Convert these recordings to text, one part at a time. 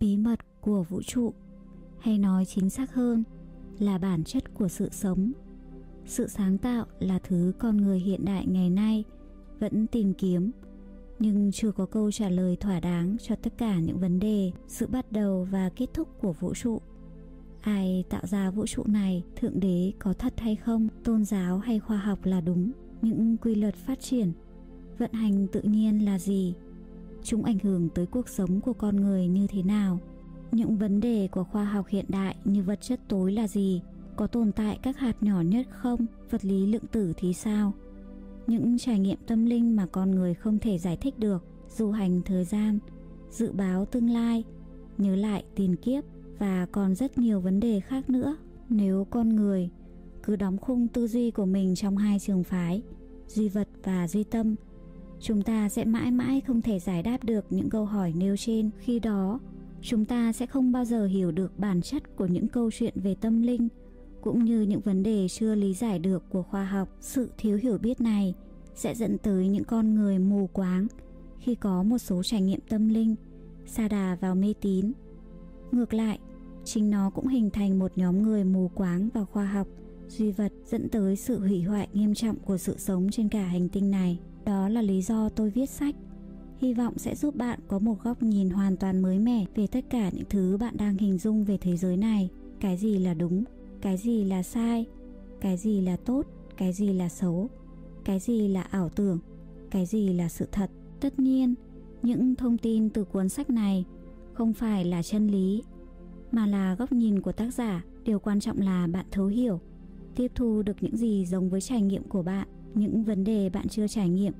bí mật của vũ trụ, hay nói chính xác hơn là bản chất của sự sống. Sự sáng tạo là thứ con người hiện đại ngày nay vẫn tìm kiếm, nhưng chưa có câu trả lời thỏa đáng cho tất cả những vấn đề, sự bắt đầu và kết thúc của vũ trụ. Ai tạo ra vũ trụ này, thượng đế có thật hay không, tôn giáo hay khoa học là đúng. Những quy luật phát triển, vận hành tự nhiên là gì? Chúng ảnh hưởng tới cuộc sống của con người như thế nào. Những vấn đề của khoa học hiện đại như vật chất tối là gì? Có tồn tại các hạt nhỏ nhất không? Vật lý lượng tử thì sao? Những trải nghiệm tâm linh mà con người không thể giải thích được, du hành thời gian, dự báo tương lai, nhớ lại tiền kiếp và còn rất nhiều vấn đề khác nữa. Nếu con người cứ đóng khung tư duy của mình trong hai trường phái, duy vật và duy tâm chúng ta sẽ mãi mãi không thể giải đáp được những câu hỏi nêu trên. Khi đó, chúng ta sẽ không bao giờ hiểu được bản chất của những câu chuyện về tâm linh, cũng như những vấn đề chưa lý giải được của khoa học. Sự thiếu hiểu biết này sẽ dẫn tới những con người mù quáng. Khi có một số trải nghiệm tâm linh xa đà vào mê tín. Ngược lại, chính nó cũng hình thành một nhóm người mù quáng vào khoa học. Duy vật dẫn tới sự hủy hoại nghiêm trọng của sự sống trên cả hành tinh này đó là lý do tôi viết sách. Hy vọng sẽ giúp bạn có một góc nhìn hoàn toàn mới mẻ về tất cả những thứ bạn đang hình dung về thế giới này. Cái gì là đúng, cái gì là sai, cái gì là tốt, cái gì là xấu, cái gì là ảo tưởng, cái gì là sự thật. Tất nhiên, những thông tin từ cuốn sách này không phải là chân lý, mà là góc nhìn của tác giả. Điều quan trọng là bạn thấu hiểu, tiếp thu được những gì giống với trải nghiệm của bạn những vấn đề bạn chưa trải nghiệm.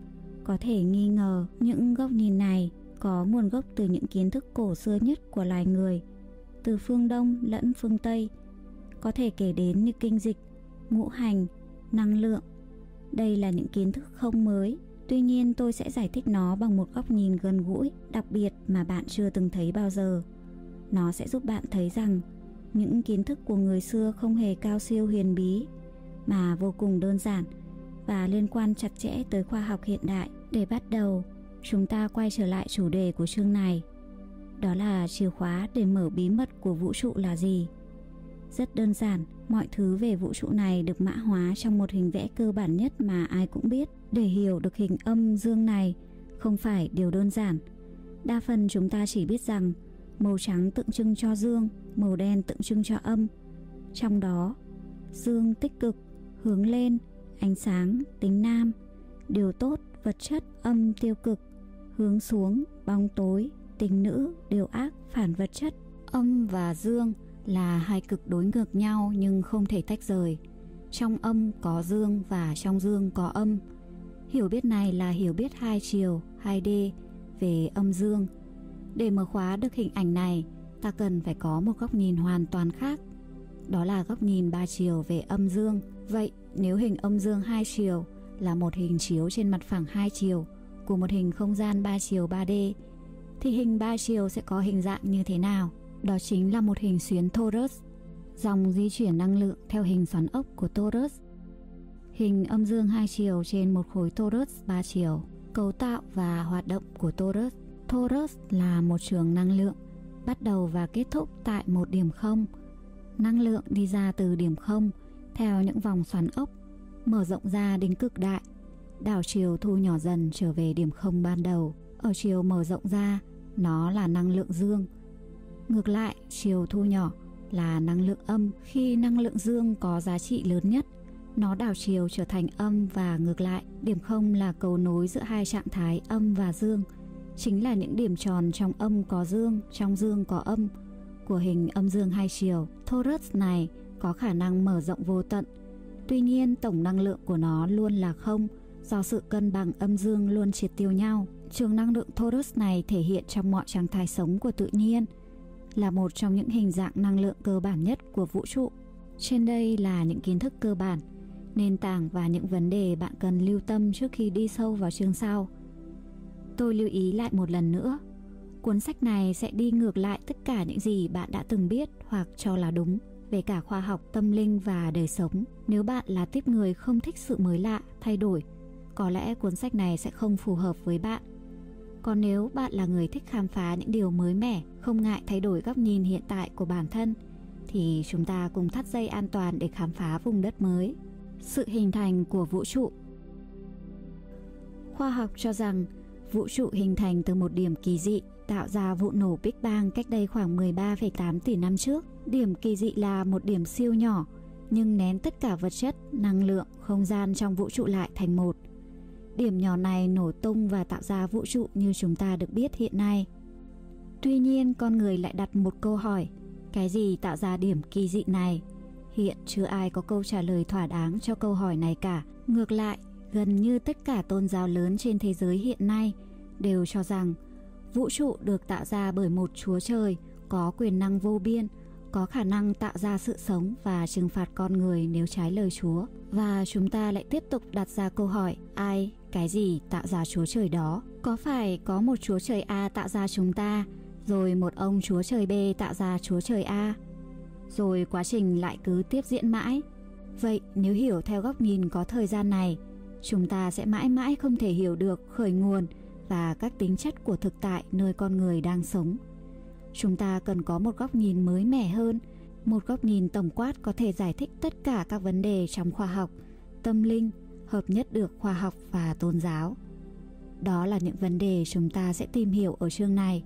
Có thể nghi ngờ những góc nhìn này có nguồn gốc từ những kiến thức cổ xưa nhất của loài người, từ phương đông lẫn phương tây, có thể kể đến như kinh dịch, ngũ hành, năng lượng. Đây là những kiến thức không mới, tuy nhiên tôi sẽ giải thích nó bằng một góc nhìn gần gũi, đặc biệt mà bạn chưa từng thấy bao giờ. Nó sẽ giúp bạn thấy rằng những kiến thức của người xưa không hề cao siêu huyền bí, mà vô cùng đơn giản và liên quan chặt chẽ tới khoa học hiện đại. Để bắt đầu, chúng ta quay trở lại chủ đề của chương này. Đó là chìa khóa để mở bí mật của vũ trụ là gì? Rất đơn giản, mọi thứ về vũ trụ này được mã hóa trong một hình vẽ cơ bản nhất mà ai cũng biết. Để hiểu được hình âm dương này, không phải điều đơn giản. Đa phần chúng ta chỉ biết rằng, màu trắng tượng trưng cho dương, màu đen tượng trưng cho âm. Trong đó, dương tích cực, hướng lên ánh sáng, tính nam, điều tốt, vật chất, âm, tiêu cực, hướng xuống, bóng tối, tính nữ, điều ác, phản vật chất. Âm và dương là hai cực đối ngược nhau nhưng không thể tách rời. Trong âm có dương và trong dương có âm. Hiểu biết này là hiểu biết hai chiều 2D về âm dương. Để mở khóa được hình ảnh này, ta cần phải có một góc nhìn hoàn toàn khác. Đó là góc nhìn ba chiều về âm dương vậy nếu hình âm dương hai chiều là một hình chiếu trên mặt phẳng hai chiều của một hình không gian 3 chiều 3D thì hình 3 chiều sẽ có hình dạng như thế nào? Đó chính là một hình xuyến torus, dòng di chuyển năng lượng theo hình xoắn ốc của torus. Hình âm dương hai chiều trên một khối torus 3 chiều, cấu tạo và hoạt động của torus. Torus là một trường năng lượng bắt đầu và kết thúc tại một điểm không. Năng lượng đi ra từ điểm không theo những vòng xoắn ốc, mở rộng ra đến cực đại. Đảo chiều thu nhỏ dần trở về điểm không ban đầu. Ở chiều mở rộng ra, nó là năng lượng dương. Ngược lại, chiều thu nhỏ là năng lượng âm. Khi năng lượng dương có giá trị lớn nhất, nó đảo chiều trở thành âm và ngược lại. Điểm không là cầu nối giữa hai trạng thái âm và dương. Chính là những điểm tròn trong âm có dương, trong dương có âm. Của hình âm dương hai chiều torus này có khả năng mở rộng vô tận Tuy nhiên tổng năng lượng của nó luôn là không do sự cân bằng âm dương luôn triệt tiêu nhau. Trường năng lượng Taurus này thể hiện trong mọi trạng thái sống của tự nhiên, là một trong những hình dạng năng lượng cơ bản nhất của vũ trụ. Trên đây là những kiến thức cơ bản, nền tảng và những vấn đề bạn cần lưu tâm trước khi đi sâu vào chương sau. Tôi lưu ý lại một lần nữa, cuốn sách này sẽ đi ngược lại tất cả những gì bạn đã từng biết hoặc cho là đúng về cả khoa học, tâm linh và đời sống. Nếu bạn là tiếp người không thích sự mới lạ, thay đổi, có lẽ cuốn sách này sẽ không phù hợp với bạn. Còn nếu bạn là người thích khám phá những điều mới mẻ, không ngại thay đổi góc nhìn hiện tại của bản thân, thì chúng ta cùng thắt dây an toàn để khám phá vùng đất mới. Sự hình thành của vũ trụ Khoa học cho rằng vũ trụ hình thành từ một điểm kỳ dị tạo ra vụ nổ Big Bang cách đây khoảng 13,8 tỷ năm trước. Điểm kỳ dị là một điểm siêu nhỏ nhưng nén tất cả vật chất, năng lượng, không gian trong vũ trụ lại thành một. Điểm nhỏ này nổ tung và tạo ra vũ trụ như chúng ta được biết hiện nay. Tuy nhiên, con người lại đặt một câu hỏi, cái gì tạo ra điểm kỳ dị này? Hiện chưa ai có câu trả lời thỏa đáng cho câu hỏi này cả. Ngược lại, gần như tất cả tôn giáo lớn trên thế giới hiện nay đều cho rằng vũ trụ được tạo ra bởi một Chúa Trời có quyền năng vô biên, có khả năng tạo ra sự sống và trừng phạt con người nếu trái lời Chúa. Và chúng ta lại tiếp tục đặt ra câu hỏi, ai, cái gì tạo ra Chúa Trời đó? Có phải có một Chúa Trời A tạo ra chúng ta, rồi một ông Chúa Trời B tạo ra Chúa Trời A? Rồi quá trình lại cứ tiếp diễn mãi. Vậy nếu hiểu theo góc nhìn có thời gian này, chúng ta sẽ mãi mãi không thể hiểu được khởi nguồn và các tính chất của thực tại nơi con người đang sống. Chúng ta cần có một góc nhìn mới mẻ hơn, một góc nhìn tổng quát có thể giải thích tất cả các vấn đề trong khoa học, tâm linh, hợp nhất được khoa học và tôn giáo. Đó là những vấn đề chúng ta sẽ tìm hiểu ở chương này.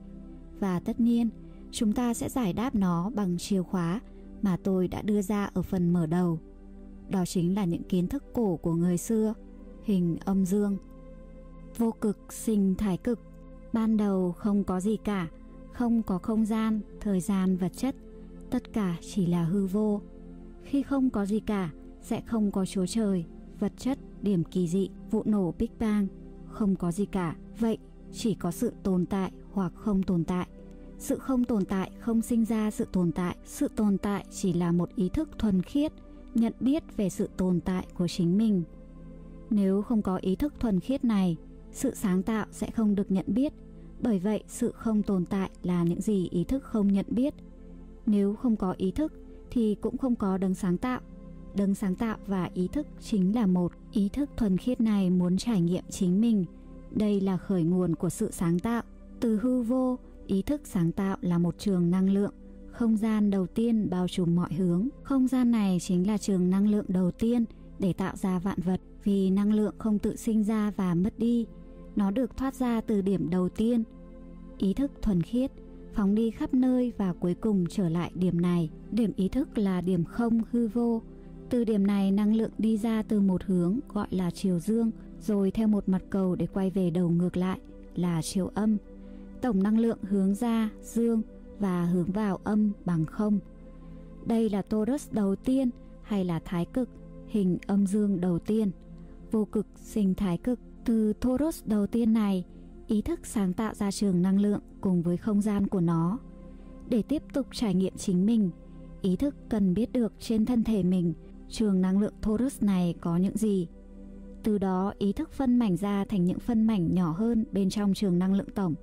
Và tất nhiên, chúng ta sẽ giải đáp nó bằng chìa khóa mà tôi đã đưa ra ở phần mở đầu. Đó chính là những kiến thức cổ của người xưa, hình âm dương vô cực sinh thái cực. Ban đầu không có gì cả, không có không gian, thời gian, vật chất. Tất cả chỉ là hư vô. Khi không có gì cả, sẽ không có chúa trời, vật chất, điểm kỳ dị, vụ nổ big bang. Không có gì cả. Vậy, chỉ có sự tồn tại hoặc không tồn tại. Sự không tồn tại không sinh ra sự tồn tại. Sự tồn tại chỉ là một ý thức thuần khiết, nhận biết về sự tồn tại của chính mình. Nếu không có ý thức thuần khiết này sự sáng tạo sẽ không được nhận biết. Bởi vậy, sự không tồn tại là những gì ý thức không nhận biết. Nếu không có ý thức, thì cũng không có đấng sáng tạo. Đấng sáng tạo và ý thức chính là một. Ý thức thuần khiết này muốn trải nghiệm chính mình. Đây là khởi nguồn của sự sáng tạo. Từ hư vô, ý thức sáng tạo là một trường năng lượng. Không gian đầu tiên bao trùm mọi hướng. Không gian này chính là trường năng lượng đầu tiên để tạo ra vạn vật. Vì năng lượng không tự sinh ra và mất đi nó được thoát ra từ điểm đầu tiên. Ý thức thuần khiết, phóng đi khắp nơi và cuối cùng trở lại điểm này. Điểm ý thức là điểm không hư vô. Từ điểm này, năng lượng đi ra từ một hướng gọi là chiều dương, rồi theo một mặt cầu để quay về đầu ngược lại, là chiều âm. Tổng năng lượng hướng ra, dương và hướng vào âm bằng không. Đây là torus đầu tiên hay là thái cực, hình âm dương đầu tiên. Vô cực sinh thái cực từ Thoros đầu tiên này, ý thức sáng tạo ra trường năng lượng cùng với không gian của nó. Để tiếp tục trải nghiệm chính mình, ý thức cần biết được trên thân thể mình trường năng lượng Thoros này có những gì. Từ đó ý thức phân mảnh ra thành những phân mảnh nhỏ hơn bên trong trường năng lượng tổng.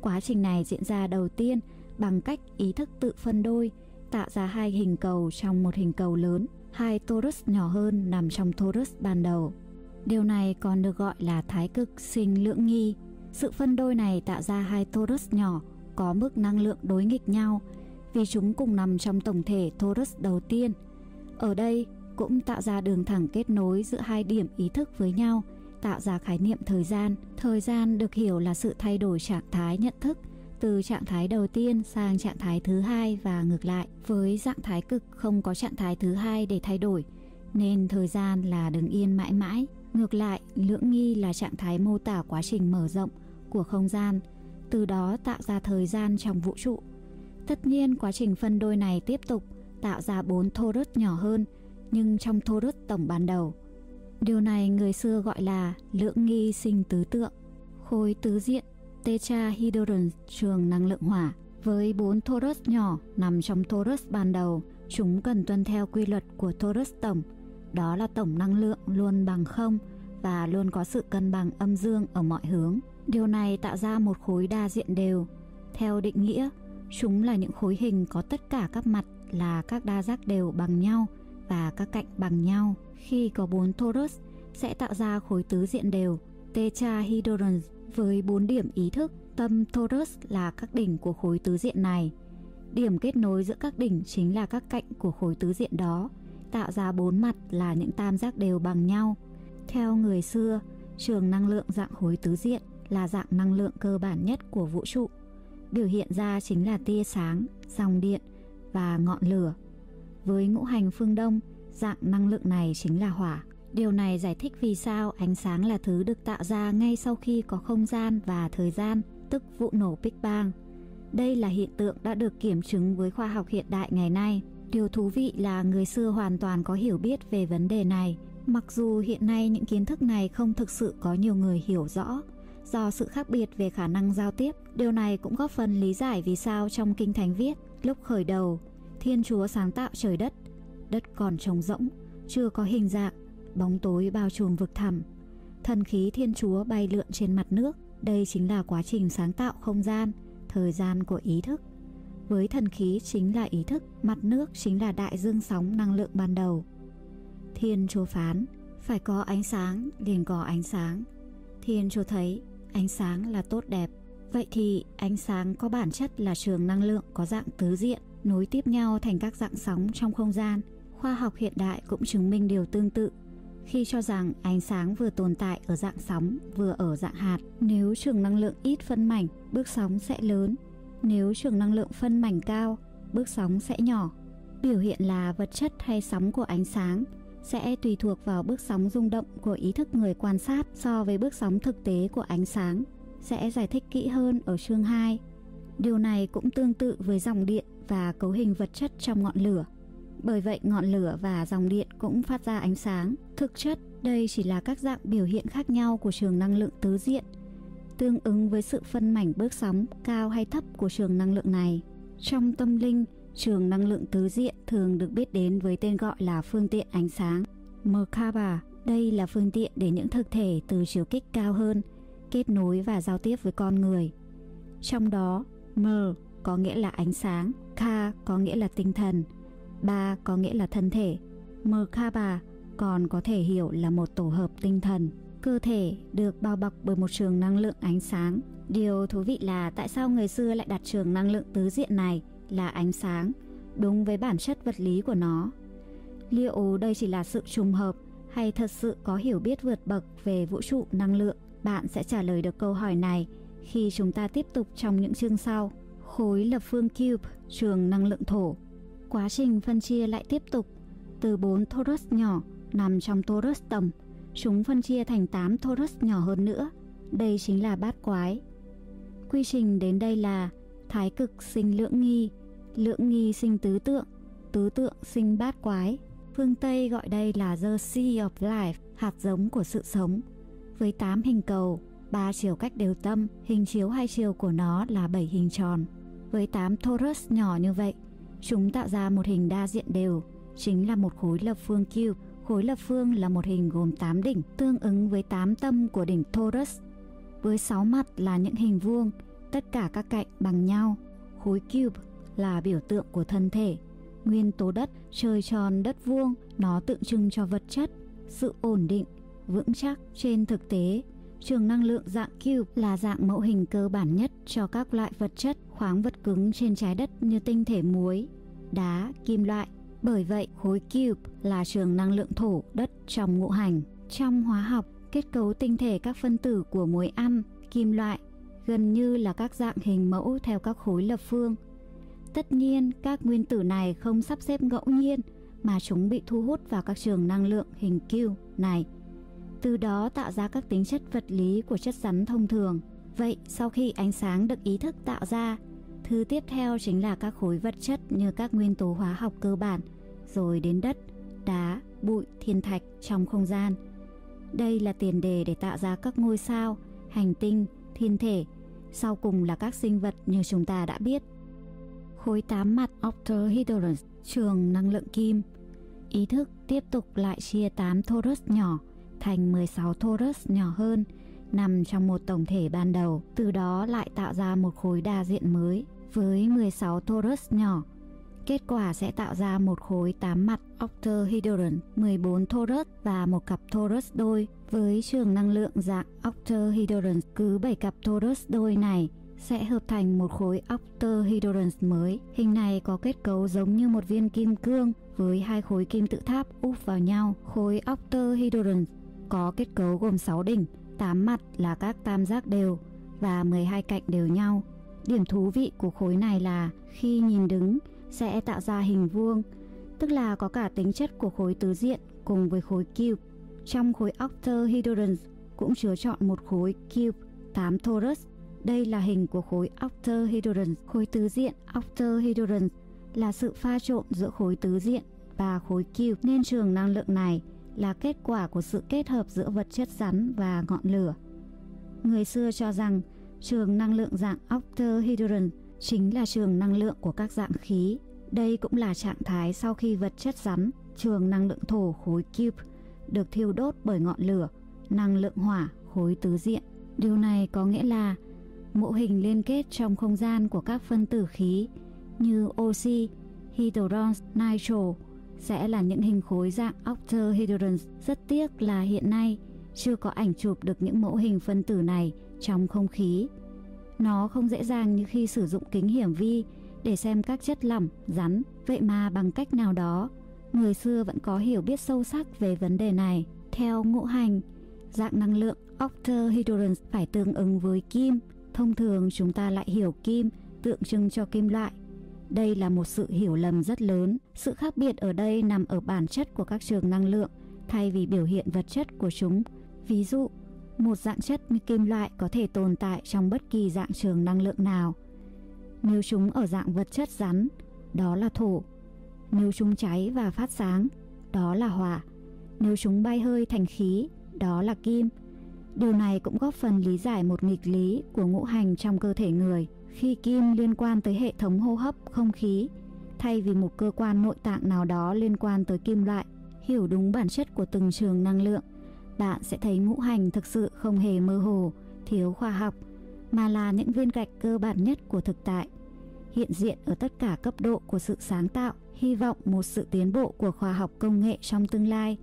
Quá trình này diễn ra đầu tiên bằng cách ý thức tự phân đôi, tạo ra hai hình cầu trong một hình cầu lớn, hai torus nhỏ hơn nằm trong torus ban đầu. Điều này còn được gọi là thái cực sinh lưỡng nghi. Sự phân đôi này tạo ra hai torus nhỏ có mức năng lượng đối nghịch nhau vì chúng cùng nằm trong tổng thể torus đầu tiên. Ở đây cũng tạo ra đường thẳng kết nối giữa hai điểm ý thức với nhau, tạo ra khái niệm thời gian. Thời gian được hiểu là sự thay đổi trạng thái nhận thức từ trạng thái đầu tiên sang trạng thái thứ hai và ngược lại. Với dạng thái cực không có trạng thái thứ hai để thay đổi, nên thời gian là đứng yên mãi mãi. Ngược lại, lưỡng nghi là trạng thái mô tả quá trình mở rộng của không gian, từ đó tạo ra thời gian trong vũ trụ. Tất nhiên, quá trình phân đôi này tiếp tục tạo ra bốn thô rớt nhỏ hơn, nhưng trong thô rớt tổng ban đầu. Điều này người xưa gọi là lưỡng nghi sinh tứ tượng. Khối tứ diện tetrahedron trường năng lượng hỏa với bốn thô rớt nhỏ nằm trong thô rớt ban đầu, chúng cần tuân theo quy luật của thô rớt tổng – đó là tổng năng lượng luôn bằng không và luôn có sự cân bằng âm dương ở mọi hướng. Điều này tạo ra một khối đa diện đều. Theo định nghĩa, chúng là những khối hình có tất cả các mặt là các đa giác đều bằng nhau và các cạnh bằng nhau. Khi có bốn torus sẽ tạo ra khối tứ diện đều tetrahedron Với 4 điểm ý thức, tâm torus là các đỉnh của khối tứ diện này. Điểm kết nối giữa các đỉnh chính là các cạnh của khối tứ diện đó, tạo ra bốn mặt là những tam giác đều bằng nhau. Theo người xưa, trường năng lượng dạng khối tứ diện là dạng năng lượng cơ bản nhất của vũ trụ. Biểu hiện ra chính là tia sáng, dòng điện và ngọn lửa. Với ngũ hành phương Đông, dạng năng lượng này chính là hỏa. Điều này giải thích vì sao ánh sáng là thứ được tạo ra ngay sau khi có không gian và thời gian, tức vụ nổ Big Bang. Đây là hiện tượng đã được kiểm chứng với khoa học hiện đại ngày nay. Điều thú vị là người xưa hoàn toàn có hiểu biết về vấn đề này, mặc dù hiện nay những kiến thức này không thực sự có nhiều người hiểu rõ. Do sự khác biệt về khả năng giao tiếp, điều này cũng góp phần lý giải vì sao trong Kinh Thánh viết, lúc khởi đầu, Thiên Chúa sáng tạo trời đất, đất còn trống rỗng, chưa có hình dạng, bóng tối bao trùm vực thẳm. Thần khí Thiên Chúa bay lượn trên mặt nước, đây chính là quá trình sáng tạo không gian, thời gian của ý thức. Với thần khí chính là ý thức, mặt nước chính là đại dương sóng năng lượng ban đầu. Thiên Chúa phán, phải có ánh sáng liền có ánh sáng. Thiên Chúa thấy ánh sáng là tốt đẹp. Vậy thì ánh sáng có bản chất là trường năng lượng có dạng tứ diện, nối tiếp nhau thành các dạng sóng trong không gian. Khoa học hiện đại cũng chứng minh điều tương tự khi cho rằng ánh sáng vừa tồn tại ở dạng sóng vừa ở dạng hạt. Nếu trường năng lượng ít phân mảnh, bước sóng sẽ lớn. Nếu trường năng lượng phân mảnh cao, bước sóng sẽ nhỏ. Biểu hiện là vật chất hay sóng của ánh sáng sẽ tùy thuộc vào bước sóng rung động của ý thức người quan sát so với bước sóng thực tế của ánh sáng. Sẽ giải thích kỹ hơn ở chương 2. Điều này cũng tương tự với dòng điện và cấu hình vật chất trong ngọn lửa. Bởi vậy ngọn lửa và dòng điện cũng phát ra ánh sáng. Thực chất, đây chỉ là các dạng biểu hiện khác nhau của trường năng lượng tứ diện, tương ứng với sự phân mảnh bước sóng cao hay thấp của trường năng lượng này. Trong tâm linh, trường năng lượng tứ diện thường được biết đến với tên gọi là phương tiện ánh sáng. Merkaba, đây là phương tiện để những thực thể từ chiều kích cao hơn kết nối và giao tiếp với con người. Trong đó, Mer có nghĩa là ánh sáng, Ka có nghĩa là tinh thần, Ba có nghĩa là thân thể. Merkaba còn có thể hiểu là một tổ hợp tinh thần. Cơ thể được bao bọc bởi một trường năng lượng ánh sáng. Điều thú vị là tại sao người xưa lại đặt trường năng lượng tứ diện này là ánh sáng, đúng với bản chất vật lý của nó. Liệu đây chỉ là sự trùng hợp hay thật sự có hiểu biết vượt bậc về vũ trụ năng lượng? Bạn sẽ trả lời được câu hỏi này khi chúng ta tiếp tục trong những chương sau. Khối lập phương cube, trường năng lượng thổ Quá trình phân chia lại tiếp tục. Từ 4 torus nhỏ nằm trong torus tổng, chúng phân chia thành 8 torus nhỏ hơn nữa. Đây chính là bát quái. Quy trình đến đây là thái cực sinh lưỡng nghi, lưỡng nghi sinh tứ tượng, tứ tượng sinh bát quái. Phương Tây gọi đây là the sea of life, hạt giống của sự sống. Với 8 hình cầu, ba chiều cách đều tâm, hình chiếu hai chiều của nó là 7 hình tròn. Với 8 torus nhỏ như vậy, Chúng tạo ra một hình đa diện đều, chính là một khối lập phương cube. Khối lập phương là một hình gồm 8 đỉnh, tương ứng với 8 tâm của đỉnh torus. Với 6 mặt là những hình vuông, tất cả các cạnh bằng nhau. Khối cube là biểu tượng của thân thể. Nguyên tố đất, trời tròn đất vuông, nó tượng trưng cho vật chất, sự ổn định, vững chắc trên thực tế. Trường năng lượng dạng cube là dạng mẫu hình cơ bản nhất cho các loại vật chất khoáng vật cứng trên trái đất như tinh thể muối, đá, kim loại. Bởi vậy, khối cube là trường năng lượng thổ đất trong ngũ hành. Trong hóa học, kết cấu tinh thể các phân tử của muối ăn, kim loại gần như là các dạng hình mẫu theo các khối lập phương. Tất nhiên, các nguyên tử này không sắp xếp ngẫu nhiên mà chúng bị thu hút vào các trường năng lượng hình Q này. Từ đó tạo ra các tính chất vật lý của chất rắn thông thường. Vậy sau khi ánh sáng được ý thức tạo ra, thứ tiếp theo chính là các khối vật chất như các nguyên tố hóa học cơ bản, rồi đến đất, đá, bụi, thiên thạch trong không gian. Đây là tiền đề để tạo ra các ngôi sao, hành tinh, thiên thể, sau cùng là các sinh vật như chúng ta đã biết. Khối tám mặt octahedron, trường năng lượng kim. Ý thức tiếp tục lại chia 8 torus nhỏ thành 16 torus nhỏ hơn nằm trong một tổng thể ban đầu, từ đó lại tạo ra một khối đa diện mới với 16 torus nhỏ. Kết quả sẽ tạo ra một khối 8 mặt octahedron 14 torus và một cặp torus đôi với trường năng lượng dạng octahedron cứ 7 cặp torus đôi này sẽ hợp thành một khối octahedron mới. Hình này có kết cấu giống như một viên kim cương với hai khối kim tự tháp úp vào nhau. Khối octahedron có kết cấu gồm 6 đỉnh, 8 mặt là các tam giác đều và 12 cạnh đều nhau. Điểm thú vị của khối này là khi nhìn đứng sẽ tạo ra hình vuông, tức là có cả tính chất của khối tứ diện cùng với khối cube. Trong khối octahedron cũng chứa chọn một khối cube 8 torus. Đây là hình của khối octahedron. Khối tứ diện octahedron là sự pha trộn giữa khối tứ diện và khối cube nên trường năng lượng này là kết quả của sự kết hợp giữa vật chất rắn và ngọn lửa. Người xưa cho rằng trường năng lượng dạng octahedron chính là trường năng lượng của các dạng khí. Đây cũng là trạng thái sau khi vật chất rắn, trường năng lượng thổ khối cube được thiêu đốt bởi ngọn lửa, năng lượng hỏa khối tứ diện. Điều này có nghĩa là mẫu hình liên kết trong không gian của các phân tử khí như oxy, hydron, nitro sẽ là những hình khối dạng octahedron. Rất tiếc là hiện nay chưa có ảnh chụp được những mẫu hình phân tử này trong không khí. Nó không dễ dàng như khi sử dụng kính hiển vi để xem các chất lỏng, rắn. Vậy mà bằng cách nào đó, người xưa vẫn có hiểu biết sâu sắc về vấn đề này. Theo ngũ hành, dạng năng lượng octahedron phải tương ứng với kim. Thông thường chúng ta lại hiểu kim tượng trưng cho kim loại. Đây là một sự hiểu lầm rất lớn. Sự khác biệt ở đây nằm ở bản chất của các trường năng lượng thay vì biểu hiện vật chất của chúng. Ví dụ, một dạng chất như kim loại có thể tồn tại trong bất kỳ dạng trường năng lượng nào. Nếu chúng ở dạng vật chất rắn, đó là thổ. Nếu chúng cháy và phát sáng, đó là hỏa. Nếu chúng bay hơi thành khí, đó là kim. Điều này cũng góp phần lý giải một nghịch lý của ngũ hành trong cơ thể người. Khi kim liên quan tới hệ thống hô hấp, không khí, thay vì một cơ quan nội tạng nào đó liên quan tới kim loại, hiểu đúng bản chất của từng trường năng lượng bạn sẽ thấy ngũ hành thực sự không hề mơ hồ, thiếu khoa học, mà là những viên gạch cơ bản nhất của thực tại, hiện diện ở tất cả cấp độ của sự sáng tạo, hy vọng một sự tiến bộ của khoa học công nghệ trong tương lai.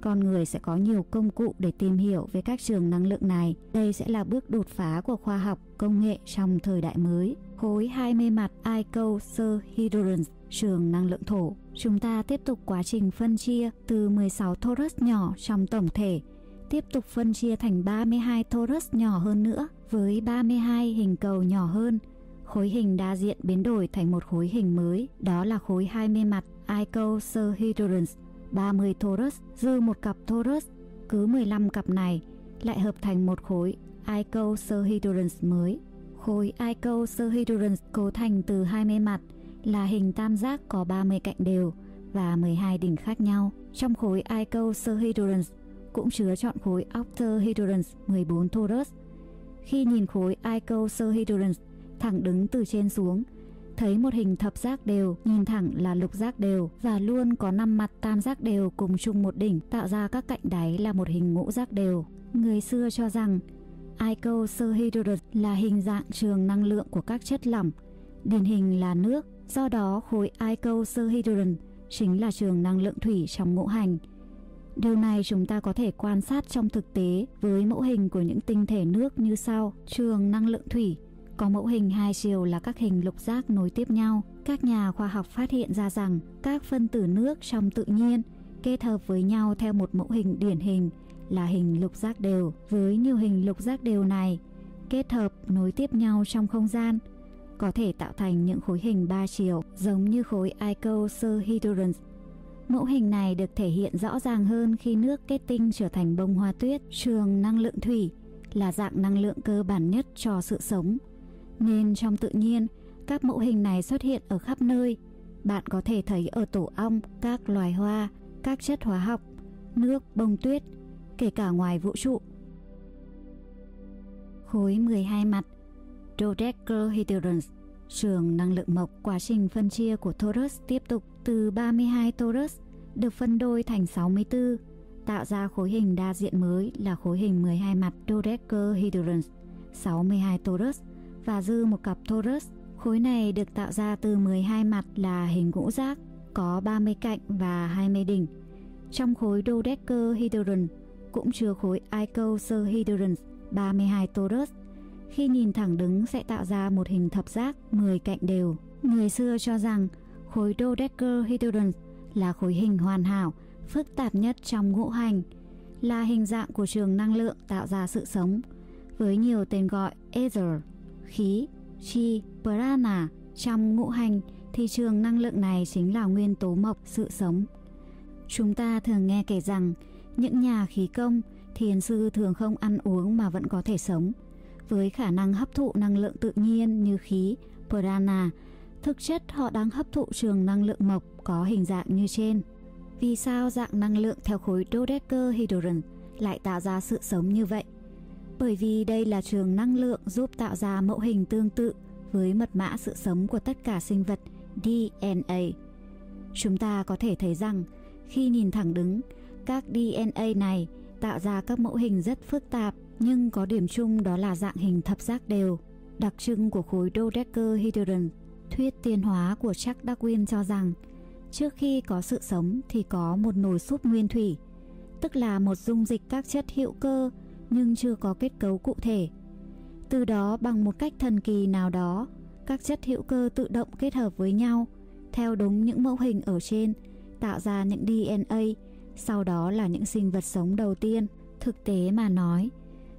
Con người sẽ có nhiều công cụ để tìm hiểu về các trường năng lượng này. Đây sẽ là bước đột phá của khoa học công nghệ trong thời đại mới. Khối 20 mặt Icosahedrons, trường năng lượng thổ. Chúng ta tiếp tục quá trình phân chia từ 16 torus nhỏ trong tổng thể tiếp tục phân chia thành 32 torus nhỏ hơn nữa với 32 hình cầu nhỏ hơn. Khối hình đa diện biến đổi thành một khối hình mới, đó là khối 20 mặt icosahedrons, 30 torus, dư một cặp torus, cứ 15 cặp này lại hợp thành một khối icosahedrons mới. Khối icosahedrons cấu thành từ 20 mặt là hình tam giác có 30 cạnh đều và 12 đỉnh khác nhau. Trong khối icosahedrons cũng chứa chọn khối octahedron 14 torus. Khi nhìn khối icosahedrons thẳng đứng từ trên xuống, thấy một hình thập giác đều, nhìn thẳng là lục giác đều và luôn có năm mặt tam giác đều cùng chung một đỉnh tạo ra các cạnh đáy là một hình ngũ giác đều. Người xưa cho rằng icosahedron là hình dạng trường năng lượng của các chất lỏng, điển hình là nước, do đó khối icosahedron chính là trường năng lượng thủy trong ngũ hành. Điều này chúng ta có thể quan sát trong thực tế với mẫu hình của những tinh thể nước như sau. Trường năng lượng thủy có mẫu hình hai chiều là các hình lục giác nối tiếp nhau. Các nhà khoa học phát hiện ra rằng các phân tử nước trong tự nhiên kết hợp với nhau theo một mẫu hình điển hình là hình lục giác đều. Với nhiều hình lục giác đều này, kết hợp nối tiếp nhau trong không gian, có thể tạo thành những khối hình ba chiều, giống như khối icosahedrons Mẫu hình này được thể hiện rõ ràng hơn khi nước kết tinh trở thành bông hoa tuyết. Trường năng lượng thủy là dạng năng lượng cơ bản nhất cho sự sống. Nên trong tự nhiên, các mẫu hình này xuất hiện ở khắp nơi. Bạn có thể thấy ở tổ ong, các loài hoa, các chất hóa học, nước, bông tuyết, kể cả ngoài vũ trụ. Khối 12 mặt Dodecahedrons Trường năng lượng mộc quá trình phân chia của Taurus tiếp tục từ 32 torus được phân đôi thành 64, tạo ra khối hình đa diện mới là khối hình 12 mặt dodecahedron 62 torus và dư một cặp torus Khối này được tạo ra từ 12 mặt là hình ngũ giác, có 30 cạnh và 20 đỉnh. Trong khối dodecahedron cũng chứa khối icosahedron 32 torus. Khi nhìn thẳng đứng sẽ tạo ra một hình thập giác 10 cạnh đều. Người xưa cho rằng khối dodecahedron là khối hình hoàn hảo, phức tạp nhất trong ngũ hành, là hình dạng của trường năng lượng tạo ra sự sống, với nhiều tên gọi ether, khí, chi, prana trong ngũ hành thì trường năng lượng này chính là nguyên tố mộc sự sống. Chúng ta thường nghe kể rằng những nhà khí công, thiền sư thường không ăn uống mà vẫn có thể sống. Với khả năng hấp thụ năng lượng tự nhiên như khí, prana, thực chất họ đang hấp thụ trường năng lượng mộc có hình dạng như trên. Vì sao dạng năng lượng theo khối dodecahedron lại tạo ra sự sống như vậy? Bởi vì đây là trường năng lượng giúp tạo ra mẫu hình tương tự với mật mã sự sống của tất cả sinh vật DNA. Chúng ta có thể thấy rằng khi nhìn thẳng đứng, các DNA này tạo ra các mẫu hình rất phức tạp nhưng có điểm chung đó là dạng hình thập giác đều. Đặc trưng của khối dodecahedron, thuyết tiến hóa của Chuck Darwin cho rằng trước khi có sự sống thì có một nồi súp nguyên thủy, tức là một dung dịch các chất hữu cơ nhưng chưa có kết cấu cụ thể. Từ đó bằng một cách thần kỳ nào đó, các chất hữu cơ tự động kết hợp với nhau theo đúng những mẫu hình ở trên, tạo ra những DNA, sau đó là những sinh vật sống đầu tiên. Thực tế mà nói,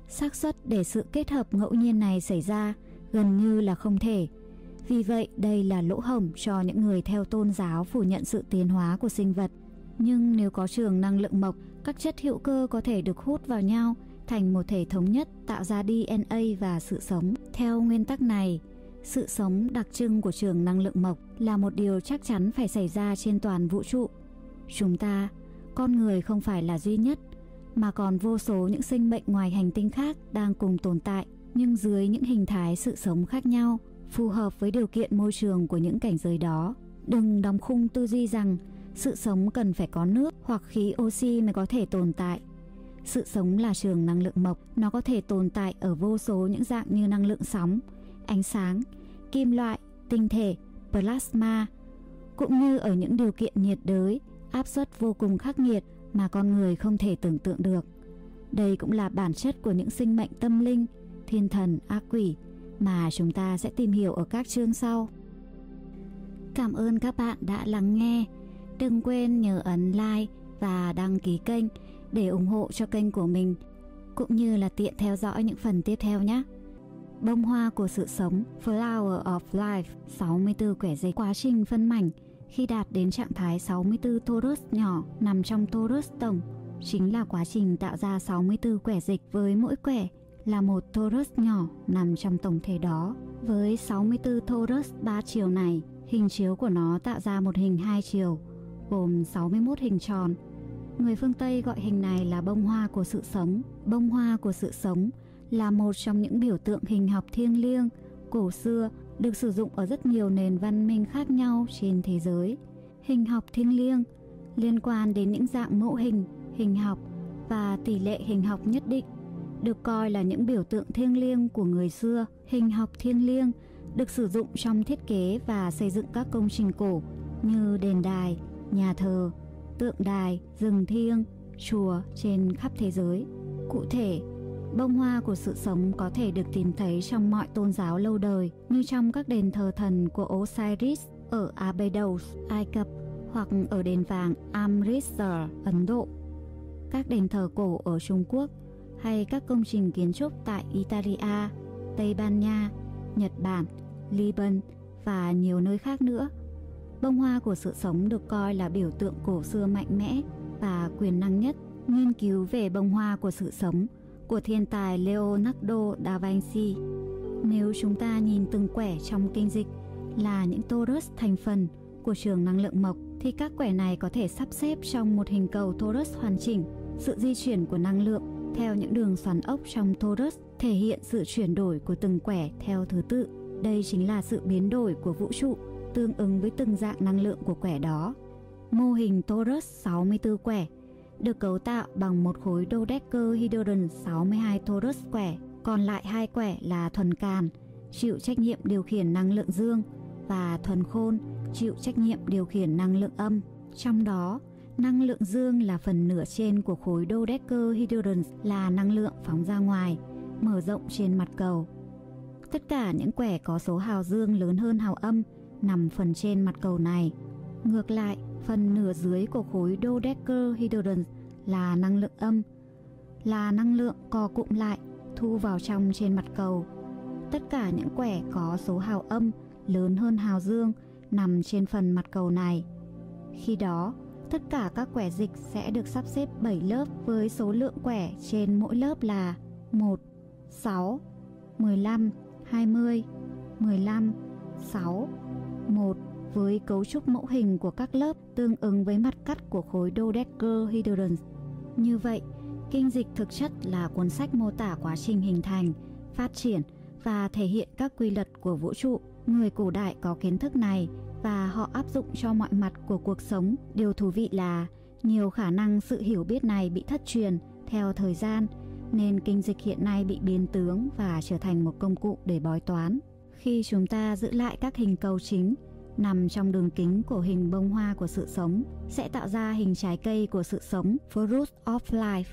xác suất để sự kết hợp ngẫu nhiên này xảy ra gần như là không thể. Vì vậy, đây là lỗ hổng cho những người theo tôn giáo phủ nhận sự tiến hóa của sinh vật. Nhưng nếu có trường năng lượng mộc, các chất hữu cơ có thể được hút vào nhau thành một thể thống nhất tạo ra DNA và sự sống. Theo nguyên tắc này, sự sống đặc trưng của trường năng lượng mộc là một điều chắc chắn phải xảy ra trên toàn vũ trụ. Chúng ta, con người không phải là duy nhất, mà còn vô số những sinh mệnh ngoài hành tinh khác đang cùng tồn tại, nhưng dưới những hình thái sự sống khác nhau, phù hợp với điều kiện môi trường của những cảnh giới đó. Đừng đóng khung tư duy rằng sự sống cần phải có nước hoặc khí oxy mới có thể tồn tại. Sự sống là trường năng lượng mộc, nó có thể tồn tại ở vô số những dạng như năng lượng sóng, ánh sáng, kim loại, tinh thể, plasma, cũng như ở những điều kiện nhiệt đới, áp suất vô cùng khắc nghiệt mà con người không thể tưởng tượng được. Đây cũng là bản chất của những sinh mệnh tâm linh, thiên thần, ác quỷ mà chúng ta sẽ tìm hiểu ở các chương sau. Cảm ơn các bạn đã lắng nghe. Đừng quên nhớ ấn like và đăng ký kênh để ủng hộ cho kênh của mình, cũng như là tiện theo dõi những phần tiếp theo nhé. Bông hoa của sự sống, Flower of Life 64 quẻ dịch quá trình phân mảnh, khi đạt đến trạng thái 64 torus nhỏ nằm trong torus tổng, chính là quá trình tạo ra 64 quẻ dịch với mỗi quẻ là một torus nhỏ nằm trong tổng thể đó. Với 64 torus 3 chiều này, hình chiếu của nó tạo ra một hình hai chiều gồm 61 hình tròn Người phương Tây gọi hình này là bông hoa của sự sống. Bông hoa của sự sống là một trong những biểu tượng hình học thiêng liêng, cổ xưa, được sử dụng ở rất nhiều nền văn minh khác nhau trên thế giới. Hình học thiêng liêng liên quan đến những dạng mẫu hình, hình học và tỷ lệ hình học nhất định, được coi là những biểu tượng thiêng liêng của người xưa. Hình học thiêng liêng được sử dụng trong thiết kế và xây dựng các công trình cổ như đền đài, nhà thờ, tượng đài, rừng thiêng, chùa trên khắp thế giới. Cụ thể, bông hoa của sự sống có thể được tìm thấy trong mọi tôn giáo lâu đời như trong các đền thờ thần của Osiris ở Abydos, Ai Cập hoặc ở đền vàng Amritsar, Ấn Độ. Các đền thờ cổ ở Trung Quốc hay các công trình kiến trúc tại Italia, Tây Ban Nha, Nhật Bản, Liban và nhiều nơi khác nữa Bông hoa của sự sống được coi là biểu tượng cổ xưa mạnh mẽ và quyền năng nhất. Nghiên cứu về bông hoa của sự sống của thiên tài Leonardo da Vinci. Nếu chúng ta nhìn từng quẻ trong kinh dịch là những torus thành phần của trường năng lượng mộc thì các quẻ này có thể sắp xếp trong một hình cầu torus hoàn chỉnh. Sự di chuyển của năng lượng theo những đường xoắn ốc trong torus thể hiện sự chuyển đổi của từng quẻ theo thứ tự. Đây chính là sự biến đổi của vũ trụ tương ứng với từng dạng năng lượng của quẻ đó. Mô hình torus 64 quẻ được cấu tạo bằng một khối dodecahedron 62 torus quẻ, còn lại hai quẻ là thuần can, chịu trách nhiệm điều khiển năng lượng dương và thuần khôn chịu trách nhiệm điều khiển năng lượng âm. Trong đó, năng lượng dương là phần nửa trên của khối dodecahedron là năng lượng phóng ra ngoài, mở rộng trên mặt cầu. Tất cả những quẻ có số hào dương lớn hơn hào âm nằm phần trên mặt cầu này. Ngược lại, phần nửa dưới của khối dodecahedron là năng lượng âm, là năng lượng co cụm lại thu vào trong trên mặt cầu. Tất cả những quẻ có số hào âm lớn hơn hào dương nằm trên phần mặt cầu này. Khi đó, tất cả các quẻ dịch sẽ được sắp xếp 7 lớp với số lượng quẻ trên mỗi lớp là 1, 6, 15, 20, 15, 6, 1 với cấu trúc mẫu hình của các lớp tương ứng với mặt cắt của khối dodecahedron. Như vậy, Kinh dịch thực chất là cuốn sách mô tả quá trình hình thành, phát triển và thể hiện các quy luật của vũ trụ. Người cổ đại có kiến thức này và họ áp dụng cho mọi mặt của cuộc sống. Điều thú vị là nhiều khả năng sự hiểu biết này bị thất truyền theo thời gian, nên kinh dịch hiện nay bị biến tướng và trở thành một công cụ để bói toán. Khi chúng ta giữ lại các hình cầu chính nằm trong đường kính của hình bông hoa của sự sống, sẽ tạo ra hình trái cây của sự sống fruit of life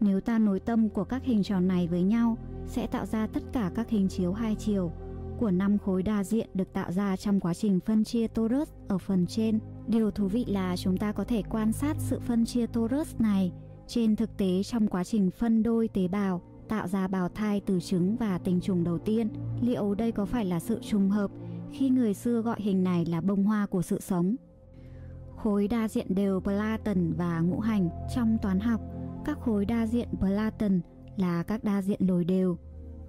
nếu ta nối tâm của các hình tròn này với nhau, sẽ tạo ra tất cả các hình chiếu hai chiều của năm khối đa diện được tạo ra trong quá trình phân chia torus ở phần trên. Điều thú vị là chúng ta có thể quan sát sự phân chia torus này trên thực tế trong quá trình phân đôi tế bào tạo ra bào thai từ trứng và tinh trùng đầu tiên. Liệu đây có phải là sự trùng hợp khi người xưa gọi hình này là bông hoa của sự sống? Khối đa diện đều Platon và ngũ hành trong toán học các khối đa diện Platon là các đa diện lồi đều.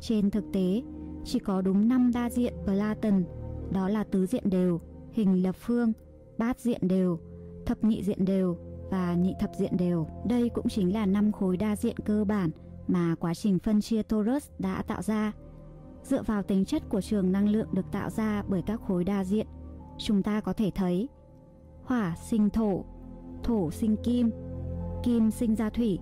Trên thực tế, chỉ có đúng 5 đa diện Platon, đó là tứ diện đều, hình lập phương, bát diện đều, thập nhị diện đều và nhị thập diện đều. Đây cũng chính là năm khối đa diện cơ bản mà quá trình phân chia torus đã tạo ra. Dựa vào tính chất của trường năng lượng được tạo ra bởi các khối đa diện, chúng ta có thể thấy hỏa sinh thổ, thổ sinh kim, kim sinh ra thủy,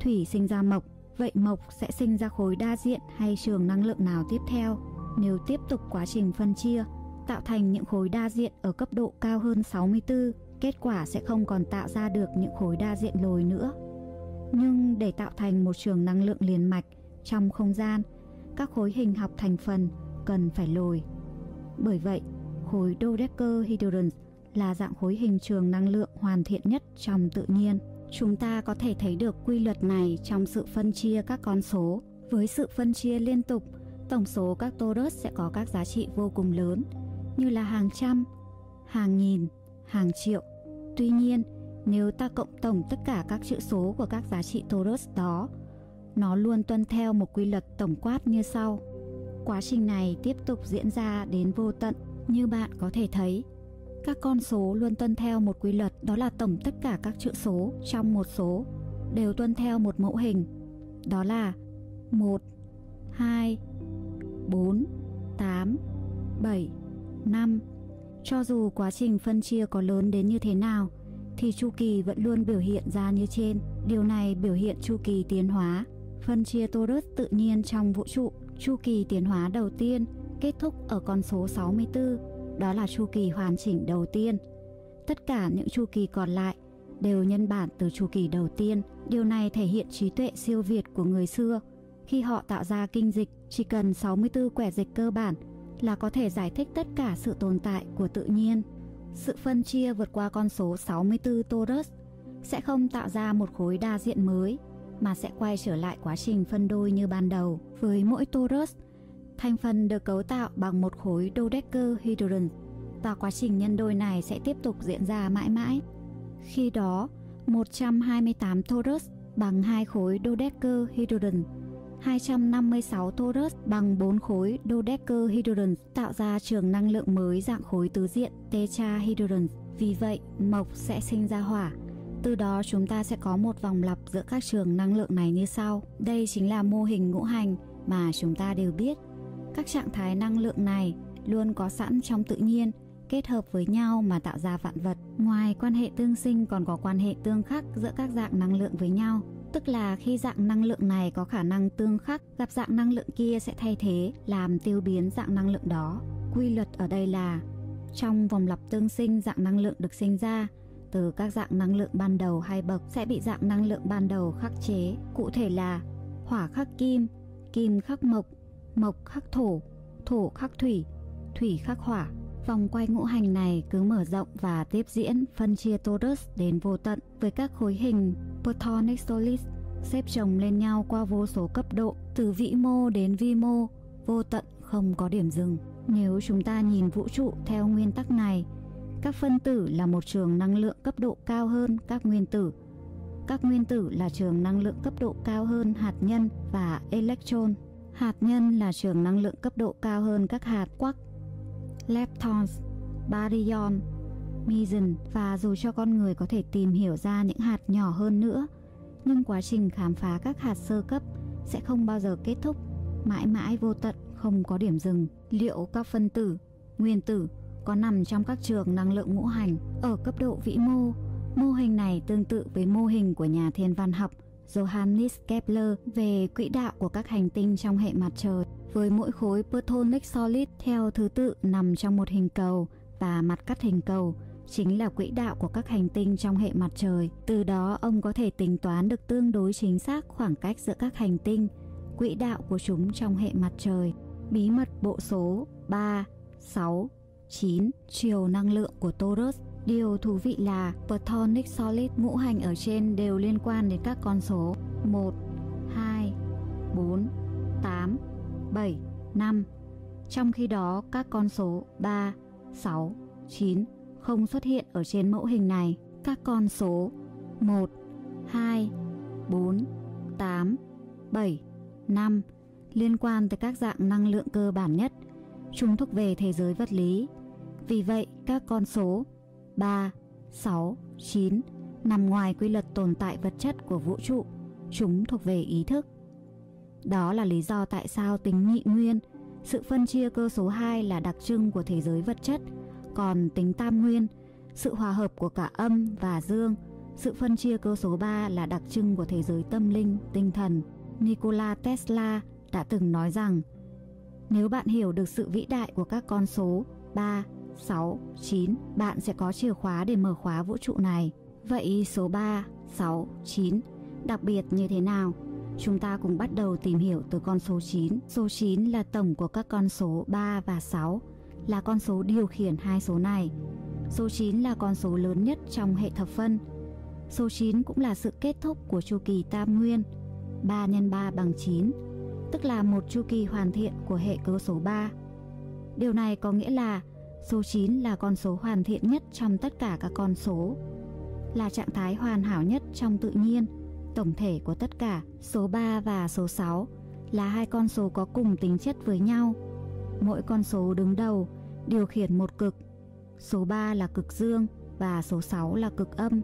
thủy sinh ra mộc, vậy mộc sẽ sinh ra khối đa diện hay trường năng lượng nào tiếp theo nếu tiếp tục quá trình phân chia, tạo thành những khối đa diện ở cấp độ cao hơn 64, kết quả sẽ không còn tạo ra được những khối đa diện lồi nữa. Nhưng để tạo thành một trường năng lượng liền mạch trong không gian, các khối hình học thành phần cần phải lồi. Bởi vậy, khối dodecahedron là dạng khối hình trường năng lượng hoàn thiện nhất trong tự nhiên. Chúng ta có thể thấy được quy luật này trong sự phân chia các con số. Với sự phân chia liên tục, tổng số các torus sẽ có các giá trị vô cùng lớn, như là hàng trăm, hàng nghìn, hàng triệu. Tuy nhiên, nếu ta cộng tổng tất cả các chữ số của các giá trị torus đó, nó luôn tuân theo một quy luật tổng quát như sau. Quá trình này tiếp tục diễn ra đến vô tận, như bạn có thể thấy các con số luôn tuân theo một quy luật đó là tổng tất cả các chữ số trong một số đều tuân theo một mẫu hình. Đó là 1, 2, 4, 8, 7, 5. Cho dù quá trình phân chia có lớn đến như thế nào thì chu kỳ vẫn luôn biểu hiện ra như trên. Điều này biểu hiện chu kỳ tiến hóa. Phân chia torus tự nhiên trong vũ trụ, chu kỳ tiến hóa đầu tiên kết thúc ở con số 64 đó là chu kỳ hoàn chỉnh đầu tiên. Tất cả những chu kỳ còn lại đều nhân bản từ chu kỳ đầu tiên. Điều này thể hiện trí tuệ siêu việt của người xưa. Khi họ tạo ra kinh dịch, chỉ cần 64 quẻ dịch cơ bản là có thể giải thích tất cả sự tồn tại của tự nhiên. Sự phân chia vượt qua con số 64 torus sẽ không tạo ra một khối đa diện mới mà sẽ quay trở lại quá trình phân đôi như ban đầu. Với mỗi torus Thành phần được cấu tạo bằng một khối dodecahedron và quá trình nhân đôi này sẽ tiếp tục diễn ra mãi mãi. Khi đó, 128 torus bằng hai khối dodecahedron 256 torus bằng 4 khối dodecahedron tạo ra trường năng lượng mới dạng khối tứ diện tetrahedron. Vì vậy, mộc sẽ sinh ra hỏa. Từ đó chúng ta sẽ có một vòng lặp giữa các trường năng lượng này như sau. Đây chính là mô hình ngũ hành mà chúng ta đều biết. Các trạng thái năng lượng này luôn có sẵn trong tự nhiên, kết hợp với nhau mà tạo ra vạn vật. Ngoài quan hệ tương sinh còn có quan hệ tương khắc giữa các dạng năng lượng với nhau, tức là khi dạng năng lượng này có khả năng tương khắc gặp dạng năng lượng kia sẽ thay thế làm tiêu biến dạng năng lượng đó. Quy luật ở đây là trong vòng lặp tương sinh dạng năng lượng được sinh ra từ các dạng năng lượng ban đầu hai bậc sẽ bị dạng năng lượng ban đầu khắc chế. Cụ thể là hỏa khắc kim kim khắc mộc mộc khắc thổ thổ khắc thủy thủy khắc hỏa Vòng quay ngũ hành này cứ mở rộng và tiếp diễn phân chia torus đến vô tận với các khối hình Platonic Solid xếp chồng lên nhau qua vô số cấp độ từ vĩ mô đến vi mô, vô tận không có điểm dừng. Nếu chúng ta nhìn vũ trụ theo nguyên tắc này, các phân tử là một trường năng lượng cấp độ cao hơn các nguyên tử. Các nguyên tử là trường năng lượng cấp độ cao hơn hạt nhân và electron. Hạt nhân là trường năng lượng cấp độ cao hơn các hạt quark leptons, baryon, meson và dù cho con người có thể tìm hiểu ra những hạt nhỏ hơn nữa, nhưng quá trình khám phá các hạt sơ cấp sẽ không bao giờ kết thúc, mãi mãi vô tận không có điểm dừng. Liệu các phân tử, nguyên tử có nằm trong các trường năng lượng ngũ hành ở cấp độ vĩ mô? Mô hình này tương tự với mô hình của nhà thiên văn học Johannes Kepler về quỹ đạo của các hành tinh trong hệ mặt trời với mỗi khối protonic Solid theo thứ tự nằm trong một hình cầu và mặt cắt hình cầu chính là quỹ đạo của các hành tinh trong hệ mặt trời. Từ đó ông có thể tính toán được tương đối chính xác khoảng cách giữa các hành tinh, quỹ đạo của chúng trong hệ mặt trời. Bí mật bộ số 3, 6, 9 chiều năng lượng của Taurus. Điều thú vị là Platonic Solid ngũ hành ở trên đều liên quan đến các con số 1, 2, 4, 8, 7, 5. Trong khi đó, các con số 3, 6, 9 không xuất hiện ở trên mẫu hình này. Các con số 1, 2, 4, 8, 7, 5 liên quan tới các dạng năng lượng cơ bản nhất. Chúng thuộc về thế giới vật lý. Vì vậy, các con số 3, 6, 9 nằm ngoài quy luật tồn tại vật chất của vũ trụ. Chúng thuộc về ý thức. Đó là lý do tại sao tính nhị nguyên, sự phân chia cơ số 2 là đặc trưng của thế giới vật chất, còn tính tam nguyên, sự hòa hợp của cả âm và dương, sự phân chia cơ số 3 là đặc trưng của thế giới tâm linh, tinh thần. Nikola Tesla đã từng nói rằng nếu bạn hiểu được sự vĩ đại của các con số 3, 6, 9, bạn sẽ có chìa khóa để mở khóa vũ trụ này. Vậy số 3, 6, 9 đặc biệt như thế nào? Chúng ta cùng bắt đầu tìm hiểu từ con số 9. Số 9 là tổng của các con số 3 và 6, là con số điều khiển hai số này. Số 9 là con số lớn nhất trong hệ thập phân. Số 9 cũng là sự kết thúc của chu kỳ tam nguyên. 3 x 3 bằng 9, tức là một chu kỳ hoàn thiện của hệ cơ số 3. Điều này có nghĩa là số 9 là con số hoàn thiện nhất trong tất cả các con số, là trạng thái hoàn hảo nhất trong tự nhiên tổng thể của tất cả, số 3 và số 6 là hai con số có cùng tính chất với nhau. Mỗi con số đứng đầu điều khiển một cực. Số 3 là cực dương và số 6 là cực âm.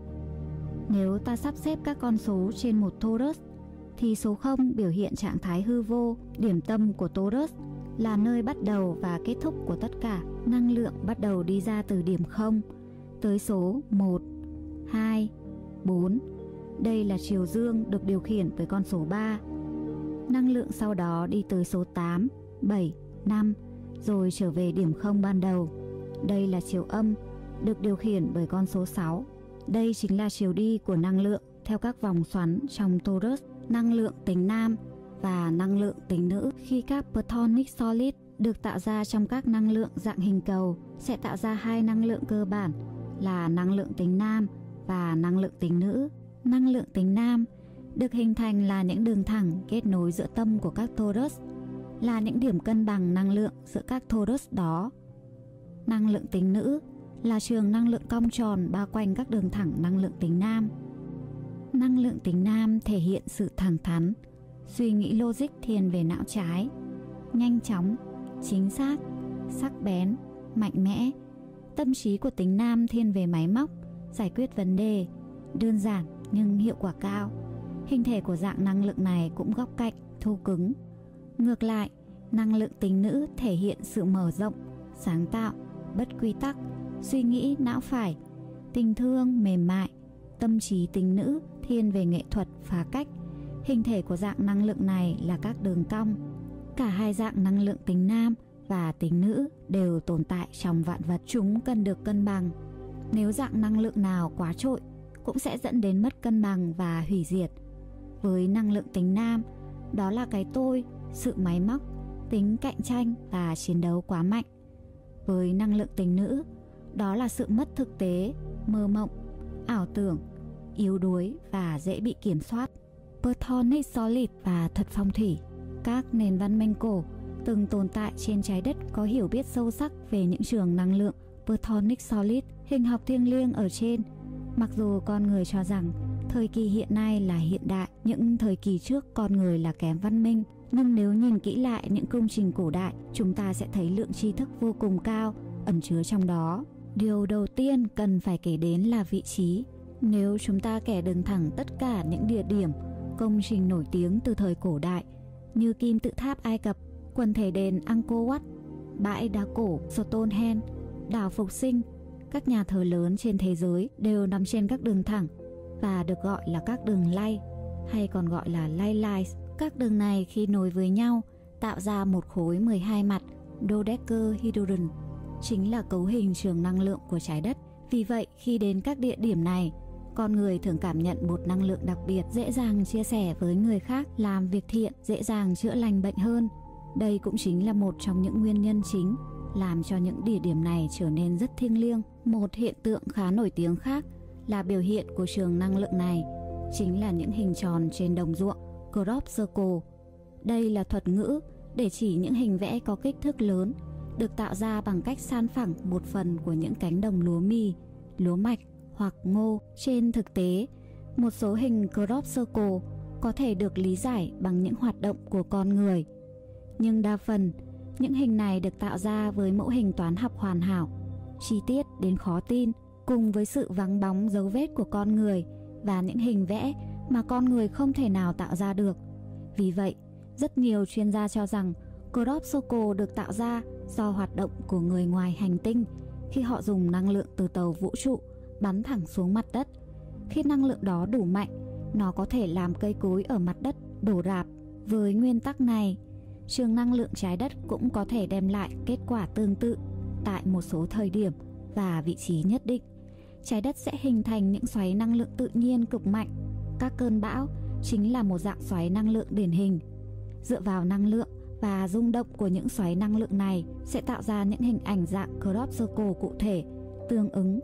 Nếu ta sắp xếp các con số trên một torus thì số 0 biểu hiện trạng thái hư vô, điểm tâm của torus là nơi bắt đầu và kết thúc của tất cả. Năng lượng bắt đầu đi ra từ điểm 0 tới số 1, 2, 4, đây là chiều dương được điều khiển với con số 3. Năng lượng sau đó đi tới số 8, 7, 5 rồi trở về điểm 0 ban đầu. Đây là chiều âm được điều khiển bởi con số 6. Đây chính là chiều đi của năng lượng theo các vòng xoắn trong torus, năng lượng tính nam và năng lượng tính nữ. Khi các platonic solid được tạo ra trong các năng lượng dạng hình cầu sẽ tạo ra hai năng lượng cơ bản là năng lượng tính nam và năng lượng tính nữ. Năng lượng tính nam được hình thành là những đường thẳng kết nối giữa tâm của các torus, là những điểm cân bằng năng lượng giữa các torus đó. Năng lượng tính nữ là trường năng lượng cong tròn bao quanh các đường thẳng năng lượng tính nam. Năng lượng tính nam thể hiện sự thẳng thắn, suy nghĩ logic thiên về não trái, nhanh chóng, chính xác, sắc bén, mạnh mẽ. Tâm trí của tính nam thiên về máy móc, giải quyết vấn đề, đơn giản nhưng hiệu quả cao. Hình thể của dạng năng lượng này cũng góc cạnh, thô cứng. Ngược lại, năng lượng tính nữ thể hiện sự mở rộng, sáng tạo, bất quy tắc, suy nghĩ não phải, tình thương mềm mại, tâm trí tính nữ thiên về nghệ thuật phá cách, Hình thể của dạng năng lượng này là các đường cong. Cả hai dạng năng lượng tính nam và tính nữ đều tồn tại trong vạn vật. Chúng cần được cân bằng. Nếu dạng năng lượng nào quá trội cũng sẽ dẫn đến mất cân bằng và hủy diệt. Với năng lượng tính nam, đó là cái tôi, sự máy móc, tính cạnh tranh và chiến đấu quá mạnh. Với năng lượng tính nữ, đó là sự mất thực tế, mơ mộng, ảo tưởng, yếu đuối và dễ bị kiểm soát. Perthonic Solid và thật phong thủy, các nền văn minh cổ từng tồn tại trên trái đất có hiểu biết sâu sắc về những trường năng lượng Perthonic Solid, hình học thiêng liêng ở trên. Mặc dù con người cho rằng thời kỳ hiện nay là hiện đại, những thời kỳ trước con người là kém văn minh, nhưng nếu nhìn kỹ lại những công trình cổ đại, chúng ta sẽ thấy lượng tri thức vô cùng cao ẩn chứa trong đó. Điều đầu tiên cần phải kể đến là vị trí. Nếu chúng ta kẻ đường thẳng tất cả những địa điểm, công trình nổi tiếng từ thời cổ đại như kim tự tháp Ai Cập, quần thể đền Angkor Wat, bãi đá cổ Stonehenge, đảo Phục Sinh, các nhà thờ lớn trên thế giới đều nằm trên các đường thẳng và được gọi là các đường lay hay còn gọi là lay lines. Các đường này khi nối với nhau tạo ra một khối 12 mặt dodecahedron chính là cấu hình trường năng lượng của trái đất. Vì vậy, khi đến các địa điểm này, con người thường cảm nhận một năng lượng đặc biệt, dễ dàng chia sẻ với người khác, làm việc thiện, dễ dàng chữa lành bệnh hơn. Đây cũng chính là một trong những nguyên nhân chính làm cho những địa điểm này trở nên rất thiêng liêng. Một hiện tượng khá nổi tiếng khác là biểu hiện của trường năng lượng này chính là những hình tròn trên đồng ruộng, crop circle. Đây là thuật ngữ để chỉ những hình vẽ có kích thước lớn được tạo ra bằng cách san phẳng một phần của những cánh đồng lúa mì, lúa mạch hoặc ngô. Trên thực tế, một số hình crop circle có thể được lý giải bằng những hoạt động của con người. Nhưng đa phần, những hình này được tạo ra với mẫu hình toán học hoàn hảo, chi tiết đến khó tin, cùng với sự vắng bóng dấu vết của con người và những hình vẽ mà con người không thể nào tạo ra được. Vì vậy, rất nhiều chuyên gia cho rằng crop circle được tạo ra do hoạt động của người ngoài hành tinh khi họ dùng năng lượng từ tàu vũ trụ bắn thẳng xuống mặt đất. Khi năng lượng đó đủ mạnh, nó có thể làm cây cối ở mặt đất đổ rạp. Với nguyên tắc này, trường năng lượng trái đất cũng có thể đem lại kết quả tương tự tại một số thời điểm và vị trí nhất định. Trái đất sẽ hình thành những xoáy năng lượng tự nhiên cực mạnh. Các cơn bão chính là một dạng xoáy năng lượng điển hình. Dựa vào năng lượng và rung động của những xoáy năng lượng này sẽ tạo ra những hình ảnh dạng crop circle cụ thể, tương ứng.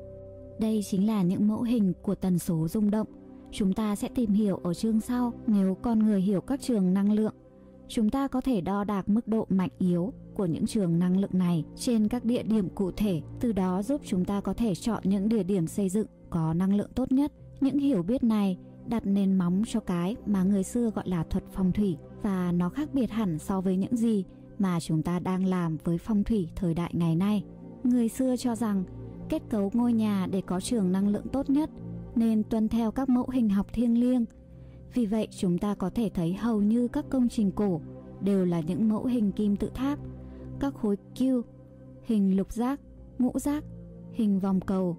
Đây chính là những mẫu hình của tần số rung động. Chúng ta sẽ tìm hiểu ở chương sau nếu con người hiểu các trường năng lượng. Chúng ta có thể đo đạc mức độ mạnh yếu của những trường năng lượng này trên các địa điểm cụ thể, từ đó giúp chúng ta có thể chọn những địa điểm xây dựng có năng lượng tốt nhất. Những hiểu biết này đặt nền móng cho cái mà người xưa gọi là thuật phong thủy và nó khác biệt hẳn so với những gì mà chúng ta đang làm với phong thủy thời đại ngày nay. Người xưa cho rằng kết cấu ngôi nhà để có trường năng lượng tốt nhất nên tuân theo các mẫu hình học thiêng liêng. Vì vậy chúng ta có thể thấy hầu như các công trình cổ đều là những mẫu hình kim tự tháp, các khối cube, hình lục giác, ngũ giác, hình vòng cầu.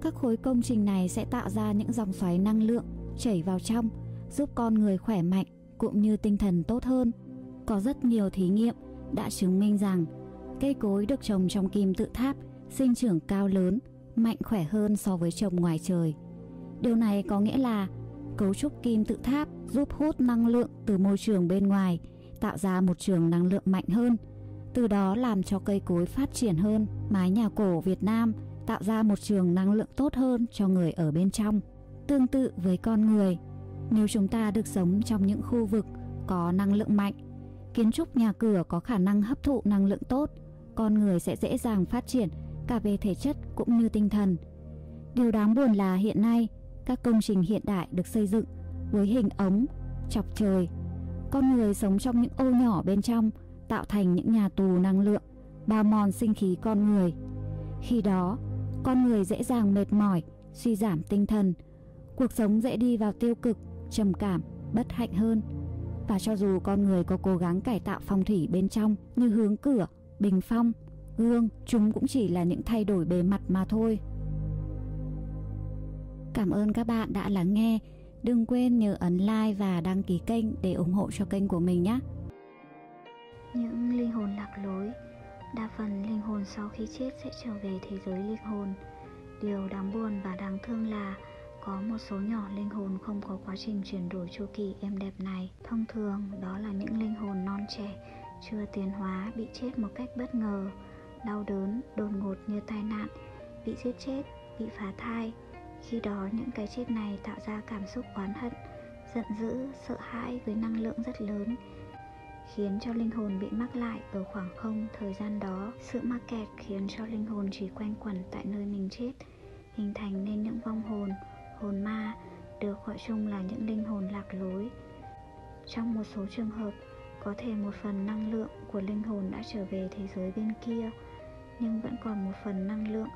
Các khối công trình này sẽ tạo ra những dòng xoáy năng lượng chảy vào trong, giúp con người khỏe mạnh cũng như tinh thần tốt hơn. Có rất nhiều thí nghiệm đã chứng minh rằng cây cối được trồng trong kim tự tháp sinh trưởng cao lớn, mạnh khỏe hơn so với trồng ngoài trời. Điều này có nghĩa là cấu trúc kim tự tháp giúp hút năng lượng từ môi trường bên ngoài, tạo ra một trường năng lượng mạnh hơn, từ đó làm cho cây cối phát triển hơn. Mái nhà cổ Việt Nam tạo ra một trường năng lượng tốt hơn cho người ở bên trong. Tương tự với con người, nếu chúng ta được sống trong những khu vực có năng lượng mạnh, kiến trúc nhà cửa có khả năng hấp thụ năng lượng tốt, con người sẽ dễ dàng phát triển cả về thể chất cũng như tinh thần. Điều đáng buồn là hiện nay, các công trình hiện đại được xây dựng với hình ống, chọc trời. Con người sống trong những ô nhỏ bên trong tạo thành những nhà tù năng lượng, bao mòn sinh khí con người. Khi đó, con người dễ dàng mệt mỏi, suy giảm tinh thần, cuộc sống dễ đi vào tiêu cực, trầm cảm, bất hạnh hơn. Và cho dù con người có cố gắng cải tạo phong thủy bên trong như hướng cửa, bình phong, gương, chúng cũng chỉ là những thay đổi bề mặt mà thôi. Cảm ơn các bạn đã lắng nghe. Đừng quên nhớ ấn like và đăng ký kênh để ủng hộ cho kênh của mình nhé. Những linh hồn lạc lối Đa phần linh hồn sau khi chết sẽ trở về thế giới linh hồn Điều đáng buồn và đáng thương là có một số nhỏ linh hồn không có quá trình chuyển đổi chu kỳ êm đẹp này Thông thường đó là những linh hồn non trẻ chưa tiến hóa bị chết một cách bất ngờ Đau đớn, đột ngột như tai nạn, bị giết chết, bị phá thai. Khi đó những cái chết này tạo ra cảm xúc oán hận, giận dữ, sợ hãi với năng lượng rất lớn khiến cho linh hồn bị mắc lại ở khoảng không thời gian đó. Sự mắc kẹt khiến cho linh hồn chỉ quanh quẩn tại nơi mình chết hình thành nên những vong hồn hồn ma được gọi chung là những linh hồn lạc lối. Trong một số trường hợp có thể một phần năng lượng của linh hồn đã trở về thế giới bên kia nhưng vẫn còn một phần năng lượng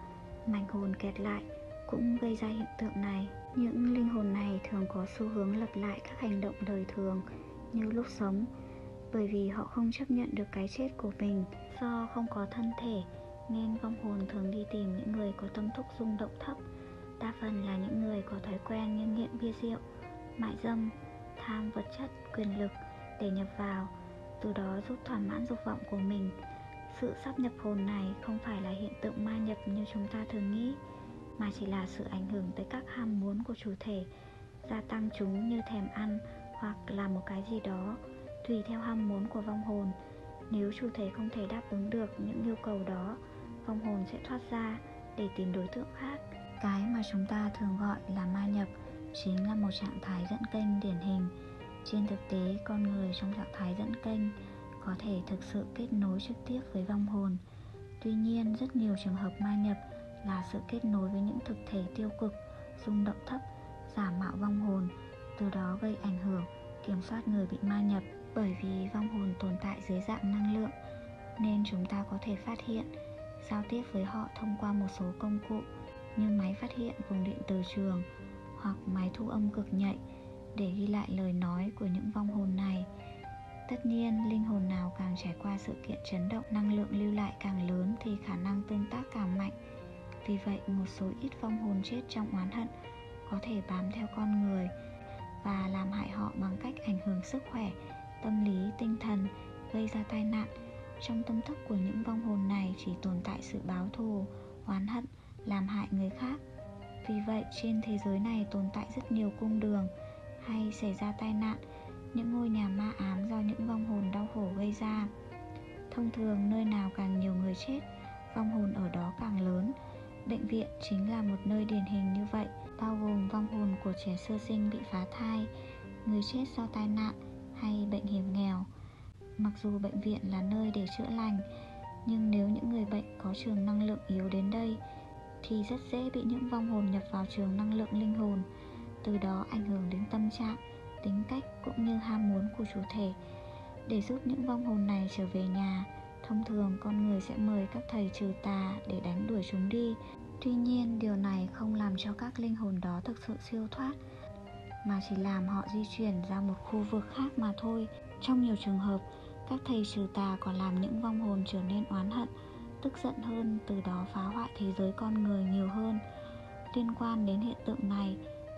mảnh hồn kẹt lại cũng gây ra hiện tượng này. Những linh hồn này thường có xu hướng lặp lại các hành động đời thường như lúc sống, bởi vì họ không chấp nhận được cái chết của mình. Do không có thân thể, nên vong hồn thường đi tìm những người có tâm thúc rung động thấp. Đa phần là những người có thói quen như nghiện bia rượu, mại dâm, tham vật chất, quyền lực để nhập vào, từ đó giúp thỏa mãn dục vọng của mình sự sắp nhập hồn này không phải là hiện tượng ma nhập như chúng ta thường nghĩ, mà chỉ là sự ảnh hưởng tới các ham muốn của chủ thể, gia tăng chúng như thèm ăn hoặc là một cái gì đó, tùy theo ham muốn của vong hồn. Nếu chủ thể không thể đáp ứng được những yêu cầu đó, vong hồn sẽ thoát ra để tìm đối tượng khác. Cái mà chúng ta thường gọi là ma nhập chính là một trạng thái dẫn kênh điển hình. Trên thực tế, con người trong trạng thái dẫn kênh có thể thực sự kết nối trực tiếp với vong hồn. Tuy nhiên, rất nhiều trường hợp ma nhập là sự kết nối với những thực thể tiêu cực, rung động thấp, giả mạo vong hồn, từ đó gây ảnh hưởng, kiểm soát người bị ma nhập bởi vì vong hồn tồn tại dưới dạng năng lượng. Nên chúng ta có thể phát hiện, giao tiếp với họ thông qua một số công cụ như máy phát hiện vùng điện từ trường hoặc máy thu âm cực nhạy để ghi lại lời nói của những vong hồn này tất nhiên, linh hồn nào càng trải qua sự kiện chấn động, năng lượng lưu lại càng lớn thì khả năng tương tác càng mạnh. Vì vậy, một số ít vong hồn chết trong oán hận có thể bám theo con người và làm hại họ bằng cách ảnh hưởng sức khỏe, tâm lý, tinh thần, gây ra tai nạn. Trong tâm thức của những vong hồn này chỉ tồn tại sự báo thù, oán hận, làm hại người khác. Vì vậy, trên thế giới này tồn tại rất nhiều cung đường hay xảy ra tai nạn những ngôi nhà ma ám do những vong hồn đau khổ gây ra. Thông thường, nơi nào càng nhiều người chết, vong hồn ở đó càng lớn. Bệnh viện chính là một nơi điển hình như vậy, bao gồm vong hồn của trẻ sơ sinh bị phá thai, người chết do tai nạn hay bệnh hiểm nghèo. Mặc dù bệnh viện là nơi để chữa lành, nhưng nếu những người bệnh có trường năng lượng yếu đến đây, thì rất dễ bị những vong hồn nhập vào trường năng lượng linh hồn, từ đó ảnh hưởng đến tâm trạng tính cách cũng như ham muốn của chủ thể. Để giúp những vong hồn này trở về nhà, thông thường con người sẽ mời các thầy trừ tà để đánh đuổi chúng đi. Tuy nhiên, điều này không làm cho các linh hồn đó thực sự siêu thoát, mà chỉ làm họ di chuyển ra một khu vực khác mà thôi. Trong nhiều trường hợp, các thầy trừ tà còn làm những vong hồn trở nên oán hận, tức giận hơn, từ đó phá hoại thế giới con người nhiều hơn. Liên quan đến hiện tượng này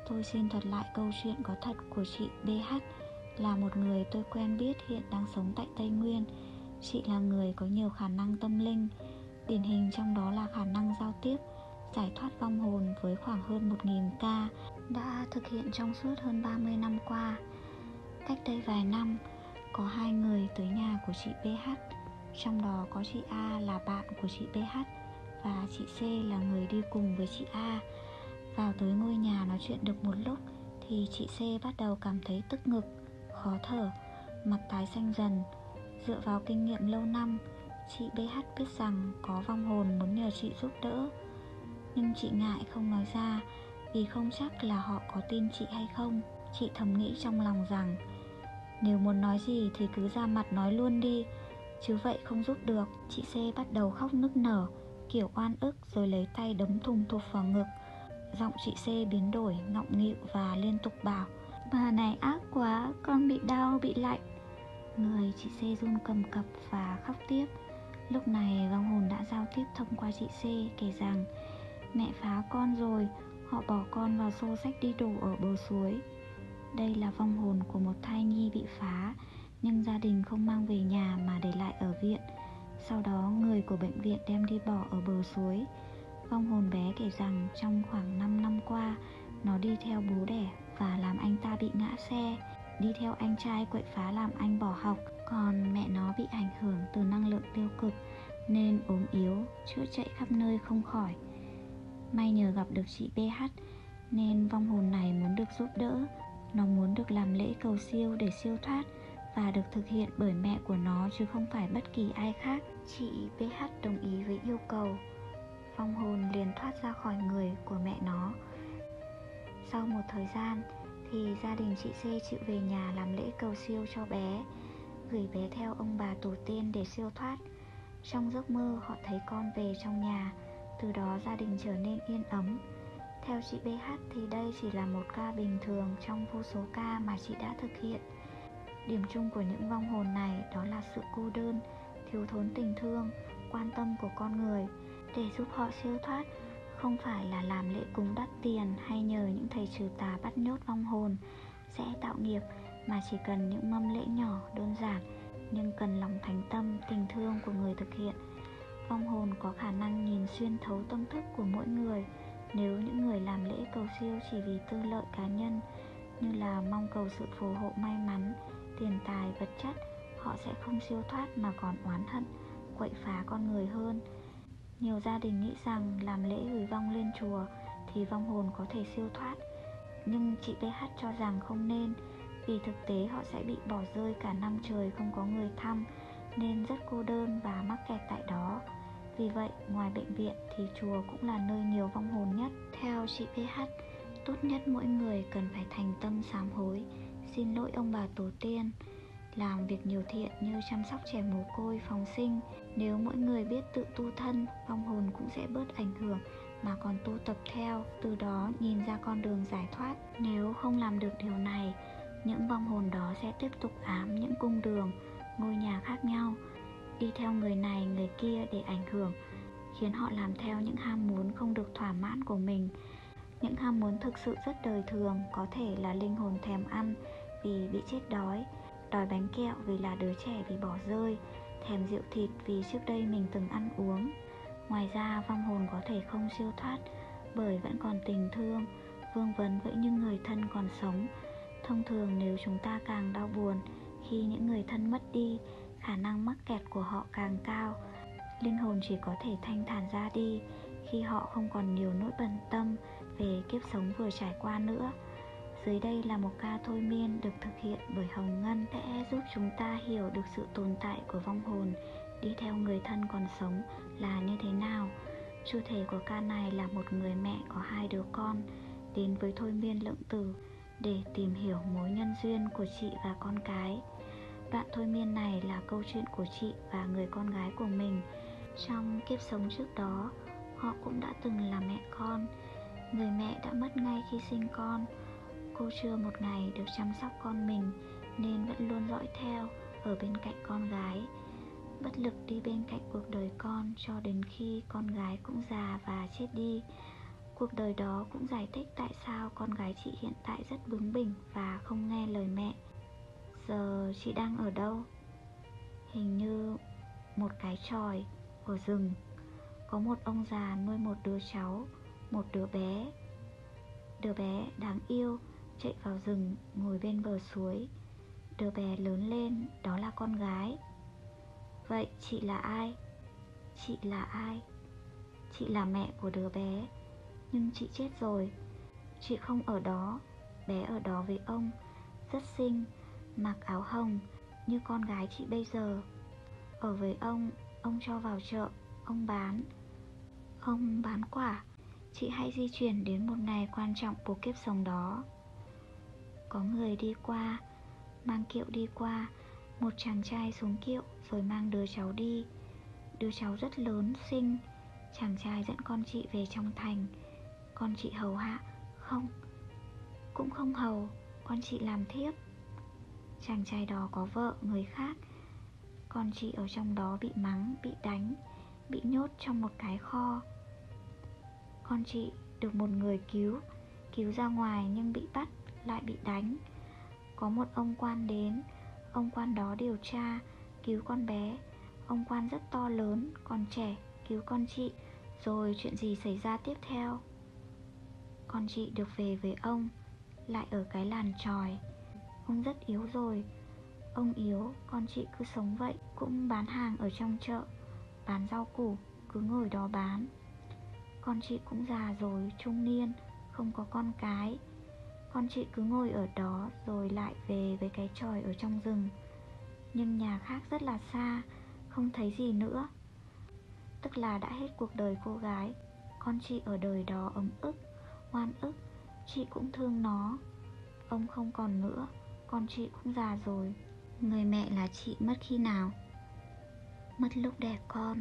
tôi xin thuật lại câu chuyện có thật của chị bh là một người tôi quen biết hiện đang sống tại tây nguyên chị là người có nhiều khả năng tâm linh điển hình trong đó là khả năng giao tiếp giải thoát vong hồn với khoảng hơn 1.000 ca đã thực hiện trong suốt hơn 30 năm qua. Cách đây vài năm, có hai người tới nhà của chị BH, trong đó có chị A là bạn của chị BH và chị C là người đi cùng với chị A. Vào tới ngôi nhà nói chuyện được một lúc thì chị C bắt đầu cảm thấy tức ngực, khó thở, mặt tái xanh dần. Dựa vào kinh nghiệm lâu năm, chị BH biết rằng có vong hồn muốn nhờ chị giúp đỡ. Nhưng chị ngại không nói ra vì không chắc là họ có tin chị hay không. Chị thầm nghĩ trong lòng rằng nếu muốn nói gì thì cứ ra mặt nói luôn đi chứ vậy không giúp được. Chị c bắt đầu khóc nức nở kiểu oan ức rồi lấy tay đấm thùng thụp vào ngực giọng chị c biến đổi, ngọng nghịu và liên tục bảo, bà này ác quá, con bị đau, bị lạnh. Người chị c run cầm cập và khóc tiếp. Lúc này vong hồn đã giao tiếp thông qua chị c, kể rằng, mẹ phá con rồi, Họ bỏ con vào xô sách đi đổ ở bờ suối. Đây là vong hồn của một thai nhi bị phá, Nhưng gia đình không mang về nhà mà để lại ở viện. Sau đó, người của bệnh viện đem đi bỏ ở bờ suối. Vong hồn bé kể rằng trong khoảng 5 năm qua Nó đi theo bố đẻ và làm anh ta bị ngã xe Đi theo anh trai quậy phá làm anh bỏ học. Còn mẹ nó bị ảnh hưởng từ năng lượng tiêu cực Nên ốm yếu, chữa chạy khắp nơi không khỏi. May nhờ gặp được chị BH Nên vong hồn này muốn được giúp đỡ. Nó muốn được làm lễ cầu siêu để siêu thoát Và được thực hiện bởi mẹ của nó chứ không phải bất kỳ ai khác. Chị PH đồng ý với yêu cầu. Vong hồn liền thoát ra khỏi người của mẹ nó. Sau một thời gian thì gia đình chị C chịu về nhà làm lễ cầu siêu cho bé Gửi bé theo ông bà tổ tiên để siêu thoát. Trong giấc mơ họ thấy con về trong nhà Từ đó gia đình trở nên yên ấm. Theo chị BH thì đây chỉ là một ca bình thường trong vô số ca mà chị đã thực hiện. Điểm chung của những vong hồn này đó là sự cô đơn, thiếu thốn tình thương, quan tâm của con người. Để giúp họ siêu thoát, không phải là làm lễ cúng đắt tiền hay nhờ những thầy trừ tà bắt nhốt vong hồn sẽ tạo nghiệp, mà chỉ cần những mâm lễ nhỏ, đơn giản, nhưng cần lòng thành tâm, tình thương của người thực hiện. Vong hồn có khả năng nhìn xuyên thấu tâm thức của mỗi người. Nếu những người làm lễ cầu siêu chỉ vì tư lợi cá nhân, như là mong cầu sự phù hộ may mắn, tiền tài, vật chất, họ sẽ không siêu thoát mà còn oán hận, quậy phá con người hơn nhiều gia đình nghĩ rằng làm lễ gửi vong lên chùa thì vong hồn có thể siêu thoát. Nhưng chị BH cho rằng không nên, Vì thực tế họ sẽ bị bỏ rơi cả năm trời không có người thăm, Nên rất cô đơn và mắc kẹt tại đó. Vì vậy, ngoài bệnh viện thì chùa cũng là nơi nhiều vong hồn nhất. Theo chị PH Tốt nhất mỗi người cần phải thành tâm sám hối. Xin lỗi ông bà tổ tiên làm việc nhiều thiện như chăm sóc trẻ mồ côi, phòng sinh. Nếu mỗi người biết tự tu thân, vong hồn cũng sẽ bớt ảnh hưởng mà còn tu tập theo, từ đó nhìn ra con đường giải thoát. Nếu không làm được điều này, những vong hồn đó sẽ tiếp tục ám những cung đường, ngôi nhà khác nhau, đi theo người này người kia để ảnh hưởng, khiến họ làm theo những ham muốn không được thỏa mãn của mình. Những ham muốn thực sự rất đời thường có thể là linh hồn thèm ăn vì bị chết đói, Đòi bánh kẹo vì là đứa trẻ bị bỏ rơi, Thèm rượu thịt vì trước đây mình từng ăn uống. Ngoài ra, vong hồn có thể không siêu thoát Bởi vẫn còn tình thương, Vương vấn với những người thân còn sống. Thông thường, nếu chúng ta càng đau buồn Khi những người thân mất đi, Khả năng mắc kẹt của họ càng cao. Linh hồn chỉ có thể thanh thản ra đi Khi họ không còn nhiều nỗi bận tâm Về kiếp sống vừa trải qua nữa dưới đây là một ca thôi miên được thực hiện bởi Hồng Ngân sẽ giúp chúng ta hiểu được sự tồn tại của vong hồn đi theo người thân còn sống là như thế nào. Chủ thể của ca này là một người mẹ có hai đứa con đến với thôi miên lượng tử để tìm hiểu mối nhân duyên của chị và con cái. Đoạn thôi miên này là câu chuyện của chị và người con gái của mình. Trong kiếp sống trước đó, họ cũng đã từng là mẹ con. Người mẹ đã mất ngay khi sinh con Cô chưa một ngày được chăm sóc con mình Nên vẫn luôn dõi theo Ở bên cạnh con gái. Bất lực đi bên cạnh cuộc đời con Cho đến khi con gái cũng già và chết đi. Cuộc đời đó cũng giải thích tại sao con gái chị hiện tại rất bướng bỉnh và không nghe lời mẹ. Giờ chị đang ở đâu? Hình như một cái tròi ở rừng. Có một ông già nuôi một đứa cháu, một đứa bé. Đứa bé đáng yêu chạy vào rừng, ngồi bên bờ suối. Đứa bé lớn lên, đó là con gái. Vậy chị là ai? Chị là ai? Chị là mẹ của đứa bé. Nhưng chị chết rồi. Chị không ở đó. Bé ở đó với ông. Rất xinh, Mặc áo hồng, Như con gái chị bây giờ. Ở với ông Ông cho vào chợ, Ông bán. Ông bán quả. Chị hãy di chuyển đến một ngày quan trọng của kiếp sống đó có người đi qua Mang kiệu đi qua Một chàng trai xuống kiệu Rồi mang đứa cháu đi. Đứa cháu rất lớn, xinh Chàng trai dẫn con chị về trong thành. Con chị hầu hạ Không Cũng không hầu Con chị làm thiếp. Chàng trai đó có vợ, người khác. Con chị ở trong đó bị mắng, bị đánh Bị nhốt trong một cái kho. Con chị được một người cứu Cứu ra ngoài nhưng bị bắt lại bị đánh. Có một ông quan đến, Ông quan đó điều tra, Cứu con bé. Ông quan rất to lớn, Còn trẻ, Cứu con chị. Rồi chuyện gì xảy ra tiếp theo? Con chị được về với ông, Lại ở cái làn tròi. Ông rất yếu rồi. Ông yếu, Con chị cứ sống vậy, Cũng bán hàng ở trong chợ, Bán rau củ, Cứ ngồi đó bán. Con chị cũng già rồi, Trung niên, Không có con cái. Con chị cứ ngồi ở đó Rồi lại về với cái tròi ở trong rừng. Nhưng nhà khác rất là xa, Không thấy gì nữa. Tức là đã hết cuộc đời cô gái. Con chị ở đời đó ấm ức, Oan ức. Chị cũng thương nó. Ông không còn nữa. Con chị cũng già rồi. Người mẹ là chị mất khi nào? Mất lúc đẻ con.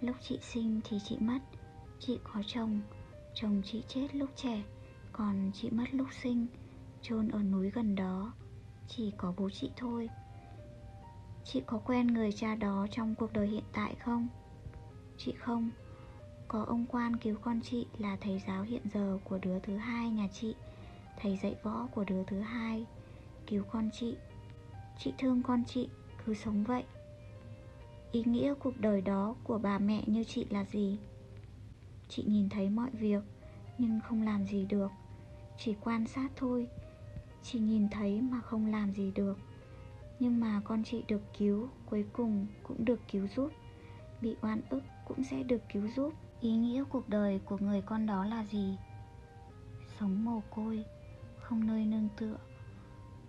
Lúc chị sinh thì chị mất. Chị có chồng. Chồng chị chết lúc trẻ. Còn chị mất lúc sinh, chôn ở núi gần đó. Chỉ có bố chị thôi. Chị có quen người cha đó trong cuộc đời hiện tại không? Chị không. Có ông quan cứu con chị là thầy giáo hiện giờ của đứa thứ hai nhà chị, Thầy dạy võ của đứa thứ hai, Cứu con chị. Chị thương con chị, Cứ sống vậy. Ý nghĩa cuộc đời đó của bà mẹ như chị là gì? Chị nhìn thấy mọi việc, Nhưng không làm gì được. Chỉ quan sát thôi. Chỉ nhìn thấy mà không làm gì được. Nhưng mà con chị được cứu Cuối cùng cũng được cứu giúp. Bị oan ức cũng sẽ được cứu giúp. Ý nghĩa cuộc đời của người con đó là gì? Sống mồ côi Không nơi nương tựa.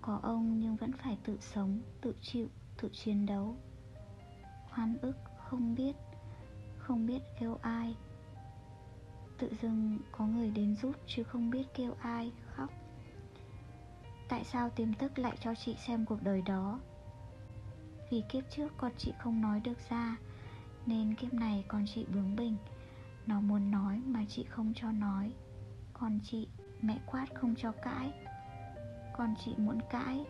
Có ông nhưng vẫn phải tự sống Tự chịu, tự chiến đấu. Hoan ức không biết Không biết yêu ai. Tự dưng có người đến giúp chứ không biết kêu ai, Khóc. Tại sao tiềm thức lại cho chị xem cuộc đời đó? Vì kiếp trước con chị không nói được ra, Nên kiếp này con chị bướng bỉnh. Nó muốn nói mà chị không cho nói. Còn chị, mẹ quát không cho cãi. Con chị muốn cãi,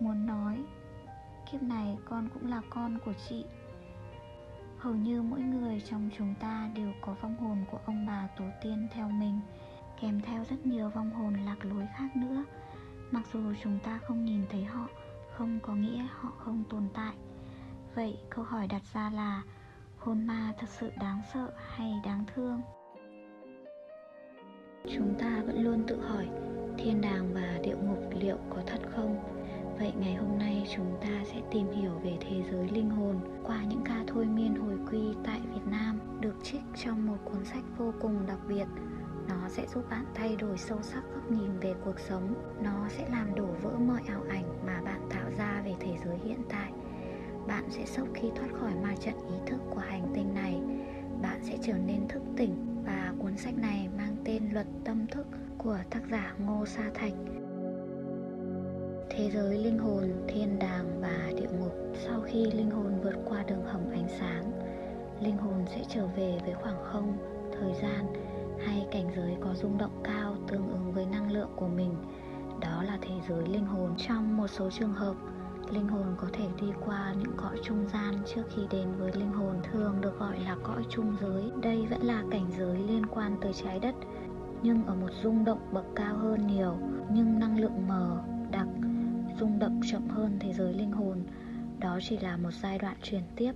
Muốn nói. Kiếp này con cũng là con của chị. Hầu như mỗi người trong chúng ta đều có vong hồn của ông bà tổ tiên theo mình, Kèm theo rất nhiều vong hồn lạc lối khác nữa Mặc dù chúng ta không nhìn thấy họ, Không có nghĩa họ không tồn tại Vậy câu hỏi đặt ra là, Hồn ma thật sự đáng sợ hay đáng thương? Chúng ta vẫn luôn tự hỏi, Thiên đàng và địa ngục liệu có thật không? Vậy ngày hôm nay chúng ta sẽ tìm hiểu về thế giới linh hồn qua những ca thôi miên hồi quy tại Việt Nam được trích trong một cuốn sách vô cùng đặc biệt. Nó sẽ giúp bạn thay đổi sâu sắc góc nhìn về cuộc sống. Nó sẽ làm đổ vỡ mọi ảo ảnh mà bạn tạo ra về thế giới hiện tại. Bạn sẽ sốc khi thoát khỏi ma trận ý thức của hành tinh này. Bạn sẽ trở nên thức tỉnh và cuốn sách này mang tên Luật Tâm Thức của tác giả Ngô Sa Thạch thế giới linh hồn, thiên đàng và địa ngục. Sau khi linh hồn vượt qua đường hầm ánh sáng, linh hồn sẽ trở về với khoảng không, thời gian hay cảnh giới có rung động cao tương ứng với năng lượng của mình. Đó là thế giới linh hồn. Trong một số trường hợp, linh hồn có thể đi qua những cõi trung gian trước khi đến với linh hồn, thường được gọi là cõi trung giới. Đây vẫn là cảnh giới liên quan tới trái đất, nhưng ở một rung động bậc cao hơn nhiều, nhưng năng lượng mờ, đặc rung động chậm hơn thế giới linh hồn. Đó chỉ là một giai đoạn chuyển tiếp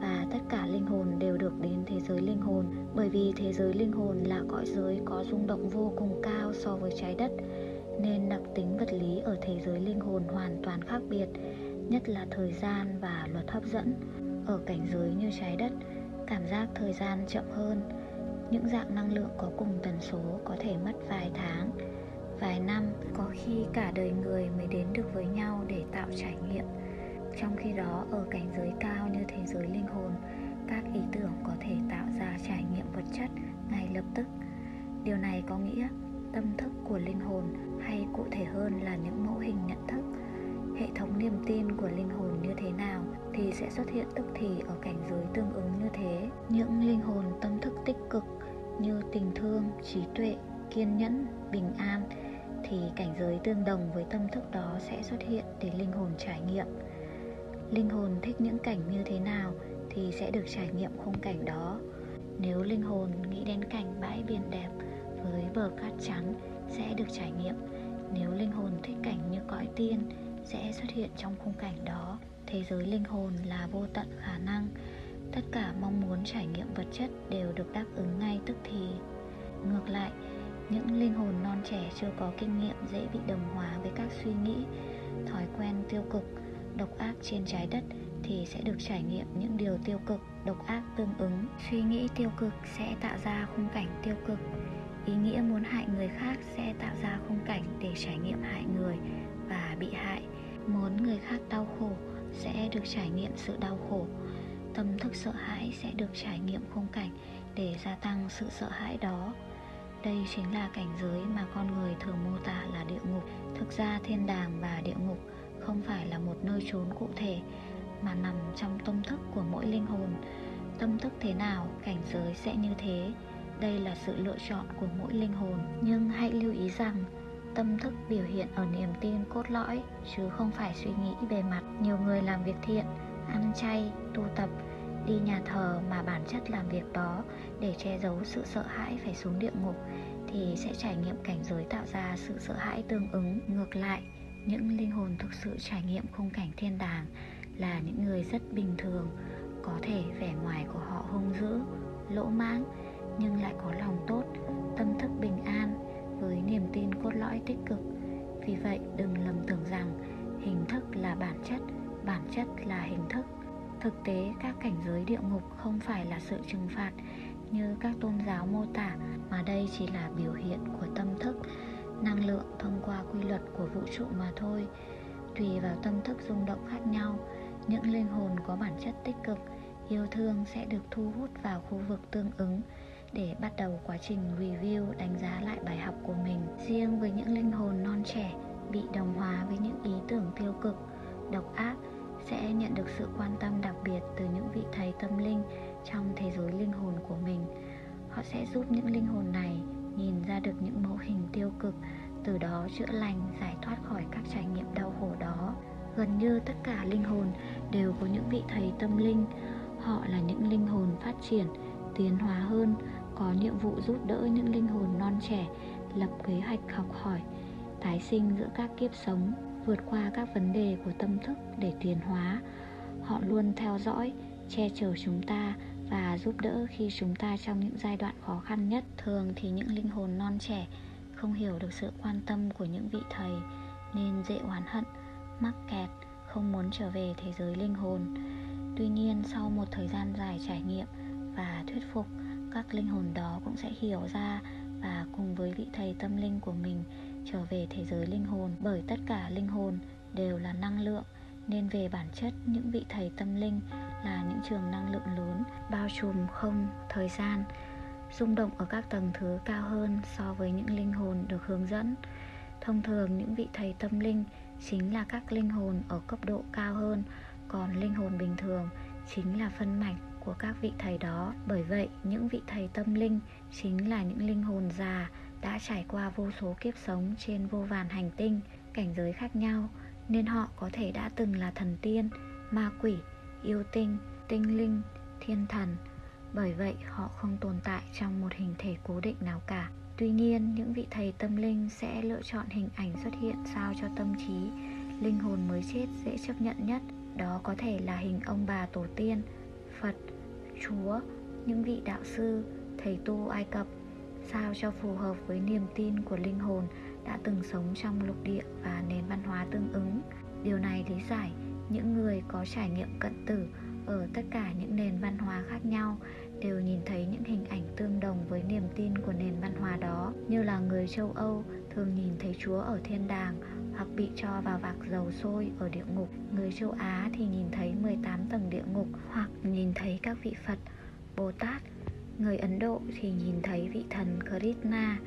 và tất cả linh hồn đều được đến thế giới linh hồn. Bởi vì thế giới linh hồn là cõi giới có rung động vô cùng cao so với trái đất, nên đặc tính vật lý ở thế giới linh hồn hoàn toàn khác biệt, nhất là thời gian và luật hấp dẫn. Ở cảnh giới như trái đất, cảm giác thời gian chậm hơn, những dạng năng lượng có cùng tần số có thể mất vài tháng vài năm, có khi cả đời người mới đến được với nhau để tạo trải nghiệm. Trong khi đó, ở cảnh giới cao như thế giới linh hồn, các ý tưởng có thể tạo ra trải nghiệm vật chất ngay lập tức. Điều này có nghĩa tâm thức của linh hồn, hay cụ thể hơn là những mẫu hình nhận thức. Hệ thống niềm tin của linh hồn như thế nào thì sẽ xuất hiện tức thì ở cảnh giới tương ứng như thế. Những linh hồn tâm thức tích cực như tình thương, trí tuệ, kiên nhẫn, bình an thì cảnh giới tương đồng với tâm thức đó sẽ xuất hiện để linh hồn trải nghiệm. Linh hồn thích những cảnh như thế nào thì sẽ được trải nghiệm khung cảnh đó. Nếu linh hồn nghĩ đến cảnh bãi biển đẹp với bờ cát trắng, sẽ được trải nghiệm. Nếu linh hồn thích cảnh như cõi tiên, sẽ xuất hiện trong khung cảnh đó. Thế giới linh hồn là vô tận khả năng. Tất cả mong muốn trải nghiệm vật chất đều được đáp ứng ngay tức thì. Ngược lại những linh hồn non trẻ chưa có kinh nghiệm dễ bị đồng hóa với các suy nghĩ, thói quen tiêu cực, độc ác trên trái đất thì sẽ được trải nghiệm những điều tiêu cực, độc ác tương ứng. Suy nghĩ tiêu cực sẽ tạo ra khung cảnh tiêu cực. Ý nghĩa muốn hại người khác sẽ tạo ra khung cảnh để trải nghiệm hại người và bị hại. Muốn người khác đau khổ sẽ được trải nghiệm sự đau khổ. Tâm thức sợ hãi sẽ được trải nghiệm khung cảnh để gia tăng sự sợ hãi đó đây chính là cảnh giới mà con người thường mô tả là địa ngục. Thực ra thiên đàng và địa ngục không phải là một nơi trốn cụ thể, mà nằm trong tâm thức của mỗi linh hồn. Tâm thức thế nào, cảnh giới sẽ như thế. Đây là sự lựa chọn của mỗi linh hồn. Nhưng hãy lưu ý rằng, tâm thức biểu hiện ở niềm tin cốt lõi, chứ không phải suy nghĩ bề mặt. Nhiều người làm việc thiện, ăn chay, tu tập đi nhà thờ mà bản chất làm việc đó, để che giấu sự sợ hãi phải xuống địa ngục, thì sẽ trải nghiệm cảnh giới tạo ra sự sợ hãi tương ứng. Ngược lại, những linh hồn thực sự trải nghiệm khung cảnh thiên đàng là những người rất bình thường, có thể vẻ ngoài của họ hung dữ, lỗ mãng, nhưng lại có lòng tốt, tâm thức bình an, với niềm tin cốt lõi tích cực. Vì vậy, đừng lầm tưởng rằng hình thức là bản chất bản chất là hình thức thực tế các cảnh giới địa ngục không phải là sự trừng phạt như các tôn giáo mô tả, mà đây chỉ là biểu hiện của tâm thức, năng lượng thông qua quy luật của vũ trụ mà thôi. Tùy vào tâm thức rung động khác nhau, những linh hồn có bản chất tích cực, yêu thương sẽ được thu hút vào khu vực tương ứng để bắt đầu quá trình review, đánh giá lại bài học của mình. Riêng với những linh hồn non trẻ bị đồng hóa với những ý tưởng tiêu cực, độc ác sẽ nhận được sự quan tâm đặc biệt từ những vị thầy tâm linh trong thế giới linh hồn của mình. Họ sẽ giúp những linh hồn này nhìn ra được những mẫu hình tiêu cực, từ đó chữa lành, giải thoát khỏi các trải nghiệm đau khổ đó. Gần như tất cả linh hồn đều có những vị thầy tâm linh. Họ là những linh hồn phát triển, tiến hóa hơn, có nhiệm vụ giúp đỡ những linh hồn non trẻ, lập kế hoạch học hỏi, tái sinh giữa các kiếp sống vượt qua các vấn đề của tâm thức để tiến hóa. Họ luôn theo dõi, che chở chúng ta và giúp đỡ khi chúng ta trong những giai đoạn khó khăn nhất. Thường thì những linh hồn non trẻ không hiểu được sự quan tâm của những vị thầy, nên dễ oán hận, mắc kẹt, không muốn trở về thế giới linh hồn. Tuy nhiên, sau một thời gian dài trải nghiệm và thuyết phục, các linh hồn đó cũng sẽ hiểu ra và cùng với vị thầy tâm linh của mình trở về thế giới linh hồn. Bởi tất cả linh hồn đều là năng lượng, nên về bản chất những vị thầy tâm linh là những trường năng lượng lớn, bao trùm không thời gian, rung động ở các tầng thứ cao hơn so với những linh hồn được hướng dẫn. Thông thường những vị thầy tâm linh chính là các linh hồn ở cấp độ cao hơn, còn linh hồn bình thường chính là phân mảnh của các vị thầy đó. Bởi vậy, những vị thầy tâm linh chính là những linh hồn già đã trải qua vô số kiếp sống trên vô vàn hành tinh, cảnh giới khác nhau, nên họ có thể đã từng là thần tiên, ma quỷ, yêu tinh tinh linh, thiên thần. Bởi vậy, họ không tồn tại trong một hình thể cố định nào cả. Tuy nhiên, những vị thầy tâm linh sẽ lựa chọn hình ảnh xuất hiện sao cho tâm trí. Linh hồn mới chết dễ chấp nhận nhất. Đó có thể là hình ông bà tổ tiên, phật, chúa, những vị đạo sư, thầy tu ai cập sao cho phù hợp với niềm tin của linh hồn đã từng sống trong lục địa và nền văn hóa tương ứng. Điều này lý giải những người có trải nghiệm cận tử ở tất cả những nền văn hóa khác nhau đều nhìn thấy những hình ảnh tương đồng với niềm tin của nền văn hóa đó, như là người châu âu thường nhìn thấy chúa ở thiên đàng hoặc bị cho vào vạc dầu sôi ở địa ngục. Người châu á thì nhìn thấy 18 tầng địa ngục hoặc nhìn thấy các vị phật, bồ tát người ấn độ thì nhìn thấy vị thần krishna.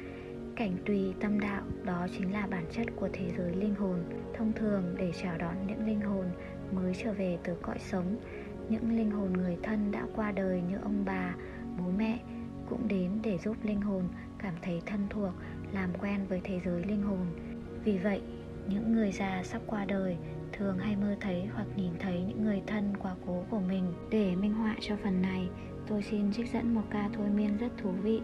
Cảnh tùy tâm đạo, đó chính là bản chất của thế giới linh hồn, thông thường để chào đón những linh hồn mới trở về từ cõi sống. Những linh hồn người thân đã qua đời như ông bà, bố mẹ cũng đến để giúp linh hồn cảm thấy thân thuộc, làm quen với thế giới linh hồn. Vì vậy, những người già sắp qua đời thường hay mơ thấy hoặc nhìn thấy những người thân quá cố của mình. Để minh họa cho phần này tôi xin trích dẫn một ca thôi miên rất thú vị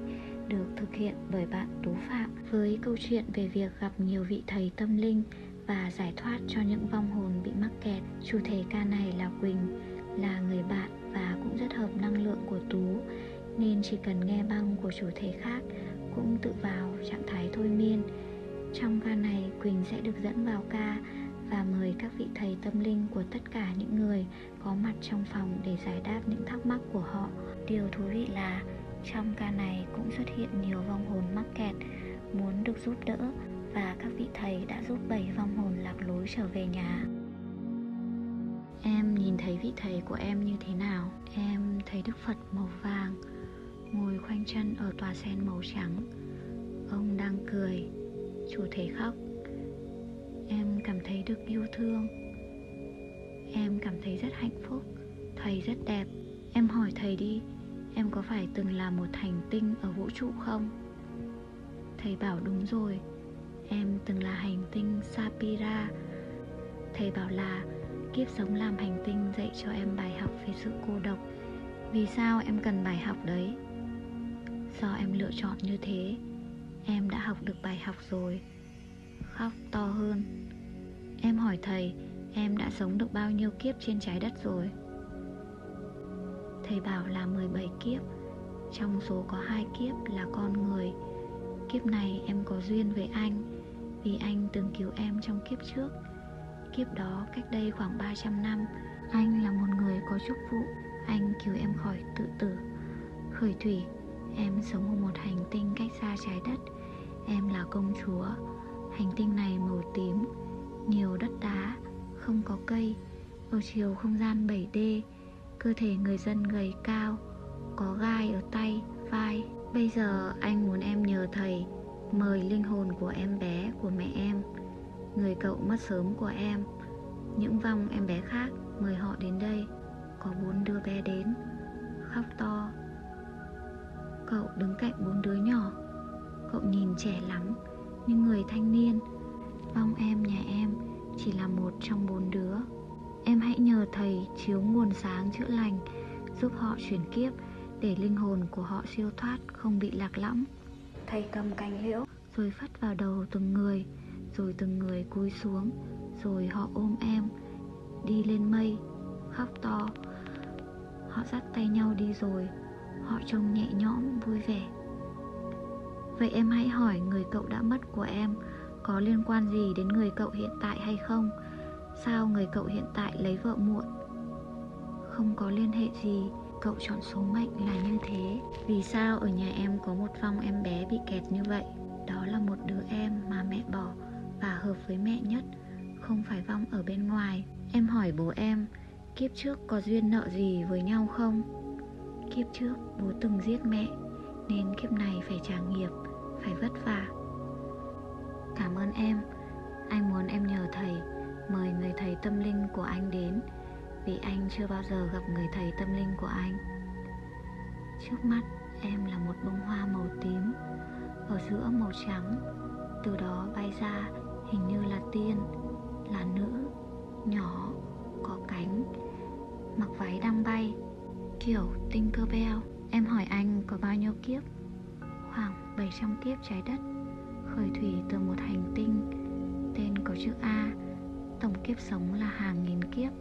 được thực hiện bởi bạn Tú Phạm với câu chuyện về việc gặp nhiều vị thầy tâm linh và giải thoát cho những vong hồn bị mắc kẹt. Chủ thể ca này là Quỳnh, là người bạn và cũng rất hợp năng lượng của Tú nên chỉ cần nghe băng của chủ thể khác cũng tự vào trạng thái thôi miên. Trong ca này Quỳnh sẽ được dẫn vào ca và mời các vị thầy tâm linh của tất cả những người có mặt trong phòng để giải đáp những thắc mắc của họ. Điều thú vị là trong ca này cũng xuất hiện nhiều vong hồn mắc kẹt muốn được giúp đỡ và các vị thầy đã giúp bảy vong hồn lạc lối trở về nhà. Em nhìn thấy vị thầy của em như thế nào? Em thấy Đức Phật màu vàng ngồi khoanh chân ở tòa sen màu trắng. Ông đang cười, chủ thể khóc. Em cảm thấy được yêu thương. Em cảm thấy rất hạnh phúc. Thầy rất đẹp. Em hỏi thầy đi, em có phải từng là một hành tinh ở vũ trụ không? Thầy bảo đúng rồi, em từng là hành tinh Sapira. Thầy bảo là kiếp sống làm hành tinh dạy cho em bài học về sự cô độc. Vì sao em cần bài học đấy? Do em lựa chọn như thế, em đã học được bài học rồi. Khóc to hơn. Em hỏi thầy, em đã sống được bao nhiêu kiếp trên trái đất rồi? Thầy bảo là 17 kiếp Trong số có hai kiếp là con người Kiếp này em có duyên với anh Vì anh từng cứu em trong kiếp trước Kiếp đó cách đây khoảng 300 năm Anh là một người có chúc vụ Anh cứu em khỏi tự tử Khởi thủy Em sống ở một hành tinh cách xa trái đất Em là công chúa Hành tinh này màu tím Nhiều đất đá Không có cây Ở chiều không gian 7D Cơ thể người dân gầy cao Có gai ở tay, vai. Bây giờ anh muốn em nhờ thầy Mời linh hồn của em bé, của mẹ em Người cậu mất sớm của em Những vong em bé khác Mời họ đến đây. Có bốn đứa bé đến Khóc to. Cậu đứng cạnh bốn đứa nhỏ Cậu nhìn trẻ lắm. Nhưng người thanh niên. Vong em nhà em Chỉ là một trong bốn đứa. Em hãy nhờ thầy chiếu nguồn sáng chữa lành Giúp họ chuyển kiếp Để linh hồn của họ siêu thoát Không bị lạc lõng. Thầy cầm cành liễu. Rồi phất vào đầu từng người Rồi từng người cúi xuống Rồi họ ôm em Đi lên mây Khóc to. Họ dắt tay nhau đi rồi Họ trông nhẹ nhõm vui vẻ Vậy em hãy hỏi người cậu đã mất của em, Có liên quan gì đến người cậu hiện tại hay không? Sao người cậu hiện tại lấy vợ muộn? Không có liên hệ gì. Cậu chọn số mệnh là như thế. Vì sao ở nhà em có một vong em bé bị kẹt như vậy? Đó là một đứa em mà mẹ bỏ Và hợp với mẹ nhất, Không phải vong ở bên ngoài. Em hỏi bố em, Kiếp trước có duyên nợ gì với nhau không? Kiếp trước bố từng giết mẹ, Nên kiếp này phải trả nghiệp. Phải vất vả. Cảm ơn em. Anh muốn em nhờ thầy, Mời người thầy tâm linh của anh đến, Vì anh chưa bao giờ gặp người thầy tâm linh của anh. Trước mắt, em là một bông hoa màu tím, Ở giữa màu trắng. Từ đó bay ra, hình như là tiên, Là nữ, Nhỏ, Có cánh, Mặc váy đang bay, Kiểu tinh cơ beo Em hỏi anh có bao nhiêu kiếp? Khoảng 700 kiếp trái đất Khởi thủy từ một hành tinh Tên có chữ A Tổng kiếp sống là hàng nghìn kiếp.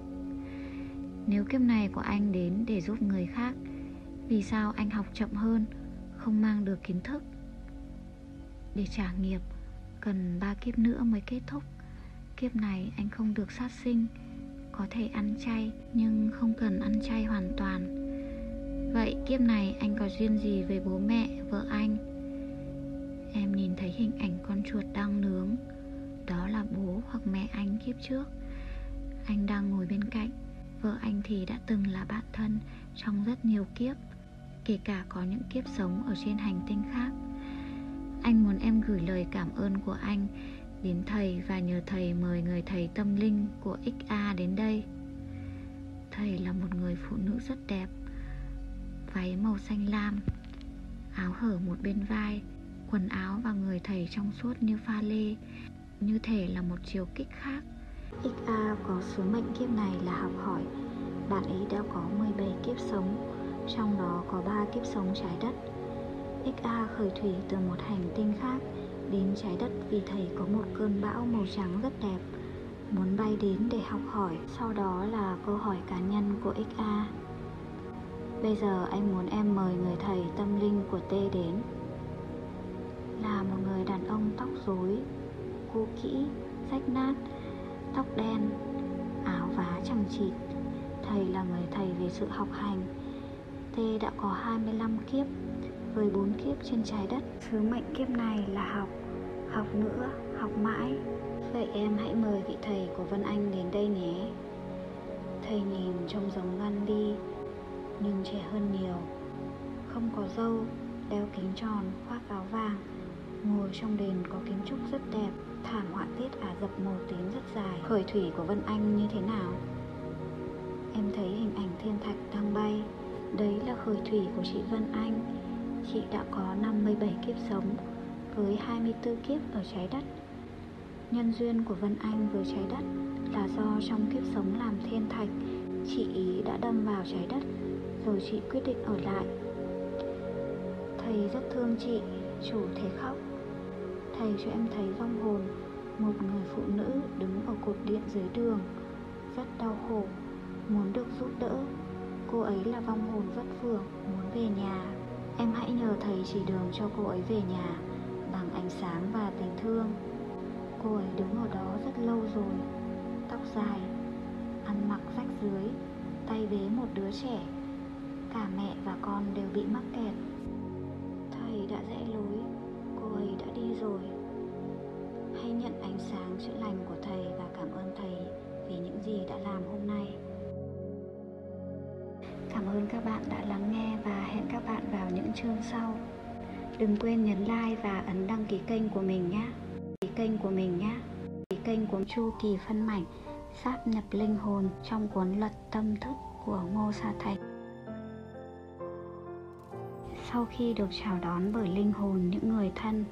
Nếu kiếp này của anh đến để giúp người khác Vì sao anh học chậm hơn Không mang được kiến thức? Để trả nghiệp Cần ba kiếp nữa mới kết thúc. Kiếp này anh không được sát sinh Có thể ăn chay Nhưng không cần ăn chay hoàn toàn. Vậy kiếp này anh có duyên gì với bố mẹ, vợ anh? Em nhìn thấy hình ảnh con chuột đang nướng. Đó là bố hoặc mẹ anh kiếp trước. Anh đang ngồi bên cạnh. Vợ anh thì đã từng là bạn thân trong rất nhiều kiếp, Kể cả có những kiếp sống ở trên hành tinh khác. Anh muốn em gửi lời cảm ơn của anh Đến thầy và nhờ thầy mời người thầy tâm linh của XA đến đây. Thầy là một người phụ nữ rất đẹp, váy màu xanh lam, Áo hở một bên vai Quần áo và người thầy trong suốt như pha lê. Như thể là một chiều kích khác. XA có số mệnh kiếp này là học hỏi. Bạn ấy đã có 17 kiếp sống, Trong đó có 3 kiếp sống trái đất. XA khởi thủy từ một hành tinh khác, đến trái đất vì thầy có một cơn bão màu trắng rất đẹp, muốn bay đến để học hỏi. Sau đó là câu hỏi cá nhân của XA bây giờ anh muốn em mời người thầy tâm linh của T đến là một người đàn ông tóc rối cũ kỹ rách nát tóc đen áo vá chẳng chịt. Thầy là người thầy về sự học hành. T đã có 25 kiếp với 4 kiếp trên trái đất. Sứ mệnh kiếp này là học học nữa học mãi. Vậy em hãy mời vị thầy của Vân Anh đến đây nhé. Thầy nhìn trông giống Gandhi nhưng trẻ hơn nhiều. Không có râu đeo kính tròn khoác áo vàng ngồi trong đền có kiến trúc rất đẹp, thảm họa tiết ả rập màu tím rất dài. Khởi thủy của vân anh như thế nào? Em thấy hình ảnh thiên thạch đang bay. Đấy là khởi thủy của chị vân anh. Chị đã có 57 kiếp sống, với 24 kiếp ở trái đất. Nhân duyên của vân anh với trái đất là do trong kiếp sống làm thiên thạch, chị ý đã đâm vào trái đất, rồi chị quyết định ở lại. Thầy rất thương chị, chủ thể khóc thầy cho em thấy vong hồn, một người phụ nữ đứng ở cột điện dưới đường, rất đau khổ, muốn được giúp đỡ. Cô ấy là vong hồn vất vưởng, muốn về nhà. Em hãy nhờ thầy chỉ đường cho cô ấy về nhà, bằng ánh sáng và tình thương. Cô ấy đứng ở đó rất lâu rồi, tóc dài, ăn mặc rách dưới tay bế một đứa trẻ. Cả mẹ và con đều bị mắc kẹt. Thầy đã rẽ lối rồi. Hãy nhận ánh sáng chữa lành của thầy và cảm ơn thầy vì những gì đã làm hôm nay. Cảm ơn các bạn đã lắng nghe và hẹn các bạn vào những chương sau. Đừng quên nhấn like và ấn đăng ký kênh của mình nhé. Ký kênh của mình nhé. Ký kênh của chu kỳ phân mảnh sáp nhập linh hồn trong cuốn luật tâm thức của ngô sa thạch. Sau khi được chào đón bởi linh hồn những người thân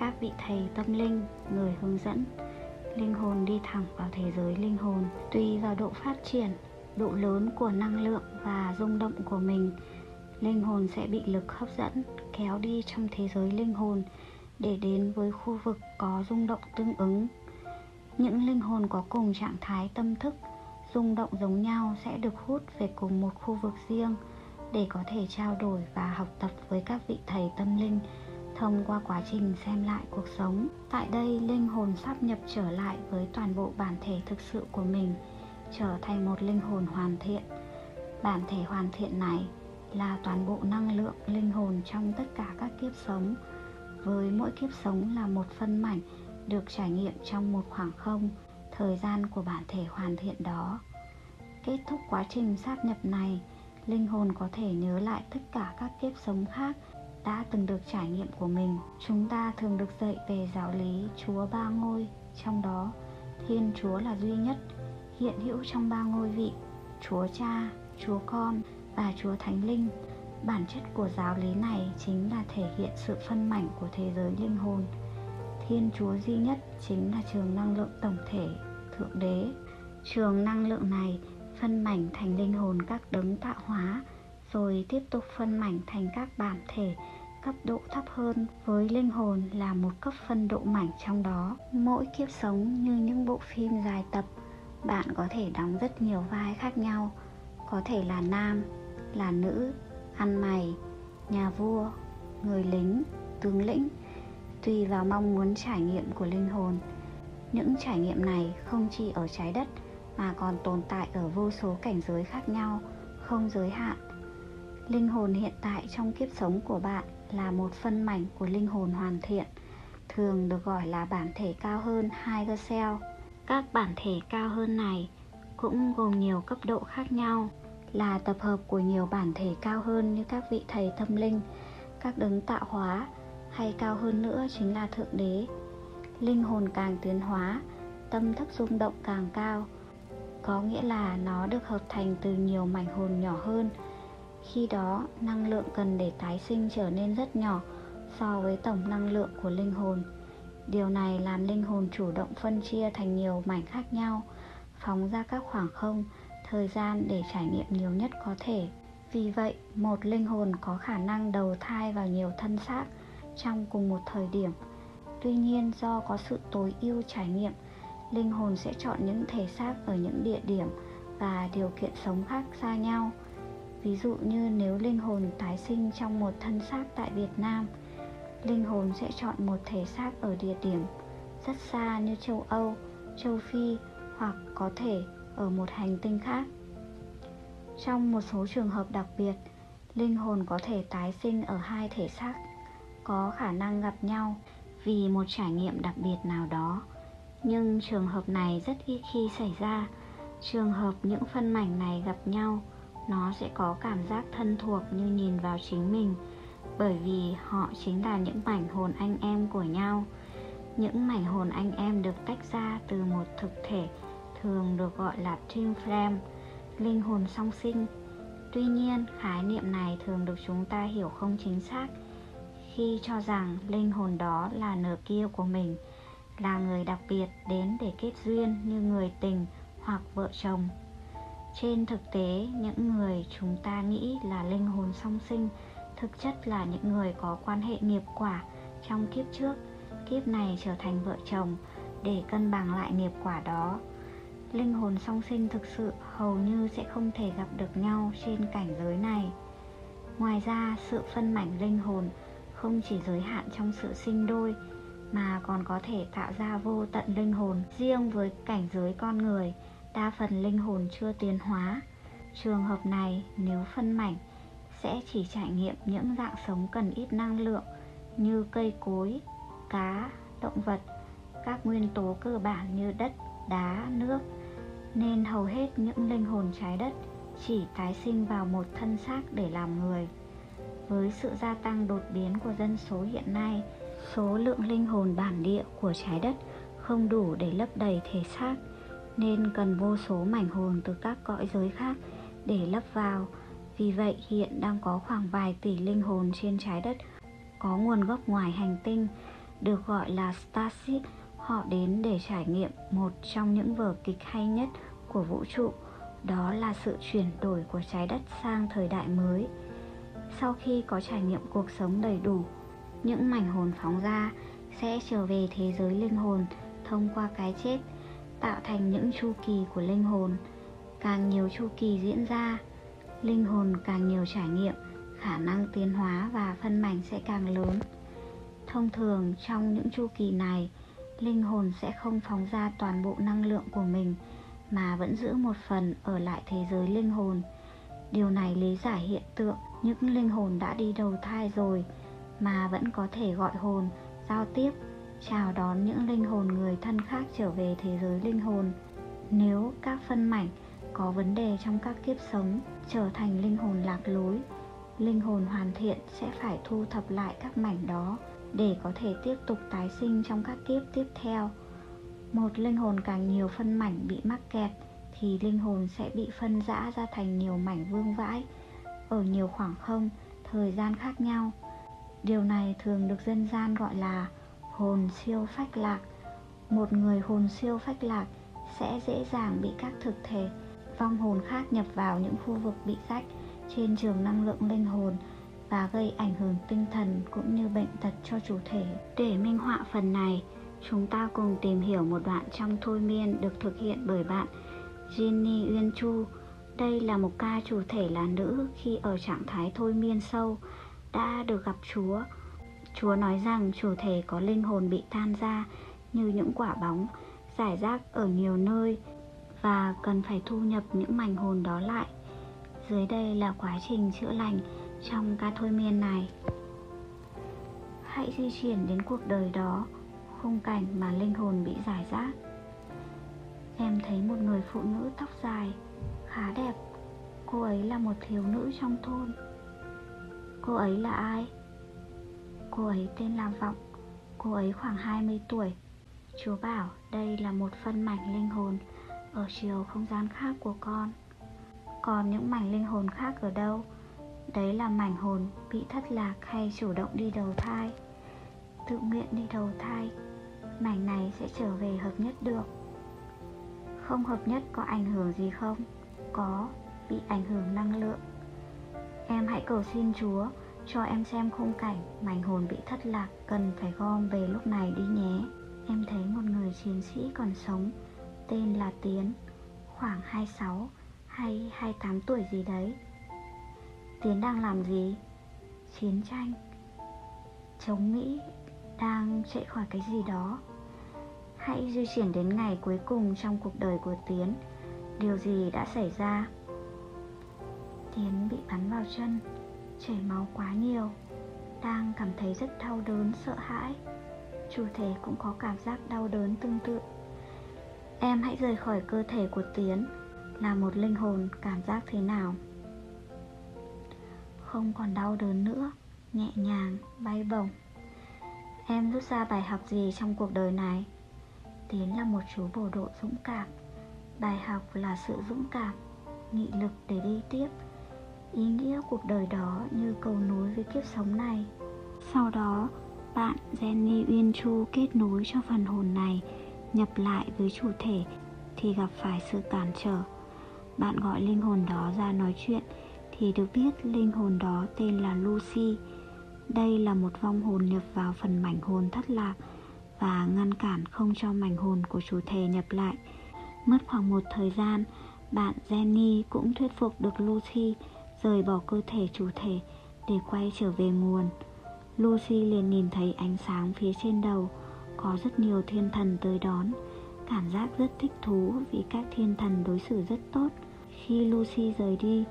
các vị thầy tâm linh, người hướng dẫn. Linh hồn đi thẳng vào thế giới linh hồn, tùy vào độ phát triển, độ lớn của năng lượng và rung động của mình. Linh hồn sẽ bị lực hấp dẫn kéo đi trong thế giới linh hồn để đến với khu vực có rung động tương ứng. Những linh hồn có cùng trạng thái tâm thức, rung động giống nhau sẽ được hút về cùng một khu vực riêng để có thể trao đổi và học tập với các vị thầy tâm linh thông qua quá trình xem lại cuộc sống. Tại đây, linh hồn sắp nhập trở lại với toàn bộ bản thể thực sự của mình, trở thành một linh hồn hoàn thiện. Bản thể hoàn thiện này là toàn bộ năng lượng linh hồn trong tất cả các kiếp sống, với mỗi kiếp sống là một phân mảnh được trải nghiệm trong một khoảng không, thời gian của bản thể hoàn thiện đó. Kết thúc quá trình sáp nhập này, linh hồn có thể nhớ lại tất cả các kiếp sống khác đã từng được trải nghiệm của mình. Chúng ta thường được dạy về giáo lý chúa ba ngôi. Trong đó, thiên chúa là duy nhất hiện hữu trong ba ngôi vị, chúa cha, chúa con và chúa thánh linh. Bản chất của giáo lý này chính là thể hiện sự phân mảnh của thế giới linh hồn. Thiên chúa duy nhất chính là trường năng lượng tổng thể, thượng đế. Trường năng lượng này phân mảnh thành linh hồn các đấng tạo hóa, rồi tiếp tục phân mảnh thành các bản thể cấp độ thấp hơn với linh hồn là một cấp phân độ mảnh trong đó. Mỗi kiếp sống như những bộ phim dài tập, bạn có thể đóng rất nhiều vai khác nhau. Có thể là nam, là nữ, ăn mày, nhà vua, người lính, tướng lĩnh. Tùy vào mong muốn trải nghiệm của linh hồn, những trải nghiệm này không chỉ ở trái đất mà còn tồn tại ở vô số cảnh giới khác nhau, không giới hạn. Linh hồn hiện tại trong kiếp sống của bạn là một phân mảnh của linh hồn hoàn thiện, thường được gọi là bản thể cao hơn higher self. các bản thể cao hơn này cũng gồm nhiều cấp độ khác nhau, là tập hợp của nhiều bản thể cao hơn như các vị thầy tâm linh, các đấng tạo hóa, hay cao hơn nữa chính là thượng đế linh hồn càng tiến hóa, tâm thức rung động càng cao, có nghĩa là nó được hợp thành từ nhiều mảnh hồn nhỏ hơn khi đó năng lượng cần để tái sinh trở nên rất nhỏ so với tổng năng lượng của linh hồn điều này làm linh hồn chủ động phân chia thành nhiều mảnh khác nhau phóng ra các khoảng không thời gian để trải nghiệm nhiều nhất có thể Vì vậy, một linh hồn có khả năng đầu thai vào nhiều thân xác trong cùng một thời điểm. Tuy nhiên, do có sự tối ưu trải nghiệm, linh hồn sẽ chọn những thể xác ở những địa điểm và điều kiện sống khác xa nhau. Ví dụ như nếu linh hồn tái sinh trong một thân xác tại Việt Nam, linh hồn sẽ chọn một thể xác ở địa điểm rất xa như châu Âu, châu Phi hoặc có thể ở một hành tinh khác. Trong một số trường hợp đặc biệt, linh hồn có thể tái sinh ở hai thể xác có khả năng gặp nhau vì một trải nghiệm đặc biệt nào đó. Nhưng trường hợp này rất ít khi xảy ra. Trường hợp những phân mảnh này gặp nhau, nó sẽ có cảm giác thân thuộc như nhìn vào chính mình, bởi vì họ chính là những mảnh hồn anh em của nhau. Những mảnh hồn anh em được tách ra từ một thực thể thường được gọi là twin flame linh hồn song sinh tuy nhiên, khái niệm này thường được chúng ta hiểu không chính xác khi cho rằng linh hồn đó là nửa kia của mình, là người đặc biệt đến để kết duyên như người tình hoặc vợ chồng trên thực tế, những người chúng ta nghĩ là linh hồn song sinh thực chất là những người có quan hệ nghiệp quả trong kiếp trước. Kiếp này trở thành vợ chồng để cân bằng lại nghiệp quả đó. Linh hồn song sinh thực sự hầu như sẽ không thể gặp được nhau trên cảnh giới này. Ngoài ra, sự phân mảnh linh hồn không chỉ giới hạn trong sự sinh đôi, mà còn có thể tạo ra vô tận linh hồn riêng với cảnh giới con người đa phần linh hồn chưa tiến hóa. Trường hợp này, nếu phân mảnh, sẽ chỉ trải nghiệm những dạng sống cần ít năng lượng như cây cối, cá, động vật, các nguyên tố cơ bản như đất, đá, nước. Nên hầu hết những linh hồn trái đất chỉ tái sinh vào một thân xác để làm người. Với sự gia tăng đột biến của dân số hiện nay, số lượng linh hồn bản địa của trái đất không đủ để lấp đầy thể xác nên cần vô số mảnh hồn từ các cõi giới khác để lấp vào. Vì vậy, hiện đang có khoảng vài tỷ linh hồn trên trái đất, có nguồn gốc ngoài hành tinh, được gọi là Starship họ đến để trải nghiệm một trong những vở kịch hay nhất của vũ trụ, đó là sự chuyển đổi của trái đất sang thời đại mới. Sau khi có trải nghiệm cuộc sống đầy đủ, những mảnh hồn phóng ra sẽ trở về thế giới linh hồn thông qua cái chết tạo thành những chu kỳ của linh hồn. Càng nhiều chu kỳ diễn ra, linh hồn càng nhiều trải nghiệm, khả năng tiến hóa và phân mảnh sẽ càng lớn. Thông thường, trong những chu kỳ này, linh hồn sẽ không phóng ra toàn bộ năng lượng của mình, mà vẫn giữ một phần ở lại thế giới linh hồn. Điều này lý giải hiện tượng những linh hồn đã đi đầu thai rồi, mà vẫn có thể gọi hồn, giao tiếp chào đón những linh hồn người thân khác trở về thế giới linh hồn. Nếu các phân mảnh có vấn đề trong các kiếp sống trở thành linh hồn lạc lối, linh hồn hoàn thiện sẽ phải thu thập lại các mảnh đó để có thể tiếp tục tái sinh trong các kiếp tiếp theo. Một linh hồn càng nhiều phân mảnh bị mắc kẹt, thì linh hồn sẽ bị phân rã ra thành nhiều mảnh vương vãi ở nhiều khoảng không, thời gian khác nhau. Điều này thường được dân gian gọi là hồn siêu phách lạc một người hồn siêu phách lạc sẽ dễ dàng bị các thực thể, vong hồn khác nhập vào những khu vực bị rách trên trường năng lượng linh hồn và gây ảnh hưởng tinh thần cũng như bệnh tật cho chủ thể để minh họa phần này, Chúng ta cùng tìm hiểu một đoạn trong thôi miên được thực hiện bởi bạn Ginny Uyên Chu. Đây là một ca chủ thể là nữ khi ở trạng thái thôi miên sâu, đã được gặp Chúa. Chúa nói rằng chủ thể có linh hồn bị tan ra như những quả bóng giải rác ở nhiều nơi và cần phải thu nhập những mảnh hồn đó lại. Dưới đây là quá trình chữa lành trong ca thôi miên này. Hãy di chuyển đến cuộc đời đó, khung cảnh mà linh hồn bị giải rác em thấy một người phụ nữ tóc dài, khá đẹp cô ấy là một thiếu nữ trong thôn cô ấy là ai cô ấy tên là vọng. Cô ấy khoảng 20 tuổi. Chúa bảo, đây là một phân mảnh linh hồn ở chiều không gian khác của con. Còn những mảnh linh hồn khác ở đâu? Đấy là mảnh hồn bị thất lạc hay chủ động đi đầu thai, tự nguyện đi đầu thai. Mảnh này sẽ trở về hợp nhất được. Không hợp nhất có ảnh hưởng gì không? Có, bị ảnh hưởng năng lượng. Em hãy cầu xin Chúa cho em xem khung cảnh mảnh hồn bị thất lạc cần phải gom về lúc này đi nhé. Em thấy một người chiến sĩ còn sống tên là Tiến, khoảng 26 hay 28 tuổi gì đấy. Tiến đang làm gì? Chiến tranh, chống Mỹ, đang chạy khỏi cái gì đó. Hãy di chuyển đến ngày cuối cùng trong cuộc đời của Tiến. Điều gì đã xảy ra? Tiến bị bắn vào chân, chảy máu quá nhiều, đang cảm thấy rất đau đớn, sợ hãi. Chủ thể cũng có cảm giác đau đớn tương tự. Em hãy rời khỏi cơ thể của Tiến là một linh hồn cảm giác thế nào? Không còn đau đớn nữa, nhẹ nhàng, bay bổng. Em rút ra bài học gì trong cuộc đời này? Tiến là một chú bộ đội dũng cảm. Bài học là sự dũng cảm, nghị lực để đi tiếp ý nghĩa cuộc đời đó như cầu nối với kiếp sống này. Sau đó, bạn Jenny Uyên Chu kết nối cho phần hồn này, nhập lại với chủ thể thì gặp phải sự cản trở. Bạn gọi linh hồn đó ra nói chuyện thì được biết linh hồn đó tên là Lucy. Đây là một vong hồn nhập vào phần mảnh hồn thất lạc và ngăn cản không cho mảnh hồn của chủ thể nhập lại. Mất khoảng một thời gian, bạn Jenny cũng thuyết phục được Lucy rời bỏ cơ thể chủ thể để quay trở về nguồn. Lucy liền nhìn thấy ánh sáng phía trên đầu, Có rất nhiều thiên thần tới đón. Cảm giác rất thích thú vì các thiên thần đối xử rất tốt. Khi Lucy rời đi,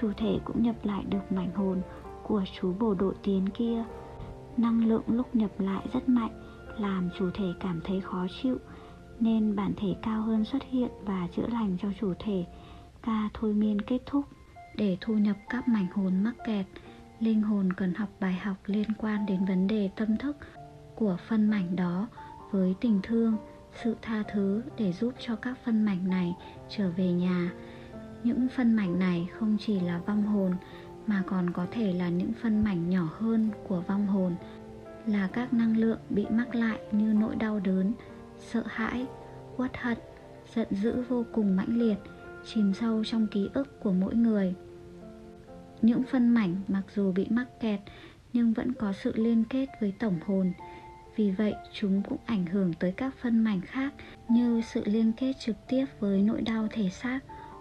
Chủ thể cũng nhập lại được mảnh hồn của chú bổ đội tiến kia. Năng lượng lúc nhập lại rất mạnh, Làm chủ thể cảm thấy khó chịu, Nên bản thể cao hơn xuất hiện và chữa lành cho chủ thể. Ca thôi miên kết thúc để thu nhập các mảnh hồn mắc kẹt, linh hồn cần học bài học liên quan đến vấn đề tâm thức của phân mảnh đó với tình thương, sự tha thứ để giúp cho các phân mảnh này trở về nhà. Những phân mảnh này không chỉ là vong hồn mà còn có thể là những phân mảnh nhỏ hơn của vong hồn là các năng lượng bị mắc lại như nỗi đau đớn, sợ hãi, uất hận, giận dữ vô cùng mãnh liệt chìm sâu trong ký ức của mỗi người những phân mảnh mặc dù bị mắc kẹt, nhưng vẫn có sự liên kết với tổng hồn. Vì vậy, chúng cũng ảnh hưởng tới các phân mảnh khác như sự liên kết trực tiếp với nỗi đau thể xác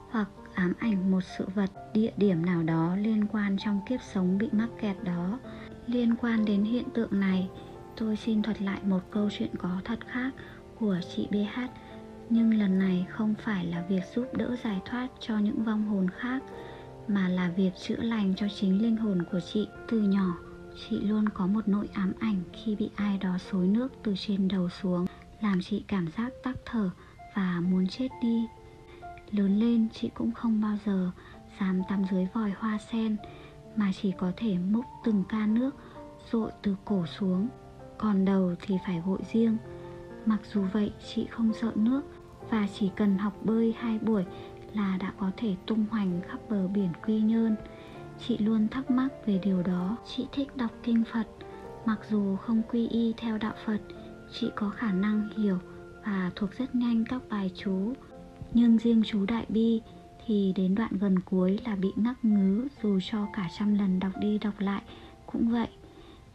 hoặc ám ảnh một sự vật, địa điểm nào đó liên quan trong kiếp sống bị mắc kẹt đó. Liên quan đến hiện tượng này, tôi xin thuật lại một câu chuyện có thật khác của chị bh nhưng lần này không phải là việc giúp đỡ giải thoát cho những vong hồn khác mà là việc chữa lành cho chính linh hồn của chị. Từ nhỏ, chị luôn có một nỗi ám ảnh khi bị ai đó xối nước từ trên đầu xuống, làm chị cảm giác tắc thở và muốn chết đi. Lớn lên, chị cũng không bao giờ dám tắm dưới vòi hoa sen, mà chỉ có thể múc từng ca nước dội từ cổ xuống. Còn đầu thì phải gội riêng. Mặc dù vậy, chị không sợ nước và chỉ cần học bơi hai buổi là đã có thể tung hoành khắp bờ biển Quy Nhơn. Chị luôn thắc mắc về điều đó. Chị thích đọc kinh Phật, mặc dù không quy y theo đạo Phật, chị có khả năng hiểu và thuộc rất nhanh các bài chú. Nhưng riêng chú Đại Bi thì đến đoạn gần cuối là bị ngắc ngứ dù cho cả trăm lần đọc đi đọc lại cũng vậy.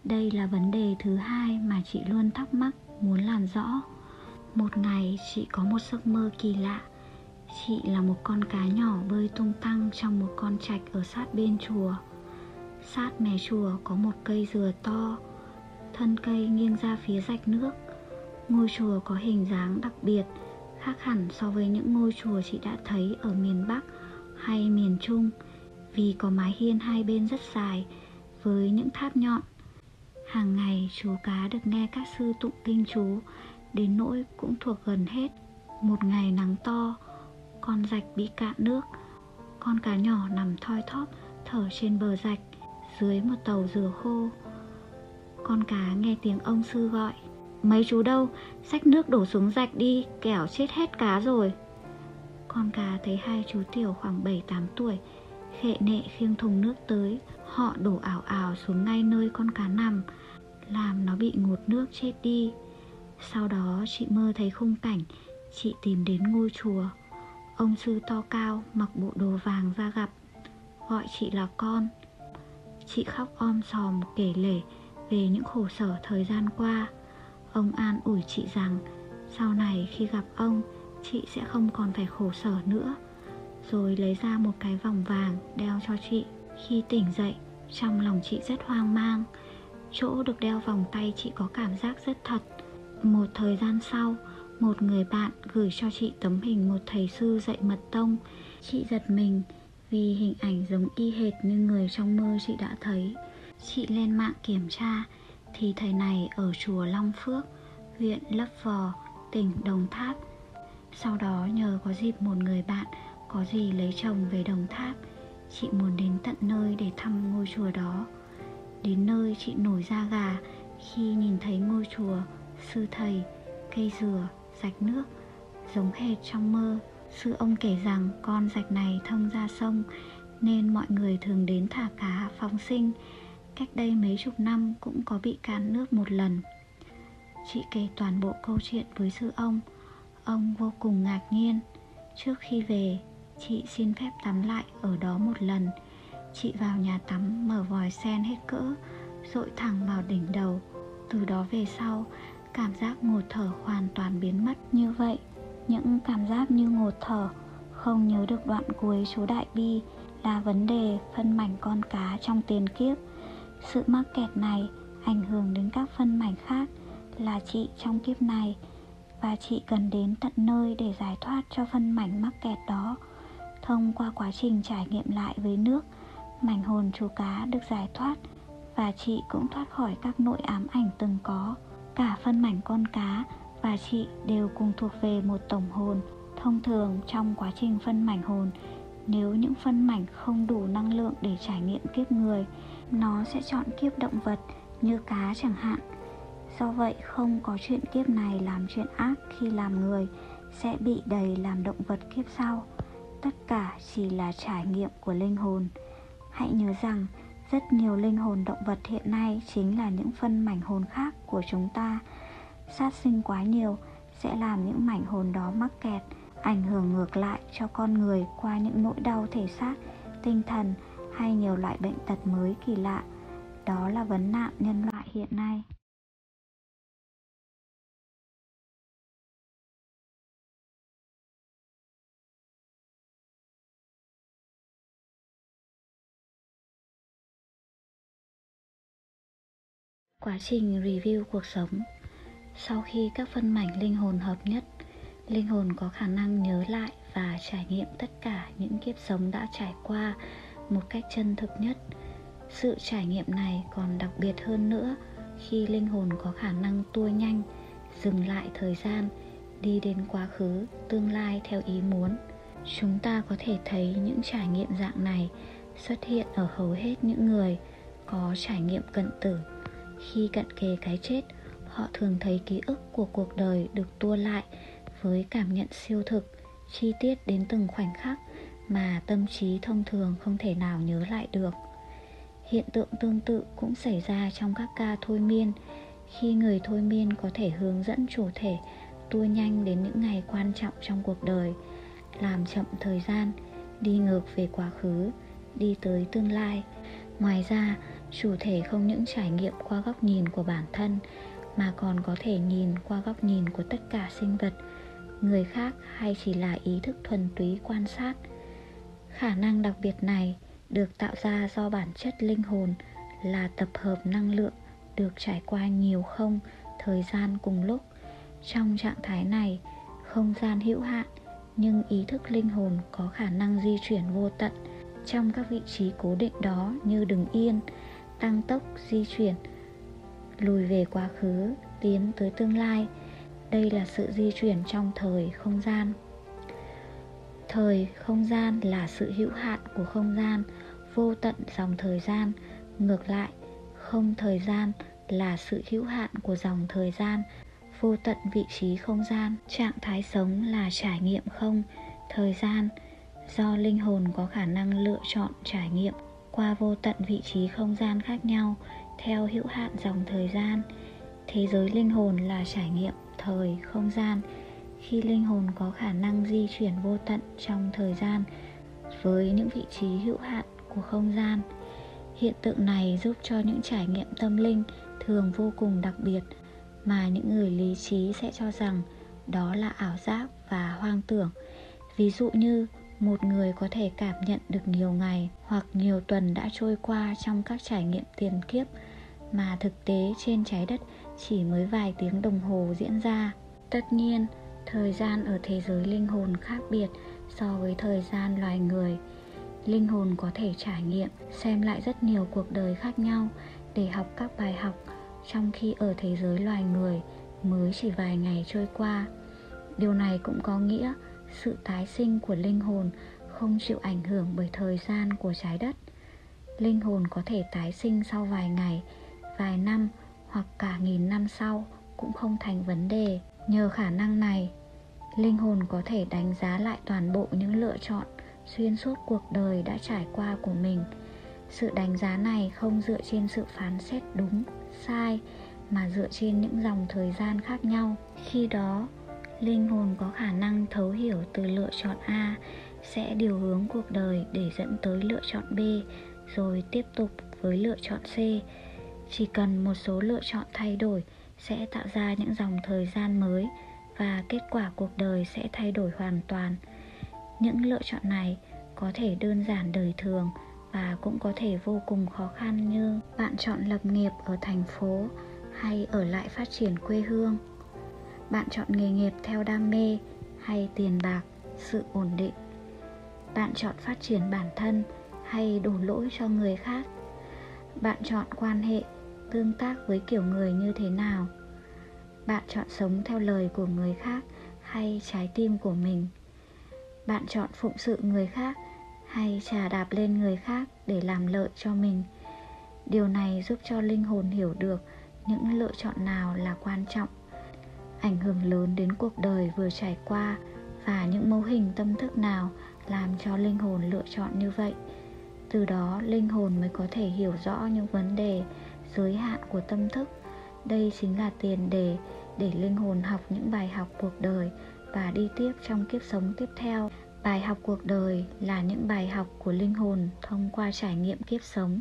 Đây là vấn đề thứ hai mà chị luôn thắc mắc muốn làm rõ. Một ngày chị có một giấc mơ kỳ lạ Chị là một con cá nhỏ bơi tung tăng trong một con trạch ở sát bên chùa. Sát mé chùa có một cây dừa to, Thân cây nghiêng ra phía rạch nước. Ngôi chùa có hình dáng đặc biệt, Khác hẳn so với những ngôi chùa chị đã thấy ở miền Bắc hay miền Trung, Vì có mái hiên hai bên rất dài Với những tháp nhọn. Hàng ngày, chú cá được nghe các sư tụng kinh chú, Đến nỗi cũng thuộc gần hết. Một ngày nắng to con rạch bị cạn nước. Con cá nhỏ nằm thoi thóp, thở trên bờ rạch, dưới một tàu dừa khô. Con cá nghe tiếng ông sư gọi, mấy chú đâu? Xách nước đổ xuống rạch đi, kẻo chết hết cá rồi. Con cá thấy hai chú tiểu khoảng 7-8 tuổi, khệ nệ khiêng thùng nước tới. Họ đổ ảo ảo xuống ngay nơi con cá nằm, làm nó bị ngột nước chết đi. Sau đó, chị mơ thấy khung cảnh, chị tìm đến ngôi chùa. Ông sư to cao mặc bộ đồ vàng ra gặp. Gọi chị là con. Chị khóc om sòm kể lể về những khổ sở thời gian qua. Ông an ủi chị rằng, sau này khi gặp ông, chị sẽ không còn phải khổ sở nữa. Rồi lấy ra một cái vòng vàng đeo cho chị. Khi tỉnh dậy, trong lòng chị rất hoang mang. Chỗ được đeo vòng tay chị có cảm giác rất thật. Một thời gian sau một người bạn gửi cho chị tấm hình một thầy sư dạy mật tông. Chị giật mình vì hình ảnh giống y hệt như người trong mơ chị đã thấy. Chị lên mạng kiểm tra Thì thầy này ở chùa Long Phước Huyện Lấp Vò, tỉnh Đồng Tháp. Sau đó nhờ có dịp một người bạn có gì lấy chồng về Đồng Tháp Chị muốn đến tận nơi để thăm ngôi chùa đó. Đến nơi chị nổi da gà khi nhìn thấy ngôi chùa, sư thầy, cây dừa, rạch nước, Giống hệt trong mơ. Sư ông kể rằng con rạch này thông ra sông, Nên mọi người thường đến thả cá phóng sinh. Cách đây mấy chục năm cũng có bị cạn nước một lần. Chị kể toàn bộ câu chuyện với sư ông. Ông vô cùng ngạc nhiên. Trước khi về, Chị xin phép tắm lại ở đó một lần. Chị vào nhà tắm mở vòi sen hết cỡ dội thẳng vào đỉnh đầu. Từ đó về sau Cảm giác ngột thở hoàn toàn biến mất như vậy. Những cảm giác như ngột thở, Không nhớ được đoạn cuối chú Đại Bi, Là vấn đề phân mảnh con cá trong tiền kiếp. Sự mắc kẹt này ảnh hưởng đến các phân mảnh khác Là chị trong kiếp này, Và chị cần đến tận nơi để giải thoát cho phân mảnh mắc kẹt đó. Thông qua quá trình trải nghiệm lại với nước, Mảnh hồn chú cá được giải thoát, Và chị cũng thoát khỏi các nỗi ám ảnh từng có. Cả phân mảnh con cá và chị đều cùng thuộc về một tổng hồn. Thông thường, trong quá trình phân mảnh hồn, Nếu những phân mảnh không đủ năng lượng để trải nghiệm kiếp người, Nó sẽ chọn kiếp động vật như cá chẳng hạn. Do vậy, không có chuyện kiếp này làm chuyện ác khi làm người Sẽ bị đầy làm động vật kiếp sau. Tất cả chỉ là trải nghiệm của linh hồn. Hãy nhớ rằng rất nhiều linh hồn động vật hiện nay chính là những phân mảnh hồn khác của chúng ta. Sát sinh quá nhiều sẽ làm những mảnh hồn đó mắc kẹt, ảnh hưởng ngược lại cho con người qua những nỗi đau thể xác, tinh thần hay nhiều loại bệnh tật mới kỳ lạ. Đó là vấn nạn nhân loại hiện nay. Quá trình review cuộc sống. Sau khi các phân mảnh linh hồn hợp nhất Linh hồn có khả năng nhớ lại và trải nghiệm tất cả những kiếp sống đã trải qua một cách chân thực nhất. Sự trải nghiệm này còn đặc biệt hơn nữa khi linh hồn có khả năng tua nhanh, dừng lại thời gian, đi đến quá khứ, tương lai theo ý muốn. Chúng ta có thể thấy những trải nghiệm dạng này xuất hiện ở hầu hết những người có trải nghiệm cận tử khi cận kề cái chết, họ thường thấy ký ức của cuộc đời được tua lại với cảm nhận siêu thực, chi tiết đến từng khoảnh khắc mà tâm trí thông thường không thể nào nhớ lại được. Hiện tượng tương tự cũng xảy ra trong các ca thôi miên. Khi người thôi miên có thể hướng dẫn chủ thể tua nhanh đến những ngày quan trọng trong cuộc đời, làm chậm thời gian, đi ngược về quá khứ, đi tới tương lai, ngoài ra chủ thể không những trải nghiệm qua góc nhìn của bản thân, mà còn có thể nhìn qua góc nhìn của tất cả sinh vật. Người khác hay chỉ là ý thức thuần túy quan sát. Khả năng đặc biệt này được tạo ra do bản chất linh hồn là tập hợp năng lượng được trải qua nhiều không, thời gian cùng lúc. Trong trạng thái này, không gian hữu hạn nhưng ý thức linh hồn có khả năng di chuyển vô tận. Trong các vị trí cố định đó như đứng yên tăng tốc di chuyển, lùi về quá khứ, tiến tới tương lai. Đây là sự di chuyển trong thời không gian. Thời không gian là sự hữu hạn của không gian, vô tận dòng thời gian. Ngược lại, không thời gian là sự hữu hạn của dòng thời gian, vô tận vị trí không gian. Trạng thái sống là trải nghiệm không, thời gian do linh hồn có khả năng lựa chọn trải nghiệm qua vô tận vị trí không gian khác nhau, theo hữu hạn dòng thời gian thế giới linh hồn là trải nghiệm thời, không gian khi linh hồn có khả năng di chuyển vô tận trong thời gian với những vị trí hữu hạn của không gian, Hiện tượng này giúp cho những trải nghiệm tâm linh thường vô cùng đặc biệt, mà những người lý trí sẽ cho rằng đó là ảo giác và hoang tưởng. Ví dụ như một người có thể cảm nhận được nhiều ngày hoặc nhiều tuần đã trôi qua trong các trải nghiệm tiền kiếp mà thực tế trên trái đất chỉ mới vài tiếng đồng hồ diễn ra. Tất nhiên, thời gian ở thế giới linh hồn khác biệt so với thời gian loài người. Linh hồn có thể trải nghiệm, xem lại rất nhiều cuộc đời khác nhau để học các bài học, trong khi ở thế giới loài người mới chỉ vài ngày trôi qua. Điều này cũng có nghĩa sự tái sinh của linh hồn không chịu ảnh hưởng bởi thời gian của trái đất. Linh hồn có thể tái sinh sau vài ngày, vài năm hoặc cả nghìn năm sau cũng không thành vấn đề. Nhờ khả năng này, linh hồn có thể đánh giá lại toàn bộ những lựa chọn xuyên suốt cuộc đời đã trải qua của mình. Sự đánh giá này không dựa trên sự phán xét đúng, sai mà dựa trên những dòng thời gian khác nhau. Khi đó, linh hồn có khả năng thấu hiểu từ lựa chọn A sẽ điều hướng cuộc đời để dẫn tới lựa chọn B, rồi tiếp tục với lựa chọn C. Chỉ cần một số lựa chọn thay đổi sẽ tạo ra những dòng thời gian mới và kết quả cuộc đời sẽ thay đổi hoàn toàn. Những lựa chọn này có thể đơn giản đời thường và cũng có thể vô cùng khó khăn như bạn chọn lập nghiệp ở thành phố hay ở lại phát triển quê hương bạn chọn nghề nghiệp theo đam mê hay tiền bạc, sự ổn định. Bạn chọn phát triển bản thân hay đổ lỗi cho người khác. Bạn chọn quan hệ, tương tác với kiểu người như thế nào. Bạn chọn sống theo lời của người khác hay trái tim của mình. Bạn chọn phụng sự người khác hay trà đạp lên người khác để làm lợi cho mình. Điều này giúp cho linh hồn hiểu được những lựa chọn nào là quan trọng ảnh hưởng lớn đến cuộc đời vừa trải qua và những mô hình tâm thức nào làm cho linh hồn lựa chọn như vậy. Từ đó, linh hồn mới có thể hiểu rõ những vấn đề giới hạn của tâm thức. Đây chính là tiền đề để linh hồn học những bài học cuộc đời và đi tiếp trong kiếp sống tiếp theo. Bài học cuộc đời là những bài học của linh hồn thông qua trải nghiệm kiếp sống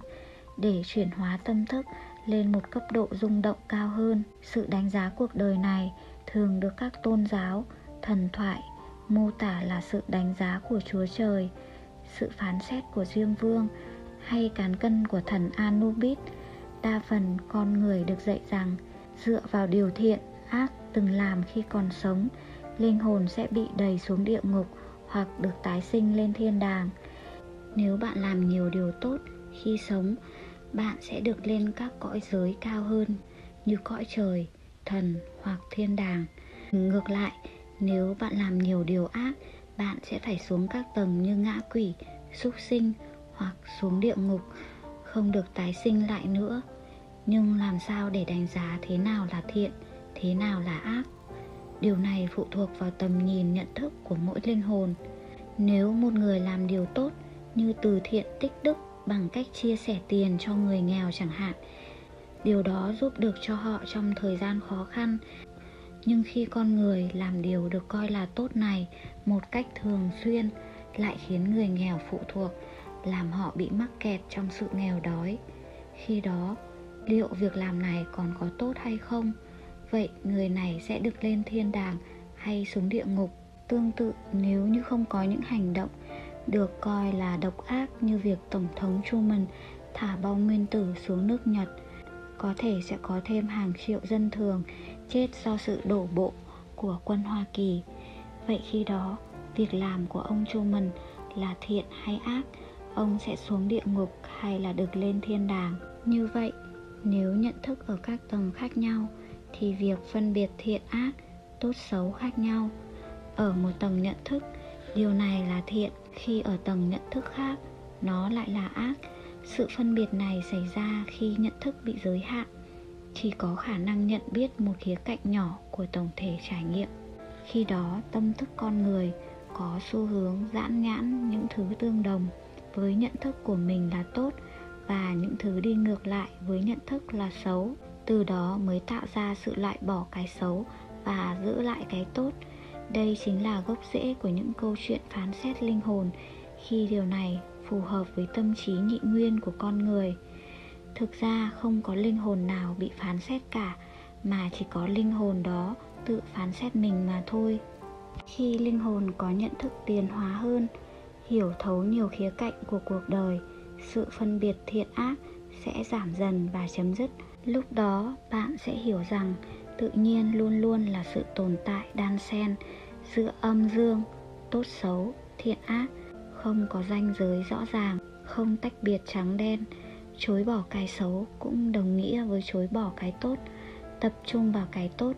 để chuyển hóa tâm thức lên một cấp độ rung động cao hơn. Sự đánh giá cuộc đời này thường được các tôn giáo, thần thoại mô tả là sự đánh giá của chúa trời, sự phán xét của diêm vương hay cán cân của thần anubis, đa phần con người được dạy rằng dựa vào điều thiện ác từng làm khi còn sống, linh hồn sẽ bị đẩy xuống địa ngục hoặc được tái sinh lên thiên đàng. Nếu bạn làm nhiều điều tốt khi sống, bạn sẽ được lên các cõi giới cao hơn như cõi trời thần hoặc thiên đàng. Ngược lại, nếu bạn làm nhiều điều ác, bạn sẽ phải xuống các tầng như ngã quỷ, súc sinh hoặc xuống địa ngục, không được tái sinh lại nữa. Nhưng làm sao để đánh giá thế nào là thiện, thế nào là ác? Điều này phụ thuộc vào tầm nhìn nhận thức của mỗi linh hồn. Nếu một người làm điều tốt như từ thiện tích đức bằng cách chia sẻ tiền cho người nghèo chẳng hạn điều đó giúp được cho họ trong thời gian khó khăn. Nhưng khi con người làm điều được coi là tốt này một cách thường xuyên, lại khiến người nghèo phụ thuộc, làm họ bị mắc kẹt trong sự nghèo đói. Khi đó, liệu việc làm này còn có tốt hay không? Vậy người này sẽ được lên thiên đàng hay xuống địa ngục? Tương tự, nếu như không có những hành động được coi là độc ác như việc tổng thống truman thả bom nguyên tử xuống nước nhật có thể sẽ có thêm hàng triệu dân thường chết do sự đổ bộ của quân Hoa Kỳ. Vậy khi đó, việc làm của ông Truman là thiện hay ác, ông sẽ xuống địa ngục hay là được lên thiên đàng. Như vậy, nếu nhận thức ở các tầng khác nhau thì việc phân biệt thiện ác, tốt xấu khác nhau. Ở một tầng nhận thức, điều này là thiện, khi ở tầng nhận thức khác, nó lại là ác. Sự phân biệt này xảy ra khi nhận thức bị giới hạn chỉ có khả năng nhận biết một khía cạnh nhỏ của tổng thể trải nghiệm. Khi đó, tâm thức con người có xu hướng giãn nhãn những thứ tương đồng với nhận thức của mình là tốt và những thứ đi ngược lại với nhận thức là xấu. Từ đó mới tạo ra sự loại bỏ cái xấu và giữ lại cái tốt. Đây chính là gốc rễ của những câu chuyện phán xét linh hồn. Khi điều này phù hợp với tâm trí nhị nguyên của con người. Thực ra không có linh hồn nào bị phán xét cả, mà chỉ có linh hồn đó tự phán xét mình mà thôi. Khi linh hồn có nhận thức tiền hóa hơn, hiểu thấu nhiều khía cạnh của cuộc đời, sự phân biệt thiện ác sẽ giảm dần và chấm dứt. Lúc đó, bạn sẽ hiểu rằng tự nhiên luôn luôn là sự tồn tại đan xen giữa âm dương, tốt xấu, thiện ác không có ranh giới rõ ràng, không tách biệt trắng đen, chối bỏ cái xấu cũng đồng nghĩa với chối bỏ cái tốt, tập trung vào cái tốt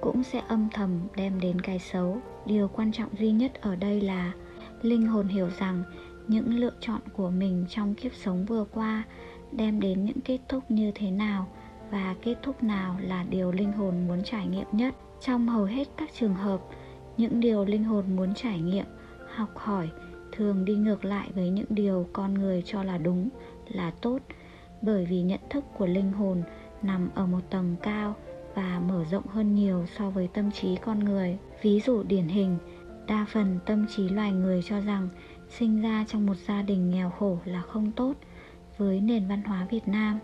cũng sẽ âm thầm đem đến cái xấu. Điều quan trọng duy nhất ở đây là linh hồn hiểu rằng những lựa chọn của mình trong kiếp sống vừa qua đem đến những kết thúc như thế nào và kết thúc nào là điều linh hồn muốn trải nghiệm nhất. Trong hầu hết các trường hợp, những điều linh hồn muốn trải nghiệm, học hỏi thường đi ngược lại với những điều con người cho là đúng, là tốt, bởi vì nhận thức của linh hồn nằm ở một tầng cao và mở rộng hơn nhiều so với tâm trí con người. Ví dụ điển hình, đa phần tâm trí loài người cho rằng sinh ra trong một gia đình nghèo khổ là không tốt với nền văn hóa việt nam.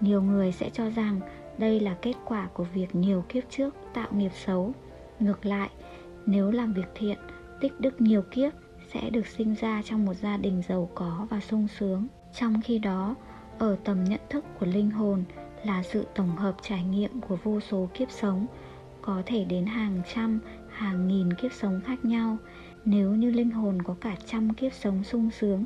Nhiều người sẽ cho rằng đây là kết quả của việc nhiều kiếp trước tạo nghiệp xấu. Ngược lại, nếu làm việc thiện, tích đức nhiều kiếp sẽ được sinh ra trong một gia đình giàu có và sung sướng. Trong khi đó, ở tầm nhận thức của linh hồn là sự tổng hợp trải nghiệm của vô số kiếp sống, có thể đến hàng trăm, hàng nghìn kiếp sống khác nhau. Nếu như linh hồn có cả trăm kiếp sống sung sướng,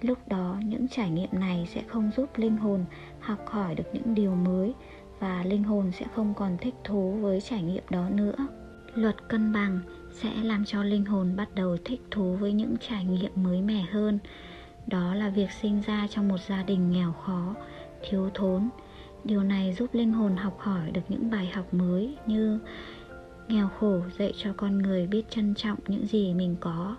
lúc đó những trải nghiệm này sẽ không giúp linh hồn học hỏi được những điều mới và linh hồn sẽ không còn thích thú với trải nghiệm đó nữa. Luật cân bằng sẽ làm cho linh hồn bắt đầu thích thú với những trải nghiệm mới mẻ hơn. Đó là việc sinh ra trong một gia đình nghèo khó, thiếu thốn. Điều này giúp linh hồn học hỏi được những bài học mới như nghèo khổ dạy cho con người biết trân trọng những gì mình có.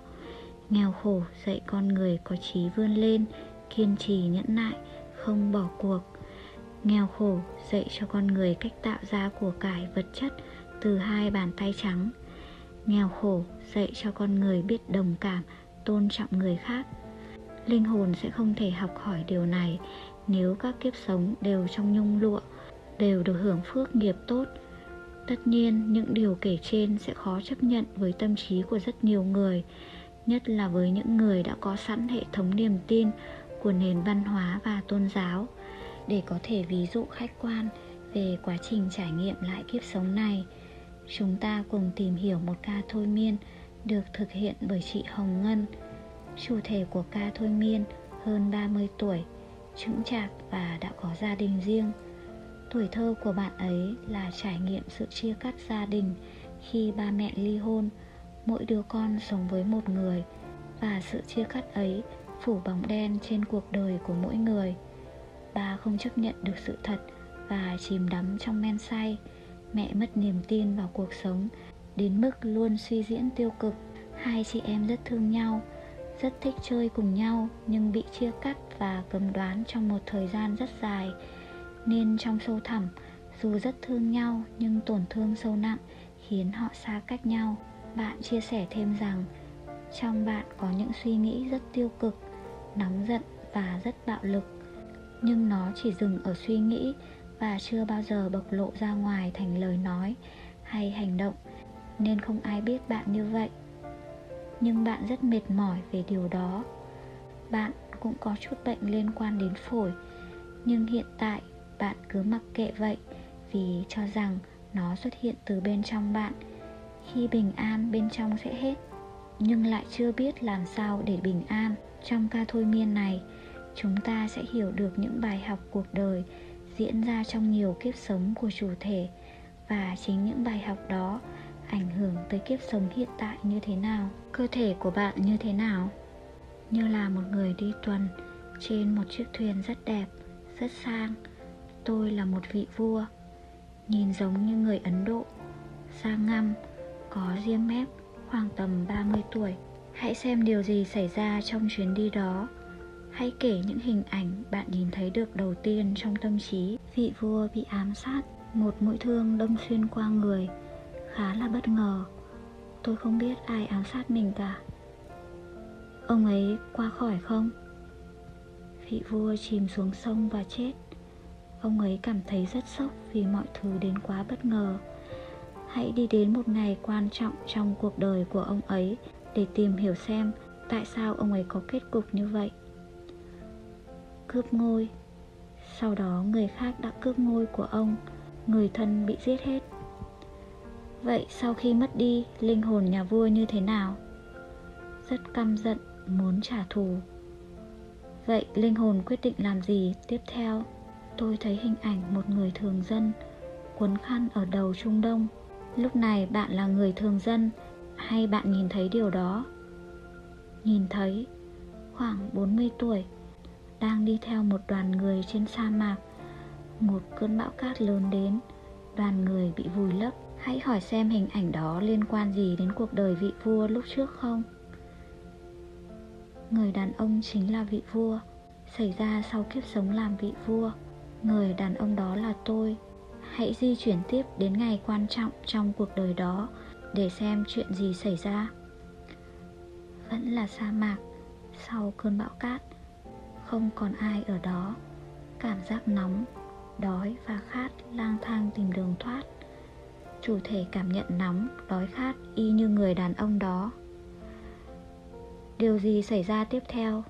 Nghèo khổ dạy con người có trí vươn lên, kiên trì nhẫn nại, không bỏ cuộc. Nghèo khổ dạy cho con người cách tạo ra của cải vật chất từ hai bàn tay trắng nghèo khổ, dạy cho con người biết đồng cảm, tôn trọng người khác. Linh hồn sẽ không thể học hỏi điều này nếu các kiếp sống đều trong nhung lụa, đều được hưởng phước nghiệp tốt. Tất nhiên, những điều kể trên sẽ khó chấp nhận với tâm trí của rất nhiều người, nhất là với những người đã có sẵn hệ thống niềm tin của nền văn hóa và tôn giáo. Để có thể ví dụ khách quan về quá trình trải nghiệm lại kiếp sống này chúng ta cùng tìm hiểu một ca thôi miên được thực hiện bởi chị Hồng Ngân. Chủ thể của ca thôi miên hơn 30 tuổi, chững chạc và đã có gia đình riêng. Tuổi thơ của bạn ấy là trải nghiệm sự chia cắt gia đình khi ba mẹ ly hôn, mỗi đứa con sống với một người và sự chia cắt ấy phủ bóng đen trên cuộc đời của mỗi người. Bà không chấp nhận được sự thật và chìm đắm trong men say mẹ mất niềm tin vào cuộc sống, đến mức luôn suy diễn tiêu cực. Hai chị em rất thương nhau, rất thích chơi cùng nhau, nhưng bị chia cắt và cấm đoán trong một thời gian rất dài. Nên trong sâu thẳm, dù rất thương nhau nhưng tổn thương sâu nặng khiến họ xa cách nhau. Bạn chia sẻ thêm rằng, trong bạn có những suy nghĩ rất tiêu cực, nóng giận và rất bạo lực. Nhưng nó chỉ dừng ở suy nghĩ và chưa bao giờ bộc lộ ra ngoài thành lời nói hay hành động, nên không ai biết bạn như vậy. Nhưng bạn rất mệt mỏi về điều đó. Bạn cũng có chút bệnh liên quan đến phổi, nhưng hiện tại bạn cứ mặc kệ vậy vì cho rằng nó xuất hiện từ bên trong bạn. Khi bình an bên trong sẽ hết, nhưng lại chưa biết làm sao để bình an. Trong ca thôi miên này, chúng ta sẽ hiểu được những bài học cuộc đời diễn ra trong nhiều kiếp sống của chủ thể và chính những bài học đó ảnh hưởng tới kiếp sống hiện tại như thế nào, cơ thể của bạn như thế nào. Như là một người đi tuần trên một chiếc thuyền rất đẹp, rất sang. Tôi là một vị vua, nhìn giống như người ấn độ. Sang ngăm, có ria mép, khoảng tầm 30 tuổi. Hãy xem điều gì xảy ra trong chuyến đi đó hãy kể những hình ảnh bạn nhìn thấy được đầu tiên trong tâm trí. Vị vua bị ám sát, một mũi thương đâm xuyên qua người. Khá là bất ngờ. Tôi không biết ai ám sát mình cả. Ông ấy qua khỏi không? Vị vua chìm xuống sông và chết. Ông ấy cảm thấy rất sốc vì mọi thứ đến quá bất ngờ. Hãy đi đến một ngày quan trọng trong cuộc đời của ông ấy để tìm hiểu xem tại sao ông ấy có kết cục như vậy cướp ngôi. Sau đó người khác đã cướp ngôi của ông, người thân bị giết hết. Vậy sau khi mất đi, linh hồn nhà vua như thế nào? Rất căm giận, muốn trả thù. Vậy linh hồn quyết định làm gì tiếp theo? Tôi thấy hình ảnh một người thường dân, quấn khăn ở đầu trung đông. Lúc này bạn là người thường dân, hay bạn nhìn thấy điều đó? Nhìn thấy, khoảng 40 tuổi đang đi theo một đoàn người trên sa mạc. Một cơn bão cát lớn đến. Đoàn người bị vùi lấp. Hãy hỏi xem hình ảnh đó liên quan gì đến cuộc đời vị vua lúc trước không? Người đàn ông chính là vị vua, xảy ra sau kiếp sống làm vị vua. Người đàn ông đó là tôi. Hãy di chuyển tiếp đến ngày quan trọng trong cuộc đời đó để xem chuyện gì xảy ra. Vẫn là sa mạc sau cơn bão cát không còn ai ở đó. Cảm giác nóng, đói và khát lang thang tìm đường thoát. Chủ thể cảm nhận nóng, đói khát y như người đàn ông đó. Điều gì xảy ra tiếp theo?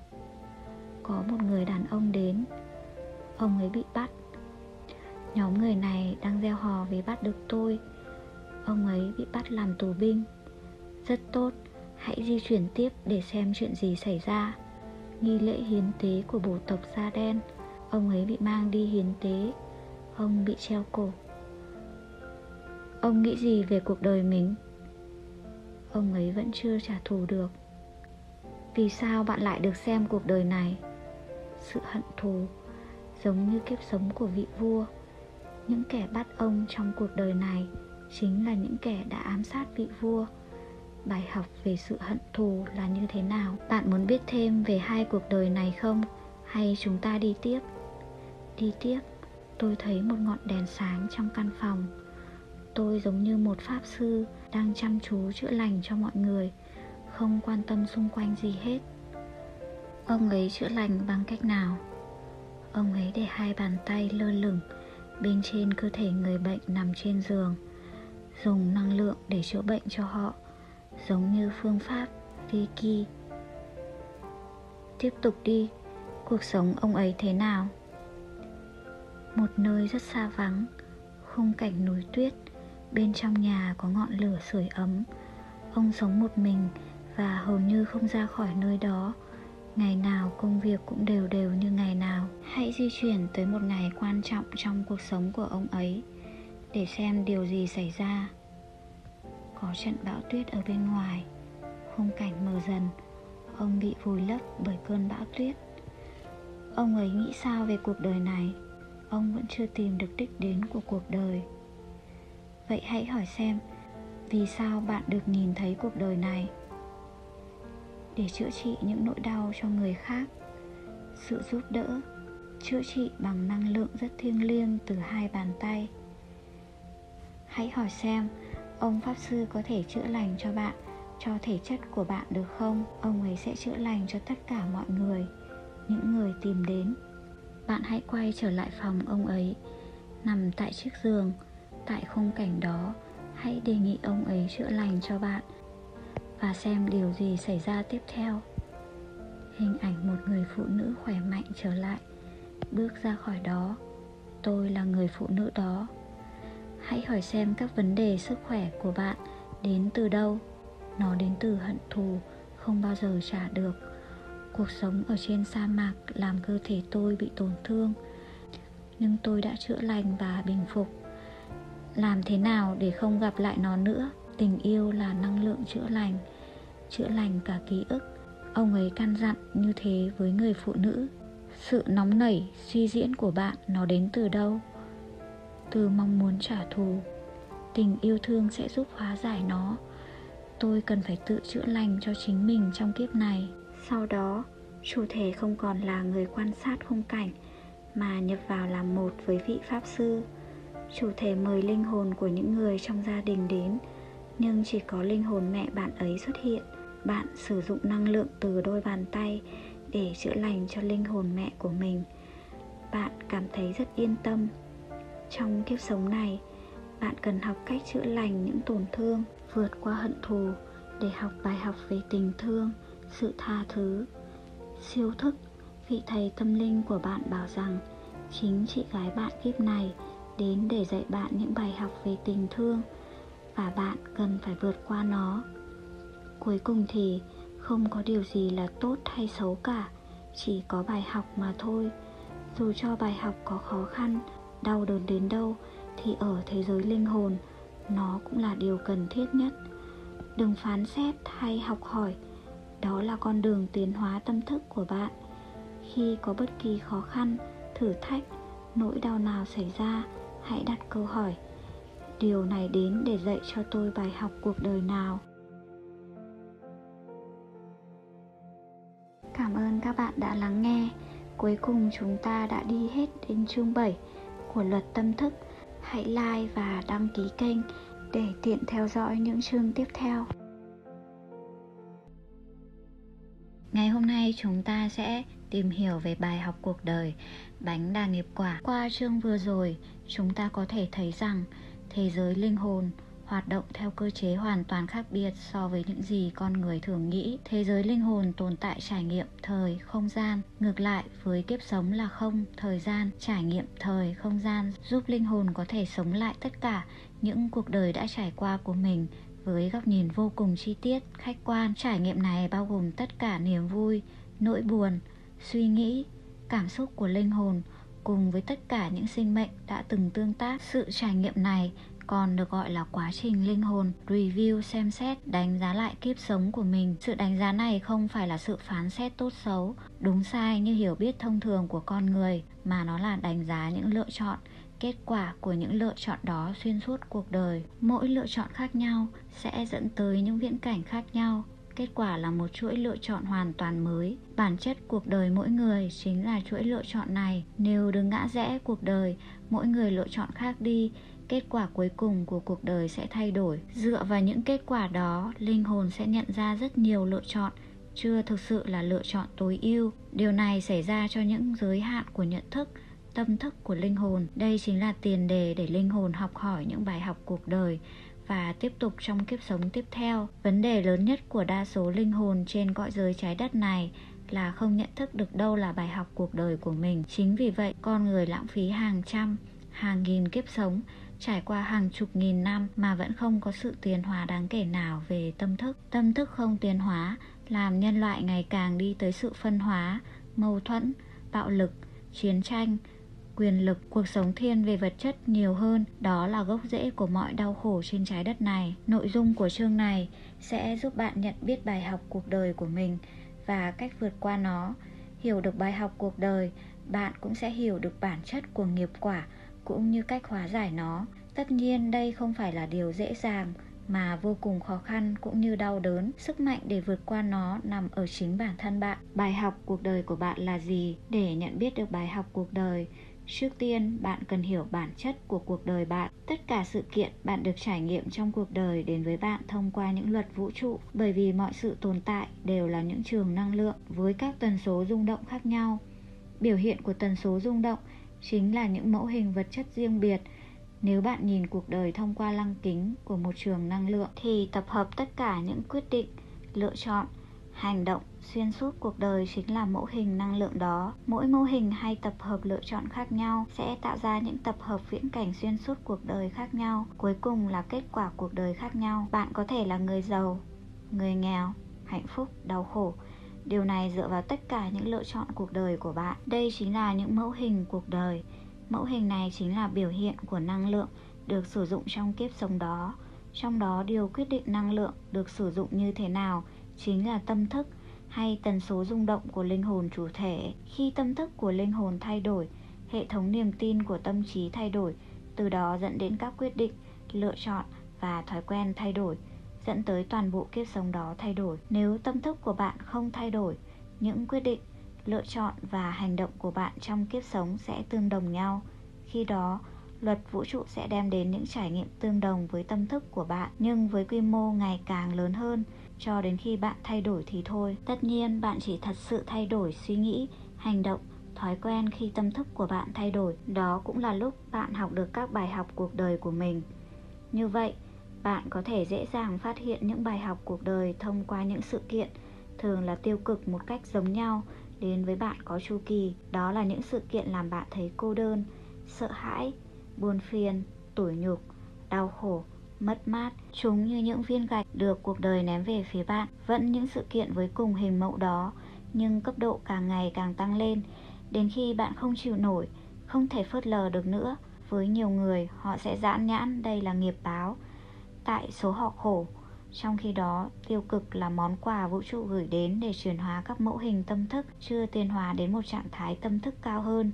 Có một người đàn ông đến. Ông ấy bị bắt. Nhóm người này đang gieo hò vì bắt được tôi. Ông ấy bị bắt làm tù binh. Rất tốt, hãy di chuyển tiếp để xem chuyện gì xảy ra nghi lễ hiến tế của bộ tộc da đen. Ông ấy bị mang đi hiến tế. Ông bị treo cổ. Ông nghĩ gì về cuộc đời mình? Ông ấy vẫn chưa trả thù được. Vì sao bạn lại được xem cuộc đời này? Sự hận thù, giống như kiếp sống của vị vua. Những kẻ bắt ông trong cuộc đời này chính là những kẻ đã ám sát vị vua bài học về sự hận thù là như thế nào? Bạn muốn biết thêm về hai cuộc đời này không? Hay chúng ta đi tiếp? Đi tiếp. Tôi thấy một ngọn đèn sáng trong căn phòng. Tôi giống như một pháp sư đang chăm chú chữa lành cho mọi người, không quan tâm xung quanh gì hết. Ông ấy chữa lành bằng cách nào? Ông ấy để hai bàn tay lơ lửng bên trên cơ thể người bệnh nằm trên giường, dùng năng lượng để chữa bệnh cho họ giống như phương pháp Reiki. Tiếp tục đi, cuộc sống ông ấy thế nào? Một nơi rất xa vắng, khung cảnh núi tuyết, bên trong nhà có ngọn lửa sưởi ấm. Ông sống một mình và hầu như không ra khỏi nơi đó. Ngày nào công việc cũng đều đều như ngày nào. Hãy di chuyển tới một ngày quan trọng trong cuộc sống của ông ấy để xem điều gì xảy ra có trận bão tuyết ở bên ngoài. Khung cảnh mờ dần, ông bị vùi lấp bởi cơn bão tuyết. Ông ấy nghĩ sao về cuộc đời này? Ông vẫn chưa tìm được đích đến của cuộc đời. Vậy hãy hỏi xem, vì sao bạn được nhìn thấy cuộc đời này? Để chữa trị những nỗi đau cho người khác, sự giúp đỡ, chữa trị bằng năng lượng rất thiêng liêng từ hai bàn tay. Hãy hỏi xem ông pháp sư có thể chữa lành cho bạn, cho thể chất của bạn được không? Ông ấy sẽ chữa lành cho tất cả mọi người, những người tìm đến. Bạn hãy quay trở lại phòng ông ấy, nằm tại chiếc giường, tại khung cảnh đó. Hãy đề nghị ông ấy chữa lành cho bạn và xem điều gì xảy ra tiếp theo. Hình ảnh một người phụ nữ khỏe mạnh trở lại, bước ra khỏi đó. Tôi là người phụ nữ đó hãy hỏi xem các vấn đề sức khỏe của bạn đến từ đâu. Nó đến từ hận thù, không bao giờ trả được. Cuộc sống ở trên sa mạc làm cơ thể tôi bị tổn thương, nhưng tôi đã chữa lành và bình phục. Làm thế nào để không gặp lại nó nữa? Tình yêu là năng lượng chữa lành chữa lành cả ký ức. Ông ấy căn dặn như thế với người phụ nữ. Sự nóng nảy, suy diễn của bạn nó đến từ đâu? Từ mong muốn trả thù. Tình yêu thương sẽ giúp hóa giải nó. Tôi cần phải tự chữa lành cho chính mình trong kiếp này. Sau đó, chủ thể không còn là người quan sát khung cảnh, mà nhập vào làm một với vị pháp sư. Chủ thể mời linh hồn của những người trong gia đình đến, nhưng chỉ có linh hồn mẹ bạn ấy xuất hiện. Bạn sử dụng năng lượng từ đôi bàn tay để chữa lành cho linh hồn mẹ của mình. Bạn cảm thấy rất yên tâm trong kiếp sống này, bạn cần học cách chữa lành những tổn thương, vượt qua hận thù để học bài học về tình thương, sự tha thứ. Siêu thức, vị thầy tâm linh của bạn bảo rằng chính chị gái bạn kiếp này đến để dạy bạn những bài học về tình thương và bạn cần phải vượt qua nó. Cuối cùng thì, không có điều gì là tốt hay xấu cả, chỉ có bài học mà thôi. Dù cho bài học có khó khăn đau đớn đến đâu thì ở thế giới linh hồn, nó cũng là điều cần thiết nhất. Đừng phán xét hay học hỏi, đó là con đường tiến hóa tâm thức của bạn. Khi có bất kỳ khó khăn, thử thách, nỗi đau nào xảy ra, hãy đặt câu hỏi, điều này đến để dạy cho tôi bài học cuộc đời nào? Cảm ơn các bạn đã lắng nghe. Cuối cùng chúng ta đã đi hết đến chương 7 của luật tâm thức, hãy like và đăng ký kênh để tiện theo dõi những chương tiếp theo. Ngày hôm nay chúng ta sẽ tìm hiểu về bài học cuộc đời, bánh đa nghiệp quả. Qua chương vừa rồi, chúng ta có thể thấy rằng thế giới linh hồn hoạt động theo cơ chế hoàn toàn khác biệt so với những gì con người thường nghĩ. Thế giới linh hồn tồn tại trải nghiệm thời, không gian. Ngược lại, với kiếp sống là không, thời gian, trải nghiệm thời, không gian, giúp linh hồn có thể sống lại tất cả những cuộc đời đã trải qua của mình với góc nhìn vô cùng chi tiết, khách quan. Trải nghiệm này bao gồm tất cả niềm vui, nỗi buồn, suy nghĩ, cảm xúc của linh hồn cùng với tất cả những sinh mệnh đã từng tương tác. Sự trải nghiệm này còn được gọi là quá trình linh hồn. Review, xem xét, đánh giá lại kiếp sống của mình. Sự đánh giá này không phải là sự phán xét tốt xấu. Đúng sai như hiểu biết thông thường của con người, mà nó là đánh giá những lựa chọn, kết quả của những lựa chọn đó xuyên suốt cuộc đời. Mỗi lựa chọn khác nhau, sẽ dẫn tới những viễn cảnh khác nhau. Kết quả là một chuỗi lựa chọn hoàn toàn mới. Bản chất cuộc đời mỗi người chính là chuỗi lựa chọn này. Nếu đứng ngã rẽ cuộc đời, mỗi người lựa chọn khác đi kết quả cuối cùng của cuộc đời sẽ thay đổi. Dựa vào những kết quả đó, linh hồn sẽ nhận ra rất nhiều lựa chọn, chưa thực sự là lựa chọn tối ưu. Điều này xảy ra cho những giới hạn của nhận thức, tâm thức của linh hồn. Đây chính là tiền đề để linh hồn học hỏi những bài học cuộc đời và tiếp tục trong kiếp sống tiếp theo. Vấn đề lớn nhất của đa số linh hồn trên cõi giới trái đất này là không nhận thức được đâu là bài học cuộc đời của mình. Chính vì vậy, con người lãng phí hàng trăm, hàng nghìn kiếp sống trải qua hàng chục nghìn năm mà vẫn không có sự tiến hóa đáng kể nào về tâm thức. Tâm thức không tiến hóa, làm nhân loại ngày càng đi tới sự phân hóa, mâu thuẫn, bạo lực, chiến tranh, quyền lực, cuộc sống thiên về vật chất nhiều hơn. Đó là gốc rễ của mọi đau khổ trên trái đất này. Nội dung của chương này sẽ giúp bạn nhận biết bài học cuộc đời của mình và cách vượt qua nó. Hiểu được bài học cuộc đời, bạn cũng sẽ hiểu được bản chất của nghiệp quả cũng như cách hóa giải nó. Tất nhiên đây không phải là điều dễ dàng, mà vô cùng khó khăn cũng như đau đớn. Sức mạnh để vượt qua nó nằm ở chính bản thân bạn. Bài học cuộc đời của bạn là gì? Để nhận biết được bài học cuộc đời, trước tiên bạn cần hiểu bản chất của cuộc đời bạn. Tất cả sự kiện bạn được trải nghiệm trong cuộc đời đến với bạn thông qua những luật vũ trụ. Bởi vì mọi sự tồn tại đều là những trường năng lượng với các tần số rung động khác nhau. Biểu hiện của tần số rung động chính là những mẫu hình vật chất riêng biệt. Nếu bạn nhìn cuộc đời thông qua lăng kính của một trường năng lượng, thì tập hợp tất cả những quyết định, lựa chọn, hành động xuyên suốt cuộc đời chính là mẫu hình năng lượng đó. Mỗi mô hình hay tập hợp lựa chọn khác nhau sẽ tạo ra những tập hợp viễn cảnh xuyên suốt cuộc đời khác nhau. Cuối cùng là kết quả cuộc đời khác nhau. Bạn có thể là người giàu, người nghèo, hạnh phúc, đau khổ điều này dựa vào tất cả những lựa chọn cuộc đời của bạn. Đây chính là những mẫu hình cuộc đời. Mẫu hình này chính là biểu hiện của năng lượng được sử dụng trong kiếp sống đó. Trong đó, điều quyết định năng lượng được sử dụng như thế nào chính là tâm thức hay tần số rung động của linh hồn chủ thể. Khi tâm thức của linh hồn thay đổi, hệ thống niềm tin của tâm trí thay đổi, từ đó dẫn đến các quyết định, lựa chọn và thói quen thay đổi dẫn tới toàn bộ kiếp sống đó thay đổi nếu tâm thức của bạn không thay đổi những quyết định lựa chọn và hành động của bạn trong kiếp sống sẽ tương đồng nhau khi đó luật vũ trụ sẽ đem đến những trải nghiệm tương đồng với tâm thức của bạn nhưng với quy mô ngày càng lớn hơn cho đến khi bạn thay đổi thì thôi. Tất nhiên bạn chỉ thật sự thay đổi suy nghĩ, hành động, thói quen khi tâm thức của bạn thay đổi. Đó cũng là lúc bạn học được các bài học cuộc đời của mình. Như vậy, bạn có thể dễ dàng phát hiện những bài học cuộc đời thông qua những sự kiện thường là tiêu cực một cách giống nhau đến với bạn có chu kỳ. Đó là những sự kiện làm bạn thấy cô đơn, sợ hãi, buồn phiền, tủi nhục, đau khổ, mất mát. Chúng như những viên gạch được cuộc đời ném về phía bạn. Vẫn những sự kiện với cùng hình mẫu đó, nhưng cấp độ càng ngày càng tăng lên, đến khi bạn không chịu nổi, không thể phớt lờ được nữa. Với nhiều người, họ sẽ giãn nhãn đây là nghiệp báo. Tại số họ khổ, trong khi đó, tiêu cực là món quà vũ trụ gửi đến để chuyển hóa các mẫu hình tâm thức chưa tiến hóa đến một trạng thái tâm thức cao hơn.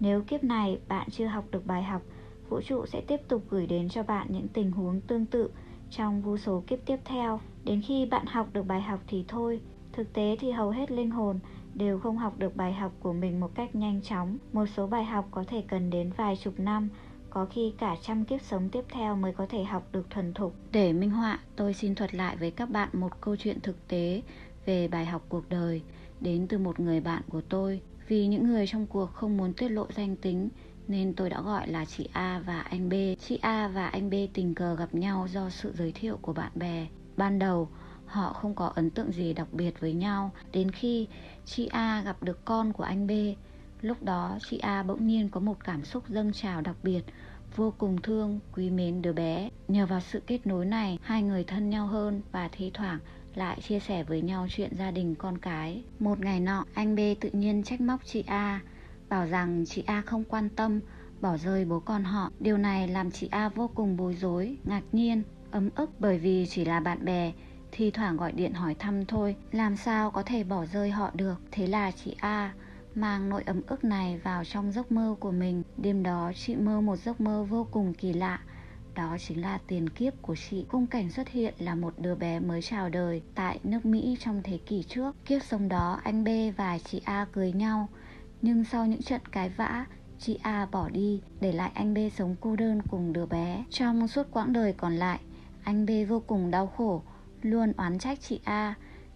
Nếu kiếp này bạn chưa học được bài học, vũ trụ sẽ tiếp tục gửi đến cho bạn những tình huống tương tự trong vô số kiếp tiếp theo. Đến khi bạn học được bài học thì thôi. Thực tế thì hầu hết linh hồn đều không học được bài học của mình một cách nhanh chóng. Một số bài học có thể cần đến vài chục năm có khi cả trăm kiếp sống tiếp theo mới có thể học được thuần thục. Để minh họa, tôi xin thuật lại với các bạn một câu chuyện thực tế về bài học cuộc đời đến từ một người bạn của tôi. Vì những người trong cuộc không muốn tiết lộ danh tính nên tôi đã gọi là chị A và anh B. Chị A và anh B tình cờ gặp nhau do sự giới thiệu của bạn bè. Ban đầu, họ không có ấn tượng gì đặc biệt với nhau đến khi chị A gặp được con của anh B. Lúc đó, chị A bỗng nhiên có một cảm xúc dâng trào đặc biệt vô cùng thương, quý mến đứa bé. Nhờ vào sự kết nối này, hai người thân nhau hơn và thi thoảng lại chia sẻ với nhau chuyện gia đình con cái. Một ngày nọ, anh B tự nhiên trách móc chị A, bảo rằng chị A không quan tâm, bỏ rơi bố con họ. Điều này làm chị A vô cùng bối rối, ngạc nhiên, ấm ức bởi vì chỉ là bạn bè, thi thoảng gọi điện hỏi thăm thôi, làm sao có thể bỏ rơi họ được. Thế là chị A mang nỗi ấm ức này vào trong giấc mơ của mình. Đêm đó chị mơ một giấc mơ vô cùng kỳ lạ. Đó chính là tiền kiếp của chị. Khung cảnh xuất hiện là một đứa bé mới chào đời tại nước Mỹ trong thế kỷ trước. Kiếp sống đó anh B và chị A cưới nhau. Nhưng sau những trận cái vã, chị A bỏ đi, để lại anh B sống cô đơn cùng đứa bé. Trong suốt quãng đời còn lại, anh B vô cùng đau khổ, luôn oán trách chị A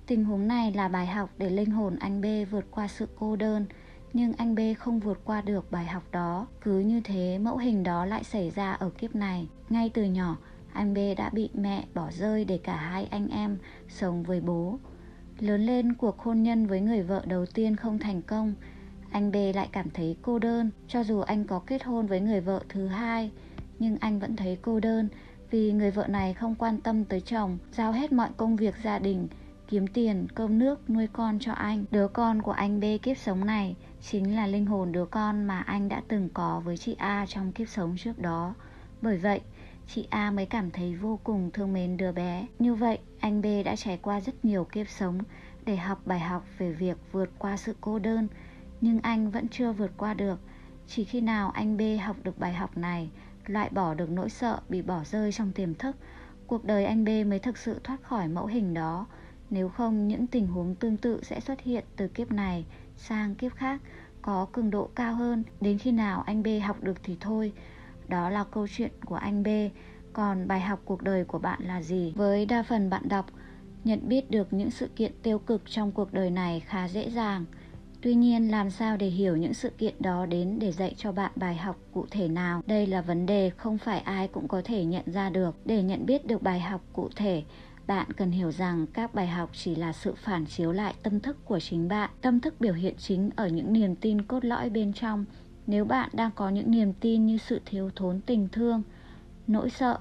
Tình huống này là bài học để linh hồn anh B vượt qua sự cô đơn, nhưng anh B không vượt qua được bài học đó. Cứ như thế, mẫu hình đó lại xảy ra ở kiếp này. Ngay từ nhỏ, anh B đã bị mẹ bỏ rơi để cả hai anh em sống với bố. Lớn lên cuộc hôn nhân với người vợ đầu tiên không thành công, anh B lại cảm thấy cô đơn cho dù anh có kết hôn với người vợ thứ hai, nhưng anh vẫn thấy cô đơn vì người vợ này không quan tâm tới chồng, giao hết mọi công việc gia đình kiếm tiền, cơm nước, nuôi con cho anh. Đứa con của anh B kiếp sống này chính là linh hồn đứa con mà anh đã từng có với chị A trong kiếp sống trước đó. Bởi vậy, chị A mới cảm thấy vô cùng thương mến đứa bé. Như vậy, anh B đã trải qua rất nhiều kiếp sống để học bài học về việc vượt qua sự cô đơn, nhưng anh vẫn chưa vượt qua được. Chỉ khi nào anh B học được bài học này, loại bỏ được nỗi sợ bị bỏ rơi trong tiềm thức, cuộc đời anh B mới thực sự thoát khỏi mẫu hình đó nếu không, những tình huống tương tự sẽ xuất hiện từ kiếp này sang kiếp khác có cường độ cao hơn. Đến khi nào anh B học được thì thôi. Đó là câu chuyện của anh B. Còn bài học cuộc đời của bạn là gì? Với đa phần bạn đọc, nhận biết được những sự kiện tiêu cực trong cuộc đời này khá dễ dàng. Tuy nhiên, làm sao để hiểu những sự kiện đó đến để dạy cho bạn bài học cụ thể nào? Đây là vấn đề không phải ai cũng có thể nhận ra được. Để nhận biết được bài học cụ thể, bạn cần hiểu rằng các bài học chỉ là sự phản chiếu lại tâm thức của chính bạn. Tâm thức biểu hiện chính ở những niềm tin cốt lõi bên trong. Nếu bạn đang có những niềm tin như sự thiếu thốn tình thương, nỗi sợ,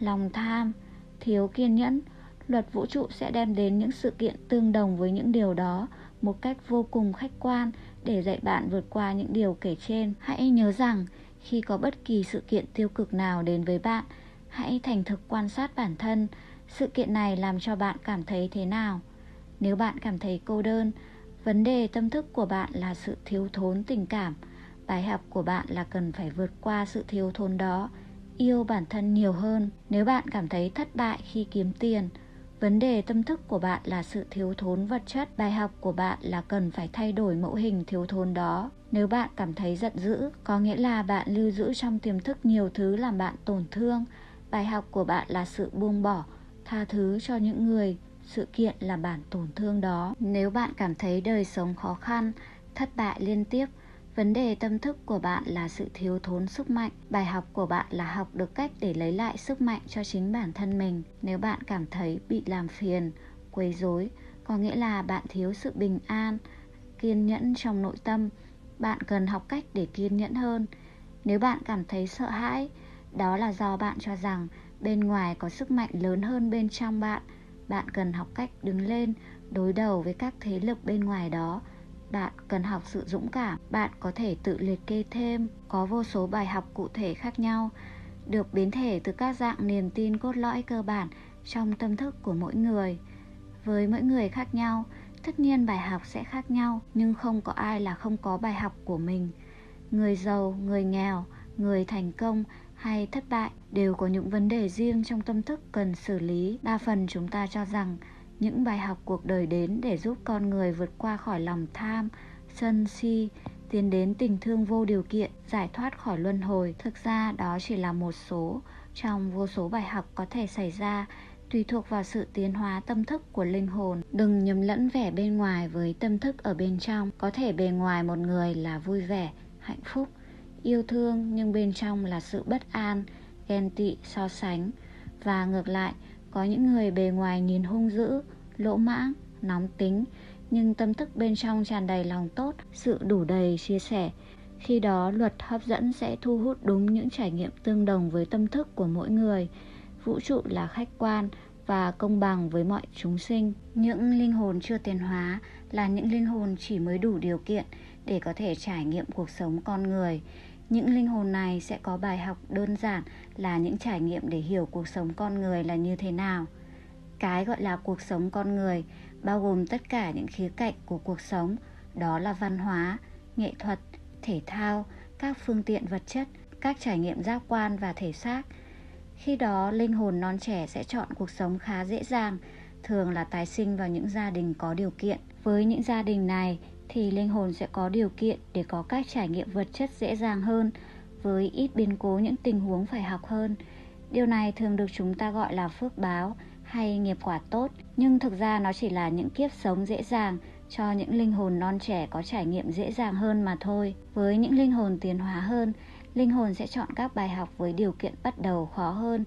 lòng tham, thiếu kiên nhẫn, luật vũ trụ sẽ đem đến những sự kiện tương đồng với những điều đó một cách vô cùng khách quan để dạy bạn vượt qua những điều kể trên. Hãy nhớ rằng khi có bất kỳ sự kiện tiêu cực nào đến với bạn, hãy thành thực quan sát bản thân sự kiện này làm cho bạn cảm thấy thế nào? Nếu bạn cảm thấy cô đơn, vấn đề tâm thức của bạn là sự thiếu thốn tình cảm. Bài học của bạn là cần phải vượt qua sự thiếu thốn đó, yêu bản thân nhiều hơn. Nếu bạn cảm thấy thất bại khi kiếm tiền, vấn đề tâm thức của bạn là sự thiếu thốn vật chất. Bài học của bạn là cần phải thay đổi mẫu hình thiếu thốn đó. Nếu bạn cảm thấy giận dữ, có nghĩa là bạn lưu giữ trong tiềm thức nhiều thứ làm bạn tổn thương. Bài học của bạn là sự buông bỏ tha thứ cho những người, sự kiện là bản tổn thương đó. Nếu bạn cảm thấy đời sống khó khăn, thất bại liên tiếp, vấn đề tâm thức của bạn là sự thiếu thốn sức mạnh. Bài học của bạn là học được cách để lấy lại sức mạnh cho chính bản thân mình. Nếu bạn cảm thấy bị làm phiền, quấy rối, có nghĩa là bạn thiếu sự bình an, kiên nhẫn trong nội tâm, bạn cần học cách để kiên nhẫn hơn. Nếu bạn cảm thấy sợ hãi, đó là do bạn cho rằng bên ngoài có sức mạnh lớn hơn bên trong bạn. Bạn cần học cách đứng lên, đối đầu với các thế lực bên ngoài đó. Bạn cần học sự dũng cảm. Bạn có thể tự liệt kê thêm, có vô số bài học cụ thể khác nhau, được biến thể từ các dạng niềm tin cốt lõi cơ bản trong tâm thức của mỗi người. Với mỗi người khác nhau, tất nhiên bài học sẽ khác nhau, nhưng không có ai là không có bài học của mình. Người giàu, người nghèo, người thành công hay thất bại đều có những vấn đề riêng trong tâm thức cần xử lý. Đa phần chúng ta cho rằng những bài học cuộc đời đến để giúp con người vượt qua khỏi lòng tham, sân si, tiến đến tình thương vô điều kiện, giải thoát khỏi luân hồi. Thực ra, đó chỉ là một số, trong vô số bài học có thể xảy ra, tùy thuộc vào sự tiến hóa tâm thức của linh hồn. Đừng nhầm lẫn vẻ bên ngoài với tâm thức ở bên trong. Có thể bề ngoài một người là vui vẻ, hạnh phúc yêu thương nhưng bên trong là sự bất an, ghen tị, so sánh. Và ngược lại, có những người bề ngoài nhìn hung dữ, lỗ mãng, nóng tính, nhưng tâm thức bên trong tràn đầy lòng tốt, sự đủ đầy chia sẻ. Khi đó, luật hấp dẫn sẽ thu hút đúng những trải nghiệm tương đồng với tâm thức của mỗi người. Vũ trụ là khách quan và công bằng với mọi chúng sinh. Những linh hồn chưa tiến hóa là những linh hồn chỉ mới đủ điều kiện để có thể trải nghiệm cuộc sống con người những linh hồn này sẽ có bài học đơn giản là những trải nghiệm để hiểu cuộc sống con người là như thế nào. Cái gọi là cuộc sống con người bao gồm tất cả những khía cạnh của cuộc sống, đó là văn hóa, nghệ thuật, thể thao, các phương tiện vật chất, các trải nghiệm giác quan và thể xác. Khi đó, linh hồn non trẻ sẽ chọn cuộc sống khá dễ dàng, thường là tái sinh vào những gia đình có điều kiện. Với những gia đình này thì linh hồn sẽ có điều kiện để có các trải nghiệm vật chất dễ dàng hơn với ít biến cố những tình huống phải học hơn. Điều này thường được chúng ta gọi là phước báo hay nghiệp quả tốt, nhưng thực ra nó chỉ là những kiếp sống dễ dàng cho những linh hồn non trẻ có trải nghiệm dễ dàng hơn mà thôi. Với những linh hồn tiến hóa hơn, linh hồn sẽ chọn các bài học với điều kiện bắt đầu khó hơn,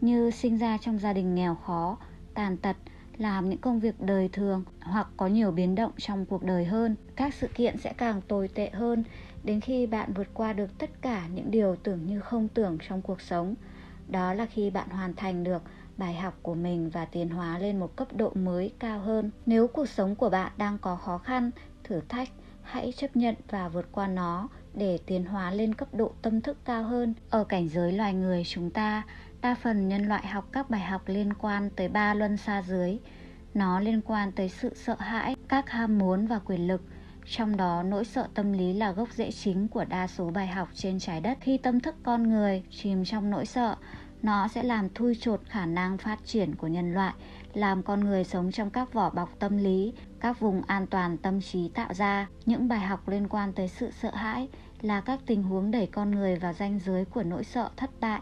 như sinh ra trong gia đình nghèo khó, tàn tật làm những công việc đời thường hoặc có nhiều biến động trong cuộc đời hơn. Các sự kiện sẽ càng tồi tệ hơn đến khi bạn vượt qua được tất cả những điều tưởng như không tưởng trong cuộc sống. Đó là khi bạn hoàn thành được bài học của mình và tiến hóa lên một cấp độ mới cao hơn. Nếu cuộc sống của bạn đang có khó khăn, thử thách, hãy chấp nhận và vượt qua nó để tiến hóa lên cấp độ tâm thức cao hơn. Ở cảnh giới loài người chúng ta đa phần nhân loại học các bài học liên quan tới ba luân xa dưới. Nó liên quan tới sự sợ hãi, các ham muốn và quyền lực. Trong đó, nỗi sợ tâm lý là gốc rễ chính của đa số bài học trên trái đất. Khi tâm thức con người chìm trong nỗi sợ, nó sẽ làm thui chột khả năng phát triển của nhân loại, làm con người sống trong các vỏ bọc tâm lý, các vùng an toàn tâm trí tạo ra. Những bài học liên quan tới sự sợ hãi là các tình huống đẩy con người vào ranh giới của nỗi sợ thất bại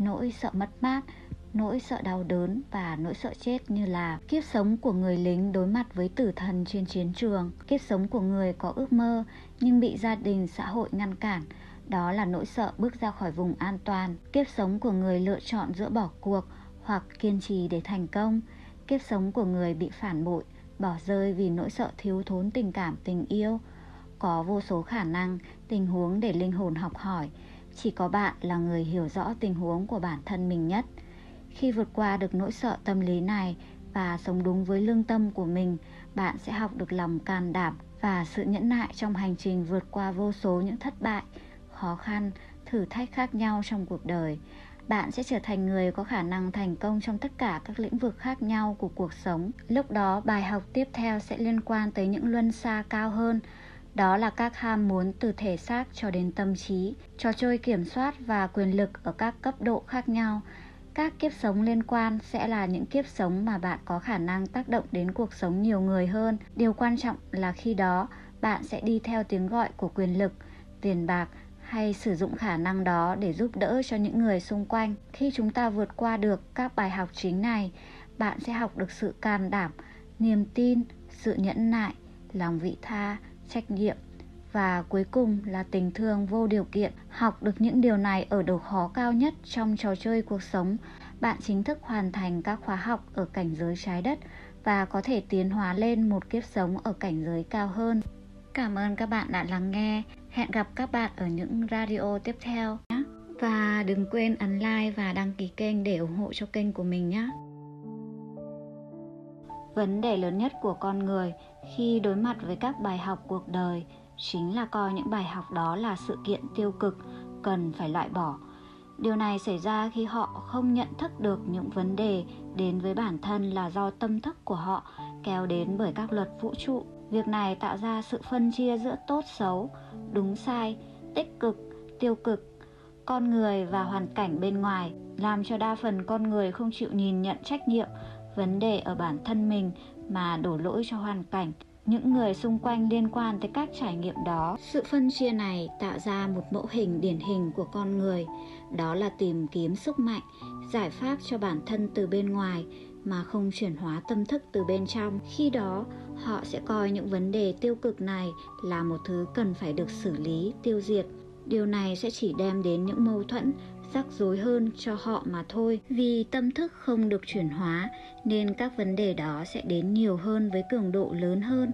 nỗi sợ mất mát, nỗi sợ đau đớn và nỗi sợ chết như là kiếp sống của người lính đối mặt với tử thần trên chiến trường. Kiếp sống của người có ước mơ nhưng bị gia đình, xã hội ngăn cản, đó là nỗi sợ bước ra khỏi vùng an toàn. Kiếp sống của người lựa chọn giữa bỏ cuộc hoặc kiên trì để thành công. Kiếp sống của người bị phản bội, bỏ rơi vì nỗi sợ thiếu thốn tình cảm, tình yêu. Có vô số khả năng, tình huống để linh hồn học hỏi chỉ có bạn là người hiểu rõ tình huống của bản thân mình nhất. Khi vượt qua được nỗi sợ tâm lý này và sống đúng với lương tâm của mình, bạn sẽ học được lòng can đảm và sự nhẫn nại trong hành trình vượt qua vô số những thất bại, khó khăn, thử thách khác nhau trong cuộc đời. Bạn sẽ trở thành người có khả năng thành công trong tất cả các lĩnh vực khác nhau của cuộc sống. Lúc đó, bài học tiếp theo sẽ liên quan tới những luân xa cao hơn đó là các ham muốn từ thể xác cho đến tâm trí trò chơi kiểm soát và quyền lực ở các cấp độ khác nhau. Các kiếp sống liên quan sẽ là những kiếp sống mà bạn có khả năng tác động đến cuộc sống nhiều người hơn. Điều quan trọng là khi đó bạn sẽ đi theo tiếng gọi của quyền lực tiền bạc hay sử dụng khả năng đó để giúp đỡ cho những người xung quanh. Khi chúng ta vượt qua được các bài học chính này bạn sẽ học được sự can đảm, niềm tin, sự nhẫn nại, lòng vị tha, trách nhiệm và cuối cùng là tình thương vô điều kiện. Học được những điều này ở độ khó cao nhất trong trò chơi cuộc sống, bạn chính thức hoàn thành các khóa học ở cảnh giới trái đất và có thể tiến hóa lên một kiếp sống ở cảnh giới cao hơn. Cảm ơn các bạn đã lắng nghe. Hẹn gặp các bạn ở những radio tiếp theo nhé. Và đừng quên ấn like và đăng ký kênh để ủng hộ cho kênh của mình nhé. Vấn đề lớn nhất của con người khi đối mặt với các bài học cuộc đời chính là coi những bài học đó là sự kiện tiêu cực cần phải loại bỏ. Điều này xảy ra khi họ không nhận thức được những vấn đề đến với bản thân là do tâm thức của họ kéo đến bởi các luật vũ trụ. Việc này tạo ra sự phân chia giữa tốt xấu, đúng sai, tích cực, tiêu cực, con người và hoàn cảnh bên ngoài, làm cho đa phần con người không chịu nhìn nhận trách nhiệm vấn đề ở bản thân mình mà đổ lỗi cho hoàn cảnh, những người xung quanh liên quan tới các trải nghiệm đó. Sự phân chia này tạo ra một mẫu hình điển hình của con người. Đó là tìm kiếm sức mạnh, giải pháp cho bản thân từ bên ngoài, mà không chuyển hóa tâm thức từ bên trong. Khi đó, họ sẽ coi những vấn đề tiêu cực này là một thứ cần phải được xử lý, tiêu diệt. Điều này sẽ chỉ đem đến những mâu thuẫn rắc rối hơn cho họ mà thôi. Vì tâm thức không được chuyển hóa, nên các vấn đề đó sẽ đến nhiều hơn với cường độ lớn hơn.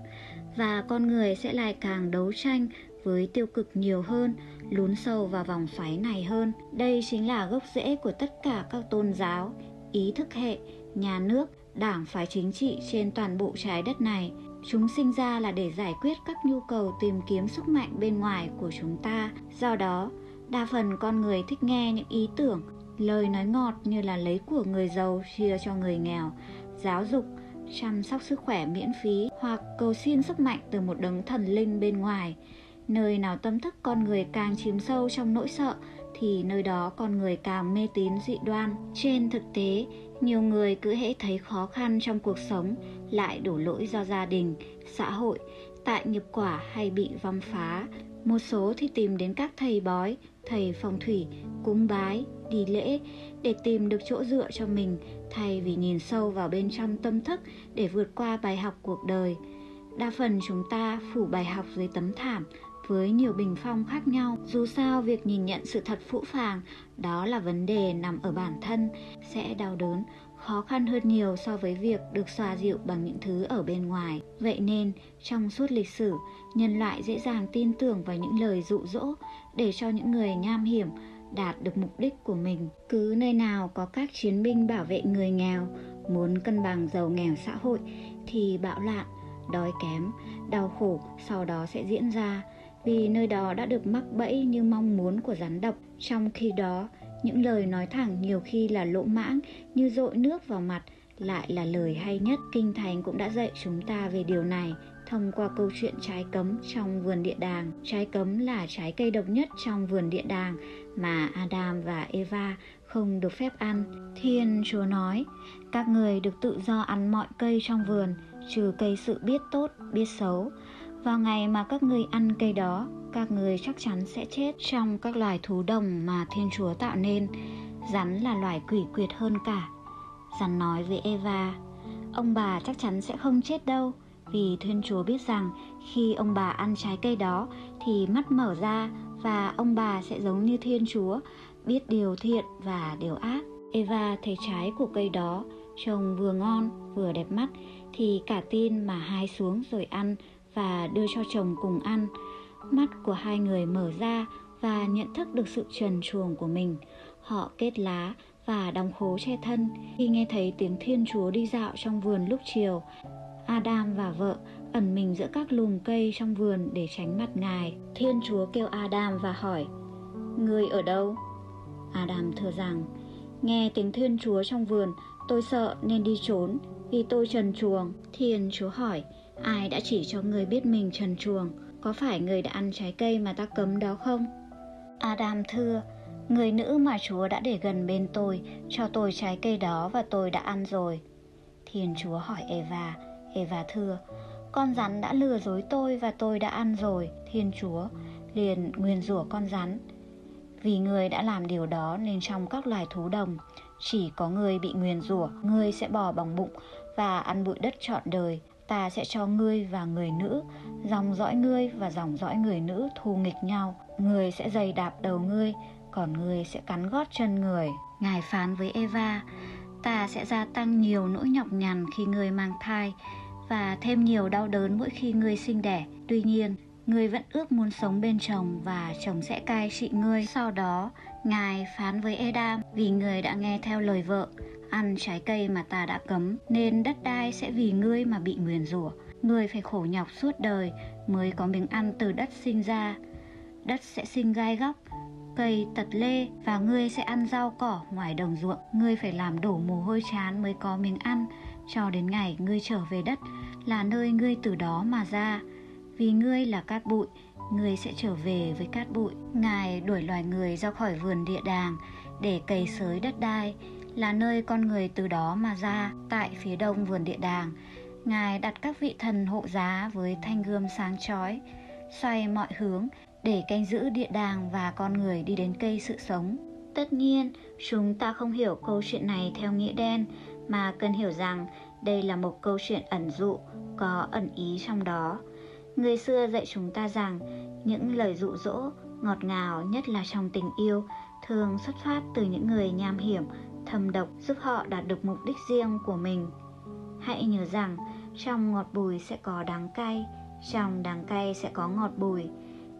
Và con người sẽ lại càng đấu tranh với tiêu cực nhiều hơn, lún sâu vào vòng xoáy này hơn. Đây chính là gốc rễ của tất cả các tôn giáo, ý thức hệ, nhà nước, đảng phái chính trị trên toàn bộ trái đất này. Chúng sinh ra là để giải quyết các nhu cầu tìm kiếm sức mạnh bên ngoài của chúng ta. Do đó đa phần con người thích nghe những ý tưởng, lời nói ngọt như là lấy của người giàu chia cho người nghèo, giáo dục, chăm sóc sức khỏe miễn phí hoặc cầu xin sức mạnh từ một đấng thần linh bên ngoài. Nơi nào tâm thức con người càng chìm sâu trong nỗi sợ thì nơi đó con người càng mê tín dị đoan. Trên thực tế, nhiều người cứ hễ thấy khó khăn trong cuộc sống lại đổ lỗi do gia đình, xã hội, tại nghiệp quả hay bị vong phá. Một số thì tìm đến các thầy bói thầy phong thủy cúng bái, đi lễ để tìm được chỗ dựa cho mình, thay vì nhìn sâu vào bên trong tâm thức để vượt qua bài học cuộc đời. Đa phần chúng ta phủ bài học dưới tấm thảm với nhiều bình phong khác nhau. Dù sao, việc nhìn nhận sự thật phũ phàng, đó là vấn đề nằm ở bản thân, sẽ đau đớn, khó khăn hơn nhiều so với việc được xoa dịu bằng những thứ ở bên ngoài. Vậy nên, trong suốt lịch sử, nhân loại dễ dàng tin tưởng vào những lời dụ dỗ để cho những người nham hiểm đạt được mục đích của mình. Cứ nơi nào có các chiến binh bảo vệ người nghèo, muốn cân bằng giàu nghèo xã hội, thì bạo loạn, đói kém, đau khổ sau đó sẽ diễn ra. Vì nơi đó đã được mắc bẫy như mong muốn của rắn độc. Trong khi đó, những lời nói thẳng nhiều khi là lỗ mãng, như dội nước vào mặt lại là lời hay nhất. Kinh thánh cũng đã dạy chúng ta về điều này thông qua câu chuyện trái cấm trong vườn địa đàng. Trái cấm là trái cây độc nhất trong vườn địa đàng mà adam và eva không được phép ăn. Thiên chúa nói, các người được tự do ăn mọi cây trong vườn, trừ cây sự biết tốt, biết xấu. Vào ngày mà các người ăn cây đó, các người chắc chắn sẽ chết trong các loài thú đồng mà thiên chúa tạo nên. Rắn là loài quỷ quyệt hơn cả. Rắn nói với eva, ông bà chắc chắn sẽ không chết đâu vì thiên chúa biết rằng khi ông bà ăn trái cây đó thì mắt mở ra và ông bà sẽ giống như thiên chúa, biết điều thiện và điều ác. Eva thấy trái của cây đó, trông vừa ngon, vừa đẹp mắt, thì cả tin mà hai xuống rồi ăn và đưa cho chồng cùng ăn. Mắt của hai người mở ra và nhận thức được sự trần truồng của mình. Họ kết lá và đóng khố che thân. Khi nghe thấy tiếng thiên chúa đi dạo trong vườn lúc chiều adam và vợ, ẩn mình giữa các lùm cây trong vườn để tránh mặt ngài. Thiên chúa kêu adam và hỏi, người ở đâu? Adam thưa rằng, nghe tiếng thiên chúa trong vườn, tôi sợ nên đi trốn, vì tôi trần truồng. Thiên chúa hỏi, ai đã chỉ cho người biết mình trần truồng? Có phải người đã ăn trái cây mà ta cấm đó không? Adam thưa, người nữ mà chúa đã để gần bên tôi, cho tôi trái cây đó và tôi đã ăn rồi. Thiên chúa hỏi eva eva thưa. Con rắn đã lừa dối tôi và tôi đã ăn rồi, thiên chúa, liền nguyền rủa con rắn. Vì người đã làm điều đó nên trong các loài thú đồng, chỉ có người bị nguyền rủa, người sẽ bò bằng bụng và ăn bụi đất trọn đời. Ta sẽ cho ngươi và người nữ, dòng dõi ngươi và dòng dõi người nữ thù nghịch nhau. Người sẽ giày đạp đầu ngươi, còn ngươi sẽ cắn gót chân người. Ngài phán với eva, ta sẽ gia tăng nhiều nỗi nhọc nhằn khi ngươi mang thai và thêm nhiều đau đớn mỗi khi ngươi sinh đẻ. Tuy nhiên, ngươi vẫn ước muốn sống bên chồng và chồng sẽ cai trị ngươi. Sau đó, ngài phán với edam vì người đã nghe theo lời vợ, ăn trái cây mà ta đã cấm, nên đất đai sẽ vì ngươi mà bị nguyền rủa. Ngươi phải khổ nhọc suốt đời mới có miếng ăn từ đất sinh ra. Đất sẽ sinh gai góc, cây tật lê và ngươi sẽ ăn rau cỏ ngoài đồng ruộng. Ngươi phải làm đổ mồ hôi chán mới có miếng ăn cho đến ngày ngươi trở về đất là nơi ngươi từ đó mà ra. Vì ngươi là cát bụi, ngươi sẽ trở về với cát bụi. Ngài đuổi loài người ra khỏi vườn địa đàng để cày xới đất đai, là nơi con người từ đó mà ra, tại phía đông vườn địa đàng. Ngài đặt các vị thần hộ giá với thanh gươm sáng chói, xoay mọi hướng để canh giữ địa đàng và con người đi đến cây sự sống. Tất nhiên, chúng ta không hiểu câu chuyện này theo nghĩa đen mà cần hiểu rằng đây là một câu chuyện ẩn dụ, có ẩn ý trong đó. Người xưa dạy chúng ta rằng những lời dụ dỗ ngọt ngào nhất là trong tình yêu thường xuất phát từ những người nham hiểm, thâm độc giúp họ đạt được mục đích riêng của mình. Hãy nhớ rằng trong ngọt bùi sẽ có đắng cay, trong đắng cay sẽ có ngọt bùi.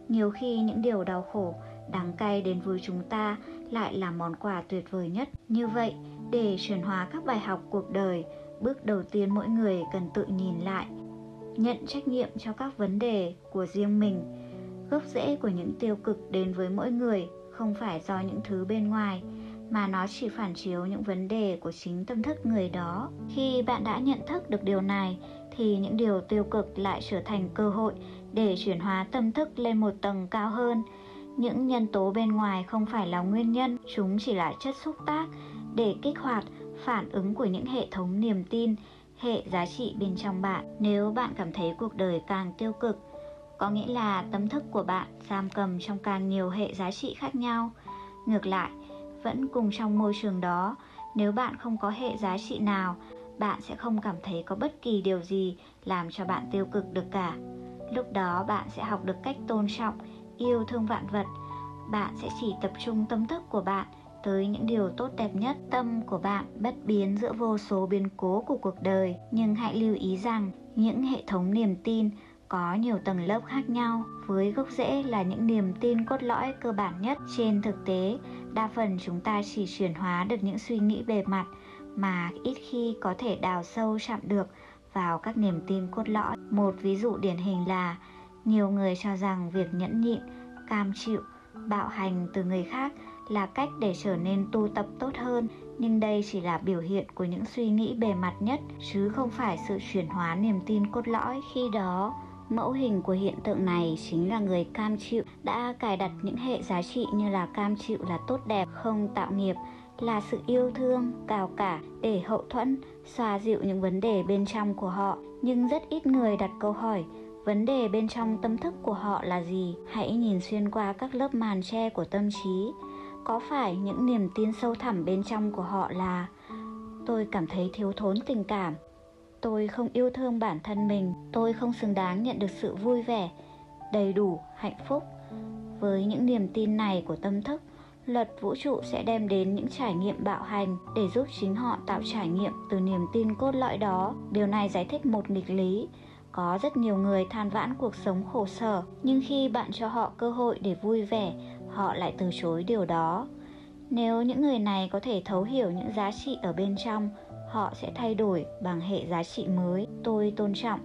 Nhiều khi những điều đau khổ đắng cay đến với chúng ta lại là món quà tuyệt vời nhất. Như vậy để chuyển hóa các bài học cuộc đời, bước đầu tiên mỗi người cần tự nhìn lại, nhận trách nhiệm cho các vấn đề của riêng mình, gốc rễ của những tiêu cực đến với mỗi người không phải do những thứ bên ngoài, mà nó chỉ phản chiếu những vấn đề của chính tâm thức người đó. Khi bạn đã nhận thức được điều này, thì những điều tiêu cực lại trở thành cơ hội để chuyển hóa tâm thức lên một tầng cao hơn. Những nhân tố bên ngoài không phải là nguyên nhân, chúng chỉ là chất xúc tác để kích hoạt, phản ứng của những hệ thống niềm tin, hệ giá trị bên trong bạn. Nếu bạn cảm thấy cuộc đời càng tiêu cực, có nghĩa là tâm thức của bạn giam cầm trong càng nhiều hệ giá trị khác nhau. Ngược lại, vẫn cùng trong môi trường đó, nếu bạn không có hệ giá trị nào, bạn sẽ không cảm thấy có bất kỳ điều gì làm cho bạn tiêu cực được cả. Lúc đó bạn sẽ học được cách tôn trọng, yêu thương vạn vật. Bạn sẽ chỉ tập trung tâm thức của bạn tới những điều tốt đẹp nhất, tâm của bạn bất biến giữa vô số biến cố của cuộc đời. Nhưng hãy lưu ý rằng, những hệ thống niềm tin có nhiều tầng lớp khác nhau, với gốc rễ là những niềm tin cốt lõi cơ bản nhất. Trên thực tế, đa phần chúng ta chỉ chuyển hóa được những suy nghĩ bề mặt mà ít khi có thể đào sâu chạm được vào các niềm tin cốt lõi. Một ví dụ điển hình là, nhiều người cho rằng việc nhẫn nhịn, cam chịu, bạo hành từ người khác là cách để trở nên tu tập tốt hơn nhưng đây chỉ là biểu hiện của những suy nghĩ bề mặt nhất chứ không phải sự chuyển hóa niềm tin cốt lõi khi đó Mẫu hình của hiện tượng này chính là người cam chịu đã cài đặt những hệ giá trị như là cam chịu là tốt đẹp, không tạo nghiệp, là sự yêu thương, cào cả để hậu thuẫn, xoa dịu những vấn đề bên trong của họ. Nhưng rất ít người đặt câu hỏi vấn đề bên trong tâm thức của họ là gì. Hãy nhìn xuyên qua các lớp màn che của tâm trí. Có phải những niềm tin sâu thẳm bên trong của họ là, tôi cảm thấy thiếu thốn tình cảm, tôi không yêu thương bản thân mình, tôi không xứng đáng nhận được sự vui vẻ, đầy đủ, hạnh phúc với những niềm tin này của tâm thức, luật vũ trụ sẽ đem đến những trải nghiệm bạo hành để giúp chính họ tạo trải nghiệm từ niềm tin cốt lõi đó. Điều này giải thích một nghịch lý. Có rất nhiều người than vãn cuộc sống khổ sở, nhưng khi bạn cho họ cơ hội để vui vẻ họ lại từ chối điều đó. Nếu những người này có thể thấu hiểu những giá trị ở bên trong, họ sẽ thay đổi bằng hệ giá trị mới. Tôi tôn trọng,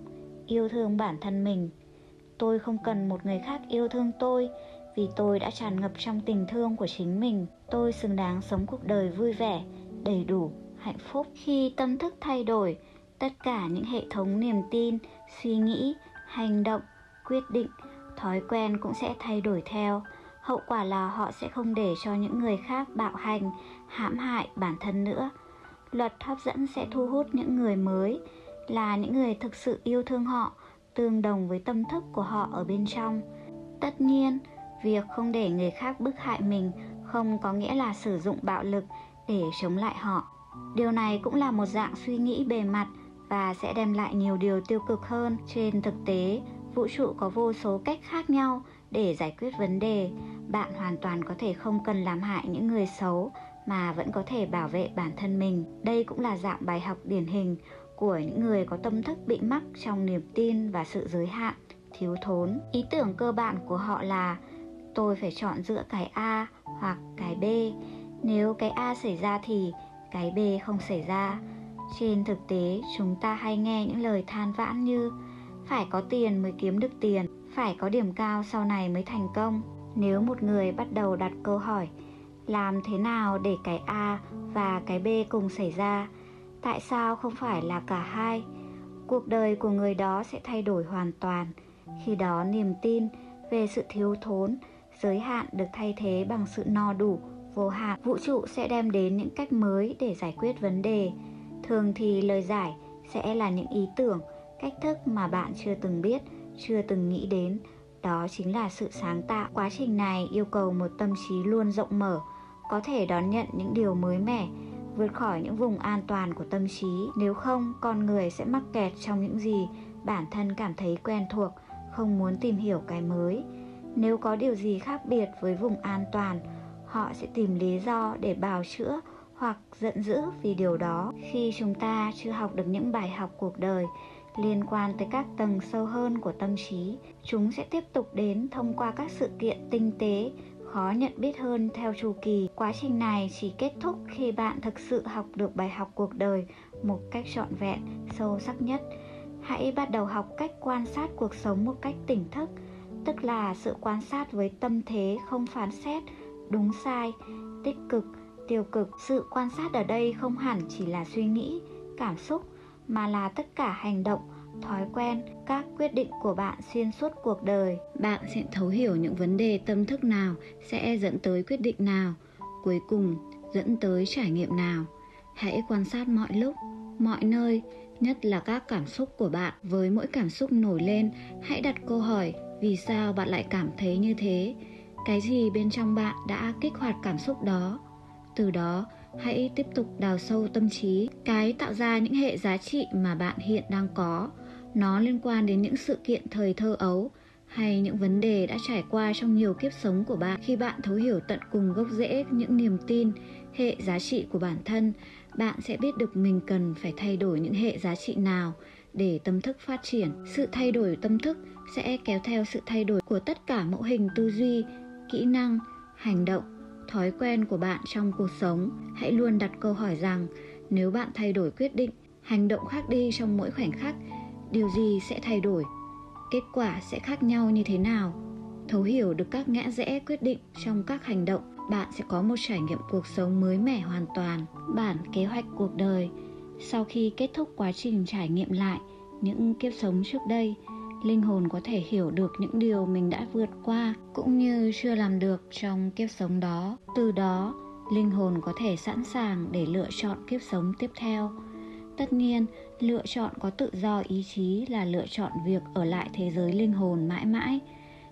yêu thương bản thân mình. Tôi không cần một người khác yêu thương tôi, vì tôi đã tràn ngập trong tình thương của chính mình. Tôi xứng đáng sống cuộc đời vui vẻ, đầy đủ, hạnh phúc. Khi tâm thức thay đổi, tất cả những hệ thống niềm tin, suy nghĩ, hành động, quyết định, thói quen cũng sẽ thay đổi theo hậu quả là họ sẽ không để cho những người khác bạo hành hãm hại bản thân nữa luật hấp dẫn sẽ thu hút những người mới là những người thực sự yêu thương họ tương đồng với tâm thức của họ ở bên trong tất nhiên việc không để người khác bức hại mình không có nghĩa là sử dụng bạo lực để chống lại họ. Điều này cũng là một dạng suy nghĩ bề mặt và sẽ đem lại nhiều điều tiêu cực hơn. Trên thực tế, vũ trụ có vô số cách khác nhau để giải quyết vấn đề. Bạn hoàn toàn có thể không cần làm hại những người xấu mà vẫn có thể bảo vệ bản thân mình. Đây cũng là dạng bài học điển hình của những người có tâm thức bị mắc trong niềm tin và sự giới hạn, thiếu thốn. Ý tưởng cơ bản của họ là tôi phải chọn giữa cái A hoặc cái B. Nếu cái A xảy ra thì cái B không xảy ra. Trên thực tế, chúng ta hay nghe những lời than vãn như phải có tiền mới kiếm được tiền, phải có điểm cao sau này mới thành công. Nếu một người bắt đầu đặt câu hỏi làm thế nào để cái A và cái B cùng xảy ra? Tại sao không phải là cả hai? Cuộc đời của người đó sẽ thay đổi hoàn toàn. Khi đó niềm tin về sự thiếu thốn, giới hạn được thay thế bằng sự no đủ, vô hạn. Vũ trụ sẽ đem đến những cách mới để giải quyết vấn đề. Thường thì lời giải sẽ là những ý tưởng, cách thức mà bạn chưa từng biết, chưa từng nghĩ đến. Đó chính là sự sáng tạo. Quá trình này yêu cầu một tâm trí luôn rộng mở, có thể đón nhận những điều mới mẻ, vượt khỏi những vùng an toàn của tâm trí. Nếu không, con người sẽ mắc kẹt trong những gì bản thân cảm thấy quen thuộc, không muốn tìm hiểu cái mới. Nếu có điều gì khác biệt với vùng an toàn, họ sẽ tìm lý do để bào chữa hoặc giận dữ vì điều đó. Khi chúng ta chưa học được những bài học cuộc đời liên quan tới các tầng sâu hơn của tâm trí, chúng sẽ tiếp tục đến thông qua các sự kiện tinh tế khó nhận biết hơn theo chu kỳ. Quá trình này chỉ kết thúc khi bạn thực sự học được bài học cuộc đời một cách trọn vẹn, sâu sắc nhất. Hãy bắt đầu học cách quan sát cuộc sống một cách tỉnh thức, tức là sự quan sát với tâm thế không phán xét, đúng sai, tích cực, tiêu cực. Sự quan sát ở đây không hẳn chỉ là suy nghĩ, cảm xúc mà là tất cả hành động, thói quen, các quyết định của bạn xuyên suốt cuộc đời. Bạn sẽ thấu hiểu những vấn đề tâm thức nào sẽ dẫn tới quyết định nào, cuối cùng dẫn tới trải nghiệm nào. Hãy quan sát mọi lúc, mọi nơi, nhất là các cảm xúc của bạn. Với mỗi cảm xúc nổi lên, hãy đặt câu hỏi, vì sao bạn lại cảm thấy như thế? Cái gì bên trong bạn đã kích hoạt cảm xúc đó? Từ đó hãy tiếp tục đào sâu tâm trí, cái tạo ra những hệ giá trị mà bạn hiện đang có. Nó liên quan đến những sự kiện thời thơ ấu hay những vấn đề đã trải qua trong nhiều kiếp sống của bạn. Khi bạn thấu hiểu tận cùng gốc rễ những niềm tin, hệ giá trị của bản thân, bạn sẽ biết được mình cần phải thay đổi những hệ giá trị nào để tâm thức phát triển. Sự thay đổi tâm thức sẽ kéo theo sự thay đổi của tất cả mẫu hình tư duy, kỹ năng, hành động thói quen của bạn trong cuộc sống, hãy luôn đặt câu hỏi rằng, nếu bạn thay đổi quyết định, hành động khác đi trong mỗi khoảnh khắc, điều gì sẽ thay đổi? Kết quả sẽ khác nhau như thế nào? Thấu hiểu được các ngã rẽ quyết định trong các hành động, bạn sẽ có một trải nghiệm cuộc sống mới mẻ hoàn toàn. Bản kế hoạch cuộc đời. Sau khi kết thúc quá trình trải nghiệm lại những kiếp sống trước đây linh hồn có thể hiểu được những điều mình đã vượt qua, cũng như chưa làm được trong kiếp sống đó. Từ đó, linh hồn có thể sẵn sàng để lựa chọn kiếp sống tiếp theo. Tất nhiên, lựa chọn có tự do ý chí là lựa chọn việc ở lại thế giới linh hồn mãi mãi.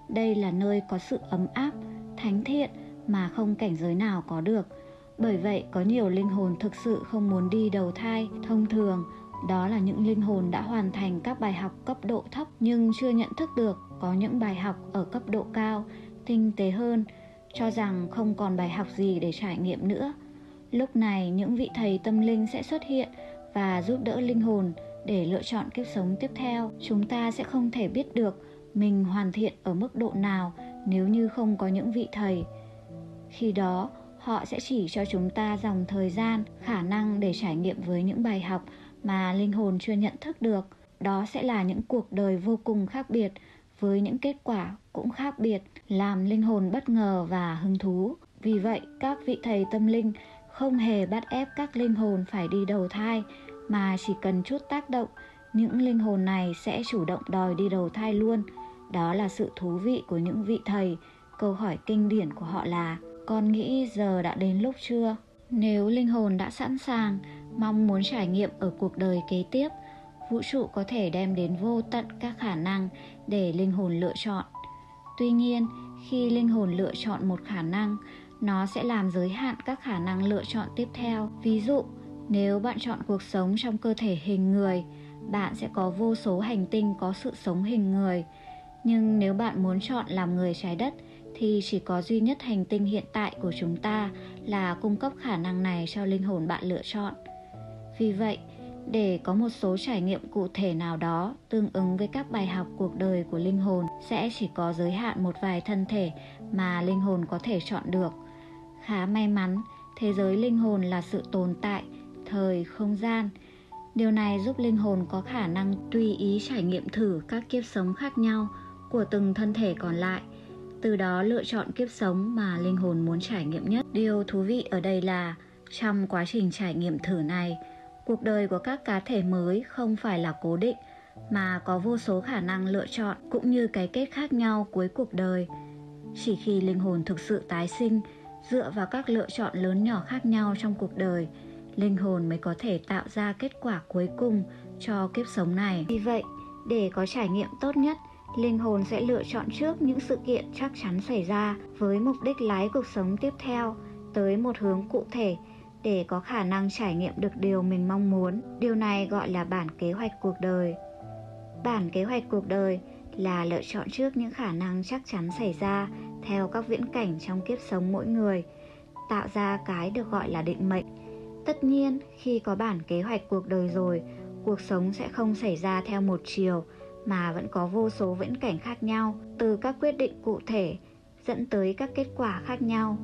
Đây là nơi có sự ấm áp, thánh thiện mà không cảnh giới nào có được. Bởi vậy, có nhiều linh hồn thực sự không muốn đi đầu thai thông thường đó là những linh hồn đã hoàn thành các bài học cấp độ thấp nhưng chưa nhận thức được có những bài học ở cấp độ cao, tinh tế hơn, cho rằng không còn bài học gì để trải nghiệm nữa. Lúc này, những vị thầy tâm linh sẽ xuất hiện và giúp đỡ linh hồn để lựa chọn kiếp sống tiếp theo. Chúng ta sẽ không thể biết được mình hoàn thiện ở mức độ nào nếu như không có những vị thầy. Khi đó, họ sẽ chỉ cho chúng ta dòng thời gian, khả năng để trải nghiệm với những bài học mà linh hồn chưa nhận thức được. Đó sẽ là những cuộc đời vô cùng khác biệt, với những kết quả cũng khác biệt, làm linh hồn bất ngờ và hứng thú. Vì vậy, các vị thầy tâm linh không hề bắt ép các linh hồn phải đi đầu thai, mà chỉ cần chút tác động, những linh hồn này sẽ chủ động đòi đi đầu thai luôn. Đó là sự thú vị của những vị thầy. Câu hỏi kinh điển của họ là, con nghĩ giờ đã đến lúc chưa? Nếu linh hồn đã sẵn sàng mong muốn trải nghiệm ở cuộc đời kế tiếp vũ trụ có thể đem đến vô tận các khả năng để linh hồn lựa chọn tuy nhiên khi linh hồn lựa chọn một khả năng nó sẽ làm giới hạn các khả năng lựa chọn tiếp theo. Ví dụ, nếu bạn chọn cuộc sống trong cơ thể hình người, bạn sẽ có vô số hành tinh có sự sống hình người. Nhưng nếu bạn muốn chọn làm người trái đất thì chỉ có duy nhất hành tinh hiện tại của chúng ta là cung cấp khả năng này cho linh hồn bạn lựa chọn. Vì vậy, để có một số trải nghiệm cụ thể nào đó tương ứng với các bài học cuộc đời của linh hồn sẽ chỉ có giới hạn một vài thân thể mà linh hồn có thể chọn được. Khá may mắn thế giới linh hồn là sự tồn tại thời không gian. Điều này giúp linh hồn có khả năng tùy ý trải nghiệm thử các kiếp sống khác nhau của từng thân thể còn lại từ đó lựa chọn kiếp sống mà linh hồn muốn trải nghiệm nhất. Điều thú vị ở đây là trong quá trình trải nghiệm thử này cuộc đời của các cá thể mới không phải là cố định, mà có vô số khả năng lựa chọn cũng như cái kết khác nhau cuối cuộc đời. Chỉ khi linh hồn thực sự tái sinh, dựa vào các lựa chọn lớn nhỏ khác nhau trong cuộc đời, linh hồn mới có thể tạo ra kết quả cuối cùng cho kiếp sống này. Vì vậy, để có trải nghiệm tốt nhất, linh hồn sẽ lựa chọn trước những sự kiện chắc chắn xảy ra với mục đích lái cuộc sống tiếp theo, tới một hướng cụ thể để có khả năng trải nghiệm được điều mình mong muốn. Điều này gọi là bản kế hoạch cuộc đời. Bản kế hoạch cuộc đời là lựa chọn trước những khả năng chắc chắn xảy ra theo các viễn cảnh trong kiếp sống mỗi người, tạo ra cái được gọi là định mệnh. Tất nhiên, khi có bản kế hoạch cuộc đời rồi, cuộc sống sẽ không xảy ra theo một chiều mà vẫn có vô số viễn cảnh khác nhau, từ các quyết định cụ thể dẫn tới các kết quả khác nhau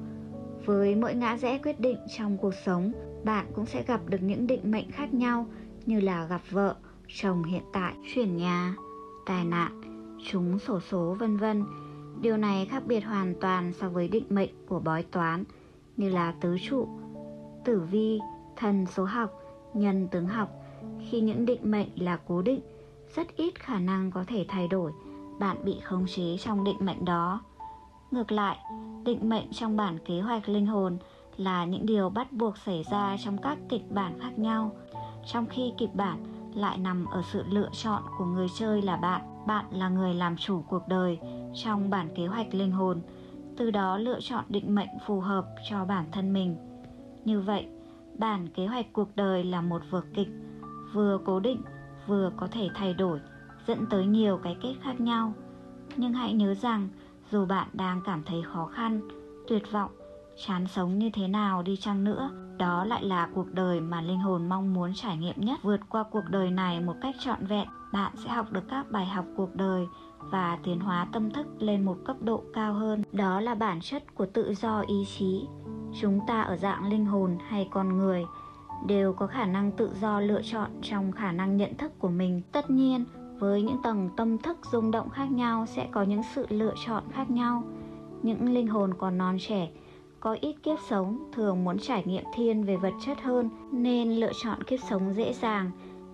với mỗi ngã rẽ quyết định trong cuộc sống, bạn cũng sẽ gặp được những định mệnh khác nhau như là gặp vợ, chồng hiện tại, chuyển nhà, tai nạn, trúng sổ số, vân vân. Điều này khác biệt hoàn toàn so với định mệnh của bói toán, như là tứ trụ, tử vi, thần số học, nhân tướng học. Khi những định mệnh là cố định, rất ít khả năng có thể thay đổi, bạn bị khống chế trong định mệnh đó. Ngược lại định mệnh trong bản kế hoạch linh hồn là những điều bắt buộc xảy ra trong các kịch bản khác nhau. Trong khi kịch bản lại nằm ở sự lựa chọn của người chơi là bạn bạn là người làm chủ cuộc đời trong bản kế hoạch linh hồn, từ đó lựa chọn định mệnh phù hợp cho bản thân mình. Như vậy, bản kế hoạch cuộc đời là một vở kịch, vừa cố định, vừa có thể thay đổi, dẫn tới nhiều cái kết khác nhau. Nhưng hãy nhớ rằng dù bạn đang cảm thấy khó khăn, tuyệt vọng, chán sống như thế nào đi chăng nữa, đó lại là cuộc đời mà linh hồn mong muốn trải nghiệm nhất. Vượt qua cuộc đời này một cách trọn vẹn, bạn sẽ học được các bài học cuộc đời và tiến hóa tâm thức lên một cấp độ cao hơn. Đó là bản chất của tự do ý chí. Chúng ta ở dạng linh hồn hay con người đều có khả năng tự do lựa chọn trong khả năng nhận thức của mình. Tất nhiên với những tầng tâm thức rung động khác nhau sẽ có những sự lựa chọn khác nhau. Những linh hồn còn non trẻ, có ít kiếp sống, thường muốn trải nghiệm thiên về vật chất hơn, nên lựa chọn kiếp sống dễ dàng,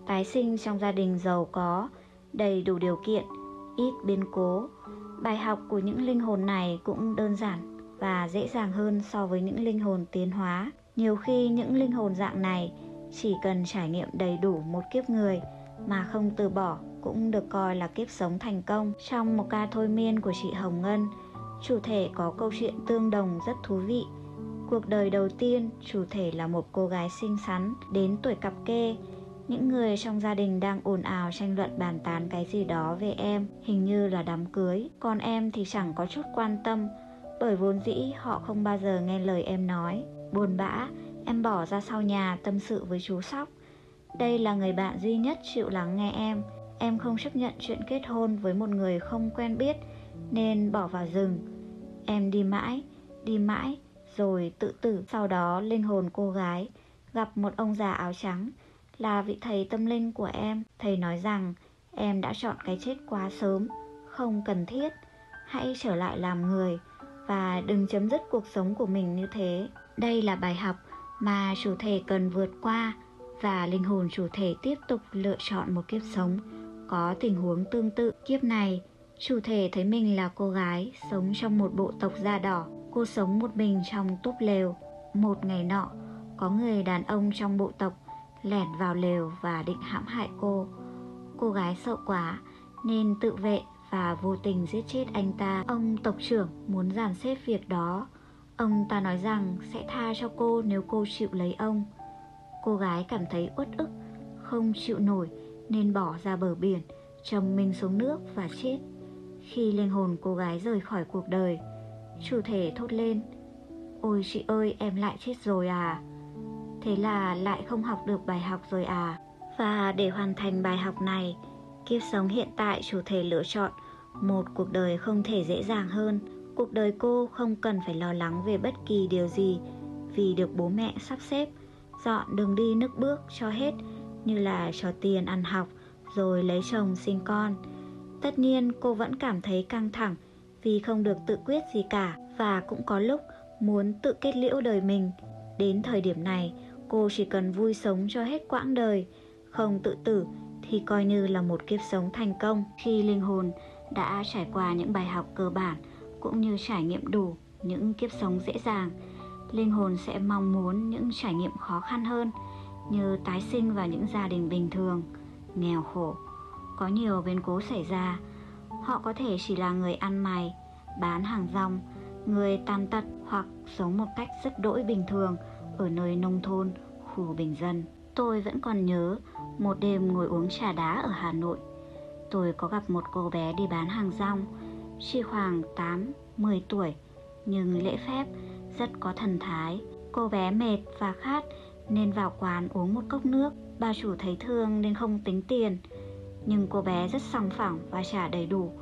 tái sinh trong gia đình giàu có, đầy đủ điều kiện, ít biến cố. Bài học của những linh hồn này cũng đơn giản và dễ dàng hơn so với những linh hồn tiến hóa. Nhiều khi những linh hồn dạng này chỉ cần trải nghiệm đầy đủ một kiếp người mà không từ bỏ cũng được coi là kiếp sống thành công trong một ca thôi miên của chị hồng ngân. Chủ thể có câu chuyện tương đồng rất thú vị. Cuộc đời đầu tiên, chủ thể là một cô gái xinh xắn, đến tuổi cặp kê. Những người trong gia đình đang ồn ào tranh luận bàn tán cái gì đó về em, hình như là đám cưới. Còn em thì chẳng có chút quan tâm, bởi vốn dĩ họ không bao giờ nghe lời em nói. Buồn bã, em bỏ ra sau nhà tâm sự với chú sóc. Đây là người bạn duy nhất chịu lắng nghe em em không chấp nhận chuyện kết hôn với một người không quen biết, nên bỏ vào rừng. Em đi mãi đi mãi, rồi tự tử. Sau đó linh hồn cô gái, gặp một ông già áo trắng, là vị thầy tâm linh của em. Thầy nói rằng, em đã chọn cái chết quá sớm, không cần thiết. Hãy trở lại làm người và đừng chấm dứt cuộc sống của mình như thế. Đây là bài học mà chủ thể cần vượt qua và linh hồn chủ thể tiếp tục lựa chọn một kiếp sống có tình huống tương tự. Kiếp này chủ thể thấy mình là cô gái sống trong một bộ tộc da đỏ. Cô sống một mình trong túp lều. Một ngày nọ có người đàn ông trong bộ tộc lẻn vào lều và định hãm hại cô. Cô gái sợ quá nên tự vệ và vô tình giết chết anh ta. Ông tộc trưởng muốn dàn xếp việc đó. Ông ta nói rằng sẽ tha cho cô nếu cô chịu lấy ông. Cô gái cảm thấy uất ức, không chịu nổi nên bỏ ra bờ biển, chầm mình xuống nước và chết. Khi linh hồn cô gái rời khỏi cuộc đời, chủ thể thốt lên, Ôi chị ơi em lại chết rồi à? Thế là lại không học được bài học rồi à? Và để hoàn thành bài học này Kiếp sống hiện tại chủ thể lựa chọn Một cuộc đời không thể dễ dàng hơn. Cuộc đời cô không cần phải lo lắng về bất kỳ điều gì Vì được bố mẹ sắp xếp Dọn đường đi nước bước cho hết. Như là cho tiền ăn học Rồi lấy chồng sinh con Tất nhiên cô vẫn cảm thấy căng thẳng Vì không được tự quyết gì cả Và cũng có lúc muốn tự kết liễu đời mình. Đến thời điểm này, cô chỉ cần vui sống cho hết quãng đời, không tự tử thì coi như là một kiếp sống thành công. Khi linh hồn đã trải qua những bài học cơ bản cũng như trải nghiệm đủ những kiếp sống dễ dàng, linh hồn sẽ mong muốn những trải nghiệm khó khăn hơn như tái sinh vào những gia đình bình thường, nghèo khổ, có nhiều biến cố xảy ra. Họ có thể chỉ là người ăn mày, bán hàng rong người tàn tật hoặc sống một cách rất đỗi bình thường ở nơi nông thôn, khu bình dân. Tôi vẫn còn nhớ một đêm ngồi uống trà đá ở Hà Nội. Tôi có gặp một cô bé đi bán hàng rong, chỉ khoảng 8-10 tuổi, nhưng lễ phép, rất có thần thái. Cô bé mệt và khát nên vào quán uống một cốc nước. Bà chủ thấy thương nên không tính tiền, nhưng cô bé rất sòng phẳng và trả đầy đủ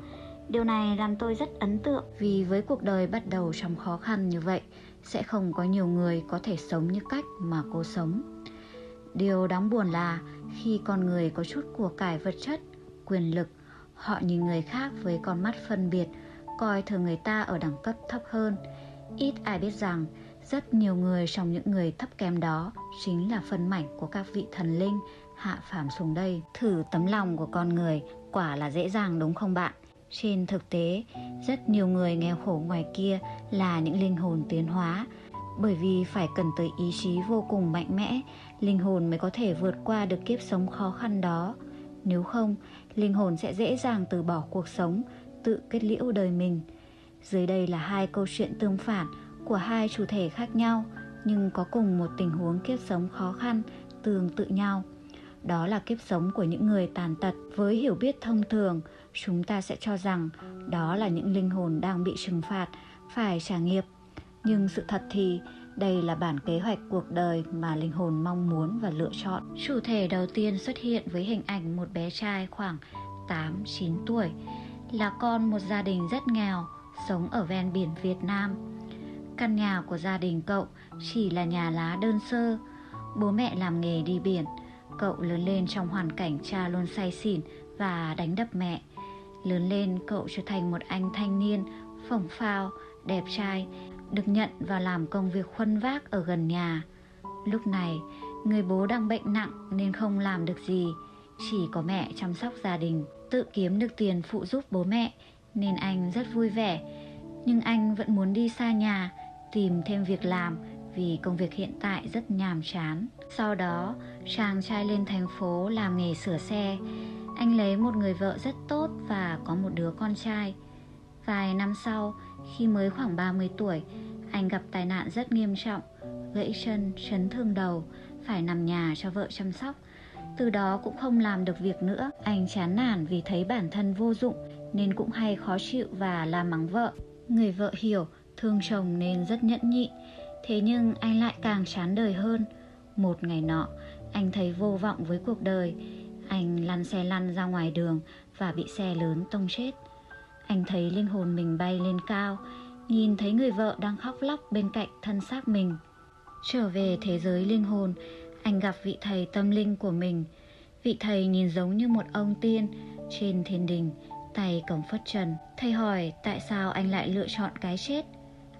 Điều này làm tôi rất ấn tượng vì với cuộc đời bắt đầu trong khó khăn như vậy sẽ không có nhiều người có thể sống như cách mà cô sống. Điều đáng buồn là khi con người có chút của cải vật chất, quyền lực, họ nhìn người khác với con mắt phân biệt, coi thường người ta ở đẳng cấp thấp hơn. Ít ai biết rằng rất nhiều người trong những người thấp kém đó chính là phần mảnh của các vị thần linh hạ phàm xuống đây. Thử tấm lòng của con người quả là dễ dàng đúng không bạn? Trên thực tế, rất nhiều người nghèo khổ ngoài kia là những linh hồn tiến hóa, bởi vì phải cần tới ý chí vô cùng mạnh mẽ, linh hồn mới có thể vượt qua được kiếp sống khó khăn đó. Nếu không, linh hồn sẽ dễ dàng từ bỏ cuộc sống, tự kết liễu đời mình. Dưới đây là hai câu chuyện tương phản của hai chủ thể khác nhau, nhưng có cùng một tình huống kiếp sống khó khăn, tương tự nhau. Đó là kiếp sống của những người tàn tật với hiểu biết thông thường, chúng ta sẽ cho rằng đó là những linh hồn đang bị trừng phạt, phải trả nghiệp. Nhưng sự thật thì đây là bản kế hoạch cuộc đời mà linh hồn mong muốn và lựa chọn. Chủ thể đầu tiên xuất hiện với hình ảnh một bé trai khoảng 8-9 tuổi, là con một gia đình rất nghèo, sống ở ven biển Việt Nam. Căn nhà của gia đình cậu chỉ là nhà lá đơn sơ, bố mẹ làm nghề đi biển, cậu lớn lên trong hoàn cảnh cha luôn say xỉn và đánh đập mẹ. Lớn lên cậu trở thành một anh thanh niên phồng phao, đẹp trai, được nhận và làm công việc khuân vác ở gần nhà. Lúc này, người bố đang bệnh nặng nên không làm được gì, chỉ có mẹ chăm sóc gia đình, tự kiếm được tiền phụ giúp bố mẹ nên anh rất vui vẻ. Nhưng anh vẫn muốn đi xa nhà, tìm thêm việc làm vì công việc hiện tại rất nhàm chán. Sau đó, chàng trai lên thành phố làm nghề sửa xe. Anh lấy một người vợ rất tốt và có một đứa con trai. Vài năm sau, khi mới khoảng 30 tuổi, anh gặp tai nạn rất nghiêm trọng, gãy chân, chấn thương đầu, phải nằm nhà cho vợ chăm sóc. Từ đó cũng không làm được việc nữa. Anh chán nản vì thấy bản thân vô dụng nên cũng hay khó chịu và làm mắng vợ. Người vợ hiểu, thương chồng nên rất nhẫn nhịn. Thế nhưng anh lại càng chán đời hơn. Một ngày nọ, anh thấy vô vọng với cuộc đời, anh lăn xe lăn ra ngoài đường và bị xe lớn tông chết. Anh thấy linh hồn mình bay lên cao, nhìn thấy người vợ đang khóc lóc bên cạnh thân xác mình. Trở về thế giới linh hồn, anh gặp vị thầy tâm linh của mình. Vị thầy nhìn giống như một ông tiên trên thiên đình, tay cầm phất trần. Thầy hỏi tại sao anh lại lựa chọn cái chết.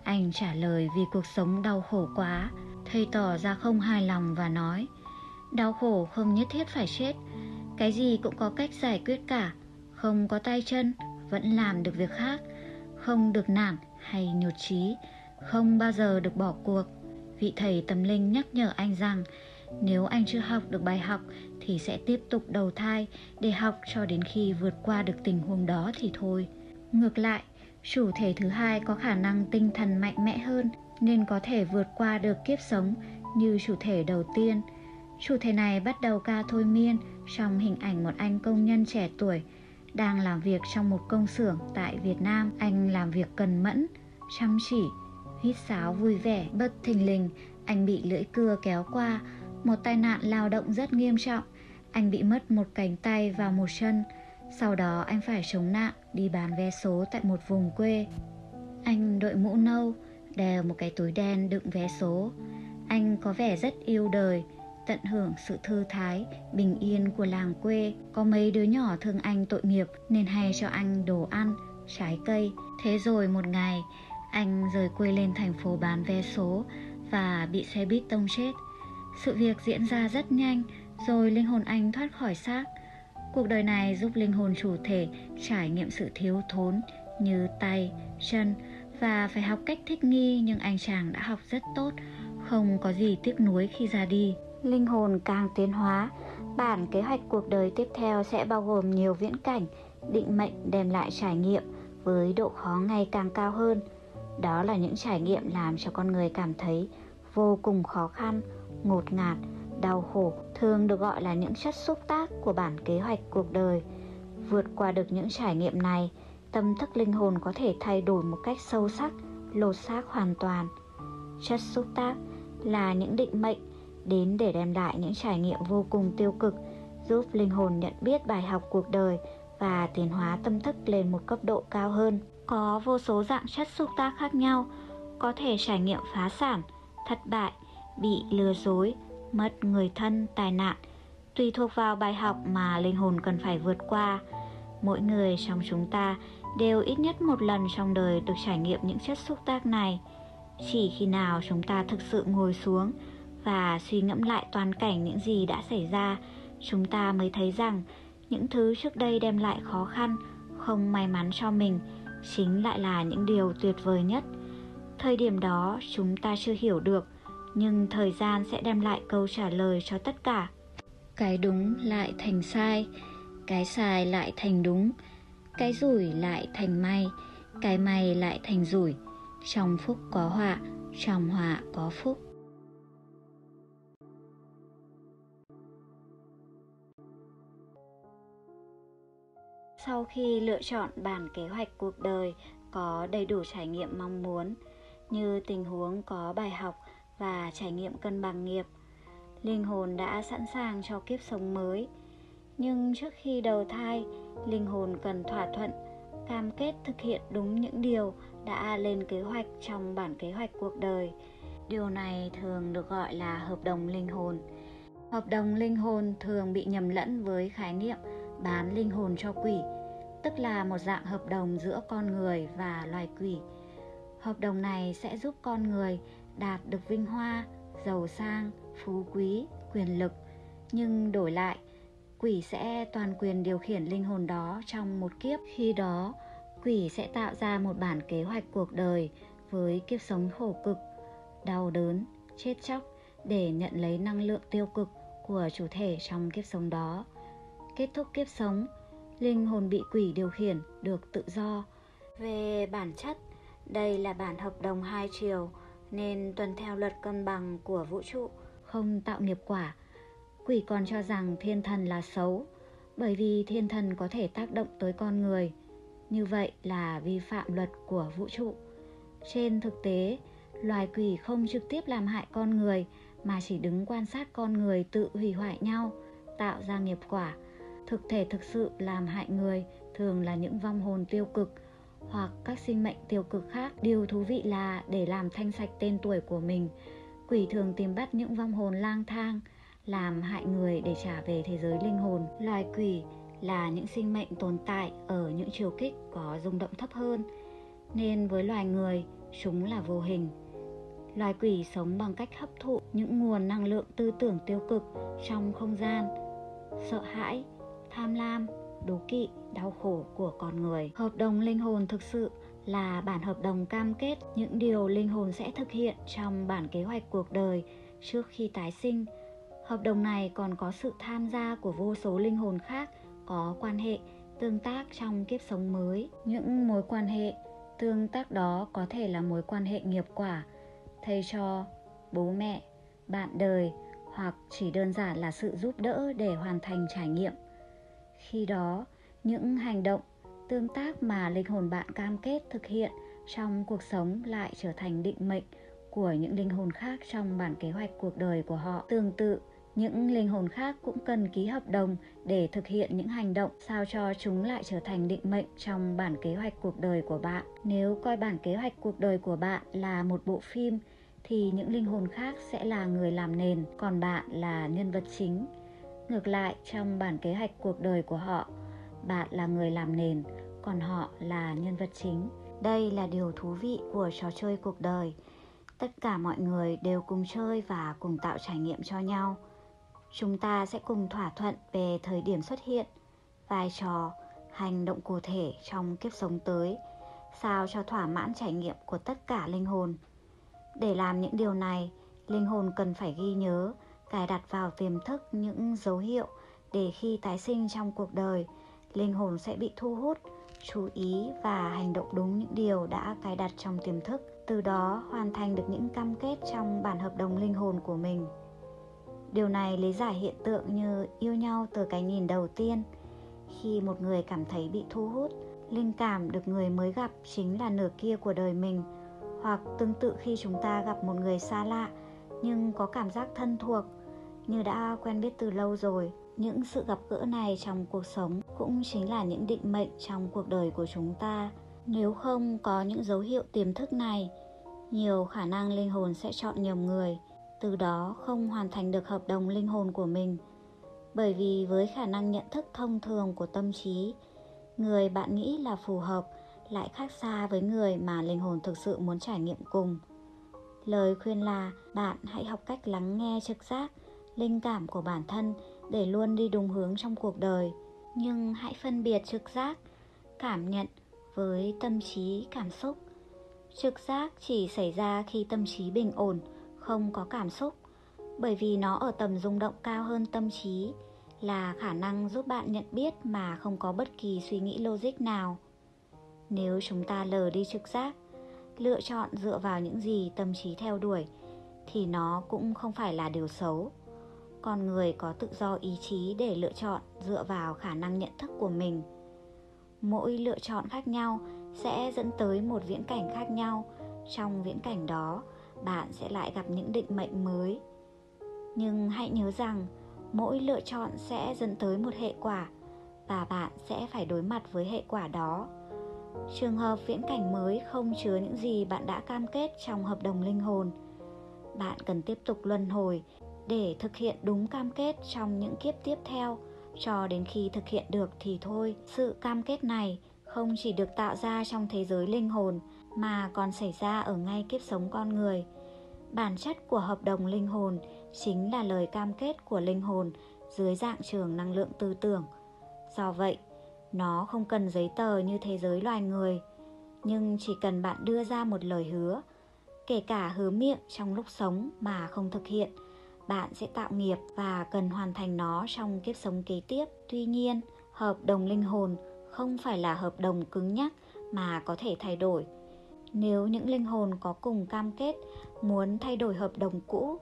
Anh trả lời vì cuộc sống đau khổ quá. Thầy tỏ ra không hài lòng và nói, Đau khổ không nhất thiết phải chết, cái gì cũng có cách giải quyết cả, Không có tay chân Vẫn làm được việc khác, Không được nản hay nhột trí Không bao giờ được bỏ cuộc Vị thầy tâm linh nhắc nhở anh rằng, Nếu anh chưa học được bài học Thì sẽ tiếp tục đầu thai, Để học cho đến khi vượt qua được tình huống đó thì thôi Ngược lại Chủ thể thứ hai có khả năng tinh thần mạnh mẽ hơn nên có thể vượt qua được kiếp sống như chủ thể đầu tiên. Chủ thể này bắt đầu ca thôi miên trong hình ảnh một anh công nhân trẻ tuổi đang làm việc trong một công xưởng tại Việt Nam. Anh làm việc cần mẫn, chăm chỉ, huýt sáo vui vẻ, bất thình lình, anh bị lưỡi cưa kéo qua, một tai nạn lao động rất nghiêm trọng. Anh bị mất một cánh tay và một chân. Sau đó anh phải chống nạn đi bán vé số tại một vùng quê. Anh đội mũ nâu, đeo một cái túi đen đựng vé số. Anh có vẻ rất yêu đời, tận hưởng sự thư thái, bình yên của làng quê. Có mấy đứa nhỏ thương anh tội nghiệp nên hay cho anh đồ ăn, trái cây. Thế rồi một ngày, anh rời quê lên thành phố bán vé số và bị xe buýt tông chết. Sự việc diễn ra rất nhanh, rồi linh hồn anh thoát khỏi xác. Cuộc đời này giúp linh hồn chủ thể trải nghiệm sự thiếu thốn như tay, chân và phải học cách thích nghi nhưng anh chàng đã học rất tốt, không có gì tiếc nuối khi ra đi. Linh hồn càng tiến hóa, bản kế hoạch cuộc đời tiếp theo sẽ bao gồm nhiều viễn cảnh, định mệnh đem lại trải nghiệm với độ khó ngày càng cao hơn. Đó là những trải nghiệm làm cho con người cảm thấy vô cùng khó khăn, ngột ngạt, đau khổ, thường được gọi là những chất xúc tác của bản kế hoạch cuộc đời. Vượt qua được những trải nghiệm này, tâm thức linh hồn có thể thay đổi một cách sâu sắc, lột xác hoàn toàn. Chất xúc tác là những định mệnh đến để đem lại những trải nghiệm vô cùng tiêu cực, giúp linh hồn nhận biết bài học cuộc đời và tiến hóa tâm thức lên một cấp độ cao hơn. Có vô số dạng chất xúc tác khác nhau, có thể trải nghiệm phá sản, thất bại, bị lừa dối, mất người thân, tai nạn, tùy thuộc vào bài học mà linh hồn cần phải vượt qua. Mỗi người trong chúng ta đều ít nhất một lần trong đời được trải nghiệm những chất xúc tác này. Chỉ khi nào chúng ta thực sự ngồi xuống và suy ngẫm lại toàn cảnh những gì đã xảy ra, chúng ta mới thấy rằng những thứ trước đây đem lại khó khăn, không may mắn cho mình chính lại là những điều tuyệt vời nhất. Thời điểm đó chúng ta chưa hiểu được, nhưng thời gian sẽ đem lại câu trả lời cho tất cả. Cái đúng lại thành sai, cái sai lại thành đúng, cái rủi lại thành may, cái may lại thành rủi. Trong phúc có họa, trong họa có phúc. Sau khi lựa chọn bản kế hoạch cuộc đời có đầy đủ trải nghiệm mong muốn như tình huống có bài học và trải nghiệm cân bằng nghiệp, linh hồn đã sẵn sàng cho kiếp sống mới. Nhưng trước khi đầu thai, linh hồn cần thỏa thuận, cam kết thực hiện đúng những điều đã lên kế hoạch trong bản kế hoạch cuộc đời. Điều này thường được gọi là hợp đồng linh hồn. Hợp đồng linh hồn thường bị nhầm lẫn với khái niệm bán linh hồn cho quỷ, tức là một dạng hợp đồng giữa con người và loài quỷ. Hợp đồng này sẽ giúp con người đạt được vinh hoa, giàu sang, phú quý, quyền lực, nhưng đổi lại, quỷ sẽ toàn quyền điều khiển linh hồn đó trong một kiếp. Khi đó, quỷ sẽ tạo ra một bản kế hoạch cuộc đời với kiếp sống khổ cực, đau đớn, chết chóc để nhận lấy năng lượng tiêu cực của chủ thể trong kiếp sống đó. Kết thúc kiếp sống, linh hồn bị quỷ điều khiển được tự do. Về bản chất, đây là bản hợp đồng hai chiều nên tuân theo luật cân bằng của vũ trụ, không tạo nghiệp quả. Quỷ còn cho rằng thiên thần là xấu, bởi vì thiên thần có thể tác động tới con người. Như vậy là vi phạm luật của vũ trụ. Trên thực tế, loài quỷ không trực tiếp làm hại con người mà chỉ đứng quan sát con người tự hủy hoại nhau, tạo ra nghiệp quả thực thể thực sự làm hại người thường là những vong hồn tiêu cực hoặc các sinh mệnh tiêu cực khác. Điều thú vị là để làm thanh sạch tên tuổi của mình quỷ thường tìm bắt những vong hồn lang thang làm hại người để trả về thế giới linh hồn. Loài quỷ là những sinh mệnh tồn tại ở những chiều kích có rung động thấp hơn. Nên với loài người chúng là vô hình. Loài quỷ sống bằng cách hấp thụ những nguồn năng lượng tư tưởng tiêu cực trong không gian sợ hãi tham lam, đố kỵ, đau khổ của con người. Hợp đồng linh hồn thực sự là bản hợp đồng cam kết những điều linh hồn sẽ thực hiện trong bản kế hoạch cuộc đời trước khi tái sinh. Hợp đồng này còn có sự tham gia của vô số linh hồn khác có quan hệ tương tác trong kiếp sống mới. Những mối quan hệ tương tác đó có thể là mối quan hệ nghiệp quả, thầy trò, bố mẹ, bạn đời hoặc chỉ đơn giản là sự giúp đỡ để hoàn thành trải nghiệm. Khi đó, những hành động, tương tác mà linh hồn bạn cam kết thực hiện trong cuộc sống lại trở thành định mệnh của những linh hồn khác trong bản kế hoạch cuộc đời của họ. Tương tự, những linh hồn khác cũng cần ký hợp đồng để thực hiện những hành động sao cho chúng lại trở thành định mệnh trong bản kế hoạch cuộc đời của bạn. Nếu coi bản kế hoạch cuộc đời của bạn là một bộ phim thì những linh hồn khác sẽ là người làm nền, còn bạn là nhân vật chính. Ngược lại, trong bản kế hoạch cuộc đời của họ, bạn là người làm nền, còn họ là nhân vật chính. Đây là điều thú vị của trò chơi cuộc đời. Tất cả mọi người đều cùng chơi và cùng tạo trải nghiệm cho nhau. Chúng ta sẽ cùng thỏa thuận về thời điểm xuất hiện, vai trò, hành động cụ thể trong kiếp sống tới, sao cho thỏa mãn trải nghiệm của tất cả linh hồn. Để làm những điều này, linh hồn cần phải ghi nhớ, cài đặt vào tiềm thức những dấu hiệu để khi tái sinh trong cuộc đời, linh hồn sẽ bị thu hút, chú ý và hành động đúng những điều đã cài đặt trong tiềm thức, từ đó hoàn thành được những cam kết trong bản hợp đồng linh hồn của mình. Điều này lý giải hiện tượng như yêu nhau từ cái nhìn đầu tiên. Khi một người cảm thấy bị thu hút, linh cảm được người mới gặp chính là nửa kia của đời mình – hoặc tương tự khi chúng ta gặp một người xa lạ nhưng có cảm giác thân thuộc như đã quen biết từ lâu rồi, những sự gặp gỡ này trong cuộc sống cũng chính là những định mệnh trong cuộc đời của chúng ta. Nếu không có những dấu hiệu tiềm thức này, nhiều khả năng linh hồn sẽ chọn nhầm người, từ đó không hoàn thành được hợp đồng linh hồn của mình. Bởi vì với khả năng nhận thức thông thường của tâm trí, người bạn nghĩ là phù hợp lại khác xa với người mà linh hồn thực sự muốn trải nghiệm cùng. Lời khuyên là, bạn hãy học cách lắng nghe trực giác linh cảm của bản thân để luôn đi đúng hướng trong cuộc đời. Nhưng hãy phân biệt trực giác, cảm nhận với tâm trí, cảm xúc. Trực giác chỉ xảy ra khi tâm trí bình ổn, không có cảm xúc, bởi vì nó ở tầm rung động cao hơn tâm trí, là khả năng giúp bạn nhận biết mà không có bất kỳ suy nghĩ logic nào. Nếu chúng ta lờ đi trực giác, lựa chọn dựa vào những gì tâm trí theo đuổi, thì nó cũng không phải là điều xấu con người có tự do ý chí để lựa chọn dựa vào khả năng nhận thức của mình. Mỗi lựa chọn khác nhau sẽ dẫn tới một viễn cảnh khác nhau. Trong viễn cảnh đó, bạn sẽ lại gặp những định mệnh mới. Nhưng hãy nhớ rằng, mỗi lựa chọn sẽ dẫn tới một hệ quả và bạn sẽ phải đối mặt với hệ quả đó. Trường hợp viễn cảnh mới không chứa những gì bạn đã cam kết trong hợp đồng linh hồn. Bạn cần tiếp tục luân hồi để thực hiện đúng cam kết trong những kiếp tiếp theo cho đến khi thực hiện được thì thôi. Sự cam kết này không chỉ được tạo ra trong thế giới linh hồn mà còn xảy ra ở ngay kiếp sống con người. Bản chất của hợp đồng linh hồn chính là lời cam kết của linh hồn dưới dạng trường năng lượng tư tưởng. Do vậy, nó không cần giấy tờ như thế giới loài người, nhưng chỉ cần bạn đưa ra một lời hứa, kể cả hứa miệng trong lúc sống mà không thực hiện, bạn sẽ tạo nghiệp và cần hoàn thành nó trong kiếp sống kế tiếp. Tuy nhiên, hợp đồng linh hồn không phải là hợp đồng cứng nhắc mà có thể thay đổi. Nếu những linh hồn có cùng cam kết muốn thay đổi hợp đồng cũ,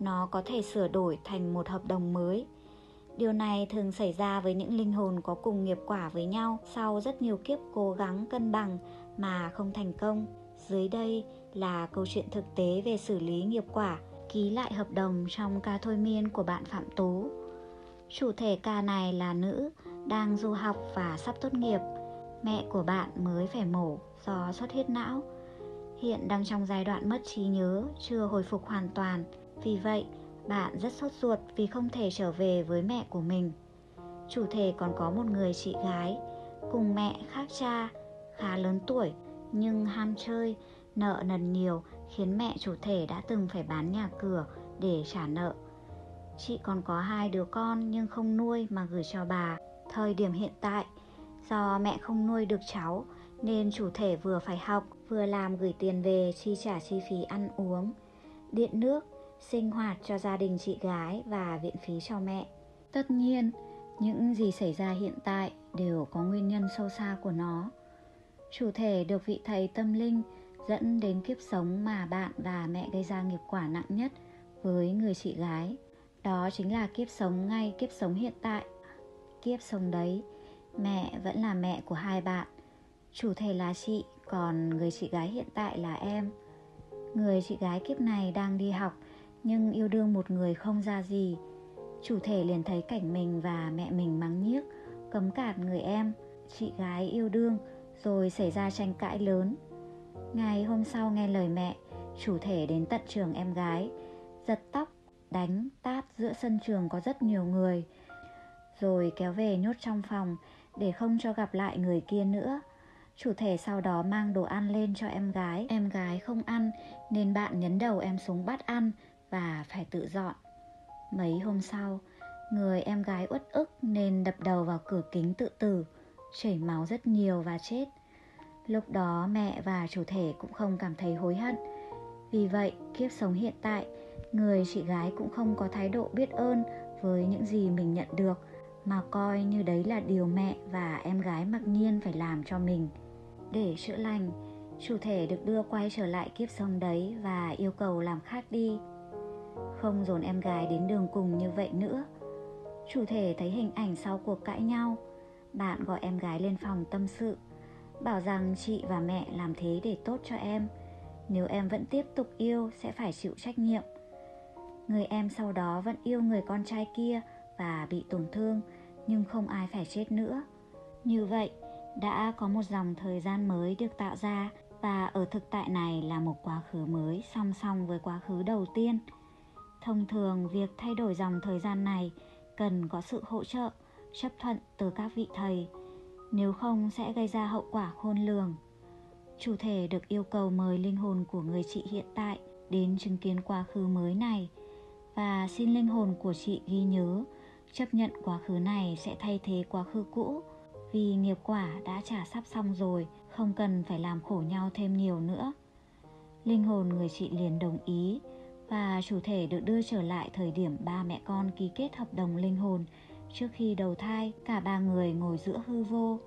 nó có thể sửa đổi thành một hợp đồng mới Điều này thường xảy ra với những linh hồn có cùng nghiệp quả với nhau sau rất nhiều kiếp cố gắng cân bằng mà không thành công. Dưới đây là câu chuyện thực tế về xử lý nghiệp quả, ký lại hợp đồng trong ca thôi miên của bạn Phạm Tú. Chủ thể ca này là nữ, đang du học và sắp tốt nghiệp. Mẹ của bạn mới phải mổ do xuất huyết não. Hiện đang trong giai đoạn mất trí nhớ, chưa hồi phục hoàn toàn. Vì vậy, bạn rất sốt ruột vì không thể trở về với mẹ của mình. Chủ thể còn có một người chị gái, cùng mẹ khác cha, khá lớn tuổi nhưng ham chơi, nợ nần nhiều khiến mẹ chủ thể đã từng phải bán nhà cửa để trả nợ. Chị còn có hai đứa con nhưng không nuôi mà gửi cho bà. Thời điểm hiện tại, do mẹ không nuôi được cháu nên chủ thể vừa phải học vừa làm gửi tiền về chi trả chi phí ăn uống, điện nước sinh hoạt cho gia đình chị gái và viện phí cho mẹ. Tất nhiên, những gì xảy ra hiện tại đều có nguyên nhân sâu xa của nó. Chủ thể được vị thầy tâm linh dẫn đến kiếp sống mà bạn và mẹ gây ra nghiệp quả nặng nhất với người chị gái. Đó chính là kiếp sống ngay kiếp sống hiện tại. Kiếp sống đấy, mẹ vẫn là mẹ của hai bạn. Chủ thể là chị, còn người chị gái hiện tại là em. Người chị gái kiếp này đang đi học nhưng yêu đương một người không ra gì. Chủ thể liền thấy cảnh mình và mẹ mình mắng nhiếc, cấm cản người em, chị gái yêu đương rồi xảy ra tranh cãi lớn. Ngày hôm sau nghe lời mẹ, chủ thể đến tận trường em gái, giật tóc, đánh, tát giữa sân trường có rất nhiều người, rồi kéo về nhốt trong phòng để không cho gặp lại người kia nữa. Chủ thể sau đó mang đồ ăn lên cho em gái. Em gái không ăn nên bạn nhấn đầu em xuống bắt ăn và phải tự dọn. Mấy hôm sau, người em gái uất ức nên đập đầu vào cửa kính tự tử. Chảy máu rất nhiều và chết. Lúc đó mẹ và chủ thể cũng không cảm thấy hối hận. Vì vậy, kiếp sống hiện tại, người chị gái cũng không có thái độ biết ơn với những gì mình nhận được mà coi như đấy là điều mẹ và em gái mặc nhiên phải làm cho mình. Để chữa lành chủ thể được đưa quay trở lại kiếp sống đấy và yêu cầu làm khác đi. Không dồn em gái đến đường cùng như vậy nữa. Chủ thể thấy hình ảnh sau cuộc cãi nhau. Bạn gọi em gái lên phòng tâm sự bảo rằng chị và mẹ làm thế để tốt cho em. Nếu em vẫn tiếp tục yêu, sẽ phải chịu trách nhiệm. Người em sau đó vẫn yêu người con trai kia và bị tổn thương, nhưng không ai phải chết nữa. Như vậy, đã có một dòng thời gian mới được tạo ra và ở thực tại này là một quá khứ mới song song với quá khứ đầu tiên. Thông thường, việc thay đổi dòng thời gian này cần có sự hỗ trợ, chấp thuận từ các vị thầy nếu không sẽ gây ra hậu quả khôn lường. Chủ thể được yêu cầu mời linh hồn của người chị hiện tại đến chứng kiến quá khứ mới này. Và xin linh hồn của chị ghi nhớ, chấp nhận quá khứ này sẽ thay thế quá khứ cũ. Vì nghiệp quả đã trả sắp xong rồi, không cần phải làm khổ nhau thêm nhiều nữa. Linh hồn người chị liền đồng ý, và chủ thể được đưa trở lại thời điểm ba mẹ con ký kết hợp đồng linh hồn trước khi đầu thai cả ba người ngồi giữa hư vô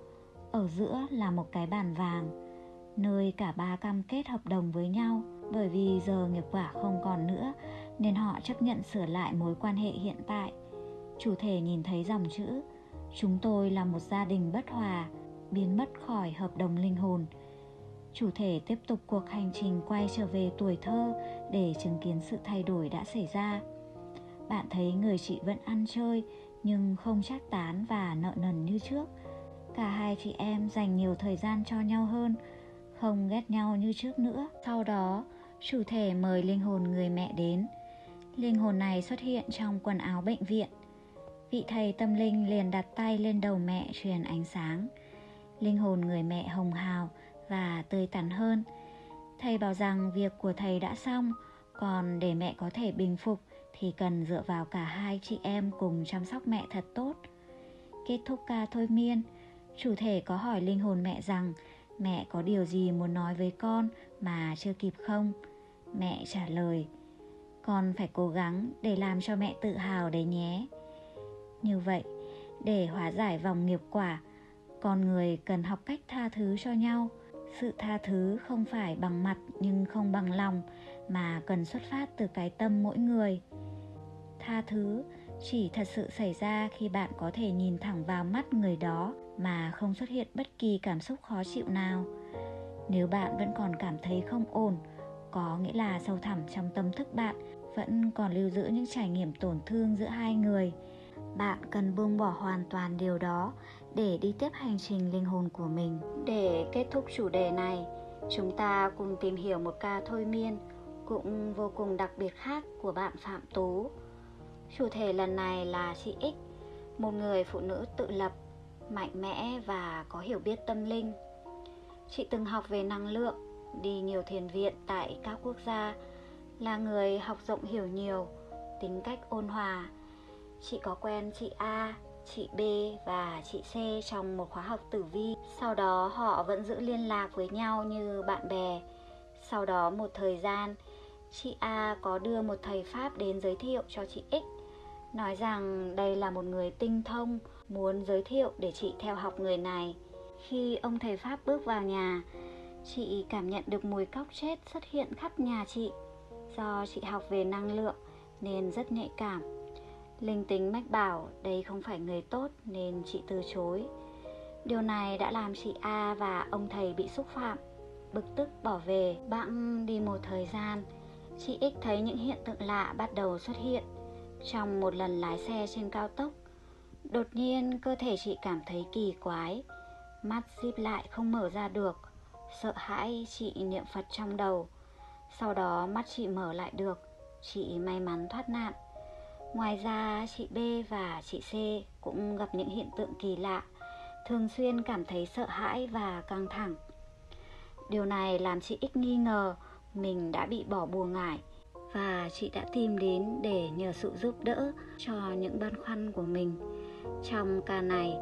ở giữa là một cái bàn vàng nơi cả ba cam kết hợp đồng với nhau bởi vì giờ nghiệp quả không còn nữa nên họ chấp nhận sửa lại mối quan hệ hiện tại chủ thể nhìn thấy dòng chữ Chúng tôi là một gia đình bất hòa, biến mất khỏi hợp đồng linh hồn. Chủ thể tiếp tục cuộc hành trình quay trở về tuổi thơ để chứng kiến sự thay đổi đã xảy ra. Bạn thấy người chị vẫn ăn chơi nhưng không chát tán và nợ nần như trước. Cả hai chị em dành nhiều thời gian cho nhau hơn, không ghét nhau như trước nữa. Sau đó, chủ thể mời linh hồn người mẹ đến. Linh hồn này xuất hiện trong quần áo bệnh viện vị thầy tâm linh liền đặt tay lên đầu mẹ truyền ánh sáng linh hồn người mẹ hồng hào và tươi tắn hơn thầy bảo rằng việc của thầy đã xong còn để mẹ có thể bình phục thì cần dựa vào cả hai chị em cùng chăm sóc mẹ thật tốt. Kết thúc ca thôi miên, chủ thể có hỏi linh hồn mẹ rằng, mẹ có điều gì muốn nói với con mà chưa kịp không? Mẹ trả lời, con phải cố gắng để làm cho mẹ tự hào đấy nhé. Như vậy, để hóa giải vòng nghiệp quả, con người cần học cách tha thứ cho nhau. Sự tha thứ không phải bằng mặt nhưng không bằng lòng mà cần xuất phát từ cái tâm mỗi người tha thứ. Chỉ thật sự xảy ra khi bạn có thể nhìn thẳng vào mắt người đó mà không xuất hiện bất kỳ cảm xúc khó chịu nào. Nếu bạn vẫn còn cảm thấy không ổn, có nghĩa là sâu thẳm trong tâm thức bạn vẫn còn lưu giữ những trải nghiệm tổn thương giữa hai người. Bạn cần buông bỏ hoàn toàn điều đó để đi tiếp hành trình linh hồn của mình. Để kết thúc chủ đề này, chúng ta cùng tìm hiểu một ca thôi miên cũng vô cùng đặc biệt khác của bạn phạm tú chủ thể lần này là chị x một người phụ nữ tự lập mạnh mẽ và có hiểu biết tâm linh chị từng học về năng lượng đi nhiều thiền viện tại các quốc gia là người học rộng hiểu nhiều tính cách ôn hòa Chị có quen chị A, chị B và chị C trong một khóa học tử vi. Sau đó họ vẫn giữ liên lạc với nhau như bạn bè. Sau đó một thời gian, chị A có đưa một thầy Pháp đến giới thiệu cho chị X nói rằng đây là một người tinh thông, muốn giới thiệu để chị theo học người này. Khi ông thầy pháp bước vào nhà, Chị cảm nhận được mùi cóc chết xuất hiện khắp nhà chị. Do chị học về năng lượng nên rất nhạy cảm. Linh tính mách bảo đây không phải người tốt nên chị từ chối. Điều này đã làm chị A và ông thầy bị xúc phạm, Bực tức bỏ về. Bẵng đi một thời gian, Chị X thấy những hiện tượng lạ bắt đầu xuất hiện. Trong một lần lái xe trên cao tốc, Đột nhiên cơ thể chị cảm thấy kỳ quái. Mắt díp lại không mở ra được. Sợ hãi chị niệm Phật trong đầu. Sau đó mắt chị mở lại được. Chị may mắn thoát nạn. Ngoài ra, chị B và chị C cũng gặp những hiện tượng kỳ lạ, Thường xuyên cảm thấy sợ hãi và căng thẳng. Điều này làm chị X nghi ngờ mình đã bị bỏ bùa ngải. Và chị đã tìm đến để nhờ sự giúp đỡ cho những băn khoăn của mình Trong ca này,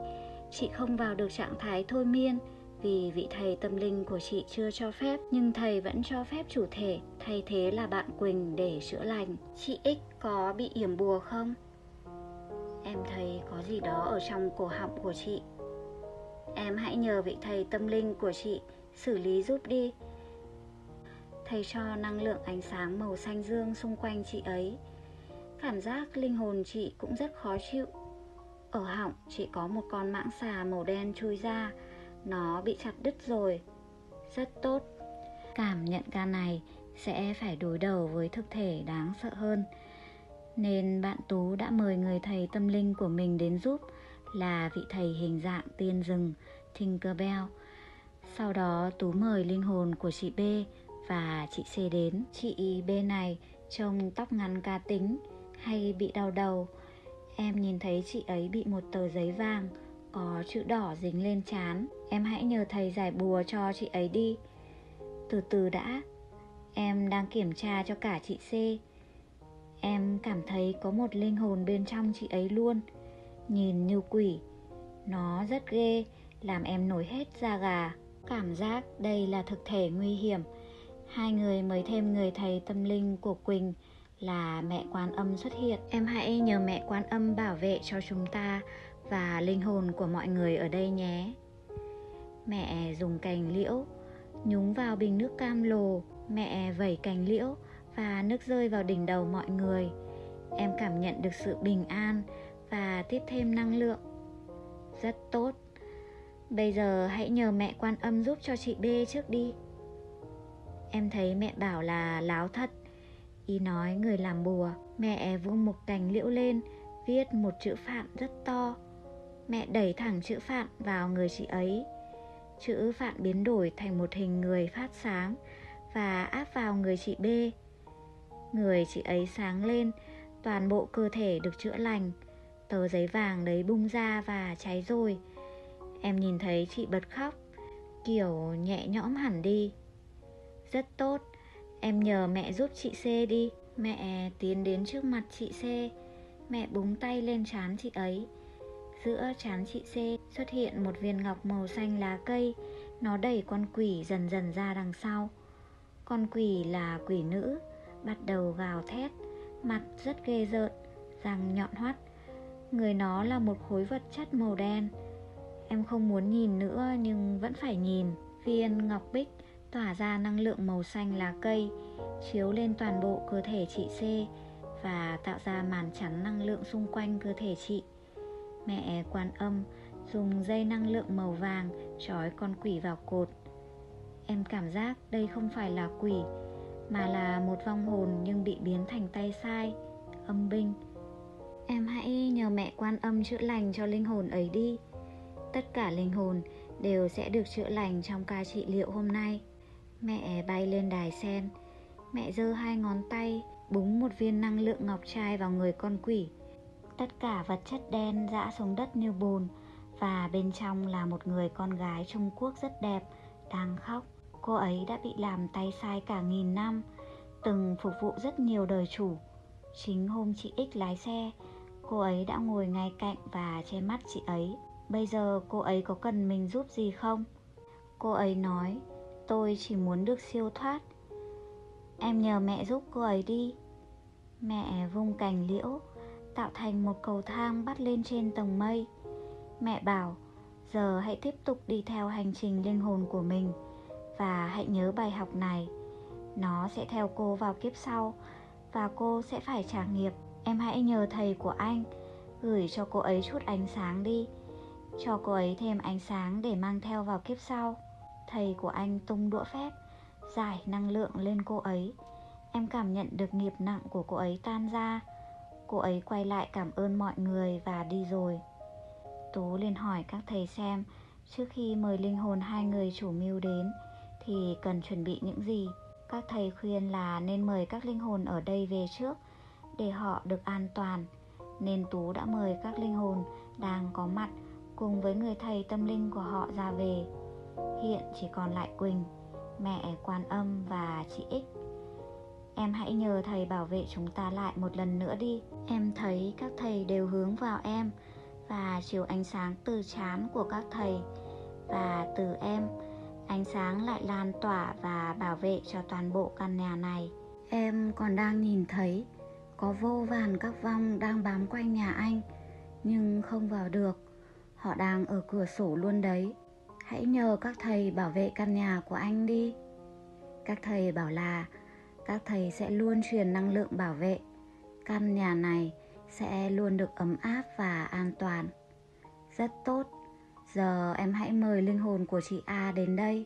chị không vào được trạng thái thôi miên vì vị thầy tâm linh của chị chưa cho phép nhưng thầy vẫn cho phép chủ thể thay thế là bạn Quỳnh để chữa lành. Chị X có bị yểm bùa không? Em thấy có gì đó ở trong cổ họng của chị. Em hãy nhờ vị thầy tâm linh của chị xử lý giúp đi. Thầy cho năng lượng ánh sáng màu xanh dương xung quanh chị ấy. Cảm giác linh hồn chị cũng rất khó chịu. Ở họng, chị có một con mãng xà màu đen chui ra nó bị chặt đứt rồi rất tốt cảm nhận ca này sẽ phải đối đầu với thực thể đáng sợ hơn nên bạn tú đã mời người thầy tâm linh của mình đến giúp, là vị thầy hình dạng tiên rừng, Tinkerbell. Sau đó Tú mời linh hồn của chị B và chị C đến. Chị B này, trông tóc ngắn cá tính, hay bị đau đầu. Em nhìn thấy chị ấy bị một tờ giấy vàng, có chữ đỏ dính lên trán. Em hãy nhờ thầy giải bùa cho chị ấy đi. Từ từ đã, Em đang kiểm tra cho cả chị C. Em cảm thấy có một linh hồn bên trong chị ấy luôn. Nhìn như quỷ, Nó rất ghê, Làm em nổi hết da gà. Cảm giác đây là thực thể nguy hiểm. Hai người mời thêm người thầy tâm linh của Quỳnh là mẹ quan âm xuất hiện. Em hãy nhờ mẹ quan âm bảo vệ cho chúng ta và linh hồn của mọi người ở đây nhé. Mẹ dùng cành liễu, nhúng vào bình nước cam lồ. Mẹ vẩy cành liễu và nước rơi vào đỉnh đầu mọi người. Em cảm nhận được sự bình an và tiếp thêm năng lượng. Rất tốt. Bây giờ hãy nhờ mẹ quan âm giúp cho chị b trước đi em thấy mẹ bảo là láo thật. Y nói người làm bùa, mẹ vung một cành liễu lên, viết một chữ phạn rất to. Mẹ đẩy thẳng chữ Phạn vào người chị ấy. Chữ Phạn biến đổi thành một hình người phát sáng Và áp vào người chị B. Người chị ấy sáng lên, Toàn bộ cơ thể được chữa lành. Tờ giấy vàng đấy bung ra và cháy rồi. Em nhìn thấy chị bật khóc, Kiểu nhẹ nhõm hẳn đi. Rất tốt. Em nhờ mẹ giúp chị C đi. Mẹ tiến đến trước mặt chị C. Mẹ búng tay lên trán chị ấy. Giữa trán chị C xuất hiện một viên ngọc màu xanh lá cây. Nó đẩy con quỷ dần dần ra đằng sau. Con quỷ là quỷ nữ, Bắt đầu gào thét. Mặt rất ghê rợn, Răng nhọn hoắt. Người nó là một khối vật chất màu đen. Em không muốn nhìn nữa nhưng vẫn phải nhìn. Viên ngọc bích tỏa ra năng lượng màu xanh lá cây, Chiếu lên toàn bộ cơ thể chị C Và tạo ra màn chắn năng lượng xung quanh cơ thể chị. Mẹ quan âm dùng dây năng lượng màu vàng trói con quỷ vào cột. Em cảm giác đây không phải là quỷ, Mà là một vong hồn nhưng bị biến thành tay sai, Âm binh. Em hãy nhờ mẹ quan âm chữa lành cho linh hồn ấy đi. Tất cả linh hồn đều sẽ được chữa lành trong ca trị liệu hôm nay. Mẹ bay lên đài sen Mẹ giơ hai ngón tay, Búng một viên năng lượng ngọc trai vào người con quỷ. Tất cả vật chất đen dã xuống đất như bùn, Và bên trong là một người con gái Trung Quốc rất đẹp, Đang khóc. Cô ấy đã bị làm tay sai cả nghìn năm, Từng phục vụ rất nhiều đời chủ. Chính hôm chị X lái xe, Cô ấy đã ngồi ngay cạnh và che mắt chị ấy. Bây giờ cô ấy có cần mình giúp gì không? Cô ấy nói Tôi chỉ muốn được siêu thoát. Em nhờ mẹ giúp cô ấy đi. Mẹ vung cành liễu tạo thành một cầu thang bắt lên trên tầng mây. Mẹ bảo, giờ hãy tiếp tục đi theo hành trình linh hồn của mình và hãy nhớ bài học này. Nó sẽ theo cô vào kiếp sau và cô sẽ phải trả nghiệp. Em hãy nhờ thầy của anh gửi cho cô ấy chút ánh sáng đi cho cô ấy thêm ánh sáng để mang theo vào kiếp sau thầy của anh tung đũa phép, giải năng lượng lên cô ấy. Em cảm nhận được nghiệp nặng của cô ấy tan ra. Cô ấy quay lại cảm ơn mọi người và đi rồi. Tú liền hỏi các thầy xem, trước khi mời linh hồn hai người chủ mưu đến, thì cần chuẩn bị những gì? Các thầy khuyên là nên mời các linh hồn ở đây về trước, để họ được an toàn. Nên tú đã mời các linh hồn đang có mặt cùng với người thầy tâm linh của họ ra về hiện chỉ còn lại quỳnh, mẹ, quan âm và chị ích em hãy nhờ thầy bảo vệ chúng ta lại một lần nữa đi. Em thấy các thầy đều hướng vào em và chiều ánh sáng từ chán của các thầy. Và từ em, ánh sáng lại lan tỏa và bảo vệ cho toàn bộ căn nhà này. Em còn đang nhìn thấy có vô vàn các vong đang bám quanh nhà anh, nhưng không vào được. Họ đang ở cửa sổ luôn đấy hãy nhờ các thầy bảo vệ căn nhà của anh đi. Các thầy bảo là, các thầy sẽ luôn truyền năng lượng bảo vệ. Căn nhà này sẽ luôn được ấm áp và an toàn. Rất tốt. Giờ em hãy mời linh hồn của chị a đến đây.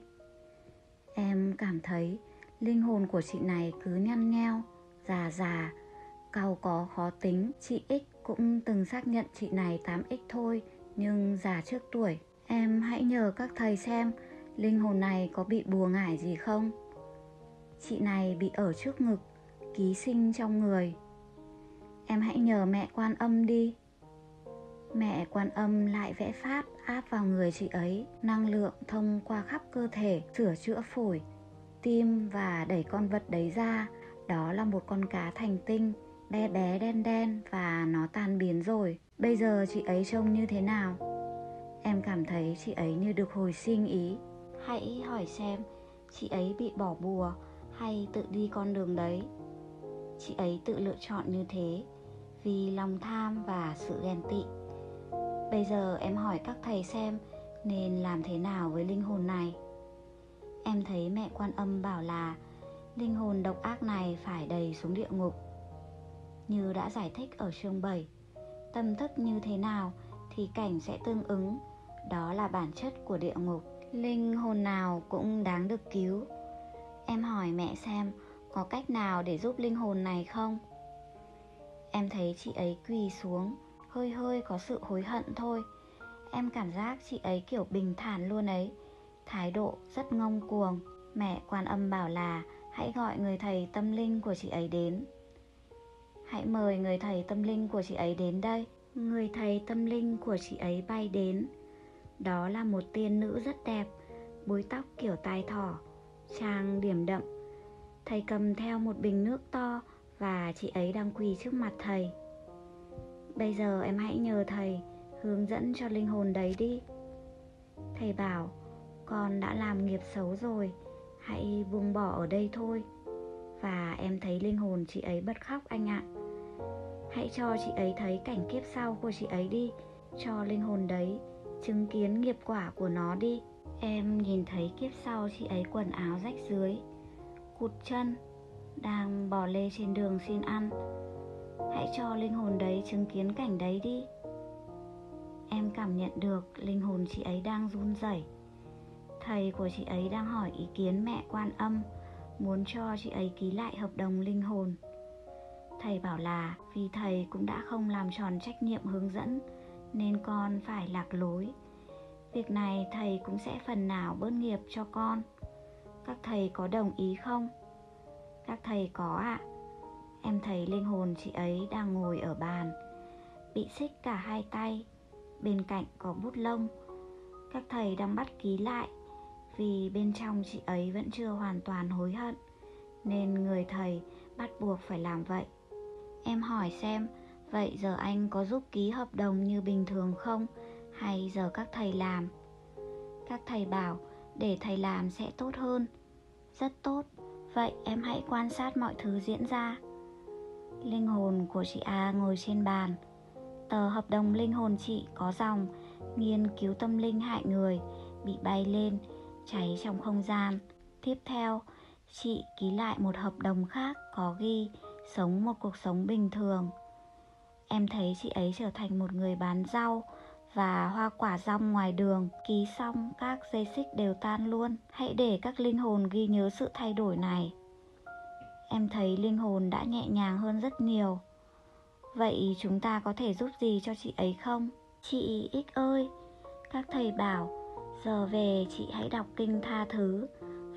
Em cảm thấy linh hồn của chị này cứ nhăn nheo, già già. Cao có khó tính, chị x cũng từng xác nhận chị này 8x thôi, nhưng già trước tuổi em hãy nhờ các thầy xem linh hồn này có bị bùa ngải gì không. Chị này bị ở trước ngực, ký sinh trong người. Em hãy nhờ mẹ quan âm đi. Mẹ quan âm lại vẽ pháp áp vào người chị ấy, năng lượng thông qua khắp cơ thể, sửa chữa phổi, tim và đẩy con vật đấy ra. Đó là một con cá thành tinh bé bé đen đen và nó tan biến rồi. Bây giờ chị ấy trông như thế nào? Em cảm thấy chị ấy như được hồi sinh ý. Hãy hỏi xem, chị ấy bị bỏ bùa hay tự đi con đường đấy? Chị ấy tự lựa chọn như thế vì lòng tham và sự ghen tị. Bây giờ em hỏi các thầy xem nên làm thế nào với linh hồn này. Em thấy mẹ quan âm bảo là linh hồn độc ác này phải đầy xuống địa ngục. Như đã giải thích ở chương 7 tâm thức như thế nào thì cảnh sẽ tương ứng đó là bản chất của địa ngục. Linh hồn nào cũng đáng được cứu. Em hỏi mẹ xem, có cách nào để giúp linh hồn này không? Em thấy chị ấy quỳ xuống, hơi hơi có sự hối hận thôi. Em cảm giác chị ấy kiểu bình thản luôn ấy. Thái độ rất ngông cuồng. Mẹ quan âm bảo là, hãy gọi người thầy tâm linh của chị ấy đến. Hãy mời người thầy tâm linh của chị ấy đến đây. Người thầy tâm linh của chị ấy bay đến đó là một tiên nữ rất đẹp, búi tóc kiểu tai thỏ, trang điểm đậm. Thầy cầm theo một bình nước to và chị ấy đang quỳ trước mặt thầy. Bây giờ em hãy nhờ thầy hướng dẫn cho linh hồn đấy đi. Thầy bảo, con đã làm nghiệp xấu rồi, hãy buông bỏ ở đây thôi. Và em thấy linh hồn chị ấy bật khóc anh ạ. Hãy cho chị ấy thấy cảnh kiếp sau của chị ấy đi, cho linh hồn đấy chứng kiến nghiệp quả của nó đi. Em nhìn thấy kiếp sau chị ấy quần áo rách dưới, cụt chân, đang bò lê trên đường xin ăn. Hãy cho linh hồn đấy chứng kiến cảnh đấy đi. Em cảm nhận được linh hồn chị ấy đang run rẩy. Thầy của chị ấy đang hỏi ý kiến mẹ quan âm, muốn cho chị ấy ký lại hợp đồng linh hồn. Thầy bảo là vì thầy cũng đã không làm tròn trách nhiệm hướng dẫn nên con phải lạc lối. Việc này thầy cũng sẽ phần nào bớt nghiệp cho con. Các thầy có đồng ý không? Các thầy có ạ. À. em thấy linh hồn chị ấy đang ngồi ở bàn, bị xích cả hai tay. Bên cạnh có bút lông. Các thầy đang bắt ký lại, vì bên trong chị ấy vẫn chưa hoàn toàn hối hận, nên người thầy bắt buộc phải làm vậy. Em hỏi xem vậy giờ anh có giúp ký hợp đồng như bình thường không? Hay giờ các thầy làm? Các thầy bảo để thầy làm sẽ tốt hơn. Rất tốt. Vậy em hãy quan sát mọi thứ diễn ra. Linh hồn của chị a ngồi trên bàn. Tờ hợp đồng linh hồn chị có dòng nghiên cứu tâm linh hại người bị bay lên cháy trong không gian. Tiếp theo, chị ký lại một hợp đồng khác có ghi sống một cuộc sống bình thường. Em thấy chị ấy trở thành một người bán rau và hoa quả rong ngoài đường. Ký xong các dây xích đều tan luôn. Hãy để các linh hồn ghi nhớ sự thay đổi này. Em thấy linh hồn đã nhẹ nhàng hơn rất nhiều. Vậy chúng ta có thể giúp gì cho chị ấy không? Chị X ơi, các thầy bảo giờ về chị hãy đọc kinh tha thứ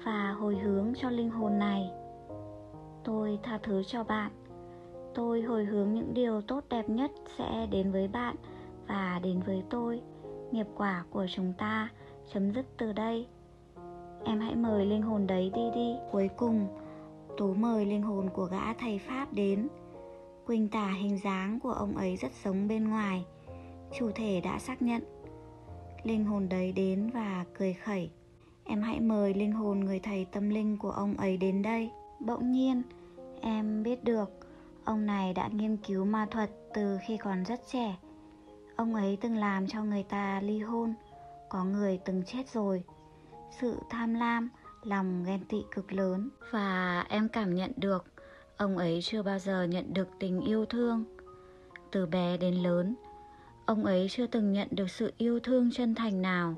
và hồi hướng cho linh hồn này. Tôi tha thứ cho bạn. Tôi hồi hướng những điều tốt đẹp nhất sẽ đến với bạn và đến với tôi. Nghiệp quả của chúng ta chấm dứt từ đây. Em hãy mời linh hồn đấy đi đi. Cuối cùng, Tú mời linh hồn của gã thầy Pháp đến. Quỳnh tả hình dáng của ông ấy rất giống bên ngoài. Chủ thể đã xác nhận. Linh hồn đấy đến và cười khẩy. Em hãy mời linh hồn người thầy tâm linh của ông ấy đến đây. Bỗng nhiên, em biết được ông này đã nghiên cứu ma thuật từ khi còn rất trẻ. Ông ấy từng làm cho người ta ly hôn, có người từng chết rồi. Sự tham lam, lòng ghen tị cực lớn và em cảm nhận được ông ấy chưa bao giờ nhận được tình yêu thương. Từ bé đến lớn, ông ấy chưa từng nhận được sự yêu thương chân thành nào.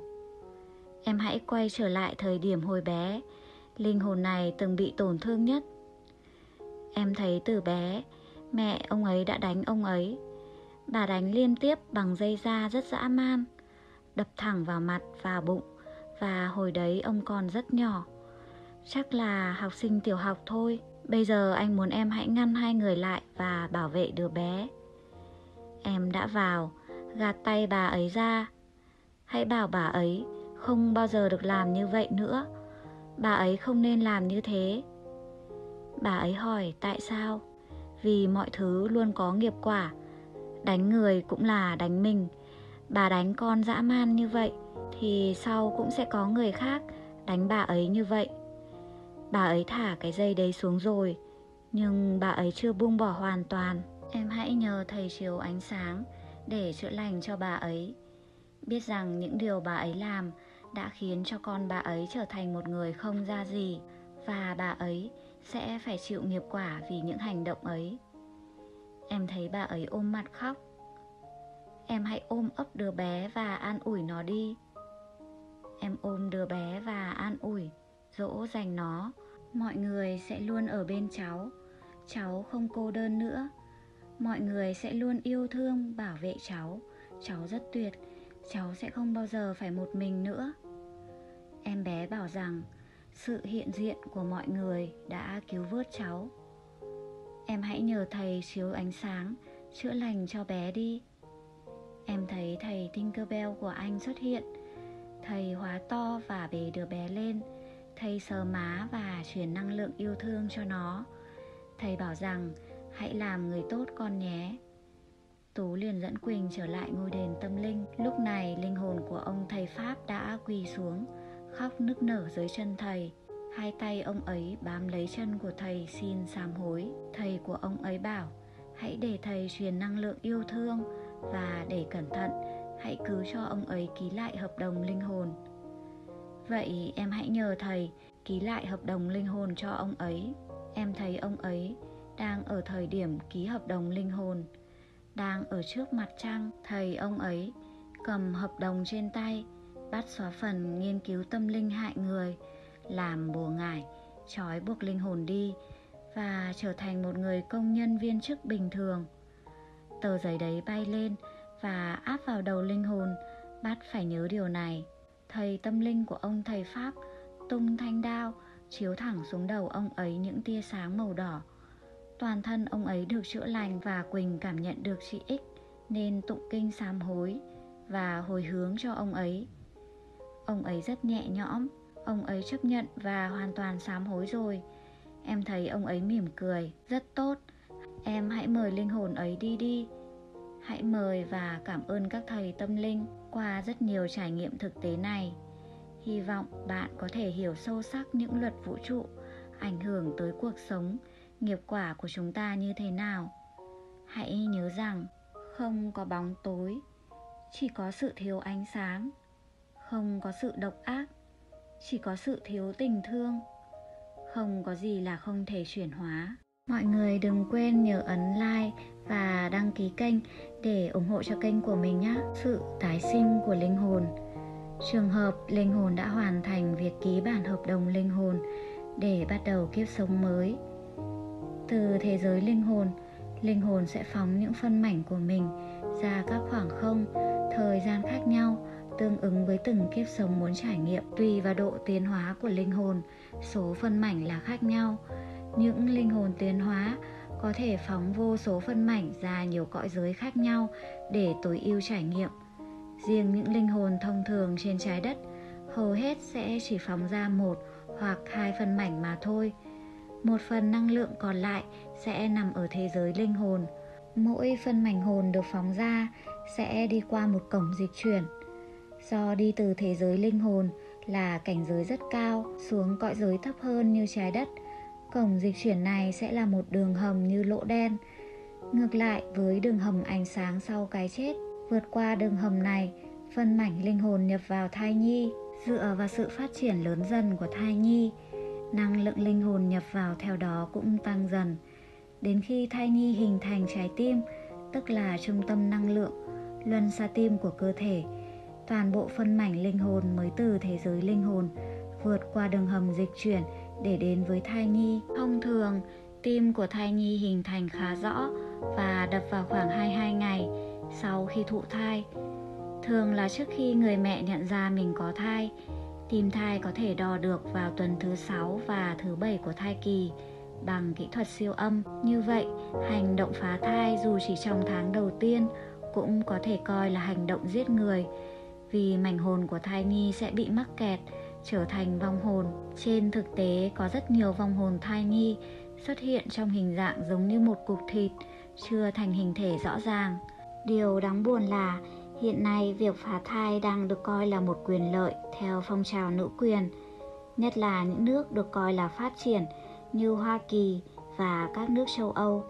Em hãy quay trở lại thời điểm hồi bé, linh hồn này từng bị tổn thương nhất. Em thấy từ bé, mẹ ông ấy đã đánh ông ấy. Bà đánh liên tiếp bằng dây da rất dã man, đập thẳng vào mặt, vào bụng và hồi đấy ông còn rất nhỏ. Chắc là học sinh tiểu học thôi. Bây giờ anh muốn em hãy ngăn hai người lại và bảo vệ đứa bé. Em đã vào, gạt tay bà ấy ra. Hãy bảo bà ấy không bao giờ được làm như vậy nữa. Bà ấy không nên làm như thế. Bà ấy hỏi tại sao? Vì mọi thứ luôn có nghiệp quả. Đánh người cũng là đánh mình. Bà đánh con dã man như vậy thì sau cũng sẽ có người khác đánh bà ấy như vậy. Bà ấy thả cái dây đấy xuống rồi, Nhưng bà ấy chưa buông bỏ hoàn toàn Em hãy nhờ thầy chiếu ánh sáng Để chữa lành cho bà ấy Biết rằng những điều bà ấy làm Đã khiến cho con bà ấy trở thành một người không ra gì Và bà ấy sẽ phải chịu nghiệp quả vì những hành động ấy. Em thấy bà ấy ôm mặt khóc. Em hãy ôm ấp đứa bé và an ủi nó đi. Em ôm đứa bé và an ủi, Dỗ dành nó. Mọi người sẽ luôn ở bên cháu. Cháu không cô đơn nữa. Mọi người sẽ luôn yêu thương, bảo vệ cháu. Cháu rất tuyệt. Cháu sẽ không bao giờ phải một mình nữa. Em bé bảo rằng sự hiện diện của mọi người đã cứu vớt cháu. Em hãy nhờ thầy chiếu ánh sáng, chữa lành cho bé đi. Em thấy thầy tinkerbell của anh xuất hiện. Thầy hóa to và bế đứa bé lên. Thầy sờ má và truyền năng lượng yêu thương cho nó. Thầy bảo rằng, hãy làm người tốt con nhé. Tú liền dẫn quỳnh trở lại ngôi đền tâm linh. Lúc này, linh hồn của ông thầy pháp đã quỳ xuống khóc nức nở dưới chân thầy. Hai tay ông ấy bám lấy chân của thầy xin sám hối. Thầy của ông ấy bảo hãy để thầy truyền năng lượng yêu thương và để cẩn thận. Hãy cứ cho ông ấy ký lại hợp đồng linh hồn. Vậy em hãy nhờ thầy ký lại hợp đồng linh hồn cho ông ấy. Em thấy ông ấy đang ở thời điểm ký hợp đồng linh hồn, đang ở trước mặt trăng, thầy ông ấy cầm hợp đồng trên tay, bắt xóa phần nghiên cứu tâm linh hại người, làm bùa ngải, trói buộc linh hồn đi và trở thành một người công nhân viên chức bình thường. Tờ giấy đấy bay lên và áp vào đầu linh hồn, bắt phải nhớ điều này thầy tâm linh của ông thầy Pháp tung thanh đao chiếu thẳng xuống đầu ông ấy những tia sáng màu đỏ. Toàn thân ông ấy được chữa lành và Quỳnh cảm nhận được chị X nên tụng kinh sám hối và hồi hướng cho ông ấy. Ông ấy rất nhẹ nhõm, ông ấy chấp nhận và hoàn toàn sám hối rồi. Em thấy ông ấy mỉm cười, rất tốt. Em hãy mời linh hồn ấy đi đi. Hãy mời và cảm ơn các thầy tâm linh qua rất nhiều trải nghiệm thực tế này hy vọng bạn có thể hiểu sâu sắc những luật vũ trụ ảnh hưởng tới cuộc sống nghiệp quả của chúng ta như thế nào hãy nhớ rằng không có bóng tối chỉ có sự thiếu ánh sáng không có sự độc ác chỉ có sự thiếu tình thương không có gì là không thể chuyển hóa. Mọi người đừng quên nhớ ấn like và đăng ký kênh để ủng hộ cho kênh của mình nhé. Sự tái sinh của linh hồn Trường hợp linh hồn đã hoàn thành việc ký bản hợp đồng linh hồn để bắt đầu kiếp sống mới. Từ thế giới linh hồn, linh hồn sẽ phóng những phân mảnh của mình ra các khoảng không, thời gian khác nhau tương ứng với từng kiếp sống muốn trải nghiệm tùy vào độ tiến hóa của linh hồn, số phân mảnh là khác nhau. Những linh hồn tiến hóa có thể phóng vô số phân mảnh ra nhiều cõi giới khác nhau để tối ưu trải nghiệm. Riêng những linh hồn thông thường trên trái đất, hầu hết sẽ chỉ phóng ra một hoặc hai phân mảnh mà thôi. Một phần năng lượng còn lại sẽ nằm ở thế giới linh hồn. Mỗi phân mảnh hồn được phóng ra sẽ đi qua một cổng dịch chuyển do đi từ thế giới linh hồn là cảnh giới rất cao, xuống cõi giới thấp hơn như trái đất. Cổng dịch chuyển này sẽ là một đường hầm như lỗ đen. Ngược lại, với đường hầm ánh sáng sau cái chết, vượt qua đường hầm này, phân mảnh linh hồn nhập vào thai nhi, dựa vào sự phát triển lớn dần của thai nhi. Năng lượng linh hồn nhập vào theo đó cũng tăng dần. Đến khi thai nhi hình thành trái tim, tức là trung tâm năng lượng, luân xa tim của cơ thể toàn bộ phân mảnh linh hồn mới từ thế giới linh hồn vượt qua đường hầm dịch chuyển để đến với thai nhi. Thông thường, tim của thai nhi hình thành khá rõ và đập vào khoảng 22 ngày sau khi thụ thai. Thường là trước khi người mẹ nhận ra mình có thai, tim thai có thể đo được vào tuần thứ 6 và thứ 7 của thai kỳ bằng kỹ thuật siêu âm. Như vậy, hành động phá thai dù chỉ trong tháng đầu tiên cũng có thể coi là hành động giết người vì mảnh hồn của thai nhi sẽ bị mắc kẹt, trở thành vong hồn. Trên thực tế, có rất nhiều vong hồn thai nhi xuất hiện trong hình dạng giống như một cục thịt, chưa thành hình thể rõ ràng. Điều đáng buồn là, hiện nay việc phá thai đang được coi là một quyền lợi theo phong trào nữ quyền, nhất là những nước được coi là phát triển như hoa kỳ và các nước châu âu.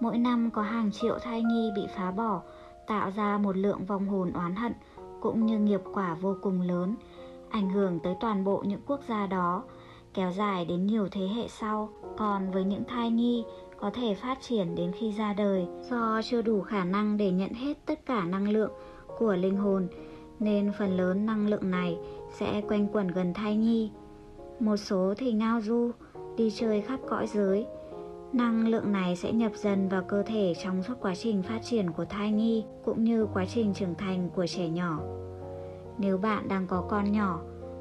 Mỗi năm có hàng triệu thai nhi bị phá bỏ, tạo ra một lượng vong hồn oán hận cũng như nghiệp quả vô cùng lớn, ảnh hưởng tới toàn bộ những quốc gia đó, kéo dài đến nhiều thế hệ sau. Còn với những thai nhi có thể phát triển đến khi ra đời, do chưa đủ khả năng để nhận hết tất cả năng lượng của linh hồn, nên phần lớn năng lượng này sẽ quanh quẩn gần thai nhi. Một số thì ngao du đi chơi khắp cõi giới năng lượng này sẽ nhập dần vào cơ thể trong suốt quá trình phát triển của thai nhi, cũng như quá trình trưởng thành của trẻ nhỏ. Nếu bạn đang có con nhỏ,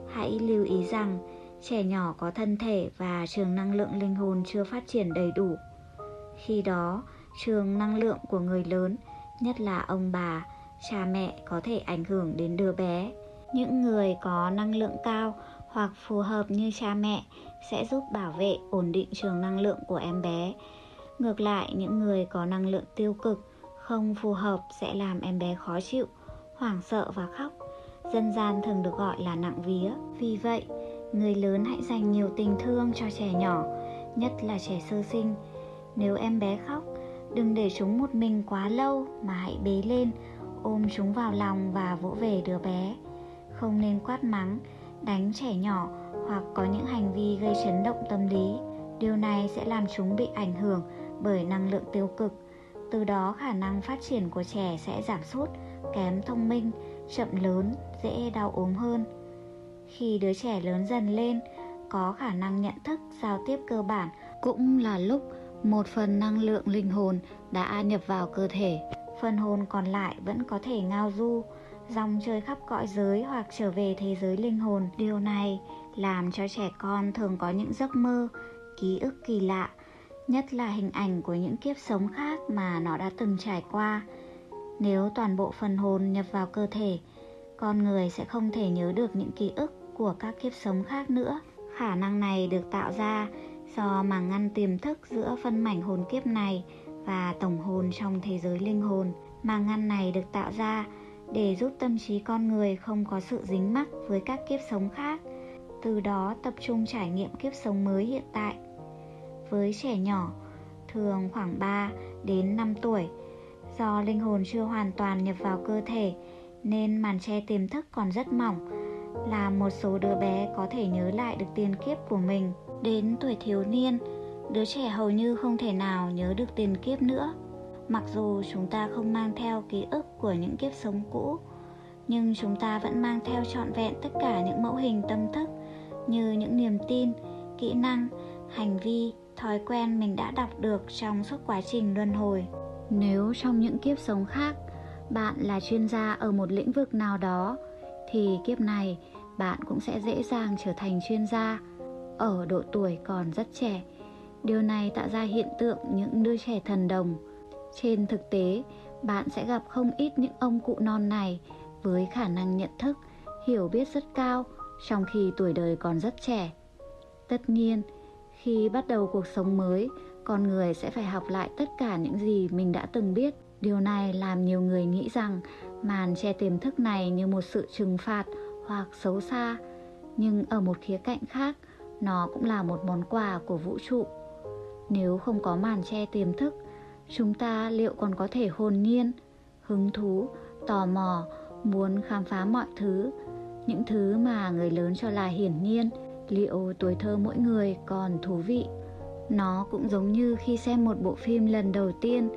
hãy lưu ý rằng trẻ nhỏ có thân thể và trường năng lượng linh hồn chưa phát triển đầy đủ. Khi đó, trường năng lượng của người lớn, nhất là ông bà, cha mẹ có thể ảnh hưởng đến đứa bé. Những người có năng lượng cao hoặc phù hợp như cha mẹ sẽ giúp bảo vệ, ổn định trường năng lượng của em bé. Ngược lại, những người có năng lượng tiêu cực, không phù hợp sẽ làm em bé khó chịu, hoảng sợ và khóc. Dân gian thường được gọi là nặng vía. Vì vậy, người lớn hãy dành nhiều tình thương cho trẻ nhỏ, nhất là trẻ sơ sinh. Nếu em bé khóc, đừng để chúng một mình quá lâu mà hãy bế lên, ôm chúng vào lòng và vỗ về đứa bé. Không nên quát mắng, đánh trẻ nhỏ hoặc có những hành vi gây chấn động tâm lý, điều này sẽ làm chúng bị ảnh hưởng bởi năng lượng tiêu cực. Từ đó, khả năng phát triển của trẻ sẽ giảm sút, kém thông minh, chậm lớn, dễ đau ốm hơn. Khi đứa trẻ lớn dần lên, có khả năng nhận thức, giao tiếp cơ bản, cũng là lúc một phần năng lượng linh hồn đã nhập vào cơ thể. Phần hồn còn lại vẫn có thể ngao du, dòng chơi khắp cõi giới hoặc trở về thế giới linh hồn. Điều này làm cho trẻ con thường có những giấc mơ, ký ức kỳ lạ, nhất là hình ảnh của những kiếp sống khác mà nó đã từng trải qua. Nếu toàn bộ phần hồn nhập vào cơ thể, con người sẽ không thể nhớ được những ký ức của các kiếp sống khác nữa. Khả năng này được tạo ra do màng ngăn tiềm thức giữa phân mảnh hồn kiếp này và tổng hồn trong thế giới linh hồn. Màng ngăn này được tạo ra để giúp tâm trí con người không có sự dính mắc với các kiếp sống khác từ đó tập trung trải nghiệm kiếp sống mới hiện tại với trẻ nhỏ thường khoảng 3 đến 5 tuổi do linh hồn chưa hoàn toàn nhập vào cơ thể nên màn che tiềm thức còn rất mỏng là một số đứa bé có thể nhớ lại được tiền kiếp của mình Đến tuổi thiếu niên, đứa trẻ hầu như không thể nào nhớ được tiền kiếp nữa. Mặc dù chúng ta không mang theo ký ức của những kiếp sống cũ, nhưng chúng ta vẫn mang theo trọn vẹn tất cả những mẫu hình tâm thức như những niềm tin, kỹ năng, hành vi, thói quen mình đã đọc được trong suốt quá trình luân hồi. Nếu trong những kiếp sống khác, bạn là chuyên gia ở một lĩnh vực nào đó thì kiếp này bạn cũng sẽ dễ dàng trở thành chuyên gia ở độ tuổi còn rất trẻ. Điều này tạo ra hiện tượng những đứa trẻ thần đồng. Trên thực tế, bạn sẽ gặp không ít những ông cụ non này với khả năng nhận thức, hiểu biết rất cao trong khi tuổi đời còn rất trẻ. Tất nhiên, khi bắt đầu cuộc sống mới, con người sẽ phải học lại tất cả những gì mình đã từng biết. Điều này làm nhiều người nghĩ rằng màn che tiềm thức này như một sự trừng phạt hoặc xấu xa, nhưng ở một khía cạnh khác, nó cũng là một món quà của vũ trụ. Nếu không có màn che tiềm thức, chúng ta liệu còn có thể hồn nhiên, hứng thú, tò mò, muốn khám phá mọi thứ, những thứ mà người lớn cho là hiển nhiên, liệu tuổi thơ mỗi người còn thú vị. Nó cũng giống như khi xem một bộ phim lần đầu tiên,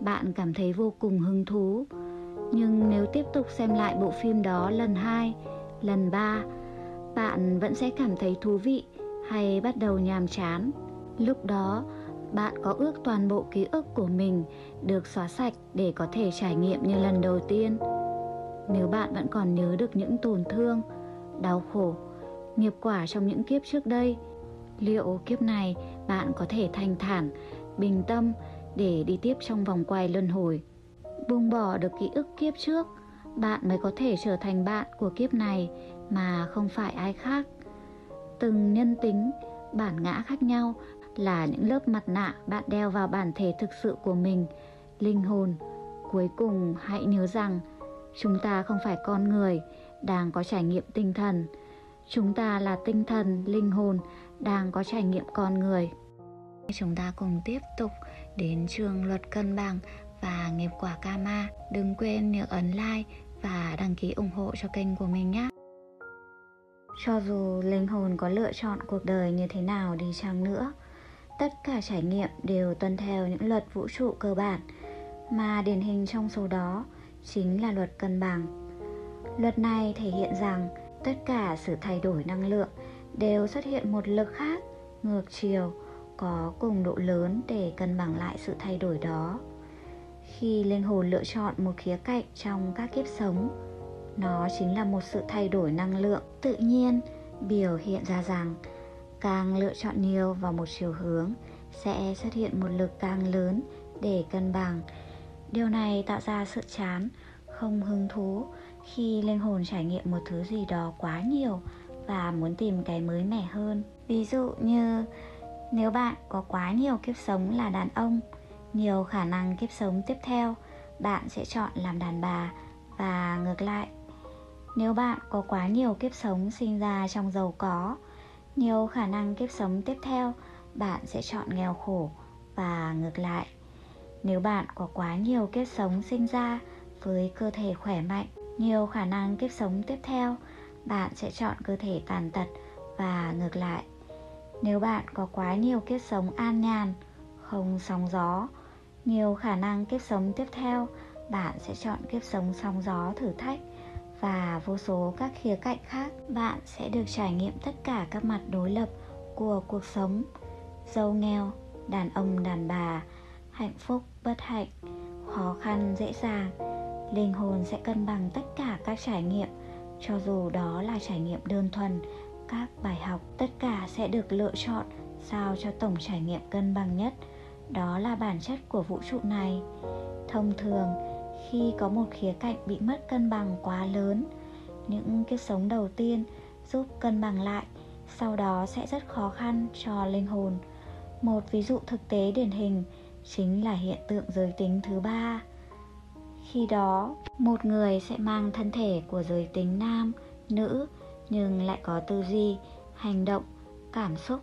bạn cảm thấy vô cùng hứng thú. Nhưng nếu tiếp tục xem lại bộ phim đó lần hai, lần ba, bạn vẫn sẽ cảm thấy thú vị hay bắt đầu nhàm chán. Lúc đó, bạn có ước toàn bộ ký ức của mình được xóa sạch để có thể trải nghiệm như lần đầu tiên. Nếu bạn vẫn còn nhớ được những tổn thương, đau khổ, nghiệp quả trong những kiếp trước đây, liệu kiếp này bạn có thể thanh thản, bình tâm để đi tiếp trong vòng quay luân hồi? Buông bỏ được ký ức kiếp trước, bạn mới có thể trở thành bạn của kiếp này mà không phải ai khác. Từng nhân tính, bản ngã khác nhau là những lớp mặt nạ bạn đeo vào bản thể thực sự của mình, linh hồn. Cuối cùng hãy nhớ rằng chúng ta không phải con người đang có trải nghiệm tinh thần. Chúng ta là tinh thần, linh hồn đang có trải nghiệm con người. Chúng ta cùng tiếp tục đến trường luật cân bằng và nghiệp quả karma. Đừng quên nhớ ấn like và đăng ký ủng hộ cho kênh của mình nhé. Cho dù linh hồn có lựa chọn cuộc đời như thế nào đi chăng nữa, tất cả trải nghiệm đều tuân theo những luật vũ trụ cơ bản mà điển hình trong số đó chính là luật cân bằng. Luật này thể hiện rằng tất cả sự thay đổi năng lượng đều xuất hiện một lực khác ngược chiều có cùng độ lớn để cân bằng lại sự thay đổi đó. Khi linh hồn lựa chọn một khía cạnh trong các kiếp sống, nó chính là một sự thay đổi năng lượng tự nhiên biểu hiện ra rằng càng lựa chọn nhiều vào một chiều hướng sẽ xuất hiện một lực càng lớn để cân bằng điều này tạo ra sự chán, không hứng thú khi linh hồn trải nghiệm một thứ gì đó quá nhiều và muốn tìm cái mới mẻ hơn. Ví dụ như, nếu bạn có quá nhiều kiếp sống là đàn ông, nhiều khả năng kiếp sống tiếp theo, bạn sẽ chọn làm đàn bà. Và ngược lại, nếu bạn có quá nhiều kiếp sống sinh ra trong giàu có, nhiều khả năng kiếp sống tiếp theo, bạn sẽ chọn nghèo khổ. Và ngược lại nếu bạn có quá nhiều kiếp sống sinh ra với cơ thể khỏe mạnh, nhiều khả năng kiếp sống tiếp theo, bạn sẽ chọn cơ thể tàn tật và ngược lại. Nếu bạn có quá nhiều kiếp sống an nhàn, không sóng gió, nhiều khả năng kiếp sống tiếp theo, bạn sẽ chọn kiếp sống sóng gió thử thách và vô số các khía cạnh khác. Bạn sẽ được trải nghiệm tất cả các mặt đối lập của cuộc sống, giàu nghèo, đàn ông đàn bà, hạnh phúc bất hạnh, khó khăn dễ dàng, linh hồn sẽ cân bằng tất cả các trải nghiệm. Cho dù đó là trải nghiệm đơn thuần, các bài học tất cả sẽ được lựa chọn sao cho tổng trải nghiệm cân bằng nhất. Đó là bản chất của vũ trụ này. Thông thường, khi có một khía cạnh bị mất cân bằng quá lớn, những kiếp sống đầu tiên giúp cân bằng lại, sau đó sẽ rất khó khăn cho linh hồn. Một ví dụ thực tế điển hình chính là hiện tượng giới tính thứ ba. Khi đó, một người sẽ mang thân thể của giới tính nam, nữ, nhưng lại có tư duy, hành động, cảm xúc,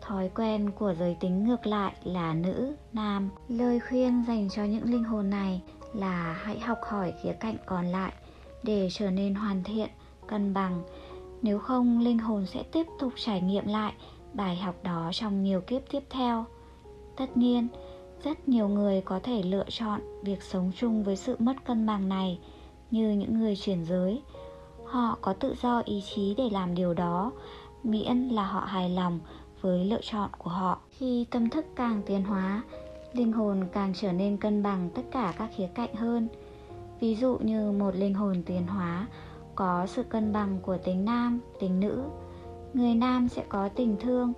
thói quen của giới tính ngược lại là nữ, nam. Lời khuyên dành cho những linh hồn này là hãy học hỏi khía cạnh còn lại để trở nên hoàn thiện, cân bằng. Nếu không, linh hồn sẽ tiếp tục trải nghiệm lại bài học đó trong nhiều kiếp tiếp theo. Tất nhiên rất nhiều người có thể lựa chọn việc sống chung với sự mất cân bằng này như những người chuyển giới. Họ có tự do ý chí để làm điều đó, miễn là họ hài lòng với lựa chọn của họ. Khi tâm thức càng tiến hóa, linh hồn càng trở nên cân bằng tất cả các khía cạnh hơn. Ví dụ như một linh hồn tiến hóa có sự cân bằng của tính nam, tính nữ. Người nam sẽ có tình thương,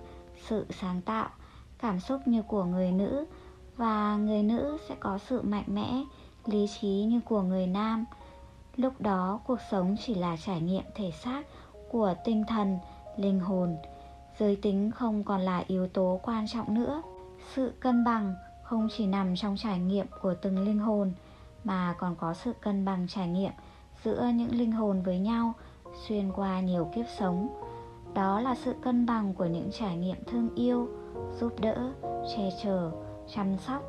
sự sáng tạo, cảm xúc như của người nữ và người nữ sẽ có sự mạnh mẽ, lý trí như của người nam. Lúc đó, cuộc sống chỉ là trải nghiệm thể xác của tinh thần, linh hồn. Giới tính không còn là yếu tố quan trọng nữa. Sự cân bằng không chỉ nằm trong trải nghiệm của từng linh hồn, mà còn có sự cân bằng trải nghiệm giữa những linh hồn với nhau, xuyên qua nhiều kiếp sống. Đó là sự cân bằng của những trải nghiệm thương yêu, giúp đỡ, che chở chăm sóc,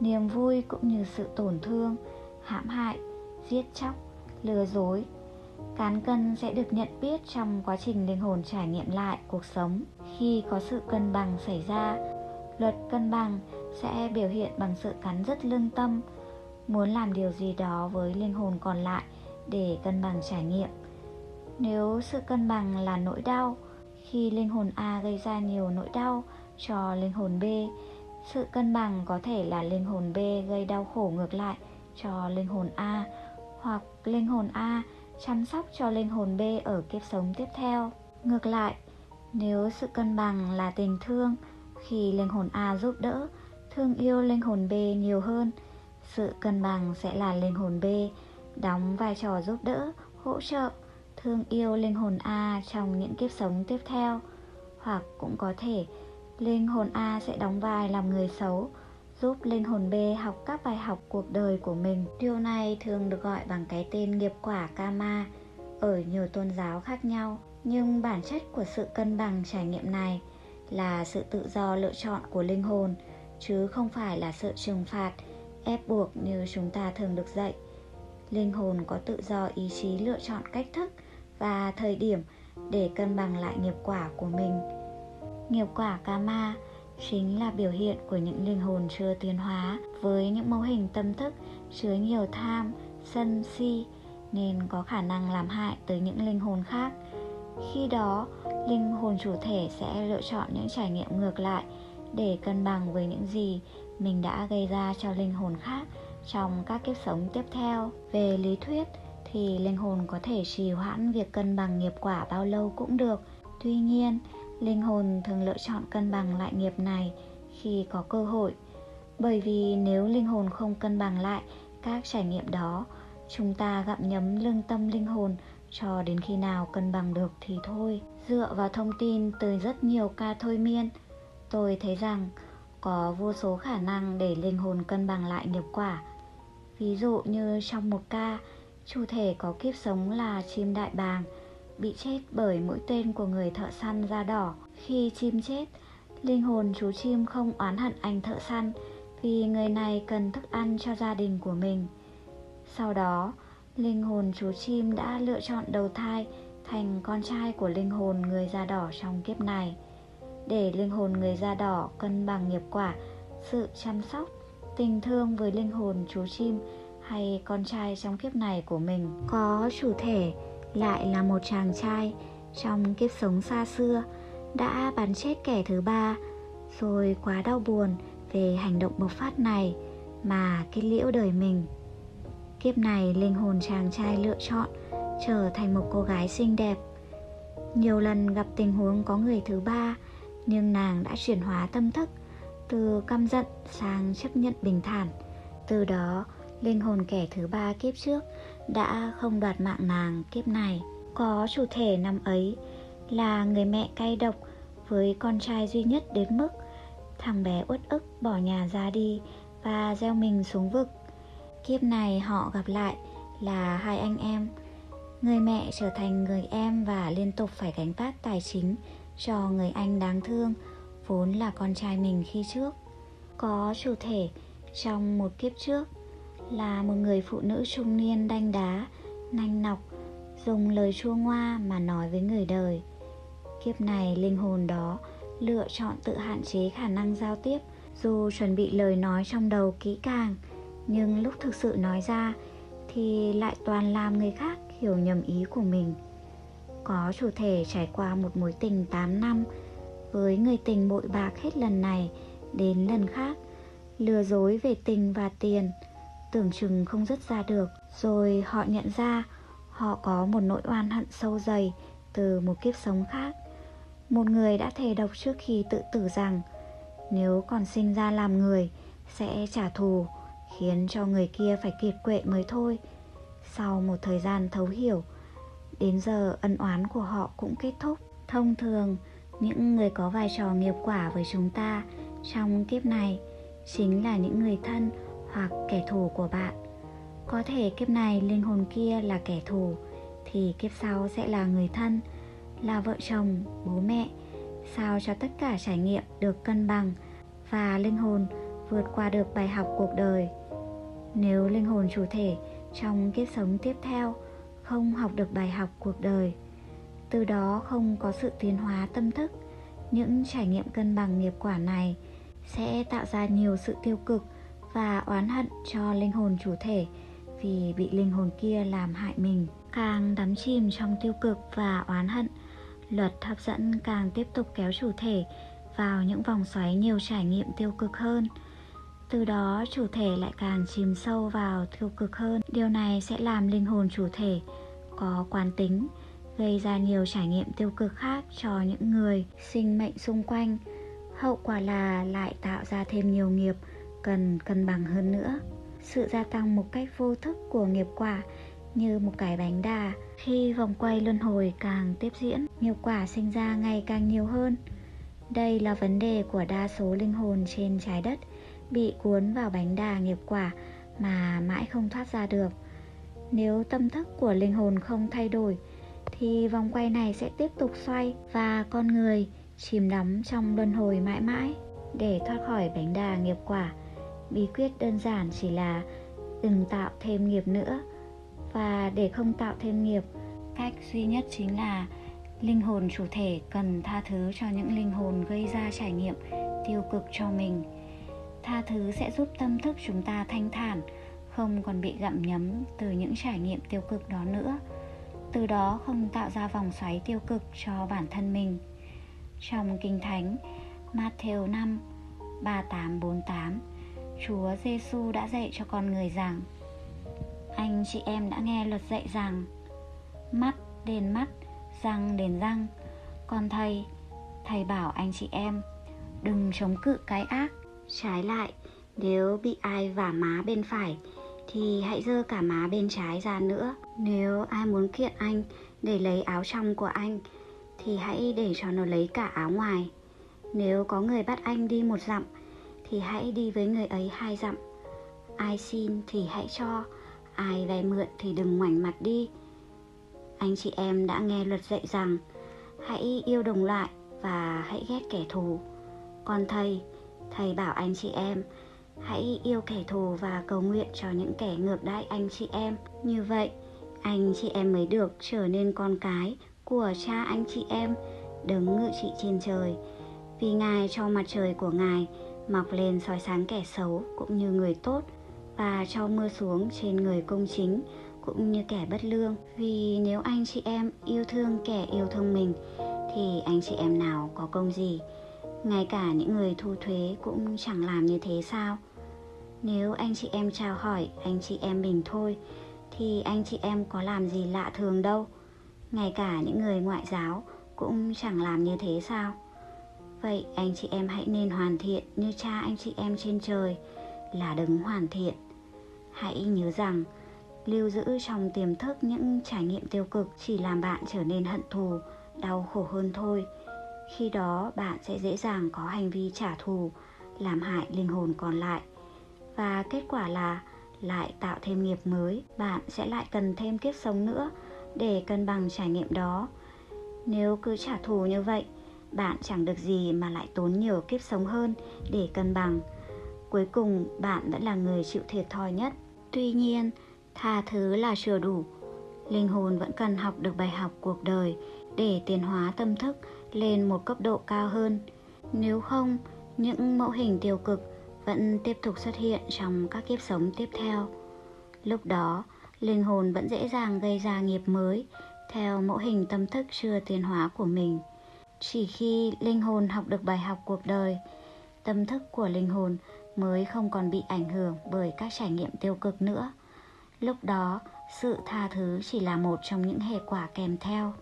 niềm vui cũng như sự tổn thương, hãm hại, giết chóc, lừa dối. Cán cân sẽ được nhận biết trong quá trình linh hồn trải nghiệm lại cuộc sống. Khi có sự cân bằng xảy ra, luật cân bằng sẽ biểu hiện bằng sự cắn rứt lương tâm. Muốn làm điều gì đó với linh hồn còn lại để cân bằng trải nghiệm. Nếu sự cân bằng là nỗi đau, khi linh hồn a gây ra nhiều nỗi đau cho linh hồn b sự cân bằng có thể là linh hồn b gây đau khổ ngược lại cho linh hồn a hoặc linh hồn a chăm sóc cho linh hồn b ở kiếp sống tiếp theo. Ngược lại, nếu sự cân bằng là tình thương, khi linh hồn a giúp đỡ, thương yêu linh hồn b nhiều hơn, sự cân bằng sẽ là linh hồn b đóng vai trò giúp đỡ, hỗ trợ, thương yêu linh hồn a trong những kiếp sống tiếp theo. Hoặc cũng có thể linh hồn a sẽ đóng vai làm người xấu, giúp linh hồn b học các bài học cuộc đời của mình. Điều này thường được gọi bằng cái tên nghiệp quả karma ở nhiều tôn giáo khác nhau. Nhưng bản chất của sự cân bằng trải nghiệm này là sự tự do lựa chọn của linh hồn, chứ không phải là sự trừng phạt, ép buộc như chúng ta thường được dạy. Linh hồn có tự do ý chí lựa chọn cách thức và thời điểm để cân bằng lại nghiệp quả của mình nghiệp quả karma chính là biểu hiện của những linh hồn chưa tiến hóa với những mô hình tâm thức chứa nhiều tham, sân, si nên có khả năng làm hại tới những linh hồn khác. Khi đó, linh hồn chủ thể sẽ lựa chọn những trải nghiệm ngược lại để cân bằng với những gì mình đã gây ra cho linh hồn khác trong các kiếp sống tiếp theo. Về lý thuyết thì linh hồn có thể trì hoãn việc cân bằng nghiệp quả bao lâu cũng được. Tuy nhiên linh hồn thường lựa chọn cân bằng lại nghiệp này khi có cơ hội. Bởi vì nếu linh hồn không cân bằng lại các trải nghiệm đó, chúng ta gặm nhấm lương tâm linh hồn cho đến khi nào cân bằng được thì thôi. Dựa vào thông tin từ rất nhiều ca thôi miên, tôi thấy rằng có vô số khả năng để linh hồn cân bằng lại nghiệp quả. Ví dụ như trong một ca, chủ thể có kiếp sống là chim đại bàng bị chết bởi mũi tên của người thợ săn da đỏ. Khi chim chết, linh hồn chú chim không oán hận anh thợ săn vì người này cần thức ăn cho gia đình của mình. Sau đó, linh hồn chú chim đã lựa chọn đầu thai thành con trai của linh hồn người da đỏ trong kiếp này. Để linh hồn người da đỏ cân bằng nghiệp quả, sự chăm sóc, tình thương với linh hồn chú chim hay con trai trong kiếp này của mình có chủ thể lại là một chàng trai trong kiếp sống xa xưa, đã bắn chết kẻ thứ ba, rồi quá đau buồn về hành động bộc phát này mà kết liễu đời mình. Kiếp này linh hồn chàng trai lựa chọn trở thành một cô gái xinh đẹp. Nhiều lần gặp tình huống có người thứ ba, nhưng nàng đã chuyển hóa tâm thức, từ căm giận sang chấp nhận bình thản. Từ đó, linh hồn kẻ thứ ba kiếp trước đã không đoạt mạng nàng kiếp này. Có chủ thể năm ấy là người mẹ cay độc với con trai duy nhất đến mức thằng bé uất ức bỏ nhà ra đi và gieo mình xuống vực. Kiếp này họ gặp lại là hai anh em. Người mẹ trở thành người em và liên tục phải gánh vác tài chính cho người anh đáng thương, vốn là con trai mình khi trước. Có chủ thể trong một kiếp trước là một người phụ nữ trung niên đanh đá, nanh nọc, dùng lời chua ngoa mà nói với người đời. Kiếp này linh hồn đó lựa chọn tự hạn chế khả năng giao tiếp, dù chuẩn bị lời nói trong đầu kỹ càng, nhưng lúc thực sự nói ra thì lại toàn làm người khác hiểu nhầm ý của mình. Có chủ thể trải qua một mối tình 8 năm, với người tình bội bạc hết lần này đến lần khác, lừa dối về tình và tiền tưởng chừng không dứt ra được. Rồi họ nhận ra họ có một nỗi oan hận sâu dày từ một kiếp sống khác. Một người đã thề độc trước khi tự tử rằng, nếu còn sinh ra làm người, sẽ trả thù, khiến cho người kia phải kiệt quệ mới thôi. Sau một thời gian thấu hiểu, đến giờ ân oán của họ cũng kết thúc. Thông thường, những người có vai trò nghiệp quả với chúng ta trong kiếp này chính là những người thân hoặc kẻ thù của bạn. Có thể kiếp này linh hồn kia là kẻ thù, thì kiếp sau sẽ là người thân, là vợ chồng, bố mẹ, sao cho tất cả trải nghiệm được cân bằng và linh hồn vượt qua được bài học cuộc đời. Nếu linh hồn chủ thể trong kiếp sống tiếp theo không học được bài học cuộc đời, từ đó không có sự tiến hóa tâm thức, những trải nghiệm cân bằng nghiệp quả này sẽ tạo ra nhiều sự tiêu cực và oán hận cho linh hồn chủ thể vì bị linh hồn kia làm hại mình. Càng đắm chìm trong tiêu cực và oán hận, luật hấp dẫn càng tiếp tục kéo chủ thể vào những vòng xoáy nhiều trải nghiệm tiêu cực hơn. Từ đó, chủ thể lại càng chìm sâu vào tiêu cực hơn. Điều này sẽ làm linh hồn chủ thể có quán tính, gây ra nhiều trải nghiệm tiêu cực khác cho những người sinh mệnh xung quanh. Hậu quả là lại tạo ra thêm nhiều nghiệp cần, cân bằng hơn nữa. Sự gia tăng một cách vô thức của nghiệp quả như một cái bánh đà. Khi vòng quay luân hồi càng tiếp diễn, nghiệp quả sinh ra ngày càng nhiều hơn. Đây là vấn đề của đa số linh hồn trên trái đất bị cuốn vào bánh đà nghiệp quả mà mãi không thoát ra được. Nếu tâm thức của linh hồn không thay đổi, thì vòng quay này sẽ tiếp tục xoay và con người chìm đắm trong luân hồi mãi mãi. Để thoát khỏi bánh đà nghiệp quả bí quyết đơn giản chỉ là đừng tạo thêm nghiệp nữa. Và để không tạo thêm nghiệp, cách duy nhất chính là linh hồn chủ thể cần tha thứ cho những linh hồn gây ra trải nghiệm tiêu cực cho mình. Tha thứ sẽ giúp tâm thức chúng ta thanh thản, không còn bị gặm nhấm từ những trải nghiệm tiêu cực đó nữa. Từ đó không tạo ra vòng xoáy tiêu cực cho bản thân mình. Trong kinh thánh, Matthew 5 3848 Chúa Giêsu đã dạy cho con người rằng Anh chị em đã nghe luật dạy rằng Mắt đền mắt, răng đền răng. Còn thầy, thầy bảo anh chị em Đừng chống cự cái ác. Trái lại, nếu bị ai vả má bên phải Thì hãy dơ cả má bên trái ra nữa. Nếu ai muốn kiện anh để lấy áo trong của anh Thì hãy để cho nó lấy cả áo ngoài. Nếu có người bắt anh đi một dặm thì hãy đi với người ấy hai dặm. Ai xin thì hãy cho, ai vay mượn thì đừng ngoảnh mặt đi. Anh chị em đã nghe luật dạy rằng, hãy yêu đồng loại và hãy ghét kẻ thù. Còn thầy thầy bảo anh chị em, hãy yêu kẻ thù và cầu nguyện cho những kẻ ngược đãi anh chị em. Như vậy, anh chị em mới được trở nên con cái của cha anh chị em, đứng ngự trị trên trời. Vì ngài cho mặt trời của ngài mọc lên soi sáng kẻ xấu cũng như người tốt và cho mưa xuống trên người công chính cũng như kẻ bất lương. Vì nếu anh chị em yêu thương kẻ yêu thương mình, thì anh chị em nào có công gì? Ngay cả những người thu thuế cũng chẳng làm như thế sao? Nếu anh chị em chào hỏi anh chị em mình thôi, thì anh chị em có làm gì lạ thường đâu? Ngay cả những người ngoại giáo cũng chẳng làm như thế sao? Vậy anh chị em hãy nên hoàn thiện như cha anh chị em trên trời là đấng hoàn thiện. Hãy nhớ rằng lưu giữ trong tiềm thức những trải nghiệm tiêu cực chỉ làm bạn trở nên hận thù, đau khổ hơn thôi. Khi đó bạn sẽ dễ dàng có hành vi trả thù, làm hại linh hồn còn lại. Và kết quả là lại tạo thêm nghiệp mới, bạn sẽ lại cần thêm kiếp sống nữa để cân bằng trải nghiệm đó. Nếu cứ trả thù như vậy, bạn chẳng được gì mà lại tốn nhiều kiếp sống hơn để cân bằng cuối cùng bạn vẫn là người chịu thiệt thòi nhất tuy nhiên tha thứ là chưa đủ linh hồn vẫn cần học được bài học cuộc đời để tiến hóa tâm thức lên một cấp độ cao hơn Nếu không, những mẫu hình tiêu cực vẫn tiếp tục xuất hiện trong các kiếp sống tiếp theo. Lúc đó, linh hồn vẫn dễ dàng gây ra nghiệp mới theo mẫu hình tâm thức chưa tiến hóa của mình. Chỉ khi linh hồn học được bài học cuộc đời, tâm thức của linh hồn mới không còn bị ảnh hưởng bởi các trải nghiệm tiêu cực nữa. Lúc đó, sự tha thứ chỉ là một trong những hệ quả kèm theo.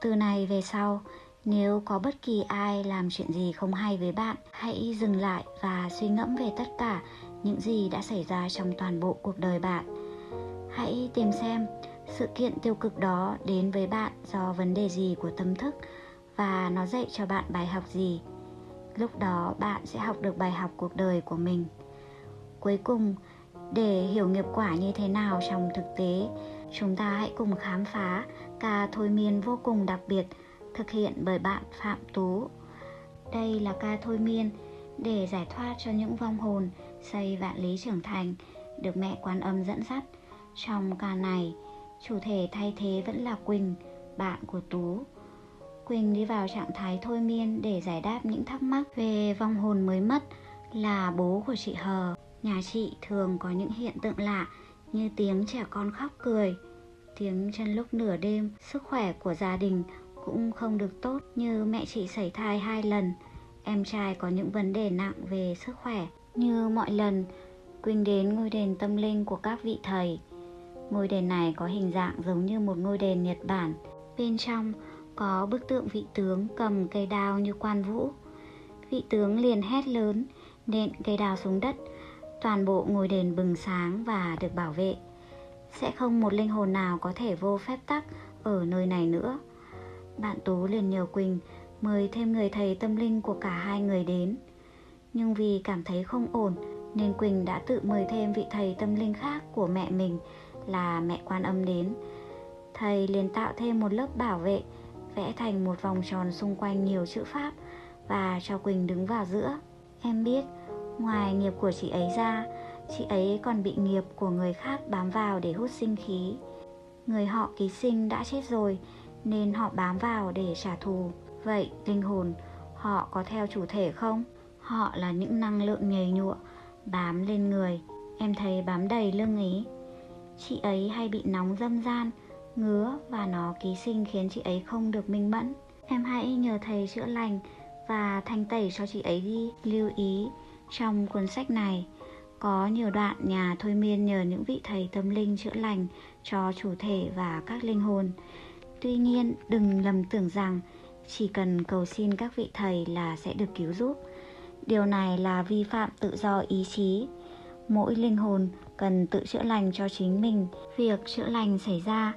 Từ này về sau, nếu có bất kỳ ai làm chuyện gì không hay với bạn, hãy dừng lại và suy ngẫm về tất cả những gì đã xảy ra trong toàn bộ cuộc đời bạn. Hãy tìm xem sự kiện tiêu cực đó đến với bạn do vấn đề gì của tâm thức và nó dạy cho bạn bài học gì. Lúc đó bạn sẽ học được bài học cuộc đời của mình. Cuối cùng, để hiểu nghiệp quả như thế nào trong thực tế, chúng ta hãy cùng khám phá ca thôi miên vô cùng đặc biệt thực hiện bởi bạn Phạm Tú. Đây là ca thôi miên để giải thoát cho những vong hồn xây vạn lý trưởng thành được mẹ quan âm dẫn dắt. Trong ca này, chủ thể thay thế vẫn là Quỳnh, bạn của Tú. Quỳnh đi vào trạng thái thôi miên để giải đáp những thắc mắc về vong hồn mới mất là bố của chị Hờ. Nhà chị thường có những hiện tượng lạ như tiếng trẻ con khóc cười, tiếng chân lúc nửa đêm, sức khỏe của gia đình cũng không được tốt như mẹ chị sảy thai hai lần. Em trai có những vấn đề nặng về sức khỏe. Như mọi lần, Quỳnh đến ngôi đền tâm linh của các vị thầy. Ngôi đền này có hình dạng giống như một ngôi đền Nhật Bản. Bên trong có bức tượng vị tướng cầm cây đao như quan vũ. Vị tướng liền hét lớn, nện cây đao xuống đất. Toàn bộ ngôi đền bừng sáng và được bảo vệ. Sẽ không một linh hồn nào có thể vô phép tắc ở nơi này nữa. Bạn Tú liền nhờ Quỳnh mời thêm người thầy tâm linh của cả hai người đến. Nhưng vì cảm thấy không ổn nên Quỳnh đã tự mời thêm vị thầy tâm linh khác của mẹ mình là mẹ quan âm đến. Thầy liền tạo thêm một lớp bảo vệ, vẽ thành một vòng tròn xung quanh nhiều chữ Pháp và cho Quỳnh đứng vào giữa. Em biết, ngoài nghiệp của chị ấy ra, chị ấy còn bị nghiệp của người khác bám vào để hút sinh khí. Người họ ký sinh đã chết rồi, nên họ bám vào để trả thù. Vậy linh hồn họ có theo chủ thể không? Họ là những năng lượng nhầy nhụa bám lên người. Em thấy bám đầy lưng ý. Chị ấy hay bị nóng dâm gian, ngứa và nó ký sinh khiến chị ấy không được minh mẫn. Em hãy nhờ thầy chữa lành và thanh tẩy cho chị ấy đi. Lưu ý, trong cuốn sách này có nhiều đoạn nhà thôi miên nhờ những vị thầy tâm linh chữa lành cho chủ thể và các linh hồn. Tuy nhiên, đừng lầm tưởng rằng chỉ cần cầu xin các vị thầy là sẽ được cứu giúp. Điều này là vi phạm tự do ý chí. Mỗi linh hồn cần tự chữa lành cho chính mình. Việc chữa lành xảy ra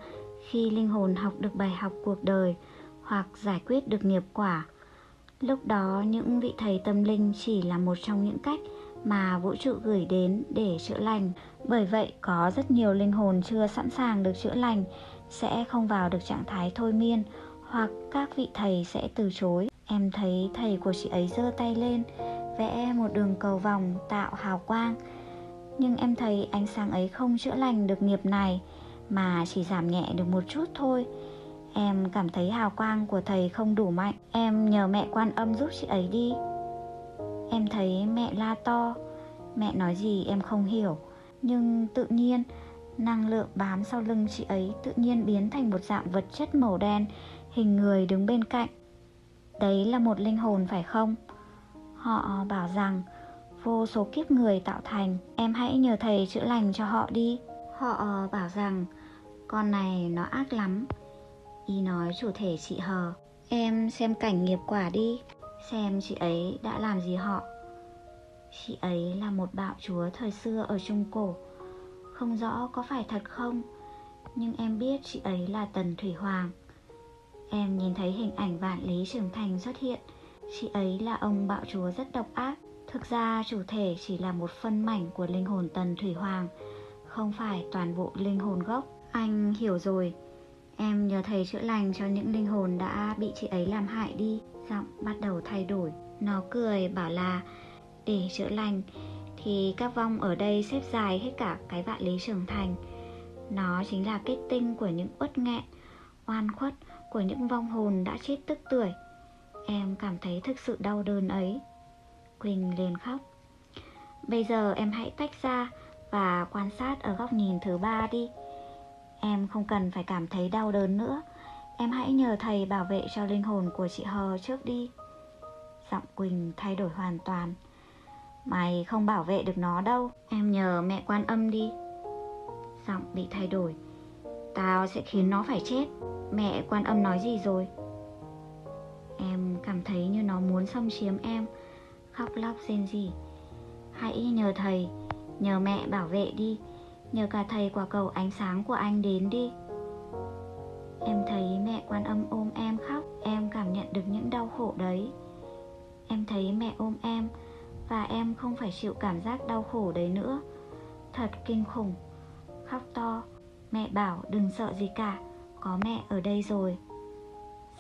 khi linh hồn học được bài học cuộc đời hoặc giải quyết được nghiệp quả. Lúc đó những vị thầy tâm linh chỉ là một trong những cách mà vũ trụ gửi đến để chữa lành. Bởi vậy có rất nhiều linh hồn chưa sẵn sàng được chữa lành sẽ không vào được trạng thái thôi miên hoặc các vị thầy sẽ từ chối. Em thấy thầy của chị ấy giơ tay lên, vẽ một đường cầu vòng tạo hào quang. Nhưng em thấy ánh sáng ấy không chữa lành được nghiệp này mà chỉ giảm nhẹ được một chút thôi. Em cảm thấy hào quang của thầy không đủ mạnh. Em nhờ mẹ quan âm giúp chị ấy đi. Em thấy mẹ la to, mẹ nói gì em không hiểu, nhưng tự nhiên Năng lượng bám sau lưng chị ấy tự nhiên biến thành một dạng vật chất màu đen, hình người đứng bên cạnh. Đấy là một linh hồn phải không? Họ bảo rằng vô số kiếp người tạo thành, em hãy nhờ thầy chữa lành cho họ đi. Họ ờ, bảo rằng con này nó ác lắm. Y nói chủ thể chị hờ, em xem cảnh nghiệp quả đi, xem chị ấy đã làm gì họ. Chị ấy là một bạo chúa thời xưa ở Trung Cổ. Không rõ có phải thật không Nhưng em biết chị ấy là Tần Thủy Hoàng. Em nhìn thấy hình ảnh vạn lý trưởng thành xuất hiện. Chị ấy là ông bạo chúa rất độc ác. Thực ra chủ thể chỉ là một phân mảnh của linh hồn Tần Thủy Hoàng. Không phải, toàn bộ linh hồn gốc. Anh hiểu rồi. Em nhờ thầy chữa lành cho những linh hồn đã bị chị ấy làm hại đi. Giọng bắt đầu thay đổi. Nó cười, bảo là, Để chữa lành, thì các vong ở đây xếp dài hết cả cái vạn lý trưởng thành. Nó chính là kết tinh của những uất nghẹn, oan khuất của những vong hồn đã chết tức tuổi. Em cảm thấy thực sự đau đớn ấy. Quỳnh liền khóc. Bây giờ em hãy tách ra và quan sát ở góc nhìn thứ ba đi. Em không cần phải cảm thấy đau đớn nữa. Em hãy nhờ thầy bảo vệ cho linh hồn của chị Hờ trước đi. Giọng Quỳnh thay đổi hoàn toàn. Mày không bảo vệ được nó đâu. Em nhờ mẹ quan âm đi. Giọng bị thay đổi. Tao sẽ khiến nó phải chết. Mẹ quan âm nói gì rồi? Em cảm thấy như nó muốn xâm chiếm em. Khóc lóc rên rỉ. Hãy nhờ thầy. Nhờ mẹ bảo vệ đi. Nhờ cả thầy quả cầu ánh sáng của anh đến đi. Em thấy mẹ quan âm ôm em khóc. Em cảm nhận được những đau khổ đấy. Em thấy mẹ ôm em Và em không phải chịu cảm giác đau khổ đấy nữa. Thật kinh khủng. Khóc to. Mẹ bảo đừng sợ gì cả. Có mẹ ở đây rồi.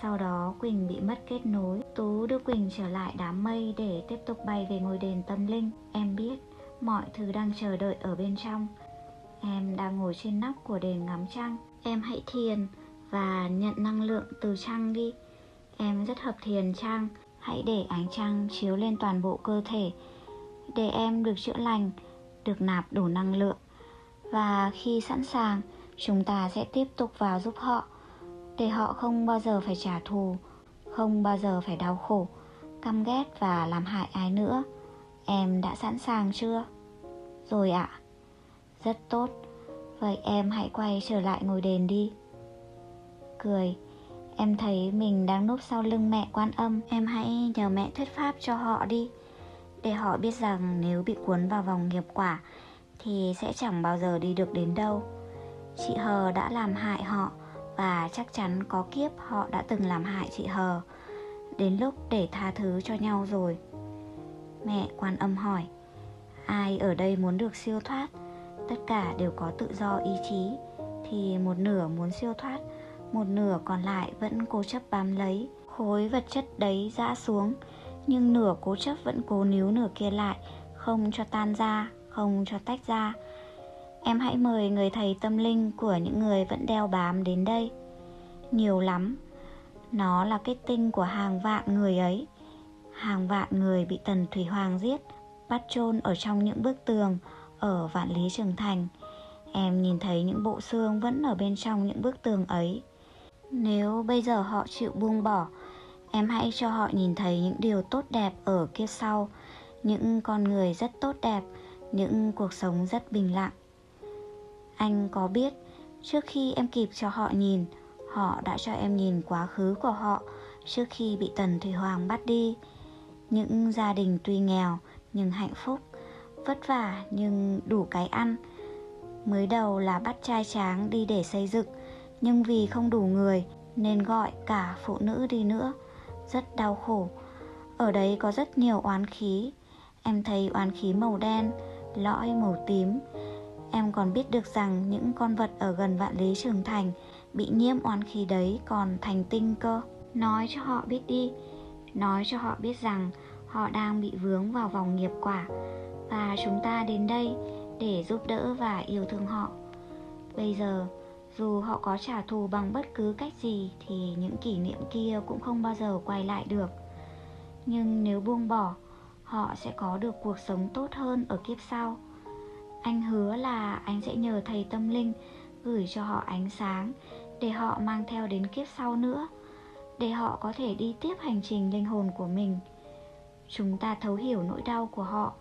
Sau đó Quỳnh bị mất kết nối. Tú đưa Quỳnh trở lại đám mây Để tiếp tục bay về ngôi đền tâm linh. Em biết mọi thứ đang chờ đợi ở bên trong. Em đang ngồi trên nóc của đền ngắm trăng. Em hãy thiền và nhận năng lượng từ trăng đi. Em rất hợp thiền trăng. Hãy để ánh trăng chiếu lên toàn bộ cơ thể Để em được chữa lành, Được nạp đủ năng lượng. Và khi sẵn sàng, Chúng ta sẽ tiếp tục vào giúp họ, Để họ không bao giờ phải trả thù, Không bao giờ phải đau khổ, Căm ghét và làm hại ai nữa. Em đã sẵn sàng chưa? Rồi ạ. À. Rất tốt. Vậy em hãy quay trở lại ngồi đền đi. Cười. Em thấy mình đang núp sau lưng mẹ quan âm. Em hãy nhờ mẹ thuyết pháp cho họ đi. Để họ biết rằng nếu bị cuốn vào vòng nghiệp quả, Thì sẽ chẳng bao giờ đi được đến đâu. Chị Hờ đã làm hại họ Và chắc chắn có kiếp họ đã từng làm hại chị Hờ. Đến lúc để tha thứ cho nhau rồi Mẹ quan âm hỏi, Ai ở đây muốn được siêu thoát? Tất cả đều có tự do ý chí. Thì một nửa muốn siêu thoát, Một nửa còn lại vẫn cố chấp bám lấy. Khối vật chất đấy dã xuống, Nhưng nửa cố chấp vẫn cố níu nửa kia lại. Không cho tan ra, Không cho tách ra. Em hãy mời người thầy tâm linh của những người vẫn đeo bám đến đây. Nhiều lắm. Nó là kết tinh của hàng vạn người ấy. Hàng vạn người bị Tần Thủy Hoàng giết, Bắt chôn ở trong những bức tường Ở Vạn Lý Trường Thành. Em nhìn thấy những bộ xương vẫn ở bên trong những bức tường ấy. Nếu bây giờ họ chịu buông bỏ, Em hãy cho họ nhìn thấy những điều tốt đẹp ở kiếp sau. Những con người rất tốt đẹp, Những cuộc sống rất bình lặng. Anh có biết, trước khi em kịp cho họ nhìn, Họ đã cho em nhìn quá khứ của họ Trước khi bị Tần Thủy Hoàng bắt đi. Những gia đình tuy nghèo nhưng hạnh phúc, Vất vả nhưng đủ cái ăn. Mới đầu là bắt trai tráng đi để xây dựng, Nhưng vì không đủ người Nên gọi cả phụ nữ đi nữa. Rất đau khổ. Ở đấy có rất nhiều oán khí. Em thấy oán khí màu đen, Lõi màu tím. Em còn biết được rằng những con vật ở gần vạn lý trường thành Bị nhiễm oán khí đấy còn thành tinh cơ. Nói cho họ biết đi. Nói cho họ biết rằng họ đang bị vướng vào vòng nghiệp quả Và chúng ta đến đây để giúp đỡ và yêu thương họ. Bây giờ, dù họ có trả thù bằng bất cứ cách gì Thì những kỷ niệm kia cũng không bao giờ quay lại được. Nhưng nếu buông bỏ, Họ sẽ có được cuộc sống tốt hơn ở kiếp sau. Anh hứa là anh sẽ nhờ thầy tâm linh gửi cho họ ánh sáng để họ mang theo đến kiếp sau nữa để họ có thể đi tiếp hành trình linh hồn của mình. Chúng ta thấu hiểu nỗi đau của họ,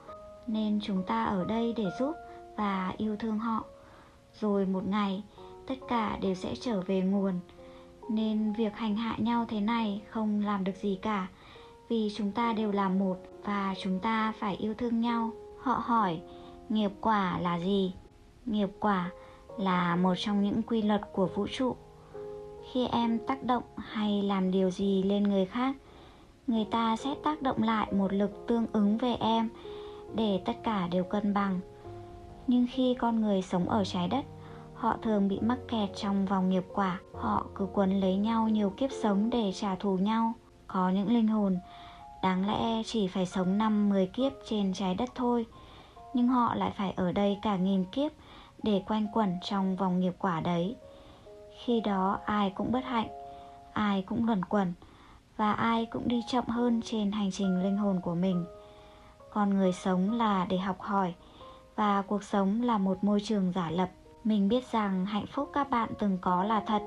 nên chúng ta ở đây để giúp và yêu thương họ. Rồi một ngày, tất cả đều sẽ trở về nguồn. Nên việc hành hạ nhau thế này không làm được gì cả, vì chúng ta đều là một và chúng ta phải yêu thương nhau. Họ hỏi, nghiệp quả là gì? Nghiệp quả là một trong những quy luật của vũ trụ khi em tác động hay làm điều gì lên người khác, người ta sẽ tác động lại một lực tương ứng về em để tất cả đều cân bằng. Nhưng khi con người sống ở trái đất, họ thường bị mắc kẹt trong vòng nghiệp quả. Họ cứ quấn lấy nhau nhiều kiếp sống để trả thù nhau. Có những linh hồn, đáng lẽ chỉ phải sống năm 10 kiếp trên trái đất thôi, nhưng họ lại phải ở đây cả nghìn kiếp để quanh quẩn trong vòng nghiệp quả đấy khi đó ai cũng bất hạnh, ai cũng luẩn quẩn và ai cũng đi chậm hơn trên hành trình linh hồn của mình. Con người sống là để học hỏi và cuộc sống là một môi trường giả lập. Mình biết rằng hạnh phúc các bạn từng có là thật.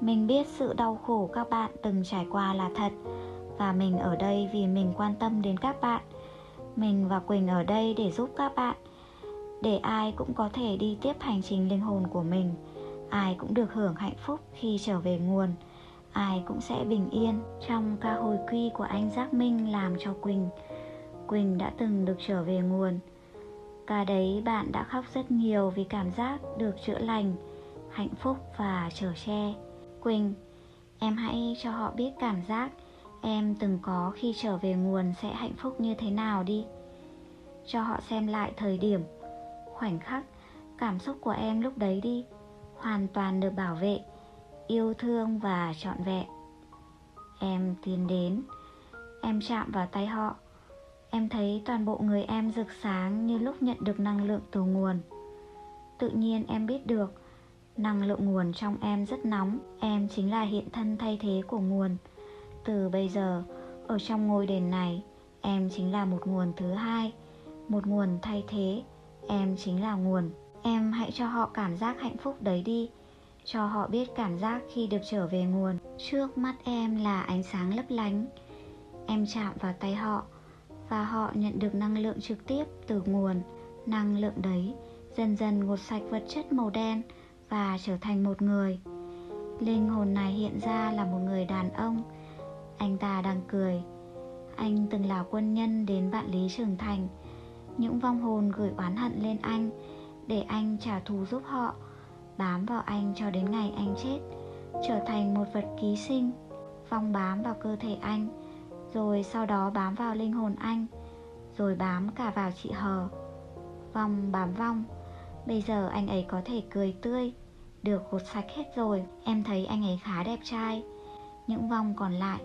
Mình biết sự đau khổ các bạn từng trải qua là thật và mình ở đây vì mình quan tâm đến các bạn. Mình và quỳnh ở đây để giúp các bạn, để ai cũng có thể đi tiếp hành trình linh hồn của mình ai cũng được hưởng hạnh phúc khi trở về nguồn. Ai cũng sẽ bình yên trong ca hồi quy của anh giác minh làm cho quỳnh. Quỳnh đã từng được trở về nguồn. Ca đấy bạn đã khóc rất nhiều vì cảm giác được chữa lành, hạnh phúc và trở che. Quỳnh, em hãy cho họ biết cảm giác em từng có khi trở về nguồn sẽ hạnh phúc như thế nào đi. Cho họ xem lại thời điểm, khoảnh khắc cảm xúc của em lúc đấy đi hoàn toàn được bảo vệ, yêu thương và trọn vẹn. Em tiến đến, em chạm vào tay họ. Em thấy toàn bộ người em rực sáng như lúc nhận được năng lượng từ nguồn. Tự nhiên em biết được, năng lượng nguồn trong em rất nóng. Em chính là hiện thân thay thế của nguồn. Từ bây giờ, ở trong ngôi đền này, em chính là một nguồn thứ hai. Một nguồn thay thế, em chính là nguồn em hãy cho họ cảm giác hạnh phúc đấy đi. Cho họ biết cảm giác khi được trở về nguồn. Trước mắt em là ánh sáng lấp lánh. Em chạm vào tay họ và họ nhận được năng lượng trực tiếp từ nguồn. Năng lượng đấy dần dần ngột sạch vật chất màu đen và trở thành một người. Linh hồn này hiện ra là một người đàn ông. Anh ta đang cười. Anh từng là quân nhân đến vạn lý trưởng thành. Những vong hồn gửi oán hận lên anh để anh trả thù giúp họ, bám vào anh cho đến ngày anh chết, trở thành một vật ký sinh vong bám vào cơ thể anh, rồi sau đó bám vào linh hồn anh, rồi bám cả vào chị hờ vong bám vong bây giờ anh ấy có thể cười tươi, được gột sạch hết rồi, em thấy anh ấy khá đẹp trai. Những vong còn lại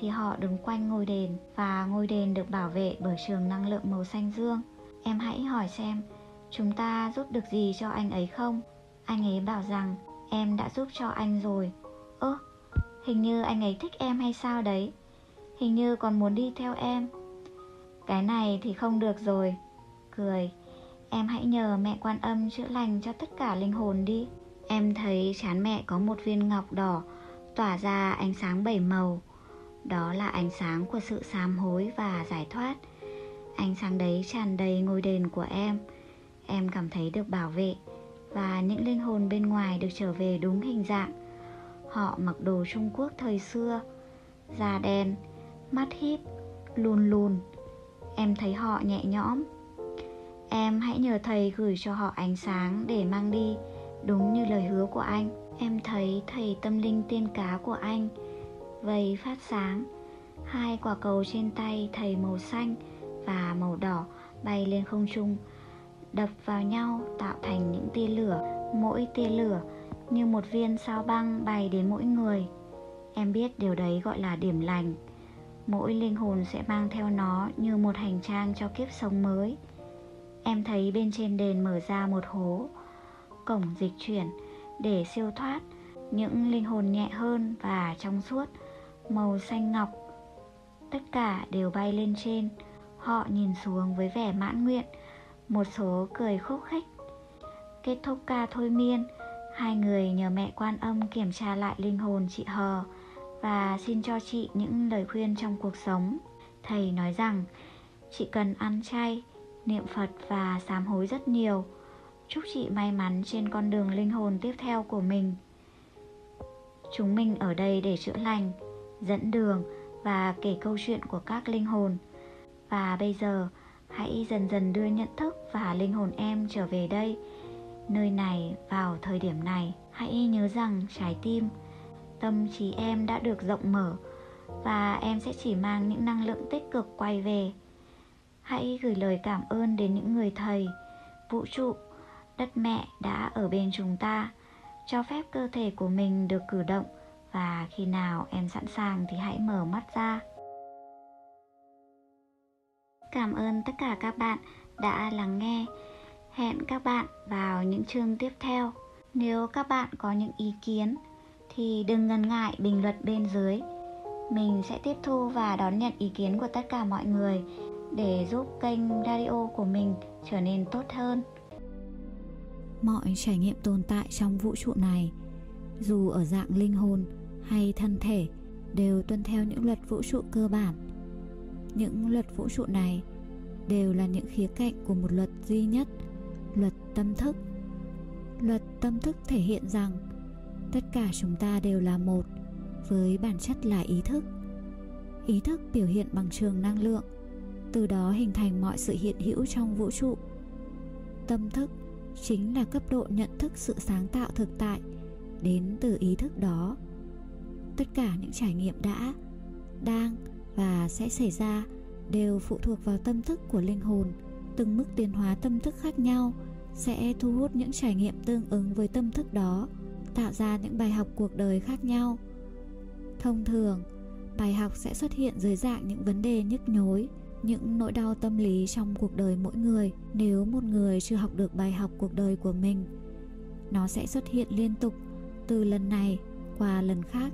thì họ đứng quanh ngôi đền, và ngôi đền được bảo vệ bởi trường năng lượng màu xanh dương. Em hãy hỏi xem chúng ta giúp được gì cho anh ấy không? Anh ấy bảo rằng, em đã giúp cho anh rồi. Ơ, hình như anh ấy thích em hay sao đấy? Hình như còn muốn đi theo em. Cái này thì không được rồi. Cười. Em hãy nhờ mẹ quan âm chữa lành cho tất cả linh hồn đi. Em thấy chán mẹ có một viên ngọc đỏ, tỏa ra ánh sáng bảy màu. Đó là ánh sáng của sự sám hối và giải thoát. Ánh sáng đấy tràn đầy ngôi đền của em em cảm thấy được bảo vệ và những linh hồn bên ngoài được trở về đúng hình dạng. Họ mặc đồ trung quốc thời xưa, da đen, mắt híp, lùn lùn. Em thấy họ nhẹ nhõm. Em hãy nhờ thầy gửi cho họ ánh sáng để mang đi, đúng như lời hứa của anh. Em thấy thầy tâm linh tiên cá của anh, vầy phát sáng. Hai quả cầu trên tay thầy màu xanh và màu đỏ bay lên không trung đập vào nhau tạo thành những tia lửa, mỗi tia lửa như một viên sao băng bay đến mỗi người. Em biết điều đấy gọi là điểm lành. Mỗi linh hồn sẽ mang theo nó như một hành trang cho kiếp sống mới. Em thấy bên trên đền mở ra một hố, cổng dịch chuyển để siêu thoát những linh hồn nhẹ hơn và trong suốt, màu xanh ngọc. Tất cả đều bay lên trên. Họ nhìn xuống với vẻ mãn nguyện một số cười khúc khích. Kết thúc ca thôi miên, hai người nhờ mẹ quan âm kiểm tra lại linh hồn chị hờ và xin cho chị những lời khuyên trong cuộc sống. Thầy nói rằng, chị cần ăn chay, niệm phật và sám hối rất nhiều. Chúc chị may mắn trên con đường linh hồn tiếp theo của mình. Chúng mình ở đây để chữa lành, dẫn đường và kể câu chuyện của các linh hồn. Và bây giờ hãy dần dần đưa nhận thức và linh hồn em trở về đây. Nơi này, vào thời điểm này, hãy nhớ rằng trái tim, tâm trí em đã được rộng mở và em sẽ chỉ mang những năng lượng tích cực quay về. Hãy gửi lời cảm ơn đến những người thầy, vũ trụ, đất mẹ đã ở bên chúng ta, cho phép cơ thể của mình được cử động và khi nào em sẵn sàng thì hãy mở mắt ra cảm ơn tất cả các bạn đã lắng nghe. Hẹn các bạn vào những chương tiếp theo. Nếu các bạn có những ý kiến thì đừng ngần ngại bình luận bên dưới. Mình sẽ tiếp thu và đón nhận ý kiến của tất cả mọi người để giúp kênh radio của mình trở nên tốt hơn. Mọi trải nghiệm tồn tại trong vũ trụ này, dù ở dạng linh hồn hay thân thể, đều tuân theo những luật vũ trụ cơ bản những luật vũ trụ này đều là những khía cạnh của một luật duy nhất, luật tâm thức. Luật tâm thức thể hiện rằng tất cả chúng ta đều là một với bản chất là ý thức. Ý thức biểu hiện bằng trường năng lượng, từ đó hình thành mọi sự hiện hữu trong vũ trụ. Tâm thức chính là cấp độ nhận thức sự sáng tạo thực tại đến từ ý thức đó. Tất cả những trải nghiệm đã, đang và sẽ xảy ra đều phụ thuộc vào tâm thức của linh hồn. Từng mức tiến hóa tâm thức khác nhau sẽ thu hút những trải nghiệm tương ứng với tâm thức đó, tạo ra những bài học cuộc đời khác nhau. Thông thường, bài học sẽ xuất hiện dưới dạng những vấn đề nhức nhối, những nỗi đau tâm lý trong cuộc đời mỗi người nếu một người chưa học được bài học cuộc đời của mình. Nó sẽ xuất hiện liên tục, từ lần này qua lần khác,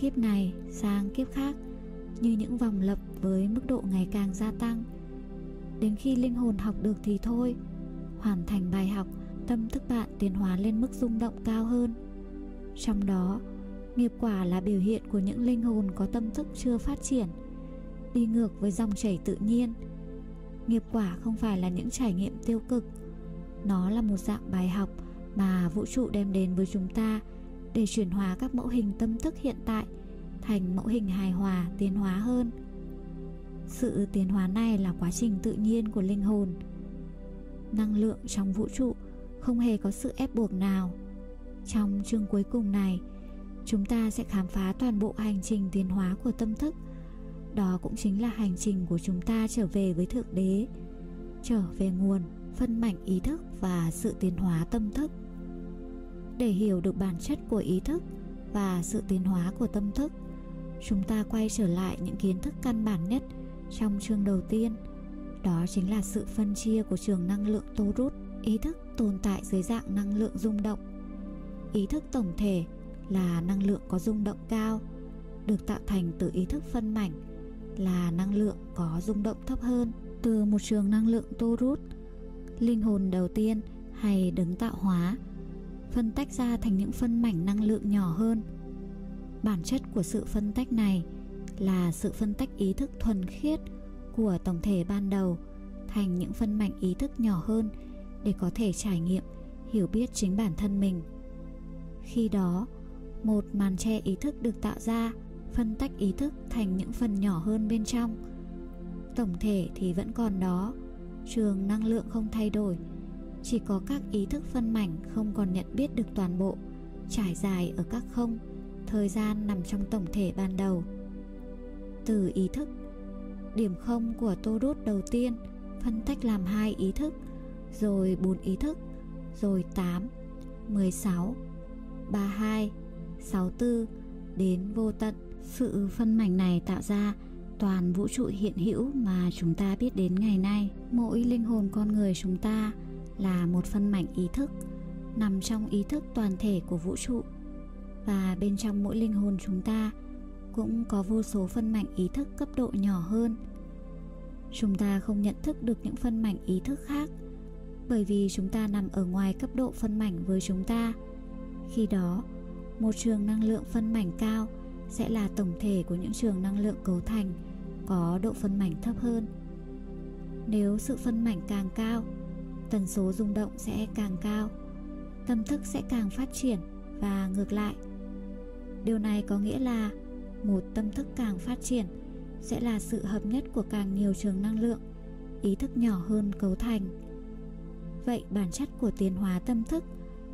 kiếp này sang kiếp khác như những vòng lập với mức độ ngày càng gia tăng. Đến khi linh hồn học được thì thôi, hoàn thành bài học, tâm thức bạn tiến hóa lên mức rung động cao hơn. Trong đó, nghiệp quả là biểu hiện của những linh hồn có tâm thức chưa phát triển, đi ngược với dòng chảy tự nhiên. Nghiệp quả không phải là những trải nghiệm tiêu cực, nó là một dạng bài học mà vũ trụ đem đến với chúng ta để chuyển hóa các mẫu hình tâm thức hiện tại thành mẫu hình hài hòa, tiến hóa hơn. Sự tiến hóa này là quá trình tự nhiên của linh hồn. Năng lượng trong vũ trụ không hề có sự ép buộc nào. Trong chương cuối cùng này, chúng ta sẽ khám phá toàn bộ hành trình tiến hóa của tâm thức. Đó cũng chính là hành trình của chúng ta trở về với thượng đế, trở về nguồn, phân mảnh ý thức và sự tiến hóa tâm thức. Để hiểu được bản chất của ý thức và sự tiến hóa của tâm thức chúng ta quay trở lại những kiến thức căn bản nhất trong chương đầu tiên. Đó chính là sự phân chia của trường năng lượng tô rút, ý thức tồn tại dưới dạng năng lượng rung động. Ý thức tổng thể là năng lượng có rung động cao, được tạo thành từ ý thức phân mảnh, là năng lượng có rung động thấp hơn. Từ một trường năng lượng tô rút, linh hồn đầu tiên hay đứng tạo hóa, phân tách ra thành những phân mảnh năng lượng nhỏ hơn bản chất của sự phân tách này là sự phân tách ý thức thuần khiết của tổng thể ban đầu thành những phân mảnh ý thức nhỏ hơn để có thể trải nghiệm, hiểu biết chính bản thân mình. Khi đó, một màn che ý thức được tạo ra phân tách ý thức thành những phần nhỏ hơn bên trong. Tổng thể thì vẫn còn đó, trường năng lượng không thay đổi, chỉ có các ý thức phân mảnh không còn nhận biết được toàn bộ, trải dài ở các không thời gian nằm trong tổng thể ban đầu từ ý thức điểm không của tô đốt đầu tiên phân tách làm hai ý thức rồi bốn ý thức rồi 8, 16, 32, 64 đến vô tận. Sự phân mảnh này tạo ra toàn vũ trụ hiện hữu mà chúng ta biết đến ngày nay. Mỗi linh hồn con người chúng ta là một phân mảnh ý thức nằm trong ý thức toàn thể của vũ trụ và bên trong mỗi linh hồn chúng ta cũng có vô số phân mảnh ý thức cấp độ nhỏ hơn. Chúng ta không nhận thức được những phân mảnh ý thức khác, bởi vì chúng ta nằm ở ngoài cấp độ phân mảnh với chúng ta. Khi đó, một trường năng lượng phân mảnh cao sẽ là tổng thể của những trường năng lượng cấu thành có độ phân mảnh thấp hơn. Nếu sự phân mảnh càng cao, tần số rung động sẽ càng cao, tâm thức sẽ càng phát triển và ngược lại điều này có nghĩa là một tâm thức càng phát triển sẽ là sự hợp nhất của càng nhiều trường năng lượng, ý thức nhỏ hơn cấu thành. Vậy bản chất của tiến hóa tâm thức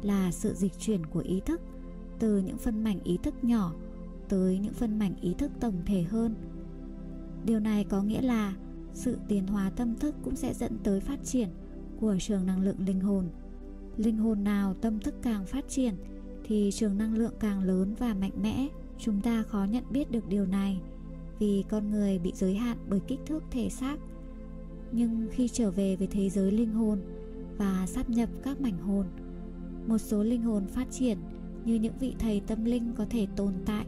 là sự dịch chuyển của ý thức từ những phân mảnh ý thức nhỏ tới những phân mảnh ý thức tổng thể hơn. Điều này có nghĩa là sự tiến hóa tâm thức cũng sẽ dẫn tới phát triển của trường năng lượng linh hồn. Linh hồn nào tâm thức càng phát triển thì trường năng lượng càng lớn và mạnh mẽ, chúng ta khó nhận biết được điều này vì con người bị giới hạn bởi kích thước thể xác. Nhưng khi trở về với thế giới linh hồn và sắp nhập các mảnh hồn, một số linh hồn phát triển như những vị thầy tâm linh có thể tồn tại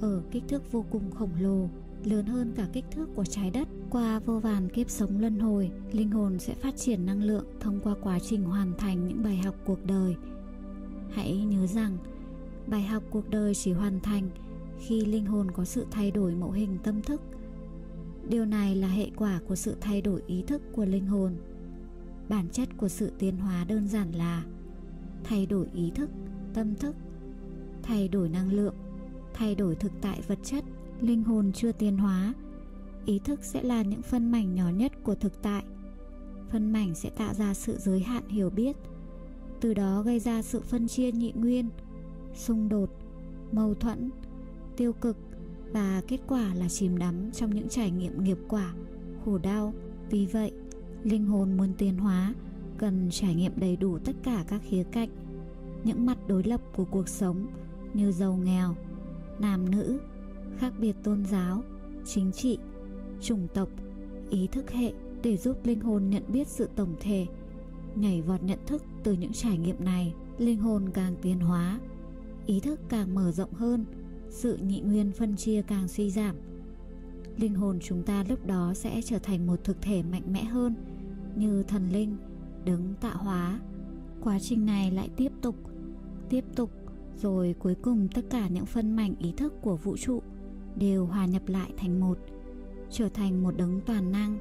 ở kích thước vô cùng khổng lồ, lớn hơn cả kích thước của trái đất. Qua vô vàn kiếp sống luân hồi, linh hồn sẽ phát triển năng lượng thông qua quá trình hoàn thành những bài học cuộc đời hãy nhớ rằng, bài học cuộc đời chỉ hoàn thành khi linh hồn có sự thay đổi mẫu hình tâm thức. Điều này là hệ quả của sự thay đổi ý thức của linh hồn. Bản chất của sự tiến hóa đơn giản là thay đổi ý thức, tâm thức, thay đổi năng lượng, thay đổi thực tại vật chất. Linh hồn chưa tiến hóa, ý thức sẽ là những phân mảnh nhỏ nhất của thực tại. Phân mảnh sẽ tạo ra sự giới hạn hiểu biết từ đó gây ra sự phân chia nhị nguyên, xung đột, mâu thuẫn, tiêu cực và kết quả là chìm đắm trong những trải nghiệm nghiệp quả, khổ đau. Vì vậy, linh hồn muốn tiến hóa, cần trải nghiệm đầy đủ tất cả các khía cạnh, những mặt đối lập của cuộc sống như giàu nghèo, nam nữ, khác biệt tôn giáo, chính trị, chủng tộc, ý thức hệ để giúp linh hồn nhận biết sự tổng thể nhảy vọt nhận thức từ những trải nghiệm này, linh hồn càng tiến hóa. Ý thức càng mở rộng hơn, sự nhị nguyên phân chia càng suy giảm. Linh hồn chúng ta lúc đó sẽ trở thành một thực thể mạnh mẽ hơn, như thần linh đứng tạo hóa. Quá trình này lại tiếp tục tiếp tục, rồi cuối cùng tất cả những phân mảnh ý thức của vũ trụ đều hòa nhập lại thành một, trở thành một đấng toàn năng.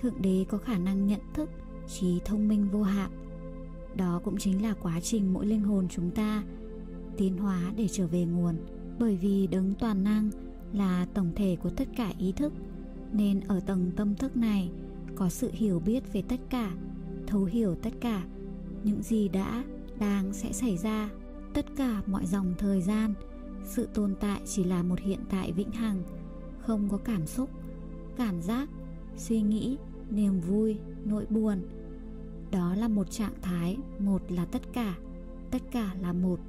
Thượng đế có khả năng nhận thức trí thông minh vô hạn. Đó cũng chính là quá trình mỗi linh hồn chúng ta tiến hóa để trở về nguồn. Bởi vì đấng toàn năng là tổng thể của tất cả ý thức, nên ở tầng tâm thức này có sự hiểu biết về tất cả, thấu hiểu tất cả, những gì đã, đang sẽ xảy ra. Tất cả mọi dòng thời gian, sự tồn tại chỉ là một hiện tại vĩnh hằng, không có cảm xúc, cảm giác, suy nghĩ, niềm vui nỗi buồn. Đó là một trạng thái, một là tất cả tất cả là một.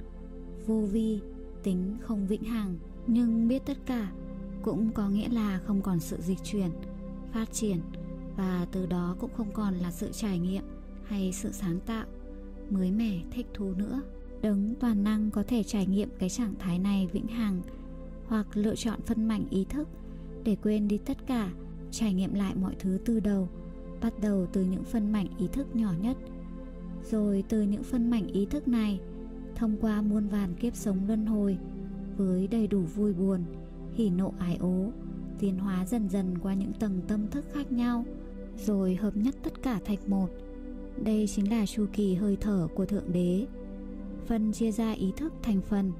Vô vi, tính không vĩnh hằng, nhưng biết tất cả cũng có nghĩa là không còn sự dịch chuyển, phát triển, và từ đó cũng không còn là sự trải nghiệm hay sự sáng tạo, mới mẻ, thích thú nữa. Đấng toàn năng có thể trải nghiệm cái trạng thái này vĩnh hằng hoặc lựa chọn phân mảnh ý thức để quên đi tất cả, trải nghiệm lại mọi thứ từ đầu bắt đầu từ những phân mảnh ý thức nhỏ nhất. Rồi từ những phân mảnh ý thức này, thông qua muôn vàn kiếp sống luân hồi, với đầy đủ vui buồn, hỉ nộ ái ố, tiến hóa dần dần qua những tầng tâm thức khác nhau, rồi hợp nhất tất cả thành một. Đây chính là chu kỳ hơi thở của thượng đế. Phân chia ra ý thức thành phần,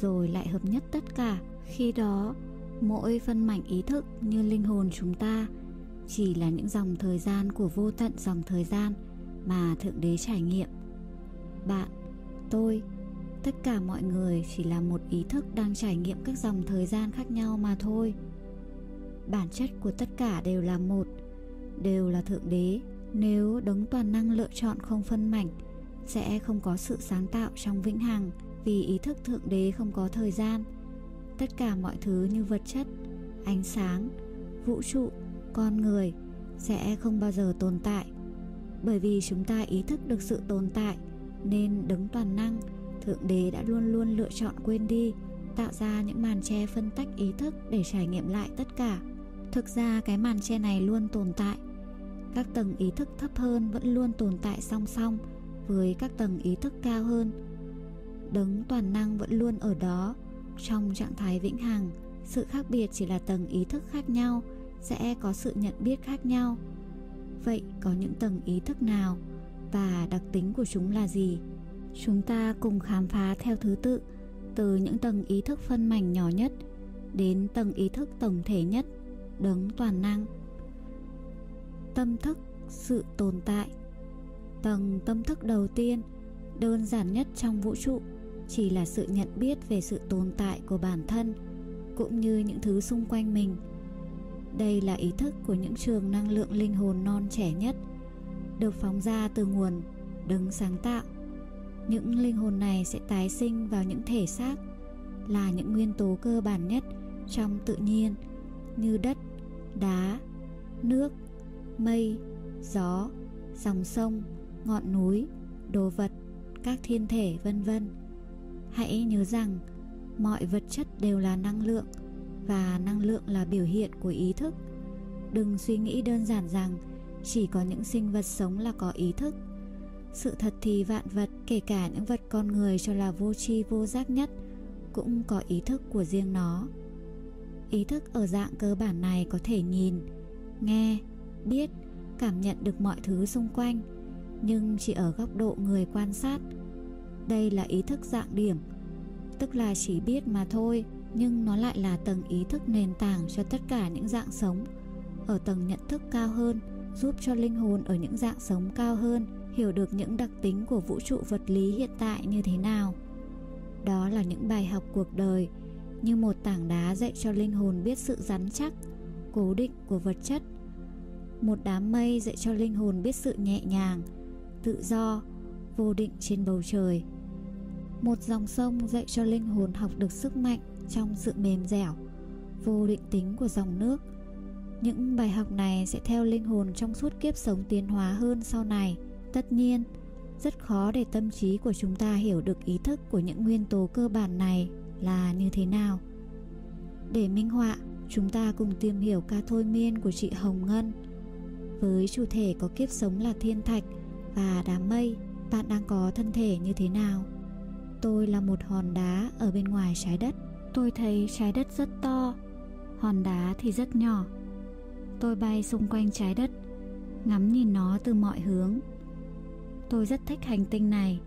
rồi lại hợp nhất tất cả. Khi đó, mỗi phân mảnh ý thức như linh hồn chúng ta chỉ là những dòng thời gian của vô tận dòng thời gian mà thượng đế trải nghiệm. Bạn, tôi, tất cả mọi người chỉ là một ý thức đang trải nghiệm các dòng thời gian khác nhau mà thôi. Bản chất của tất cả đều là một, đều là thượng đế. Nếu đấng toàn năng lựa chọn không phân mảnh, sẽ không có sự sáng tạo trong vĩnh hằng vì ý thức thượng đế không có thời gian. Tất cả mọi thứ như vật chất, ánh sáng, vũ trụ con người sẽ không bao giờ tồn tại. Bởi vì chúng ta ý thức được sự tồn tại, nên đấng toàn năng, thượng đế đã luôn luôn lựa chọn quên đi, tạo ra những màn che phân tách ý thức để trải nghiệm lại tất cả. Thực ra cái màn che này luôn tồn tại. Các tầng ý thức thấp hơn vẫn luôn tồn tại song song với các tầng ý thức cao hơn. Đấng toàn năng vẫn luôn ở đó, trong trạng thái vĩnh hằng. Sự khác biệt chỉ là tầng ý thức khác nhau sẽ có sự nhận biết khác nhau. Vậy có những tầng ý thức nào và đặc tính của chúng là gì? Chúng ta cùng khám phá theo thứ tự, từ những tầng ý thức phân mảnh nhỏ nhất đến tầng ý thức tổng thể nhất, đấng toàn năng. Tâm thức, sự tồn tại. Tầng tâm thức đầu tiên, đơn giản nhất trong vũ trụ, chỉ là sự nhận biết về sự tồn tại của bản thân, cũng như những thứ xung quanh mình đây là ý thức của những trường năng lượng linh hồn non trẻ nhất, được phóng ra từ nguồn đấng sáng tạo. Những linh hồn này sẽ tái sinh vào những thể xác, là những nguyên tố cơ bản nhất trong tự nhiên như đất, đá, nước, mây, gió, dòng sông, ngọn núi, đồ vật, các thiên thể, vân vân. Hãy nhớ rằng mọi vật chất đều là năng lượng và năng lượng là biểu hiện của ý thức. Đừng suy nghĩ đơn giản rằng chỉ có những sinh vật sống là có ý thức. Sự thật thì vạn vật, kể cả những vật con người cho là vô tri, vô giác nhất, cũng có ý thức của riêng nó. Ý thức ở dạng cơ bản này có thể nhìn, nghe, biết, cảm nhận được mọi thứ xung quanh, nhưng chỉ ở góc độ người quan sát. Đây là ý thức dạng điểm, tức là chỉ biết mà thôi nhưng nó lại là tầng ý thức nền tảng cho tất cả những dạng sống. Ở tầng nhận thức cao hơn, giúp cho linh hồn ở những dạng sống cao hơn, hiểu được những đặc tính của vũ trụ vật lý hiện tại như thế nào. Đó là những bài học cuộc đời, như một tảng đá dạy cho linh hồn biết sự rắn chắc, cố định của vật chất. Một đám mây dạy cho linh hồn biết sự nhẹ nhàng, tự do, vô định trên bầu trời. Một dòng sông dạy cho linh hồn học được sức mạnh trong sự mềm dẻo, vô định tính của dòng nước. Những bài học này sẽ theo linh hồn trong suốt kiếp sống tiến hóa hơn sau này. Tất nhiên, rất khó để tâm trí của chúng ta hiểu được ý thức của những nguyên tố cơ bản này là như thế nào. Để minh họa, chúng ta cùng tìm hiểu ca thôi miên của chị hồng ngân. Với chủ thể có kiếp sống là thiên thạch và đám mây, bạn đang có thân thể như thế nào? Tôi là một hòn đá ở bên ngoài trái đất tôi thấy trái đất rất to, hòn đá thì rất nhỏ. Tôi bay xung quanh trái đất, ngắm nhìn nó từ mọi hướng. Tôi rất thích hành tinh này.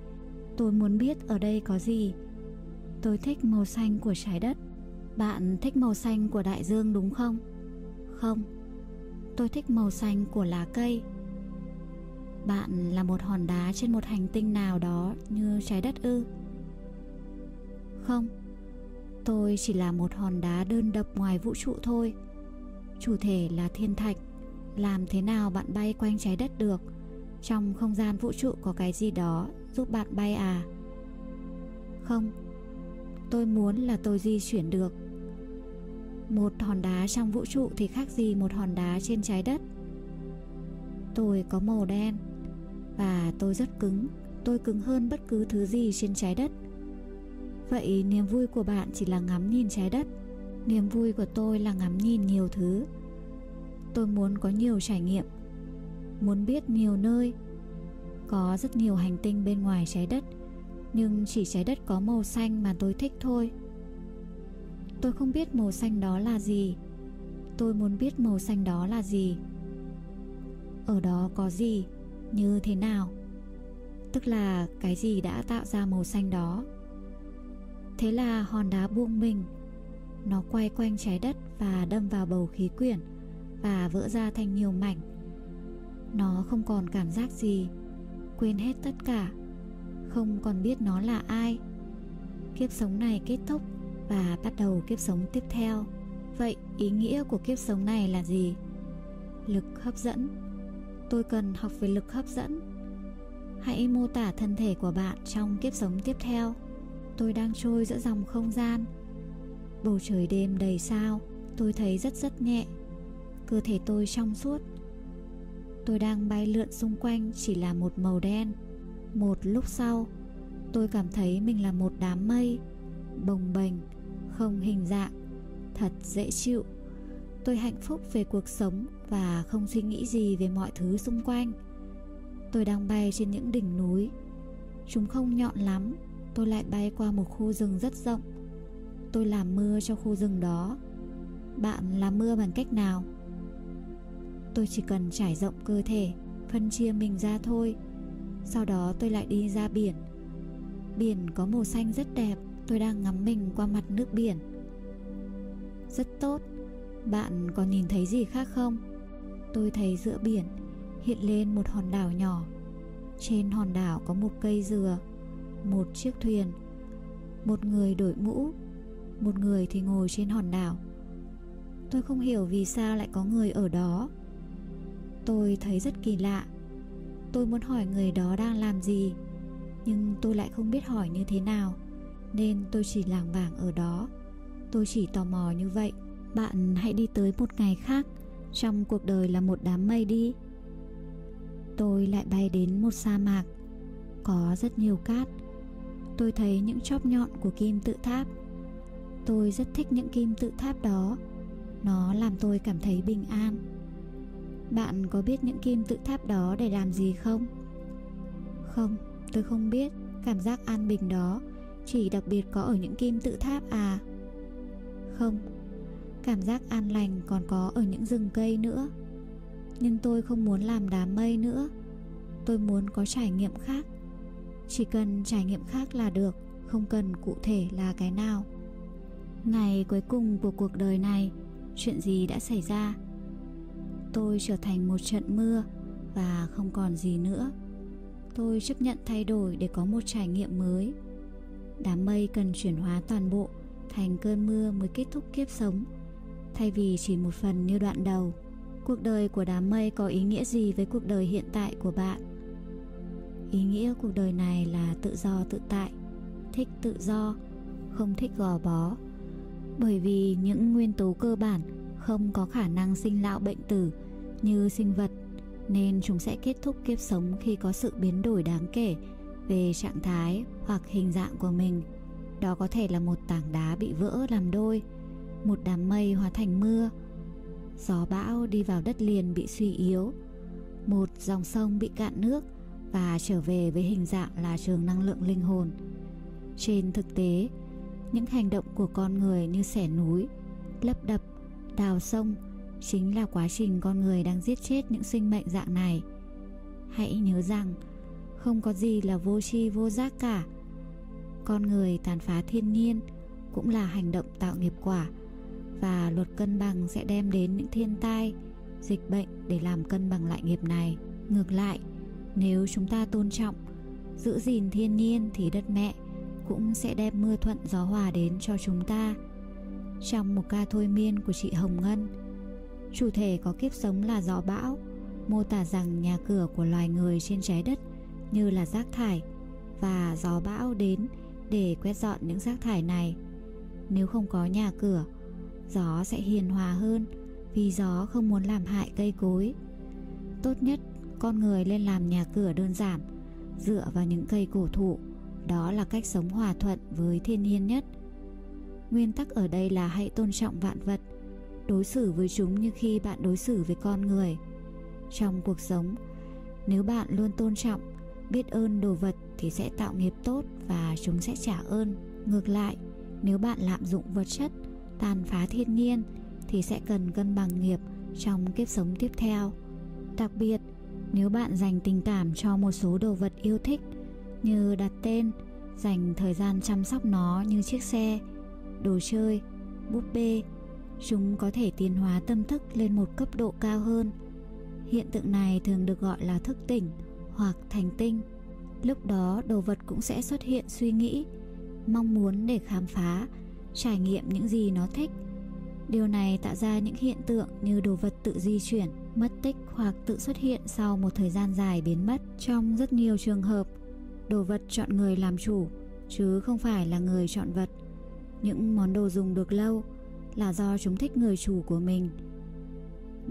Tôi muốn biết ở đây có gì. Tôi thích màu xanh của trái đất. Bạn thích màu xanh của đại dương đúng không? Không. Tôi thích màu xanh của lá cây. Bạn là một hòn đá trên một hành tinh nào đó như trái đất ư? Không tôi chỉ là một hòn đá đơn độc ngoài vũ trụ thôi. Chủ thể là thiên thạch. Làm thế nào bạn bay quanh trái đất được? Trong không gian vũ trụ có cái gì đó giúp bạn bay à? Không. Tôi muốn là tôi di chuyển được. Một hòn đá trong vũ trụ thì khác gì một hòn đá trên trái đất. Tôi có màu đen và tôi rất cứng. Tôi cứng hơn bất cứ thứ gì trên trái đất vậy niềm vui của bạn chỉ là ngắm nhìn trái đất. Niềm vui của tôi là ngắm nhìn nhiều thứ. Tôi muốn có nhiều trải nghiệm, muốn biết nhiều nơi, có rất nhiều hành tinh bên ngoài trái đất, nhưng chỉ trái đất có màu xanh mà tôi thích thôi. Tôi không biết màu xanh đó là gì. Tôi muốn biết màu xanh đó là gì. Ở đó có gì, như thế nào? Tức là cái gì đã tạo ra màu xanh đó? Thế là hòn đá buông mình. Nó quay quanh trái đất và đâm vào bầu khí quyển và vỡ ra thành nhiều mảnh. Nó không còn cảm giác gì, quên hết tất cả, không còn biết nó là ai. Kiếp sống này kết thúc và bắt đầu kiếp sống tiếp theo. Vậy ý nghĩa của kiếp sống này là gì? Lực hấp dẫn. Tôi cần học về lực hấp dẫn. Hãy mô tả thân thể của bạn trong kiếp sống tiếp theo tôi đang trôi giữa dòng không gian. Bầu trời đêm đầy sao, tôi thấy rất rất nhẹ. Cơ thể tôi trong suốt. Tôi đang bay lượn xung quanh chỉ là một màu đen. Một lúc sau, tôi cảm thấy mình là một đám mây. Bồng bềnh, không hình dạng. Thật dễ chịu. Tôi hạnh phúc về cuộc sống và không suy nghĩ gì về mọi thứ xung quanh. Tôi đang bay trên những đỉnh núi. Chúng không nhọn lắm tôi lại bay qua một khu rừng rất rộng. Tôi làm mưa cho khu rừng đó. Bạn làm mưa bằng cách nào? Tôi chỉ cần trải rộng cơ thể, phân chia mình ra thôi. Sau đó tôi lại đi ra biển. Biển có màu xanh rất đẹp, tôi đang ngắm mình qua mặt nước biển. Rất tốt. Bạn còn nhìn thấy gì khác không? Tôi thấy giữa biển hiện lên một hòn đảo nhỏ. Trên hòn đảo có một cây dừa một chiếc thuyền, một người đội mũ, một người thì ngồi trên hòn đảo. Tôi không hiểu vì sao lại có người ở đó. Tôi thấy rất kỳ lạ. Tôi muốn hỏi người đó đang làm gì, nhưng tôi lại không biết hỏi như thế nào, nên tôi chỉ lảng vảng ở đó. Tôi chỉ tò mò như vậy. Bạn hãy đi tới một ngày khác, trong cuộc đời là một đám mây đi. Tôi lại bay đến một sa mạc, có rất nhiều cát tôi thấy những chóp nhọn của kim tự tháp Tôi rất thích những kim tự tháp đó. Nó làm tôi cảm thấy bình an. Bạn có biết những kim tự tháp đó để làm gì không? Không, tôi không biết. Cảm giác an bình đó chỉ đặc biệt có ở những kim tự tháp à? Không, cảm giác an lành còn có ở những rừng cây nữa. Nhưng tôi không muốn làm đám mây nữa. Tôi muốn có trải nghiệm khác. Chỉ cần trải nghiệm khác là được, không cần cụ thể là cái nào. Ngày cuối cùng của cuộc đời này, chuyện gì đã xảy ra? Tôi trở thành một trận mưa và không còn gì nữa. Tôi chấp nhận thay đổi để có một trải nghiệm mới. Đám mây cần chuyển hóa toàn bộ thành cơn mưa mới kết thúc kiếp sống, thay vì chỉ một phần như đoạn đầu. Cuộc đời của đám mây có ý nghĩa gì với cuộc đời hiện tại của bạn? Ý nghĩa cuộc đời này là tự do tự tại, thích tự do, không thích gò bó. Bởi vì những nguyên tố cơ bản không có khả năng sinh lão bệnh tử như sinh vật nên chúng sẽ kết thúc kiếp sống khi có sự biến đổi đáng kể về trạng thái hoặc hình dạng của mình. Đó có thể là một tảng đá bị vỡ làm đôi, một đám mây hóa thành mưa, gió bão đi vào đất liền bị suy yếu, một dòng sông bị cạn nước và trở về với hình dạng là trường năng lượng linh hồn. Trên thực tế, những hành động của con người như xẻ núi, lấp đập, đào sông chính là quá trình con người đang giết chết những sinh mệnh dạng này. Hãy nhớ rằng không có gì là vô tri vô giác cả. Con người tàn phá thiên nhiên cũng là hành động tạo nghiệp quả và luật cân bằng sẽ đem đến những thiên tai, dịch bệnh để làm cân bằng lại nghiệp này. Ngược lại, nếu chúng ta tôn trọng, giữ gìn thiên nhiên thì đất mẹ cũng sẽ đem mưa thuận gió hòa đến cho chúng ta. Trong một ca thôi miên của chị Hồng Ngân, chủ thể có kiếp sống là gió bão, mô tả rằng nhà cửa của loài người trên trái đất như là rác thải và gió bão đến để quét dọn những rác thải này. Nếu không có nhà cửa, gió sẽ hiền hòa hơn vì gió không muốn làm hại cây cối. Tốt nhất con người lên làm nhà cửa đơn giản, dựa vào những cây cổ thụ. Đó là cách sống hòa thuận với thiên nhiên nhất. Nguyên tắc ở đây là hãy tôn trọng vạn vật, đối xử với chúng như khi bạn đối xử với con người. Trong cuộc sống, nếu bạn luôn tôn trọng biết ơn đồ vật thì sẽ tạo nghiệp tốt và chúng sẽ trả ơn ngược lại nếu bạn lạm dụng vật chất tàn phá thiên nhiên thì sẽ cần cân bằng nghiệp trong kiếp sống tiếp theo đặc biệt nếu bạn dành tình cảm cho một số đồ vật yêu thích như đặt tên, dành thời gian chăm sóc nó như chiếc xe, đồ chơi, búp bê, chúng có thể tiến hóa tâm thức lên một cấp độ cao hơn. Hiện tượng này thường được gọi là thức tỉnh hoặc thành tinh. Lúc đó, đồ vật cũng sẽ xuất hiện suy nghĩ, mong muốn để khám phá, trải nghiệm những gì nó thích điều này tạo ra những hiện tượng như đồ vật tự di chuyển, mất tích hoặc tự xuất hiện sau một thời gian dài biến mất trong rất nhiều trường hợp đồ vật chọn người làm chủ, chứ không phải là người chọn vật những món đồ dùng được lâu là do chúng thích người chủ của mình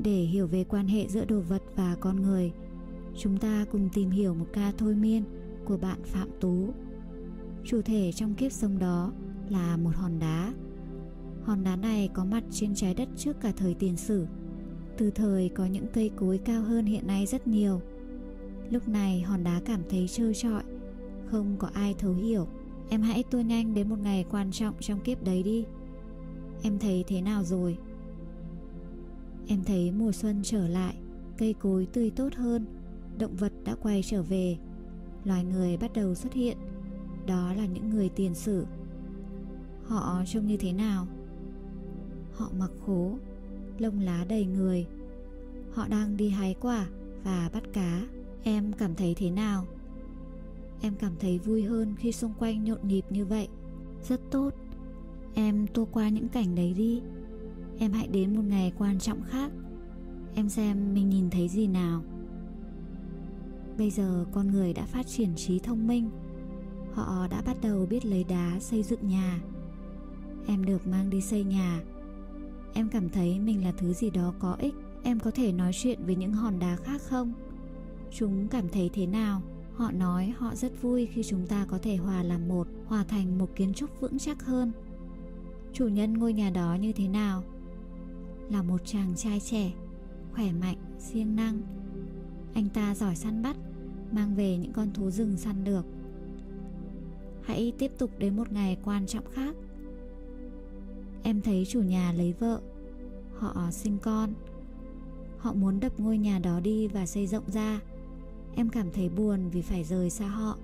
để hiểu về quan hệ giữa đồ vật và con người, chúng ta cùng tìm hiểu một ca thôi miên của bạn Phạm Tú. Chủ thể trong kiếp sống đó là một hòn đá. Hòn đá này có mặt trên trái đất trước cả thời tiền sử. Từ thời có những cây cối cao hơn hiện nay rất nhiều. Lúc này hòn đá cảm thấy trơ trọi, không có ai thấu hiểu. Em hãy tua nhanh đến một ngày quan trọng trong kiếp đấy đi. Em thấy thế nào rồi? Em thấy mùa xuân trở lại, cây cối tươi tốt hơn, động vật đã quay trở về, loài người bắt đầu xuất hiện đó là những người tiền sử họ trông như thế nào họ mặc khố, lông lá đầy người. Họ đang đi hái quả và bắt cá. Em cảm thấy thế nào? Em cảm thấy vui hơn khi xung quanh nhộn nhịp như vậy. Rất tốt. Em tua qua những cảnh đấy đi. Em hãy đến một ngày quan trọng khác. Em xem mình nhìn thấy gì nào. Bây giờ con người đã phát triển trí thông minh. Họ đã bắt đầu biết lấy đá xây dựng nhà. Em được mang đi xây nhà. Em cảm thấy mình là thứ gì đó có ích. Em có thể nói chuyện với những hòn đá khác không? Chúng cảm thấy thế nào? Họ nói họ rất vui khi chúng ta có thể hòa làm một, Hòa thành một kiến trúc vững chắc hơn. Chủ nhân ngôi nhà đó như thế nào? Là một chàng trai trẻ, khỏe mạnh, siêng năng. Anh ta giỏi săn bắt, mang về những con thú rừng săn được. Hãy tiếp tục đến một ngày quan trọng khác em thấy chủ nhà lấy vợ, họ sinh con. Họ muốn đập ngôi nhà đó đi và xây rộng ra. Em cảm thấy buồn vì phải rời xa họ,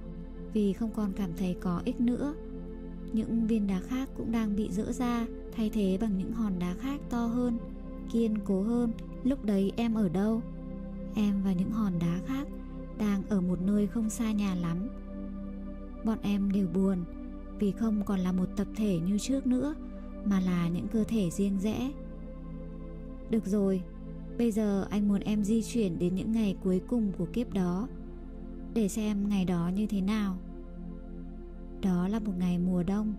vì không còn cảm thấy có ích nữa. Những viên đá khác cũng đang bị dỡ ra, thay thế bằng những hòn đá khác to hơn, kiên cố hơn. Lúc đấy em ở đâu? Em và những hòn đá khác đang ở một nơi không xa nhà lắm. Bọn em đều buồn vì không còn là một tập thể như trước nữa mà là những cơ thể riêng rẽ. Được rồi, bây giờ anh muốn em di chuyển đến những ngày cuối cùng của kiếp đó, để xem ngày đó như thế nào. Đó là một ngày mùa đông,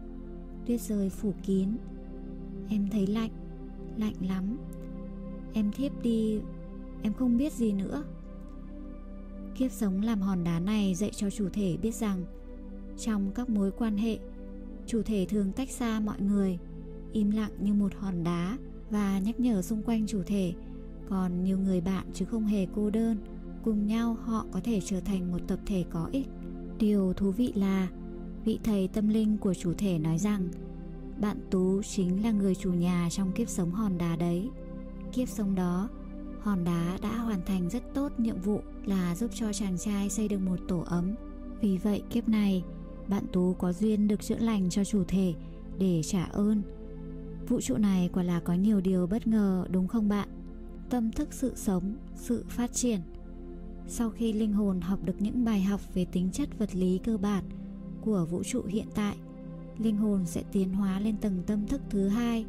tuyết rơi phủ kín. Em thấy lạnh lạnh lắm. Em thiếp đi, em không biết gì nữa. Kiếp sống làm hòn đá này dạy cho chủ thể biết rằng, trong các mối quan hệ, chủ thể thường tách xa mọi người im lặng như một hòn đá và nhắc nhở xung quanh chủ thể. Còn nhiều người bạn chứ không hề cô đơn, cùng nhau họ có thể trở thành một tập thể có ích. Điều thú vị là, vị thầy tâm linh của chủ thể nói rằng, bạn tú chính là người chủ nhà trong kiếp sống hòn đá đấy. Kiếp sống đó, hòn đá đã hoàn thành rất tốt nhiệm vụ là giúp cho chàng trai xây được một tổ ấm. Vì vậy kiếp này, bạn tú có duyên được chữa lành cho chủ thể để trả ơn vũ trụ này quả là có nhiều điều bất ngờ, đúng không bạn? Tâm thức sự sống, sự phát triển. Sau khi linh hồn học được những bài học về tính chất vật lý cơ bản của vũ trụ hiện tại, linh hồn sẽ tiến hóa lên tầng tâm thức thứ hai.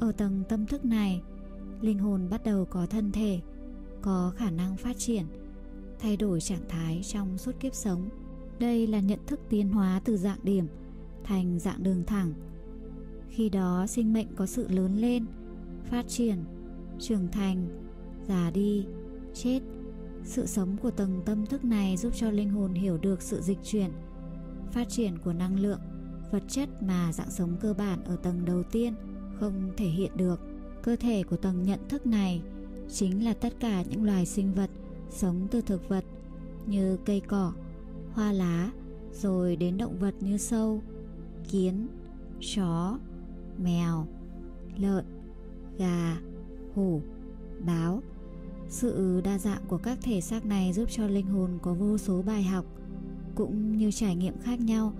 Ở tầng tâm thức này, linh hồn bắt đầu có thân thể, có khả năng phát triển, thay đổi trạng thái trong suốt kiếp sống. Đây là nhận thức tiến hóa từ dạng điểm thành dạng đường thẳng khi đó sinh mệnh có sự lớn lên, phát triển, trưởng thành, già đi, chết. Sự sống của tầng tâm thức này giúp cho linh hồn hiểu được sự dịch chuyển, phát triển của năng lượng, vật chất mà dạng sống cơ bản ở tầng đầu tiên không thể hiện được. Cơ thể của tầng nhận thức này chính là tất cả những loài sinh vật sống từ thực vật như cây cỏ, hoa lá, rồi đến động vật như sâu, kiến, chó mèo, lợn, gà, hổ, báo. Sự đa dạng của các thể xác này giúp cho linh hồn có vô số bài học, cũng như trải nghiệm khác nhau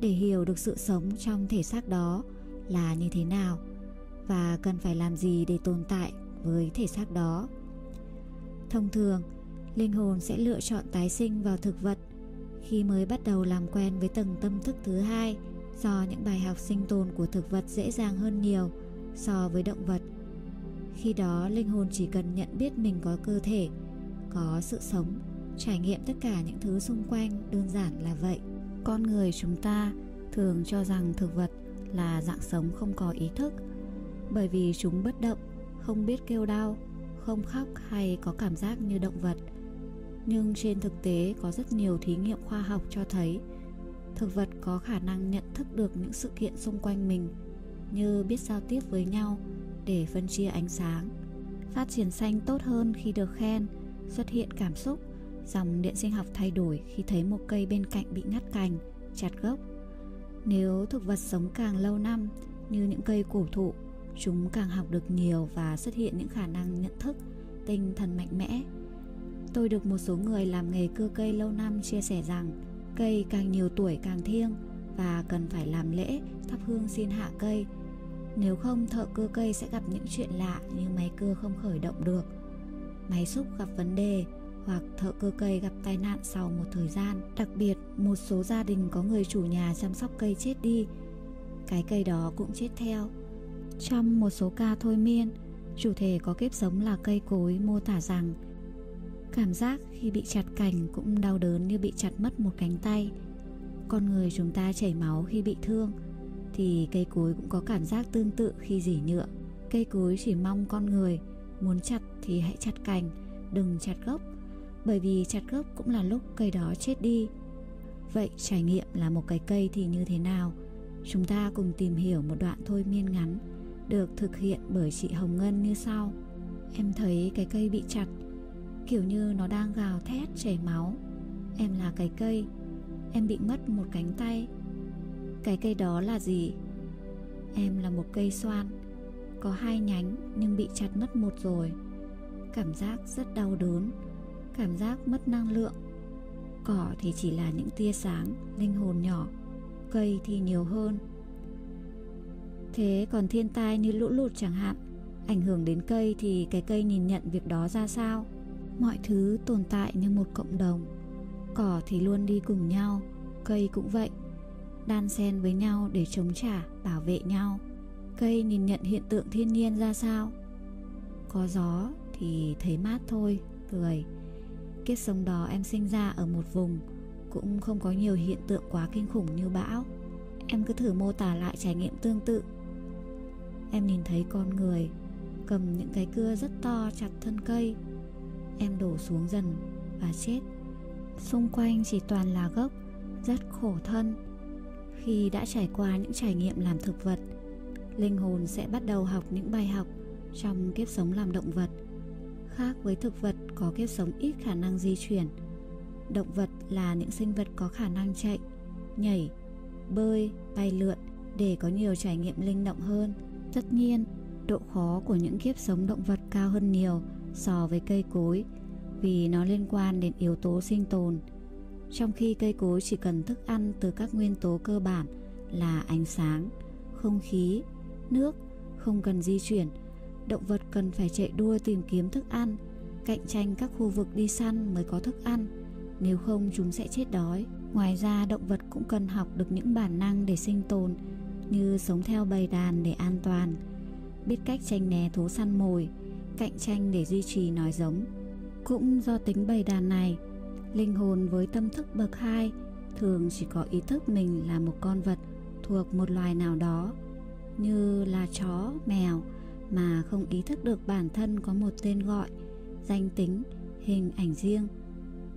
để hiểu được sự sống trong thể xác đó là như thế nào và cần phải làm gì để tồn tại với thể xác đó. Thông thường, linh hồn sẽ lựa chọn tái sinh vào thực vật khi mới bắt đầu làm quen với tầng tâm thức thứ hai do những bài học sinh tồn của thực vật dễ dàng hơn nhiều so với động vật. Khi đó, linh hồn chỉ cần nhận biết mình có cơ thể, có sự sống, trải nghiệm tất cả những thứ xung quanh đơn giản là vậy. Con người chúng ta thường cho rằng thực vật là dạng sống không có ý thức, bởi vì chúng bất động, không biết kêu đau, không khóc hay có cảm giác như động vật. Nhưng trên thực tế có rất nhiều thí nghiệm khoa học cho thấy thực vật có khả năng nhận thức được những sự kiện xung quanh mình, như biết giao tiếp với nhau để phân chia ánh sáng, phát triển xanh tốt hơn khi được khen, xuất hiện cảm xúc, dòng điện sinh học thay đổi khi thấy một cây bên cạnh bị ngắt cành, chặt gốc. Nếu thực vật sống càng lâu năm như những cây cổ thụ, chúng càng học được nhiều và xuất hiện những khả năng nhận thức, tinh thần mạnh mẽ. Tôi được một số người làm nghề cưa cây lâu năm chia sẻ rằng cây càng nhiều tuổi càng thiêng và cần phải làm lễ, thắp hương xin hạ cây. Nếu không, thợ cưa cây sẽ gặp những chuyện lạ như máy cưa không khởi động được, máy xúc gặp vấn đề hoặc thợ cưa cây gặp tai nạn sau một thời gian. Đặc biệt, một số gia đình có người chủ nhà chăm sóc cây chết đi, cái cây đó cũng chết theo. Trong một số ca thôi miên, chủ thể có kiếp sống là cây cối mô tả rằng cảm giác khi bị chặt cành cũng đau đớn như bị chặt mất một cánh tay. Con người chúng ta chảy máu khi bị thương thì cây cối cũng có cảm giác tương tự khi dỉ nhựa. Cây cối chỉ mong con người muốn chặt thì hãy chặt cành đừng chặt gốc bởi vì chặt gốc cũng là lúc cây đó chết đi. Vậy trải nghiệm là một cái cây thì như thế nào? Chúng ta cùng tìm hiểu một đoạn thôi miên ngắn được thực hiện bởi chị Hồng Ngân như sau. Em thấy cái cây bị chặt, kiểu như nó đang gào thét chảy máu. Em là cái cây, em bị mất một cánh tay. Cái cây đó là gì? Em là một cây xoan, có hai nhánh nhưng bị chặt mất một rồi. Cảm giác rất đau đớn, cảm giác mất năng lượng. Cỏ thì chỉ là những tia sáng, linh hồn nhỏ, cây thì nhiều hơn Thế còn thiên tai như lũ lụt chẳng hạn Ảnh hưởng đến cây thì cái cây nhìn nhận việc đó ra sao Mọi thứ tồn tại như một cộng đồng. Cỏ thì luôn đi cùng nhau Cây cũng vậy. Đan xen với nhau để chống trả, bảo vệ nhau. Cây nhìn nhận hiện tượng thiên nhiên ra sao? Có gió thì thấy mát thôi, cười. Kiếp sống đó em sinh ra ở một vùng Cũng không có nhiều hiện tượng quá kinh khủng như bão. Em cứ thử mô tả lại trải nghiệm tương tự. Em nhìn thấy con người cầm những cái cưa rất to chặt thân cây. Em đổ xuống dần và chết. Xung quanh chỉ toàn là gốc Rất khổ thân. Khi đã trải qua những trải nghiệm làm thực vật Linh hồn sẽ bắt đầu học những bài học Trong kiếp sống làm động vật. Khác với thực vật có kiếp sống ít khả năng di chuyển Động vật là những sinh vật có khả năng chạy, nhảy, bơi, bay lượn để có nhiều trải nghiệm linh động hơn. Tất nhiên, độ khó của những kiếp sống động vật cao hơn nhiều so với cây cối vì nó liên quan đến yếu tố sinh tồn. Trong khi cây cối chỉ cần thức ăn từ các nguyên tố cơ bản là ánh sáng, không khí, nước, không cần di chuyển, động vật cần phải chạy đua tìm kiếm thức ăn, cạnh tranh các khu vực đi săn mới có thức ăn, nếu không chúng sẽ chết đói. Ngoài ra động vật cũng cần học được những bản năng để sinh tồn như sống theo bầy đàn để an toàn, biết cách tranh né thú săn mồi, cạnh tranh để duy trì nói giống. Cũng do tính bầy đàn này, linh hồn với tâm thức bậc 2 thường chỉ có ý thức mình là một con vật thuộc một loài nào đó như là chó, mèo mà không ý thức được bản thân có một tên gọi, danh tính, hình ảnh riêng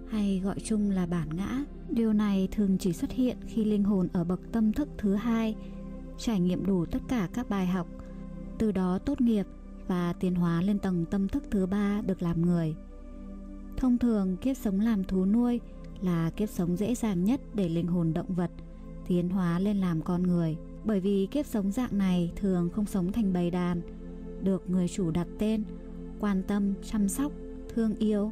hay gọi chung là bản ngã. Điều này thường chỉ xuất hiện khi linh hồn ở bậc tâm thức thứ hai trải nghiệm đủ tất cả các bài học, từ đó tốt nghiệp và tiến hóa lên tầng tâm thức thứ ba được làm người. Thông thường kiếp sống làm thú nuôi là kiếp sống dễ dàng nhất để linh hồn động vật tiến hóa lên làm con người. Bởi vì kiếp sống dạng này thường không sống thành bầy đàn, được người chủ đặt tên, quan tâm, chăm sóc, thương yêu.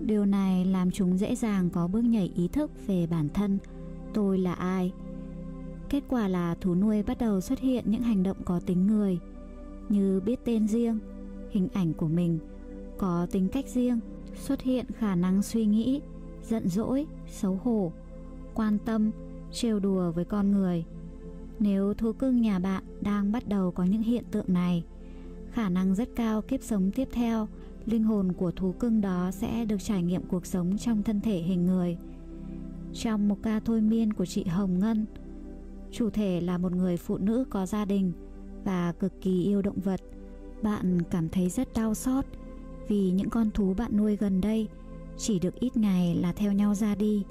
Điều này làm chúng dễ dàng có bước nhảy ý thức về bản thân, tôi là ai, Kết quả là thú nuôi bắt đầu xuất hiện những hành động có tính người như biết tên riêng, hình ảnh của mình, có tính cách riêng, xuất hiện khả năng suy nghĩ, giận dỗi, xấu hổ, quan tâm, trêu đùa với con người. Nếu thú cưng nhà bạn đang bắt đầu có những hiện tượng này, khả năng rất cao kiếp sống tiếp theo, linh hồn của thú cưng đó sẽ được trải nghiệm cuộc sống trong thân thể hình người. Trong một ca thôi miên của chị Hồng Ngân, Chủ thể là một người phụ nữ có gia đình và cực kỳ yêu động vật. Bạn cảm thấy rất đau xót vì những con thú bạn nuôi gần đây chỉ được ít ngày là theo nhau ra đi,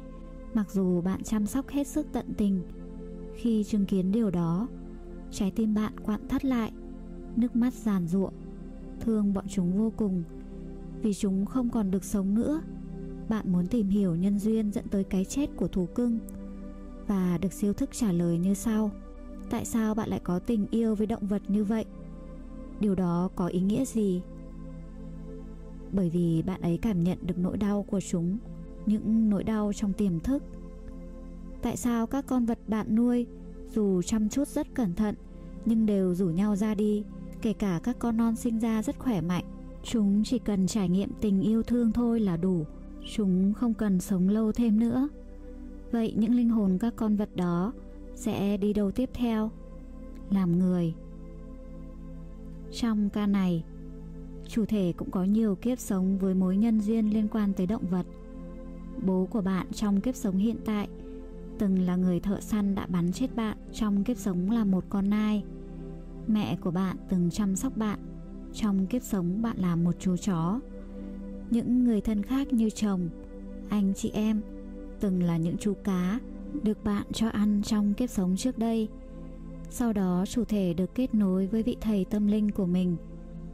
mặc dù bạn chăm sóc hết sức tận tình. Khi chứng kiến điều đó, trái tim bạn quặn thắt lại, nước mắt giàn giụa, thương bọn chúng vô cùng vì chúng không còn được sống nữa. Bạn muốn tìm hiểu nhân duyên dẫn tới cái chết của thú cưng và được siêu thức trả lời như sau tại sao bạn lại có tình yêu với động vật như vậy? Điều đó có ý nghĩa gì? Bởi vì bạn ấy cảm nhận được nỗi đau của chúng, những nỗi đau trong tiềm thức. Tại sao các con vật bạn nuôi dù chăm chút rất cẩn thận, nhưng đều rủ nhau ra đi, kể cả các con non sinh ra rất khỏe mạnh. Chúng chỉ cần trải nghiệm tình yêu thương thôi là đủ. Chúng không cần sống lâu thêm nữa. Vậy những linh hồn các con vật đó sẽ đi đâu tiếp theo? Làm người. Trong ca này, chủ thể cũng có nhiều kiếp sống với mối nhân duyên liên quan tới động vật. Bố của bạn trong kiếp sống hiện tại từng là người thợ săn đã bắn chết bạn trong kiếp sống là một con nai. Mẹ của bạn từng chăm sóc bạn trong kiếp sống bạn là một chú chó. Những người thân khác như chồng, anh chị em từng là những chú cá được bạn cho ăn trong kiếp sống trước đây. Sau đó chủ thể được kết nối với vị thầy tâm linh của mình.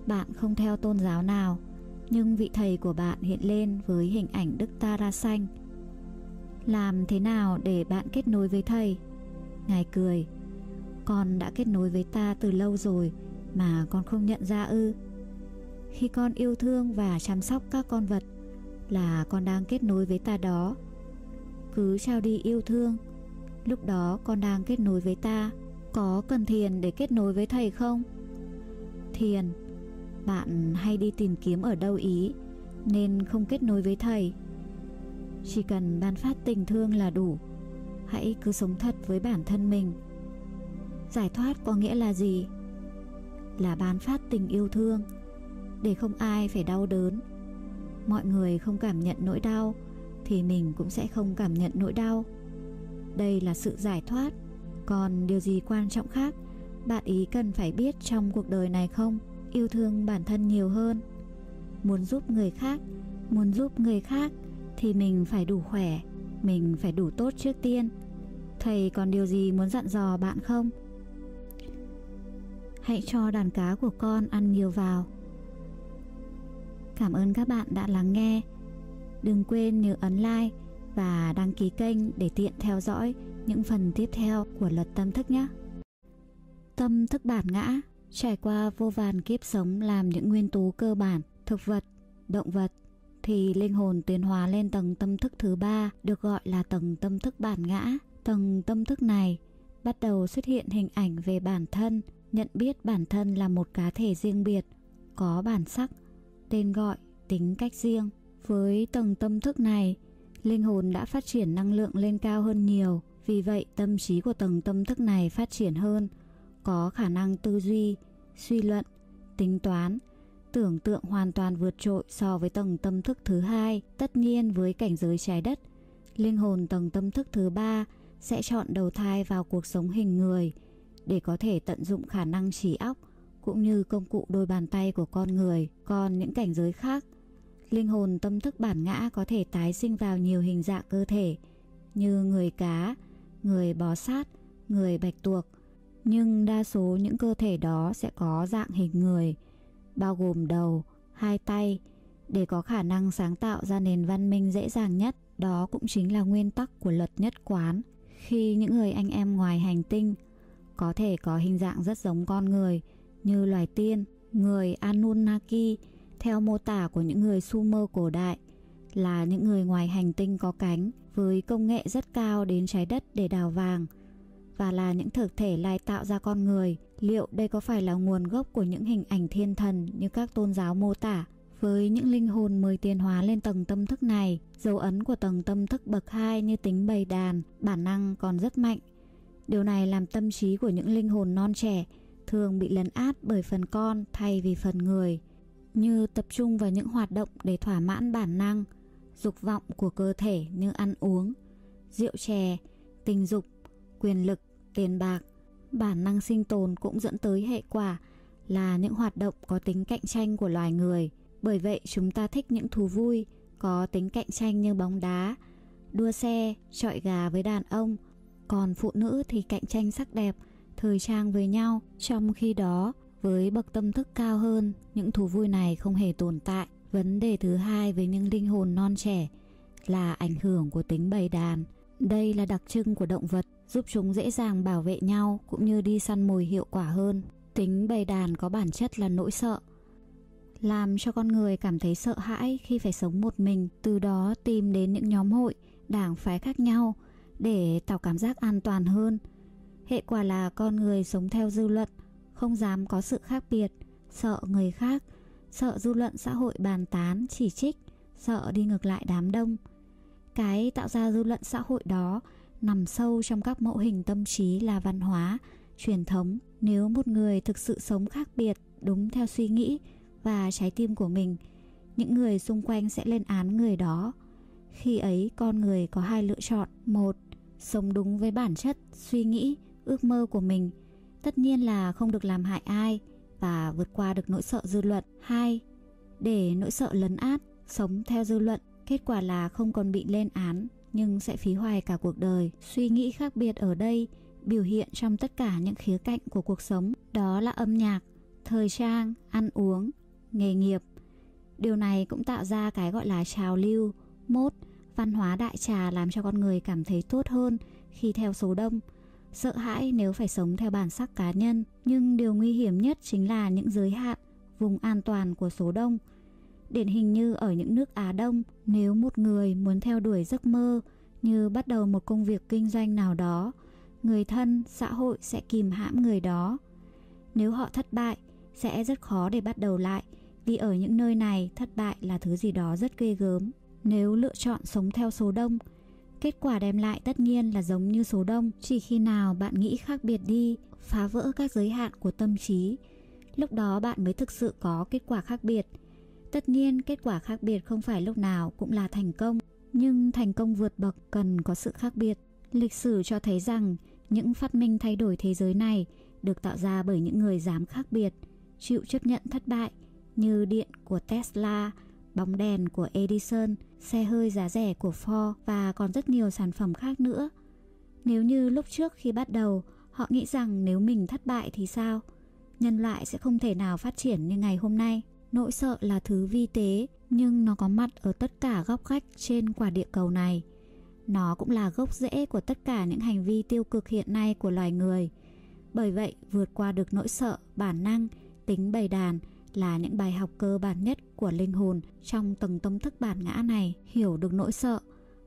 Bạn không theo tôn giáo nào, nhưng vị thầy của bạn hiện lên với hình ảnh Đức Tara Xanh. Làm thế nào để bạn kết nối với thầy? Ngài cười, con đã kết nối với ta từ lâu rồi mà con không nhận ra ư. Khi con yêu thương và chăm sóc các con vật là con đang kết nối với ta đó. Cứ trao đi yêu thương, lúc đó con đang kết nối với ta. Có cần thiền để kết nối với thầy không? Thiền, bạn hay đi tìm kiếm ở đâu ý nên không kết nối với thầy. Chỉ cần ban phát tình thương là đủ. Hãy cứ sống thật với bản thân mình. Giải thoát có nghĩa là gì? Là ban phát tình yêu thương để không ai phải đau đớn. Mọi người không cảm nhận nỗi đau thì mình cũng sẽ không cảm nhận nỗi đau. Đây là sự giải thoát. Còn điều gì quan trọng khác bạn ý cần phải biết trong cuộc đời này không? Yêu thương bản thân nhiều hơn. Muốn giúp người khác, muốn giúp người khác thì mình phải đủ khỏe, mình phải đủ tốt trước tiên. Thầy còn điều gì muốn dặn dò bạn không? Hãy cho đàn cá của con ăn nhiều vào. Cảm ơn các bạn đã lắng nghe. Đừng quên nhớ ấn like và đăng ký kênh để tiện theo dõi những phần tiếp theo của luật tâm thức nhé. Tâm thức bản ngã trải qua vô vàn kiếp sống làm những nguyên tố cơ bản, thực vật, động vật thì linh hồn tiến hóa lên tầng tâm thức thứ ba được gọi là tầng tâm thức bản ngã. Tầng tâm thức này bắt đầu xuất hiện hình ảnh về bản thân, nhận biết bản thân là một cá thể riêng biệt, có bản sắc, tên gọi, tính cách riêng. Với tầng tâm thức này, linh hồn đã phát triển năng lượng lên cao hơn nhiều, vì vậy tâm trí của tầng tâm thức này phát triển hơn, có khả năng tư duy, suy luận, tính toán, tưởng tượng hoàn toàn vượt trội so với tầng tâm thức thứ hai. Tất nhiên với cảnh giới trái đất, linh hồn tầng tâm thức thứ ba sẽ chọn đầu thai vào cuộc sống hình người để có thể tận dụng khả năng trí óc cũng như công cụ đôi bàn tay của con người. Còn những cảnh giới khác, linh hồn tâm thức bản ngã có thể tái sinh vào nhiều hình dạng cơ thể như người cá, người bò sát, người bạch tuộc. Nhưng đa số những cơ thể đó sẽ có dạng hình người, bao gồm đầu, hai tay, để có khả năng sáng tạo ra nền văn minh dễ dàng nhất. Đó cũng chính là nguyên tắc của luật nhất quán. Khi những người anh em ngoài hành tinh có thể có hình dạng rất giống con người như loài tiên, người Anunnaki theo mô tả của những người Sumer cổ đại là những người ngoài hành tinh có cánh với công nghệ rất cao đến trái đất để đào vàng và là những thực thể lai tạo ra con người. Liệu đây có phải là nguồn gốc của những hình ảnh thiên thần như các tôn giáo mô tả? Với những linh hồn mới tiến hóa lên tầng tâm thức này, dấu ấn của tầng tâm thức bậc 2 như tính bầy đàn, bản năng còn rất mạnh. Điều này làm tâm trí của những linh hồn non trẻ thường bị lấn át bởi phần con thay vì phần người, như tập trung vào những hoạt động để thỏa mãn bản năng, dục vọng của cơ thể như ăn uống, rượu chè, tình dục, quyền lực, tiền bạc. Bản năng sinh tồn cũng dẫn tới hệ quả là những hoạt động có tính cạnh tranh của loài người. Bởi vậy chúng ta thích những thú vui có tính cạnh tranh như bóng đá, đua xe, trọi gà với đàn ông. Còn phụ nữ thì cạnh tranh sắc đẹp, thời trang với nhau. Trong khi đó, với bậc tâm thức cao hơn, những thú vui này không hề tồn tại. Vấn đề thứ hai với những linh hồn non trẻ là ảnh hưởng của tính bầy đàn. Đây là đặc trưng của động vật, giúp chúng dễ dàng bảo vệ nhau cũng như đi săn mồi hiệu quả hơn. Tính bầy đàn có bản chất là nỗi sợ, làm cho con người cảm thấy sợ hãi khi phải sống một mình, từ đó tìm đến những nhóm hội, đảng phái khác nhau để tạo cảm giác an toàn hơn. Hệ quả là con người sống theo dư luận, không dám có sự khác biệt, sợ người khác, sợ dư luận xã hội bàn tán, chỉ trích, sợ đi ngược lại đám đông. Cái tạo ra dư luận xã hội đó nằm sâu trong các mẫu hình tâm trí là văn hóa, truyền thống. Nếu một người thực sự sống khác biệt, đúng theo suy nghĩ và trái tim của mình, những người xung quanh sẽ lên án người đó. Khi ấy con người có hai lựa chọn. Một, sống đúng với bản chất, suy nghĩ, ước mơ của mình – tất nhiên là không được làm hại ai và vượt qua được nỗi sợ dư luận. Hai, để nỗi sợ lấn át, sống theo dư luận, kết quả là không còn bị lên án nhưng sẽ phí hoài cả cuộc đời. Suy nghĩ khác biệt ở đây biểu hiện trong tất cả những khía cạnh của cuộc sống, đó là âm nhạc, thời trang, ăn uống, nghề nghiệp. Điều này cũng tạo ra cái gọi là trào lưu, mốt, văn hóa đại trà làm cho con người cảm thấy tốt hơn khi theo số đông, sợ hãi nếu phải sống theo bản sắc cá nhân, nhưng điều nguy hiểm nhất chính là những giới hạn, vùng an toàn của số đông. Điển hình như ở những nước Á Đông, nếu một người muốn theo đuổi giấc mơ như bắt đầu một công việc kinh doanh nào đó, người thân, xã hội sẽ kìm hãm người đó. Nếu họ thất bại, sẽ rất khó để bắt đầu lại, vì ở những nơi này thất bại là thứ gì đó rất ghê gớm. Nếu lựa chọn sống theo số đông, kết quả đem lại tất nhiên là giống như số đông, chỉ khi nào bạn nghĩ khác biệt đi, phá vỡ các giới hạn của tâm trí, lúc đó bạn mới thực sự có kết quả khác biệt. Tất nhiên, kết quả khác biệt không phải lúc nào cũng là thành công, nhưng thành công vượt bậc cần có sự khác biệt. Lịch sử cho thấy rằng những phát minh thay đổi thế giới này được tạo ra bởi những người dám khác biệt, chịu chấp nhận thất bại như điện của Tesla, bóng đèn của Edison, xe hơi giá rẻ của Ford và còn rất nhiều sản phẩm khác nữa. Nếu như lúc trước khi bắt đầu, họ nghĩ rằng nếu mình thất bại thì sao? Nhân loại sẽ không thể nào phát triển như ngày hôm nay. Nỗi sợ là thứ vi tế, nhưng nó có mặt ở tất cả góc khách trên quả địa cầu này. Nó cũng là gốc rễ của tất cả những hành vi tiêu cực hiện nay của loài người. Bởi vậy, vượt qua được nỗi sợ, bản năng, tính bầy đàn là những bài học cơ bản nhất của linh hồn trong tầng tâm thức bản ngã này. Hiểu được nỗi sợ,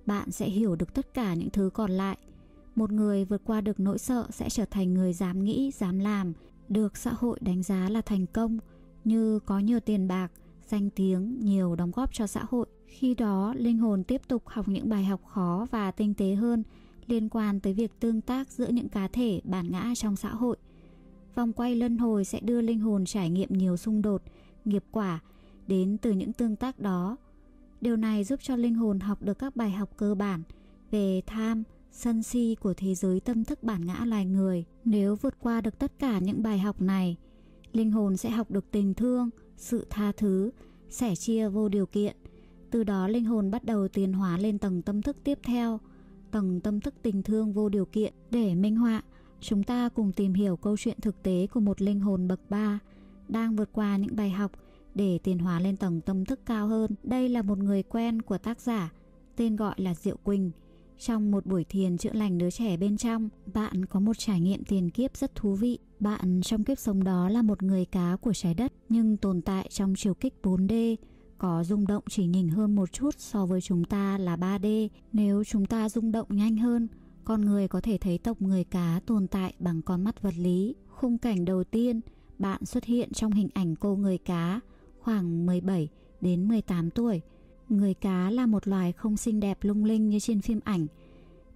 bạn sẽ hiểu được tất cả những thứ còn lại. Một người vượt qua được nỗi sợ sẽ trở thành người dám nghĩ, dám làm, được xã hội đánh giá là thành công như có nhiều tiền bạc, danh tiếng, nhiều đóng góp cho xã hội. Khi đó, linh hồn tiếp tục học những bài học khó và tinh tế hơn liên quan tới việc tương tác giữa những cá thể bản ngã trong xã hội. Vòng quay luân hồi sẽ đưa linh hồn trải nghiệm nhiều xung đột, nghiệp quả đến từ những tương tác đó. Điều này giúp cho linh hồn học được các bài học cơ bản về tham, sân si của thế giới tâm thức bản ngã loài người. Nếu vượt qua được tất cả những bài học này, linh hồn sẽ học được tình thương, sự tha thứ, sẻ chia vô điều kiện. Từ đó linh hồn bắt đầu tiến hóa lên tầng tâm thức tiếp theo, tầng tâm thức tình thương vô điều kiện. Để minh họa, chúng ta cùng tìm hiểu câu chuyện thực tế của một linh hồn bậc 3 đang vượt qua những bài học để tiến hóa lên tầng tâm thức cao hơn. Đây là một người quen của tác giả, tên gọi là Diệu Quỳnh. Trong một buổi thiền chữa lành đứa trẻ bên trong, bạn có một trải nghiệm tiền kiếp rất thú vị. Bạn trong kiếp sống đó là một người cá của trái đất nhưng tồn tại trong chiều kích 4D, có rung động chỉ nhỉnh hơn một chút so với chúng ta là 3D. Nếu chúng ta rung động nhanh hơn, con người có thể thấy tộc người cá tồn tại bằng con mắt vật lý. Khung cảnh đầu tiên, bạn xuất hiện trong hình ảnh cô người cá, khoảng 17 đến 18 tuổi. Người cá là một loài không xinh đẹp lung linh như trên phim ảnh,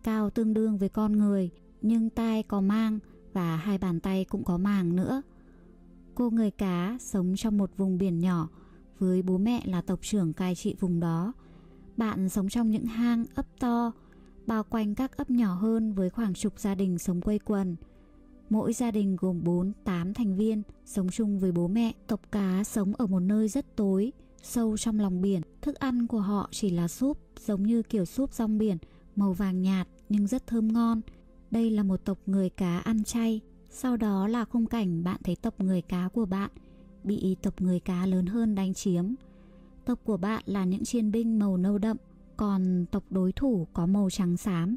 cao tương đương với con người, nhưng tai có mang và hai bàn tay cũng có màng nữa. Cô người cá sống trong một vùng biển nhỏ với bố mẹ là tộc trưởng cai trị vùng đó. Bạn sống trong những hang ấp to, bao quanh các ấp nhỏ hơn với khoảng chục gia đình sống quây quần. Mỗi gia đình gồm 4-8 thành viên sống chung với bố mẹ. Tộc cá sống ở một nơi rất tối, sâu trong lòng biển. Thức ăn của họ chỉ là súp, giống như kiểu súp rong biển, màu vàng nhạt nhưng rất thơm ngon. Đây là một tộc người cá ăn chay. Sau đó là khung cảnh bạn thấy tộc người cá của bạn bị tộc người cá lớn hơn đánh chiếm. Tộc của bạn là những chiến binh màu nâu đậm, còn tộc đối thủ có màu trắng xám.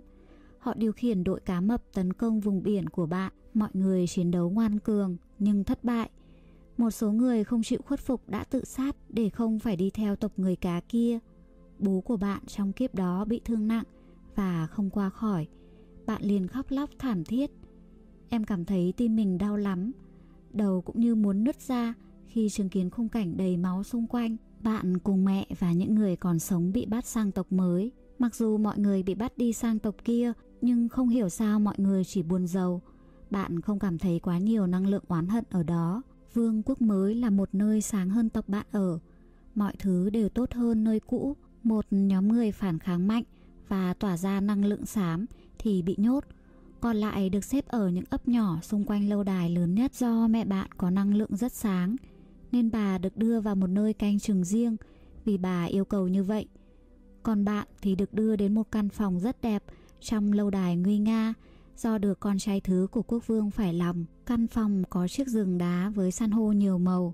Họ điều khiển đội cá mập tấn công vùng biển của bạn. Mọi người chiến đấu ngoan cường nhưng thất bại. Một số người không chịu khuất phục đã tự sát để không phải đi theo tộc người cá kia. Bố của bạn trong kiếp đó bị thương nặng và không qua khỏi. Bạn liền khóc lóc thảm thiết. Em cảm thấy tim mình đau lắm, đầu cũng như muốn nứt ra khi chứng kiến khung cảnh đầy máu xung quanh. Bạn cùng mẹ và những người còn sống bị bắt sang tộc mới. Mặc dù mọi người bị bắt đi sang tộc kia, nhưng không hiểu sao mọi người chỉ buồn giàu. Bạn không cảm thấy quá nhiều năng lượng oán hận ở đó. Vương quốc mới là một nơi sáng hơn tộc bạn ở. Mọi thứ đều tốt hơn nơi cũ. Một nhóm người phản kháng mạnh và tỏa ra năng lượng xám thì bị nhốt. Còn lại được xếp ở những ấp nhỏ xung quanh lâu đài lớn nhất do mẹ bạn có năng lượng rất sáng nên bà được đưa vào một nơi canh chừng riêng vì bà yêu cầu như vậy. Còn bạn thì được đưa đến một căn phòng rất đẹp trong lâu đài nguy nga do được con trai thứ của quốc vương phải lòng. Căn phòng có chiếc giường đá với san hô nhiều màu.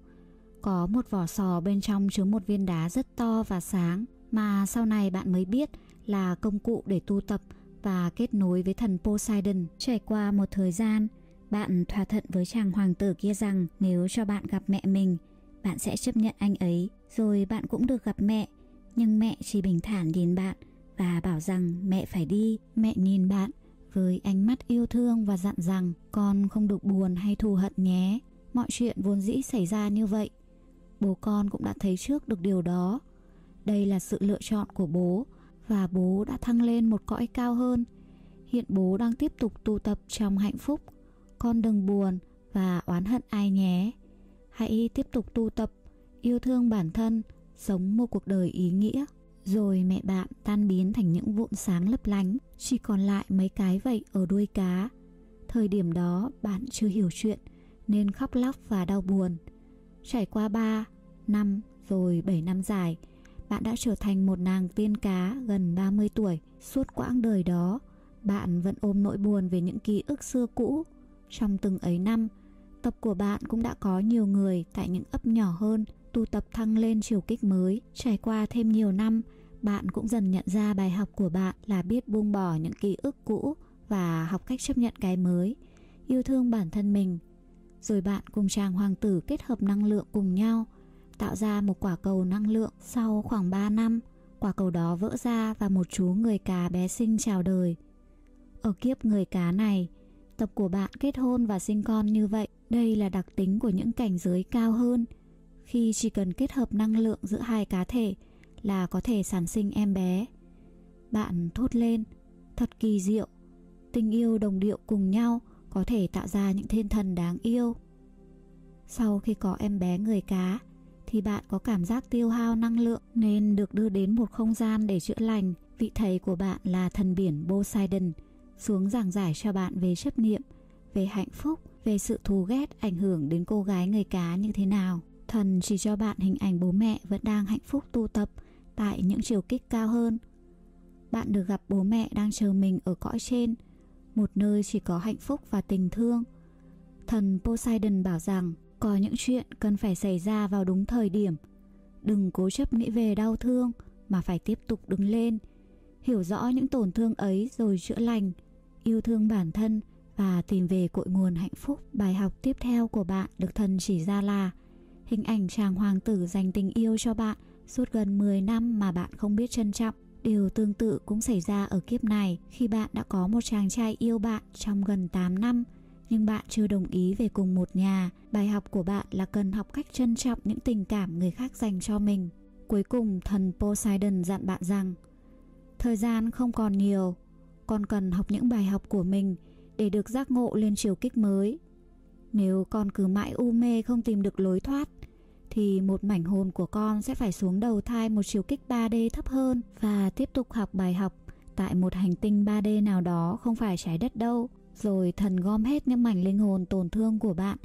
Có một vỏ sò bên trong chứa một viên đá rất to và sáng mà sau này bạn mới biết là công cụ để tu tập và kết nối với thần Poseidon. Trải qua một thời gian, bạn thỏa thuận với chàng hoàng tử kia rằng nếu cho bạn gặp mẹ mình, bạn sẽ chấp nhận anh ấy, rồi bạn cũng được gặp mẹ, nhưng mẹ chỉ bình thản nhìn bạn và bảo rằng mẹ phải đi. Mẹ nhìn bạn với ánh mắt yêu thương và dặn rằng con không được buồn hay thù hận nhé. Mọi chuyện vốn dĩ xảy ra như vậy. Bố con cũng đã thấy trước được điều đó. Đây là sự lựa chọn của bố và bố đã thăng lên một cõi cao hơn. Hiện bố đang tiếp tục tu tập trong hạnh phúc. Con đừng buồn và oán hận ai nhé. Hãy tiếp tục tu tập, yêu thương bản thân, sống một cuộc đời ý nghĩa. Rồi mẹ bạn tan biến thành những vụn sáng lấp lánh, chỉ còn lại mấy cái vậy ở đuôi cá. Thời điểm đó bạn chưa hiểu chuyện nên khóc lóc và đau buồn. Trải qua 3, năm rồi 7 năm dài, bạn đã trở thành một nàng tiên cá gần 30 tuổi. Suốt quãng đời đó, bạn vẫn ôm nỗi buồn về những ký ức xưa cũ. Trong từng ấy năm, tập của bạn cũng đã có nhiều người tại những ấp nhỏ hơn tu tập thăng lên chiều kích mới. Trải qua thêm nhiều năm, bạn cũng dần nhận ra bài học của bạn là biết buông bỏ những ký ức cũ và học cách chấp nhận cái mới, yêu thương bản thân mình. Rồi bạn cùng chàng hoàng tử kết hợp năng lượng cùng nhau, tạo ra một quả cầu năng lượng. Sau khoảng 3 năm, quả cầu đó vỡ ra và một chú người cá bé sinh chào đời. Ở kiếp người cá này, tập của bạn kết hôn và sinh con như vậy. Đây là đặc tính của những cảnh giới cao hơn – khi chỉ cần kết hợp năng lượng giữa hai cá thể là có thể sản sinh em bé. Bạn thốt lên, thật kỳ diệu, tình yêu đồng điệu cùng nhau có thể tạo ra những thiên thần đáng yêu. Sau khi có em bé người cá thì bạn có cảm giác tiêu hao năng lượng nên được đưa đến một không gian để chữa lành. Vị thầy của bạn là thần biển Poseidon xuống giảng giải cho bạn về chấp niệm, về hạnh phúc, về sự thù ghét ảnh hưởng đến cô gái người cá như thế nào. Thần chỉ cho bạn hình ảnh bố mẹ vẫn đang hạnh phúc tu tập tại những chiều kích cao hơn. Bạn được gặp bố mẹ đang chờ mình ở cõi trên, một nơi chỉ có hạnh phúc và tình thương. Thần Poseidon bảo rằng có những chuyện cần phải xảy ra vào đúng thời điểm. Đừng cố chấp nghĩ về đau thương mà phải tiếp tục đứng lên, hiểu rõ những tổn thương ấy rồi chữa lành, yêu thương bản thân và tìm về cội nguồn hạnh phúc. Bài học tiếp theo của bạn được thần chỉ ra là Hình ảnh chàng hoàng tử dành tình yêu cho bạn suốt gần 10 năm mà bạn không biết trân trọng. Điều tương tự cũng xảy ra ở kiếp này khi bạn đã có một chàng trai yêu bạn trong gần 8 năm nhưng bạn chưa đồng ý về cùng một nhà. Bài học của bạn là cần học cách trân trọng những tình cảm người khác dành cho mình. Cuối cùng thần Poseidon dặn bạn rằng Thời gian không còn nhiều, con cần học những bài học của mình để được giác ngộ lên chiều kích mới. Nếu con cứ mãi u mê không tìm được lối thoát thì một mảnh hồn của con sẽ phải xuống đầu thai một chiều kích 3D thấp hơn và tiếp tục học bài học tại một hành tinh 3D nào đó không phải trái đất đâu. Rồi thần gom hết những mảnh linh hồn tổn thương của bạn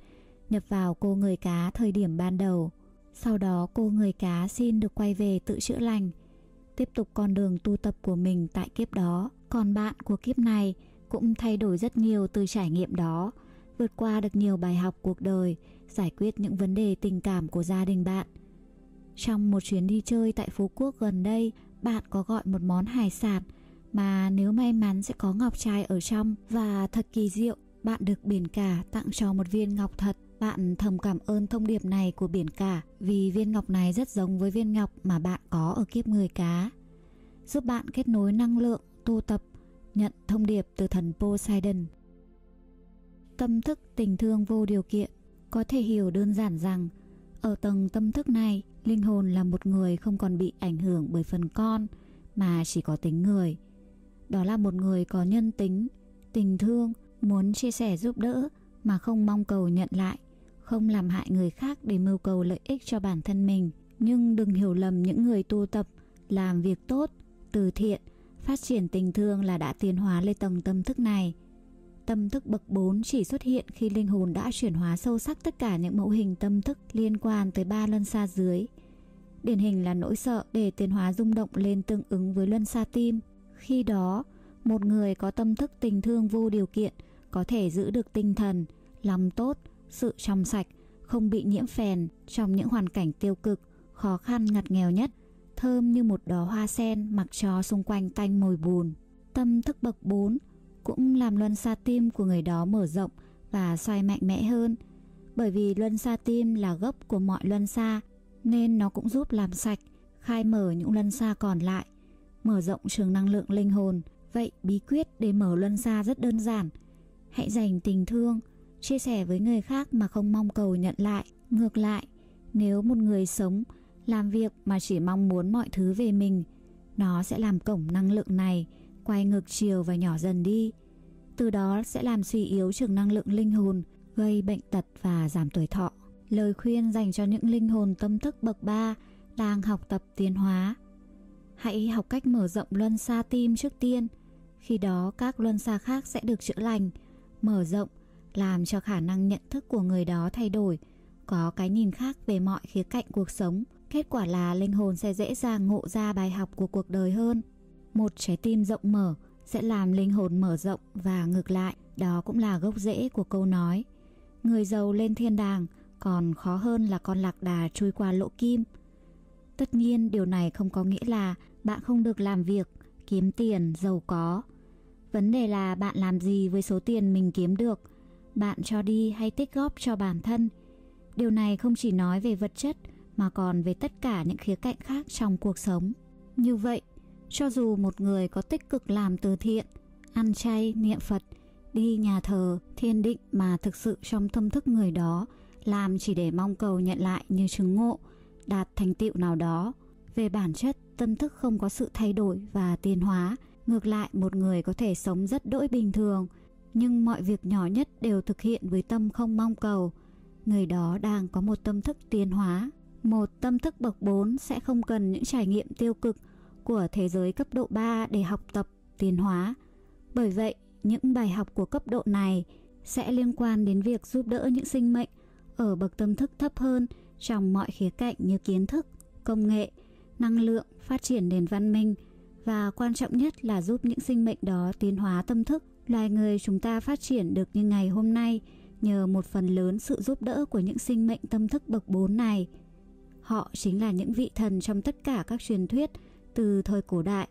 nhập vào cô người cá thời điểm ban đầu. Sau đó cô người cá xin được quay về tự chữa lành, tiếp tục con đường tu tập của mình tại kiếp đó. Còn bạn của kiếp này cũng thay đổi rất nhiều từ trải nghiệm đó vượt qua được nhiều bài học cuộc đời, giải quyết những vấn đề tình cảm của gia đình bạn. Trong một chuyến đi chơi tại Phú Quốc gần đây, bạn có gọi một món hải sản mà nếu may mắn sẽ có ngọc trai ở trong và thật kỳ diệu, bạn được biển cả tặng cho một viên ngọc thật. Bạn thầm cảm ơn thông điệp này của biển cả vì viên ngọc này rất giống với viên ngọc mà bạn có ở kiếp người cá. Giúp bạn kết nối năng lượng, tu tập, nhận thông điệp từ thần Poseidon. Tâm thức tình thương vô điều kiện có thể hiểu đơn giản rằng, ở tầng tâm thức này, linh hồn là một người không còn bị ảnh hưởng bởi phần con mà chỉ có tính người. Đó là một người có nhân tính, tình thương, muốn chia sẻ giúp đỡ mà không mong cầu nhận lại, không làm hại người khác để mưu cầu lợi ích cho bản thân mình. Nhưng đừng hiểu lầm những người tu tập, làm việc tốt, từ thiện phát triển tình thương là đã tiến hóa lên tầng tâm thức này Tâm thức bậc 4 chỉ xuất hiện khi linh hồn đã chuyển hóa sâu sắc tất cả những mẫu hình tâm thức liên quan tới ba luân xa dưới. Điển hình là nỗi sợ để tiến hóa rung động lên tương ứng với luân xa tim. Khi đó, Một người có tâm thức tình thương vô điều kiện có thể giữ được tinh thần, lòng tốt, sự trong sạch, không bị nhiễm phèn trong những hoàn cảnh tiêu cực, khó khăn ngặt nghèo nhất, thơm như một đóa hoa sen mặc cho xung quanh tanh mùi bùn. Tâm thức bậc 4 cũng làm luân xa tim của người đó mở rộng và xoay mạnh mẽ hơn. Bởi vì luân xa tim là gốc của mọi luân xa nên nó cũng giúp làm sạch, khai mở những luân xa còn lại, mở rộng trường năng lượng linh hồn. Vậy bí quyết để mở luân xa rất đơn giản. Hãy dành tình thương, chia sẻ với người khác mà không mong cầu nhận lại. Ngược lại, nếu một người sống, làm việc mà chỉ mong muốn mọi thứ về mình, nó sẽ làm cổng năng lượng này quay ngược chiều và nhỏ dần đi. Từ đó sẽ làm suy yếu trường năng lượng linh hồn, gây bệnh tật và giảm tuổi thọ. Lời khuyên dành cho những linh hồn tâm thức bậc 3 đang học tập tiến hóa. Hãy học cách mở rộng luân xa tim trước tiên, khi đó các luân xa khác sẽ được chữa lành, mở rộng, làm cho khả năng nhận thức của người đó thay đổi, có cái nhìn khác về mọi khía cạnh cuộc sống. Kết quả là linh hồn sẽ dễ dàng ngộ ra bài học của cuộc đời hơn. Một trái tim rộng mở sẽ làm linh hồn mở rộng và ngược lại, đó cũng là gốc rễ của câu nói. Người giàu lên thiên đàng còn khó hơn là con lạc đà trôi qua lỗ kim. Tất nhiên điều này không có nghĩa là bạn không được làm việc, kiếm tiền, giàu có. Vấn đề là bạn làm gì với số tiền mình kiếm được, bạn cho đi hay tích góp cho bản thân. Điều này không chỉ nói về vật chất mà còn về tất cả những khía cạnh khác trong cuộc sống. Như vậy, cho dù một người có tích cực làm từ thiện, ăn chay, niệm Phật, đi nhà thờ, thiên định mà thực sự trong tâm thức người đó làm chỉ để mong cầu nhận lại như chứng ngộ, đạt thành tựu nào đó. Về bản chất, tâm thức không có sự thay đổi và tiến hóa. Ngược lại, một người có thể sống rất đỗi bình thường, nhưng mọi việc nhỏ nhất đều thực hiện với tâm không mong cầu. Người đó đang có một tâm thức tiến hóa. Một tâm thức bậc 4 sẽ không cần những trải nghiệm tiêu cực của thế giới cấp độ 3 để học tập tiến hóa. Bởi vậy, những bài học của cấp độ này sẽ liên quan đến việc giúp đỡ những sinh mệnh ở bậc tâm thức thấp hơn trong mọi khía cạnh như kiến thức, công nghệ, năng lượng, phát triển nền văn minh và quan trọng nhất là giúp những sinh mệnh đó tiến hóa tâm thức. Loài người chúng ta phát triển được như ngày hôm nay nhờ một phần lớn sự giúp đỡ của những sinh mệnh tâm thức bậc 4 này. Họ chính là những vị thần trong tất cả các truyền thuyết từ thời cổ đại.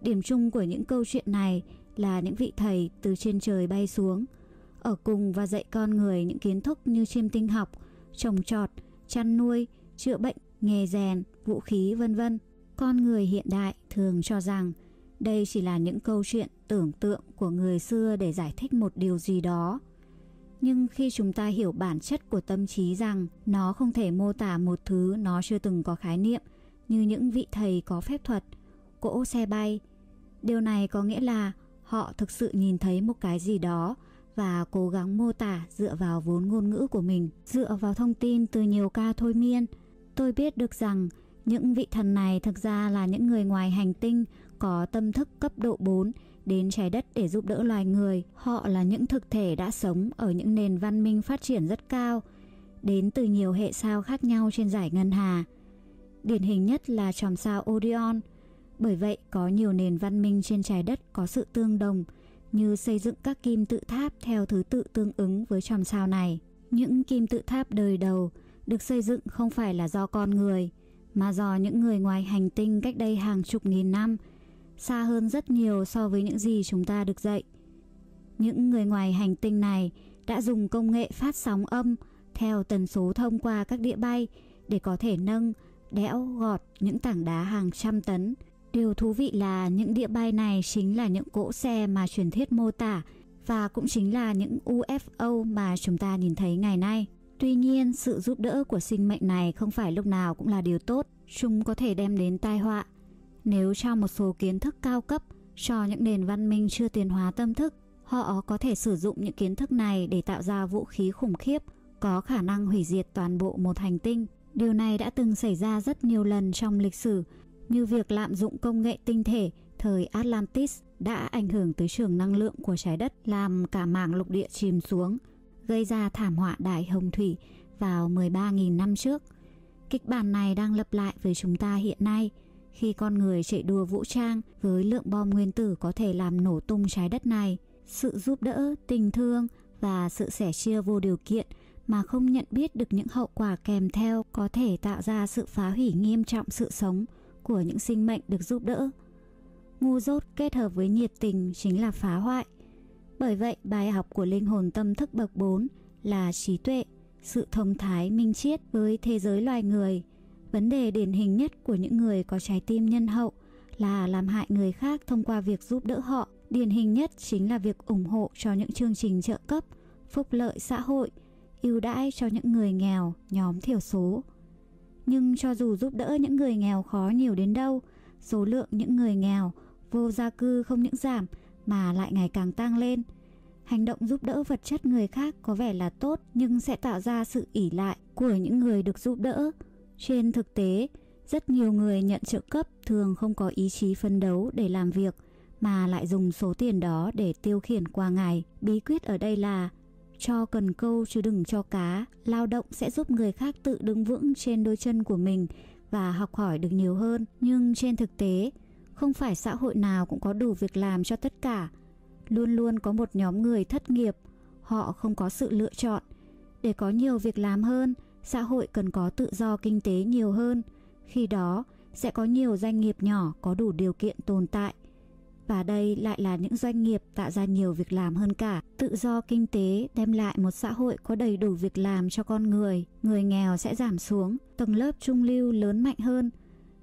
Điểm chung của những câu chuyện này là những vị thầy từ trên trời bay xuống, ở cùng và dạy con người những kiến thức như chiêm tinh học, trồng trọt, chăn nuôi, chữa bệnh, nghề rèn, vũ khí vân vân. Con người hiện đại thường cho rằng đây chỉ là những câu chuyện tưởng tượng của người xưa để giải thích một điều gì đó. Nhưng khi chúng ta hiểu bản chất của tâm trí rằng nó không thể mô tả một thứ nó chưa từng có khái niệm như những vị thầy có phép thuật, cỗ xe bay. Điều này có nghĩa là họ thực sự nhìn thấy một cái gì đó và cố gắng mô tả dựa vào vốn ngôn ngữ của mình, dựa vào thông tin từ nhiều ca thôi miên. Tôi biết được rằng những vị thần này thực ra là những người ngoài hành tinh có tâm thức cấp độ 4 đến trái đất để giúp đỡ loài người. Họ là những thực thể đã sống ở những nền văn minh phát triển rất cao, đến từ nhiều hệ sao khác nhau trên giải ngân hà. Điển hình nhất là chòm sao Orion. Bởi vậy có nhiều nền văn minh trên trái đất có sự tương đồng như xây dựng các kim tự tháp theo thứ tự tương ứng với chòm sao này. Những kim tự tháp đời đầu được xây dựng không phải là do con người, mà do những người ngoài hành tinh cách đây hàng chục nghìn năm, xa hơn rất nhiều so với những gì chúng ta được dạy. Những người ngoài hành tinh này đã dùng công nghệ phát sóng âm theo tần số thông qua các đĩa bay để có thể nâng, đẽo, gọt những tảng đá hàng trăm tấn Điều thú vị là những địa bay này chính là những cỗ xe mà truyền thuyết mô tả và cũng chính là những UFO mà chúng ta nhìn thấy ngày nay. Tuy nhiên, sự giúp đỡ của sinh mệnh này không phải lúc nào cũng là điều tốt, chúng có thể đem đến tai họa. Nếu trao một số kiến thức cao cấp cho những nền văn minh chưa tiến hóa tâm thức, họ có thể sử dụng những kiến thức này để tạo ra vũ khí khủng khiếp có khả năng hủy diệt toàn bộ một hành tinh. Điều này đã từng xảy ra rất nhiều lần trong lịch sử như việc lạm dụng công nghệ tinh thể thời Atlantis đã ảnh hưởng tới trường năng lượng của trái đất làm cả mảng lục địa chìm xuống, gây ra thảm họa đại hồng thủy vào 13.000 năm trước. Kịch bản này đang lặp lại với chúng ta hiện nay khi con người chạy đua vũ trang với lượng bom nguyên tử có thể làm nổ tung trái đất này. Sự giúp đỡ, tình thương và sự sẻ chia vô điều kiện mà không nhận biết được những hậu quả kèm theo có thể tạo ra sự phá hủy nghiêm trọng sự sống của những sinh mệnh được giúp đỡ. Ngu dốt kết hợp với nhiệt tình chính là phá hoại. Bởi vậy, bài học của linh hồn tâm thức bậc 4 là trí tuệ, sự thông thái minh triết với thế giới loài người. Vấn đề điển hình nhất của những người có trái tim nhân hậu là làm hại người khác thông qua việc giúp đỡ họ. Điển hình nhất chính là việc ủng hộ cho những chương trình trợ cấp, phúc lợi xã hội, ưu đãi cho những người nghèo, nhóm thiểu số. Nhưng cho dù giúp đỡ những người nghèo khó nhiều đến đâu, số lượng những người nghèo, vô gia cư không những giảm mà lại ngày càng tăng lên. Hành động giúp đỡ vật chất người khác có vẻ là tốt nhưng sẽ tạo ra sự ỉ lại của những người được giúp đỡ. Trên thực tế, rất nhiều người nhận trợ cấp thường không có ý chí phấn đấu để làm việc mà lại dùng số tiền đó để tiêu khiển qua ngày. Bí quyết ở đây là cho cần câu chứ đừng cho cá. Lao động sẽ giúp người khác tự đứng vững trên đôi chân của mình và học hỏi được nhiều hơn. Nhưng trên thực tế, không phải xã hội nào cũng có đủ việc làm cho tất cả. Luôn luôn có một nhóm người thất nghiệp, họ không có sự lựa chọn. Để có nhiều việc làm hơn, xã hội cần có tự do kinh tế nhiều hơn. Khi đó, sẽ có nhiều doanh nghiệp nhỏ có đủ điều kiện tồn tại và đây lại là những doanh nghiệp tạo ra nhiều việc làm hơn cả. Tự do kinh tế đem lại một xã hội có đầy đủ việc làm cho con người, người nghèo sẽ giảm xuống, tầng lớp trung lưu lớn mạnh hơn.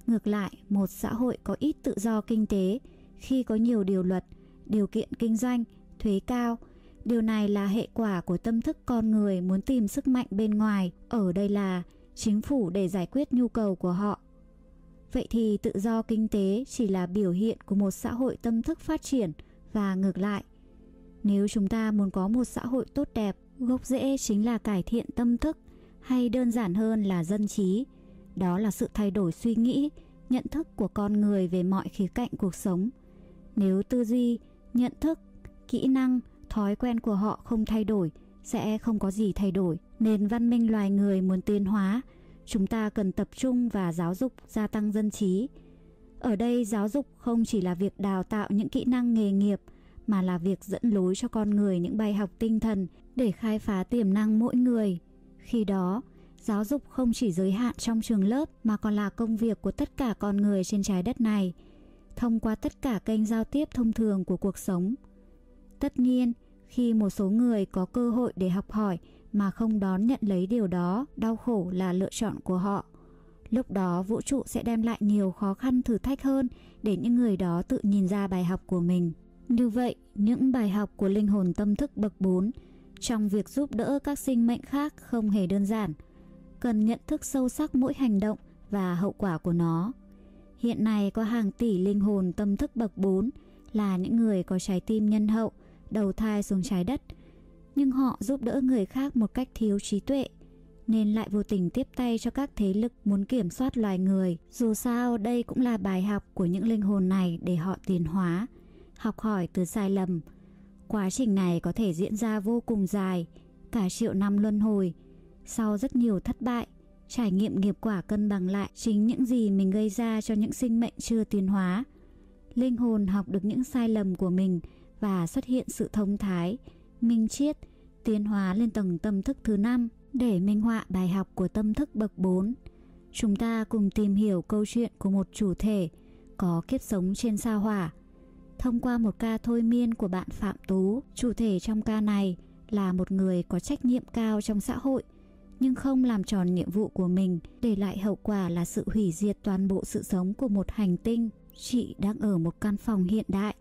Ngược lại, một xã hội có ít tự do kinh tế khi có nhiều điều luật, điều kiện kinh doanh, thuế cao, điều này là hệ quả của tâm thức con người muốn tìm sức mạnh bên ngoài, ở đây là chính phủ để giải quyết nhu cầu của họ Vậy thì tự do kinh tế chỉ là biểu hiện của một xã hội tâm thức phát triển và ngược lại. Nếu chúng ta muốn có một xã hội tốt đẹp, gốc rễ chính là cải thiện tâm thức hay đơn giản hơn là dân trí. Đó là sự thay đổi suy nghĩ, nhận thức của con người về mọi khía cạnh cuộc sống. Nếu tư duy, nhận thức, kỹ năng, thói quen của họ không thay đổi sẽ không có gì thay đổi. Nền văn minh loài người muốn tiến hóa chúng ta cần tập trung và giáo dục gia tăng dân trí. Ở đây giáo dục không chỉ là việc đào tạo những kỹ năng nghề nghiệp mà là việc dẫn lối cho con người những bài học tinh thần để khai phá tiềm năng mỗi người. Khi đó, giáo dục không chỉ giới hạn trong trường lớp mà còn là công việc của tất cả con người trên trái đất này, thông qua tất cả kênh giao tiếp thông thường của cuộc sống. Tất nhiên, khi một số người có cơ hội để học hỏi mà không đón nhận lấy điều đó, đau khổ là lựa chọn của họ. Lúc đó vũ trụ sẽ đem lại nhiều khó khăn thử thách hơn để những người đó tự nhìn ra bài học của mình. Như vậy, những bài học của linh hồn tâm thức bậc 4 trong việc giúp đỡ các sinh mệnh khác không hề đơn giản. Cần nhận thức sâu sắc mỗi hành động và hậu quả của nó. Hiện nay có hàng tỷ linh hồn tâm thức bậc 4 là những người có trái tim nhân hậu, đầu thai xuống trái đất – nhưng họ giúp đỡ người khác một cách thiếu trí tuệ nên lại vô tình tiếp tay cho các thế lực muốn kiểm soát loài người. Dù sao, đây cũng là bài học của những linh hồn này để họ tiến hóa, học hỏi từ sai lầm. Quá trình này có thể diễn ra vô cùng dài, cả triệu năm luân hồi. Sau rất nhiều thất bại, trải nghiệm nghiệp quả cân bằng lại chính những gì mình gây ra cho những sinh mệnh chưa tiến hóa. Linh hồn học được những sai lầm của mình và xuất hiện sự thông thái, minh triết, tiến hóa lên tầng tâm thức thứ năm để minh họa bài học của tâm thức bậc 4. Chúng ta cùng tìm hiểu câu chuyện của một chủ thể có kiếp sống trên sao hỏa. Thông qua một ca thôi miên của bạn Phạm Tú, chủ thể trong ca này là một người có trách nhiệm cao trong xã hội nhưng không làm tròn nhiệm vụ của mình để lại hậu quả là sự hủy diệt toàn bộ sự sống của một hành tinh. Chị đang ở một căn phòng hiện đại.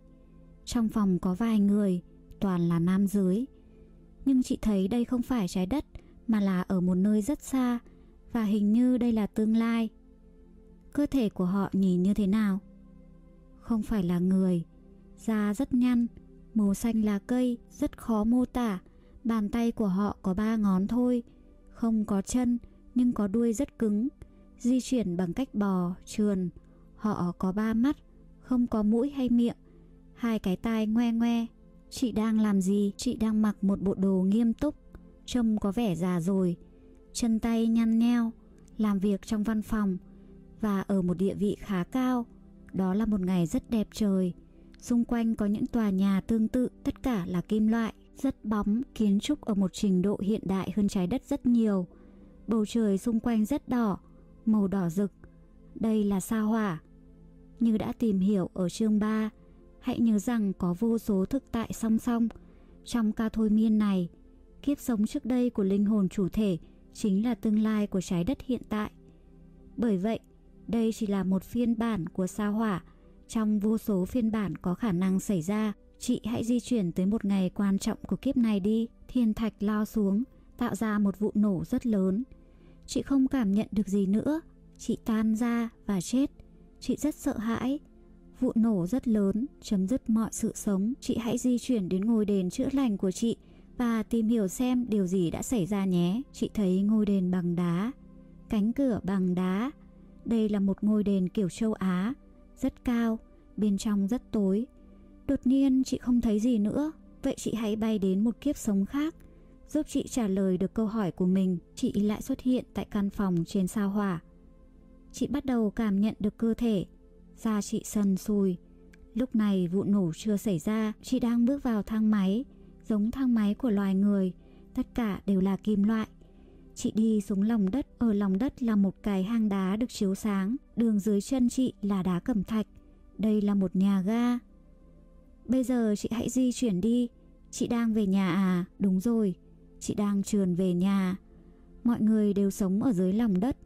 Trong phòng có vài người, toàn là nam giới. Nhưng chị thấy đây không phải trái đất mà là ở một nơi rất xa và hình như đây là tương lai. Cơ thể của họ nhìn như thế nào? Không phải là người, da rất nhăn, màu xanh là cây, rất khó mô tả. Bàn tay của họ có ba ngón thôi, không có chân nhưng có đuôi rất cứng, di chuyển bằng cách bò, trườn. Họ có ba mắt, không có mũi hay miệng, hai cái tai ngoe ngoe, Chị đang làm gì? Chị đang mặc một bộ đồ nghiêm túc, trông có vẻ già rồi, chân tay nhăn nheo, làm việc trong văn phòng và ở một địa vị khá cao. Đó là một ngày rất đẹp trời. Xung quanh có những tòa nhà tương tự, tất cả là kim loại, rất bóng, kiến trúc ở một trình độ hiện đại hơn trái đất rất nhiều. Bầu trời xung quanh rất đỏ, màu đỏ rực. Đây là sao hỏa. Như đã tìm hiểu ở chương 3, hãy nhớ rằng có vô số thực tại song song. Trong ca thôi miên này, kiếp sống trước đây của linh hồn chủ thể chính là tương lai của trái đất hiện tại. Bởi vậy, đây chỉ là một phiên bản của sao hỏa trong vô số phiên bản có khả năng xảy ra. Chị hãy di chuyển tới một ngày quan trọng của kiếp này đi. Thiên thạch lao xuống, tạo ra một vụ nổ rất lớn. Chị không cảm nhận được gì nữa. Chị tan ra và chết. Chị rất sợ hãi. Vụ nổ rất lớn, chấm dứt mọi sự sống. Chị hãy di chuyển đến ngôi đền chữa lành của chị và tìm hiểu xem điều gì đã xảy ra nhé. Chị thấy ngôi đền bằng đá, cánh cửa bằng đá. Đây là một ngôi đền kiểu châu Á, rất cao, bên trong rất tối. Đột nhiên chị không thấy gì nữa, vậy chị hãy bay đến một kiếp sống khác. Giúp chị trả lời được câu hỏi của mình, chị lại xuất hiện tại căn phòng trên sao hỏa. Chị bắt đầu cảm nhận được cơ thể, da chị sần sùi. Lúc này vụ nổ chưa xảy ra, chị đang bước vào thang máy, giống thang máy của loài người, tất cả đều là kim loại. Chị đi xuống lòng đất, ở lòng đất là một cái hang đá được chiếu sáng, đường dưới chân chị là đá cẩm thạch. Đây là một nhà ga. Bây giờ chị hãy di chuyển đi. Chị đang về nhà à? Đúng rồi, chị đang trườn về nhà. Mọi người đều sống ở dưới lòng đất.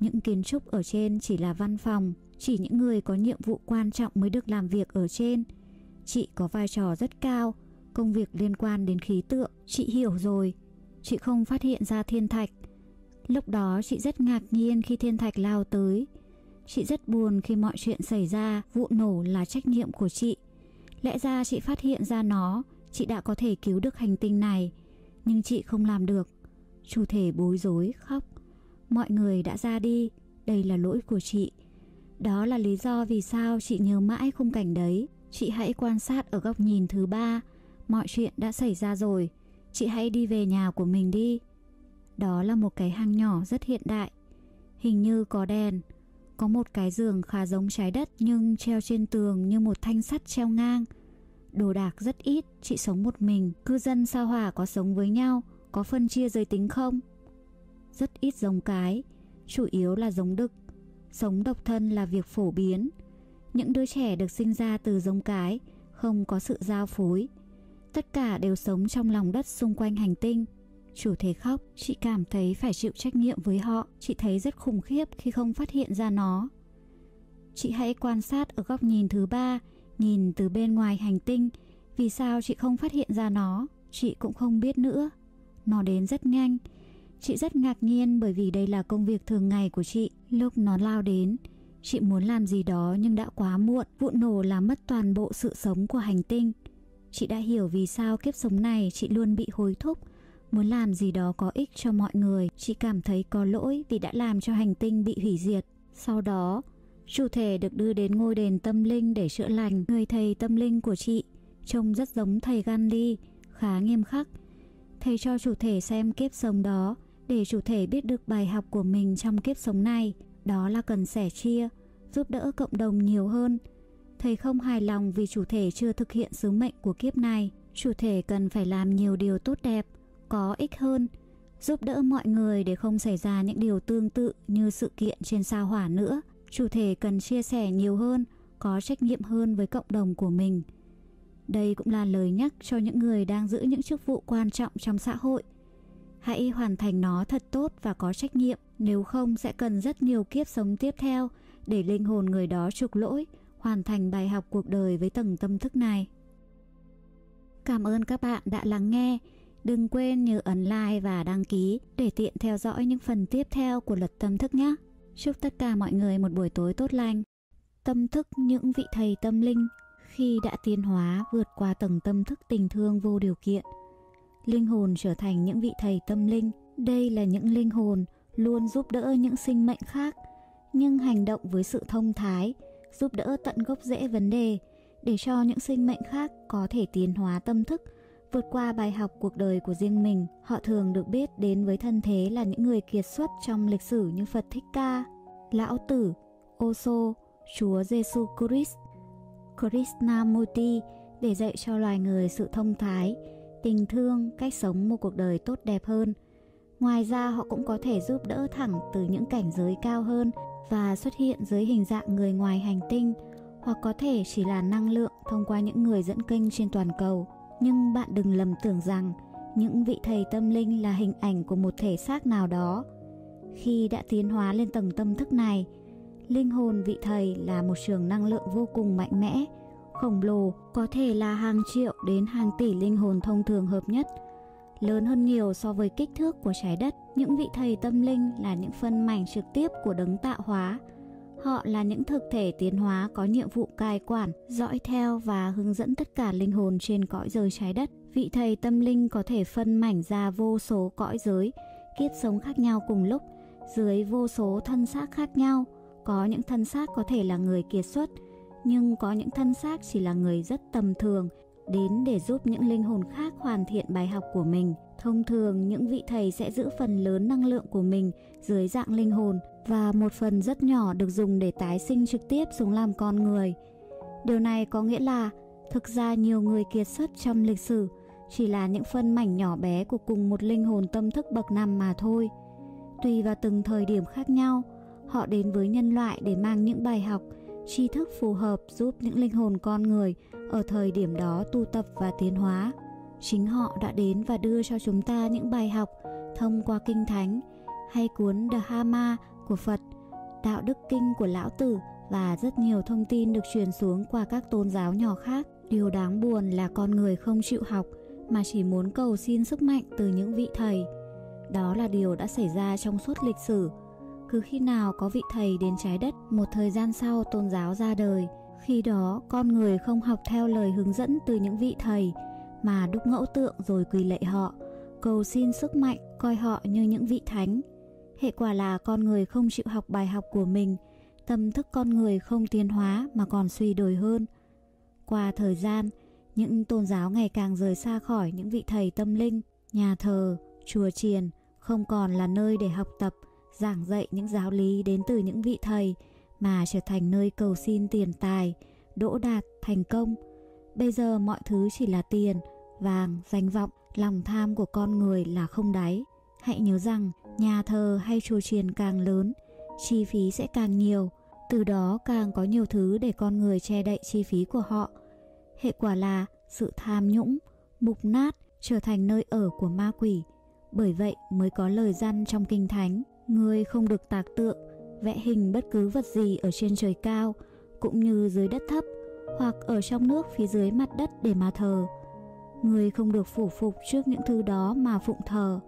Những kiến trúc ở trên chỉ là văn phòng, chỉ những người có nhiệm vụ quan trọng mới được làm việc ở trên. Chị có vai trò rất cao, công việc liên quan đến khí tượng. Chị hiểu rồi, chị không phát hiện ra thiên thạch. Lúc đó chị rất ngạc nhiên khi thiên thạch lao tới. Chị rất buồn khi mọi chuyện xảy ra, vụ nổ là trách nhiệm của chị. Lẽ ra chị phát hiện ra nó, chị đã có thể cứu được hành tinh này, nhưng chị không làm được. Chủ thể bối rối, khóc. Mọi người đã ra đi, đây là lỗi của chị. Đó là lý do vì sao chị nhớ mãi khung cảnh đấy. Chị hãy quan sát ở góc nhìn thứ ba. Mọi chuyện đã xảy ra rồi. Chị hãy đi về nhà của mình đi. Đó là một cái hang nhỏ rất hiện đại. Hình như có đèn. Có một cái giường khá giống trái đất nhưng treo trên tường như một thanh sắt treo ngang. Đồ đạc rất ít, chị sống một mình. Cư dân sao hỏa có sống với nhau, có phân chia giới tính không? Rất ít giống cái, chủ yếu là giống đực. Sống độc thân là việc phổ biến. Những đứa trẻ được sinh ra từ giống cái, không có sự giao phối. Tất cả đều sống trong lòng đất xung quanh hành tinh. Chủ thể khóc, chị cảm thấy phải chịu trách nhiệm với họ. Chị thấy rất khủng khiếp khi không phát hiện ra nó. Chị hãy quan sát ở góc nhìn thứ ba, nhìn từ bên ngoài hành tinh. Vì sao chị không phát hiện ra nó? Chị cũng không biết nữa. Nó đến rất nhanh. Chị rất ngạc nhiên bởi vì đây là công việc thường ngày của chị. Lúc nó lao đến, chị muốn làm gì đó nhưng đã quá muộn. Vụ nổ làm mất toàn bộ sự sống của hành tinh. Chị đã hiểu vì sao kiếp sống này chị luôn bị hối thúc muốn làm gì đó có ích cho mọi người. Chị cảm thấy có lỗi vì đã làm cho hành tinh bị hủy diệt. Sau đó, chủ thể được đưa đến ngôi đền tâm linh để chữa lành. Người thầy tâm linh của chị trông rất giống thầy Gandhi, khá nghiêm khắc. Thầy cho chủ thể xem kiếp sống đó để chủ thể biết được bài học của mình trong kiếp sống này. Đó là cần sẻ chia, giúp đỡ cộng đồng nhiều hơn. Thầy không hài lòng vì chủ thể chưa thực hiện sứ mệnh của kiếp này. Chủ thể cần phải làm nhiều điều tốt đẹp, có ích hơn, giúp đỡ mọi người để không xảy ra những điều tương tự như sự kiện trên sao hỏa nữa. Chủ thể cần chia sẻ nhiều hơn, có trách nhiệm hơn với cộng đồng của mình. Đây cũng là lời nhắc cho những người đang giữ những chức vụ quan trọng trong xã hội. Hãy hoàn thành nó thật tốt và có trách nhiệm, nếu không sẽ cần rất nhiều kiếp sống tiếp theo để linh hồn người đó trục lỗi, hoàn thành bài học cuộc đời với tầng tâm thức này. Cảm ơn các bạn đã lắng nghe. Đừng quên nhớ ấn like và đăng ký để tiện theo dõi những phần tiếp theo của luật tâm thức nhé. Chúc tất cả mọi người một buổi tối tốt lành. Tâm thức những vị thầy tâm linh khi đã tiến hóa vượt qua tầng tâm thức tình thương vô điều kiện. Linh hồn trở thành những vị thầy tâm linh. Đây là những linh hồn luôn giúp đỡ những sinh mệnh khác, nhưng hành động với sự thông thái, giúp đỡ tận gốc rễ vấn đề để cho những sinh mệnh khác có thể tiến hóa tâm thức Vượt qua bài học cuộc đời của riêng mình, họ thường được biết đến với thân thế là những người kiệt xuất trong lịch sử như Phật Thích Ca, Lão Tử, Oso, Chúa Giêsu Christ, Krishnamurti để dạy cho loài người sự thông thái, tình thương, cách sống một cuộc đời tốt đẹp hơn. Ngoài ra họ cũng có thể giúp đỡ thẳng từ những cảnh giới cao hơn và xuất hiện dưới hình dạng người ngoài hành tinh hoặc có thể chỉ là năng lượng thông qua những người dẫn kênh trên toàn cầu. Nhưng bạn đừng lầm tưởng rằng những vị thầy tâm linh là hình ảnh của một thể xác nào đó. Khi đã tiến hóa lên tầng tâm thức này, linh hồn vị thầy là một trường năng lượng vô cùng mạnh mẽ, khổng lồ, có thể là hàng triệu đến hàng tỷ linh hồn thông thường hợp nhất, lớn hơn nhiều so với kích thước của trái đất. Những vị thầy tâm linh là những phân mảnh trực tiếp của đấng tạo hóa. Họ là những thực thể tiến hóa có nhiệm vụ cai quản, dõi theo và hướng dẫn tất cả linh hồn trên cõi giới trái đất. Vị thầy tâm linh có thể phân mảnh ra vô số cõi giới, kiếp sống khác nhau cùng lúc, dưới vô số thân xác khác nhau. Có những thân xác có thể là người kiệt xuất, nhưng có những thân xác chỉ là người rất tầm thường, đến để giúp những linh hồn khác hoàn thiện bài học của mình. Thông thường, những vị thầy sẽ giữ phần lớn năng lượng của mình dưới dạng linh hồn và một phần rất nhỏ được dùng để tái sinh trực tiếp xuống làm con người. Điều này có nghĩa là thực ra nhiều người kiệt xuất trong lịch sử chỉ là những phân mảnh nhỏ bé của cùng một linh hồn tâm thức bậc năm mà thôi. Tùy vào từng thời điểm khác nhau, họ đến với nhân loại để mang những bài học, tri thức phù hợp giúp những linh hồn con người ở thời điểm đó tu tập và tiến hóa. Chính họ đã đến và đưa cho chúng ta những bài học thông qua kinh thánh hay cuốn Dhamma của Phật, Đạo đức kinh của Lão Tử và rất nhiều thông tin được truyền xuống qua các tôn giáo nhỏ khác. Điều đáng buồn là con người không chịu học mà chỉ muốn cầu xin sức mạnh từ những vị thầy. Đó là điều đã xảy ra trong suốt lịch sử. Cứ khi nào có vị thầy đến trái đất, một thời gian sau tôn giáo ra đời, khi đó con người không học theo lời hướng dẫn từ những vị thầy mà đúc ngẫu tượng rồi quỳ lạy họ, cầu xin sức mạnh, coi họ như những vị thánh. Hệ quả là con người không chịu học bài học của mình, tâm thức con người không tiến hóa mà còn suy đồi hơn. Qua thời gian, những tôn giáo ngày càng rời xa khỏi những vị thầy tâm linh, nhà thờ, chùa chiền không còn là nơi để học tập, giảng dạy những giáo lý đến từ những vị thầy mà trở thành nơi cầu xin tiền tài, đỗ đạt, thành công. Bây giờ mọi thứ chỉ là tiền, vàng, danh vọng, lòng tham của con người là không đáy. Hãy nhớ rằng nhà thờ hay chùa chiền càng lớn, chi phí sẽ càng nhiều, từ đó càng có nhiều thứ để con người che đậy chi phí của họ hệ quả là sự tham nhũng, mục nát trở thành nơi ở của ma quỷ. Bởi vậy mới có lời răn trong kinh thánh, người không được tạc tượng, vẽ hình bất cứ vật gì ở trên trời cao, cũng như dưới đất thấp, hoặc ở trong nước phía dưới mặt đất để mà thờ. Người không được phủ phục trước những thứ đó mà phụng thờ.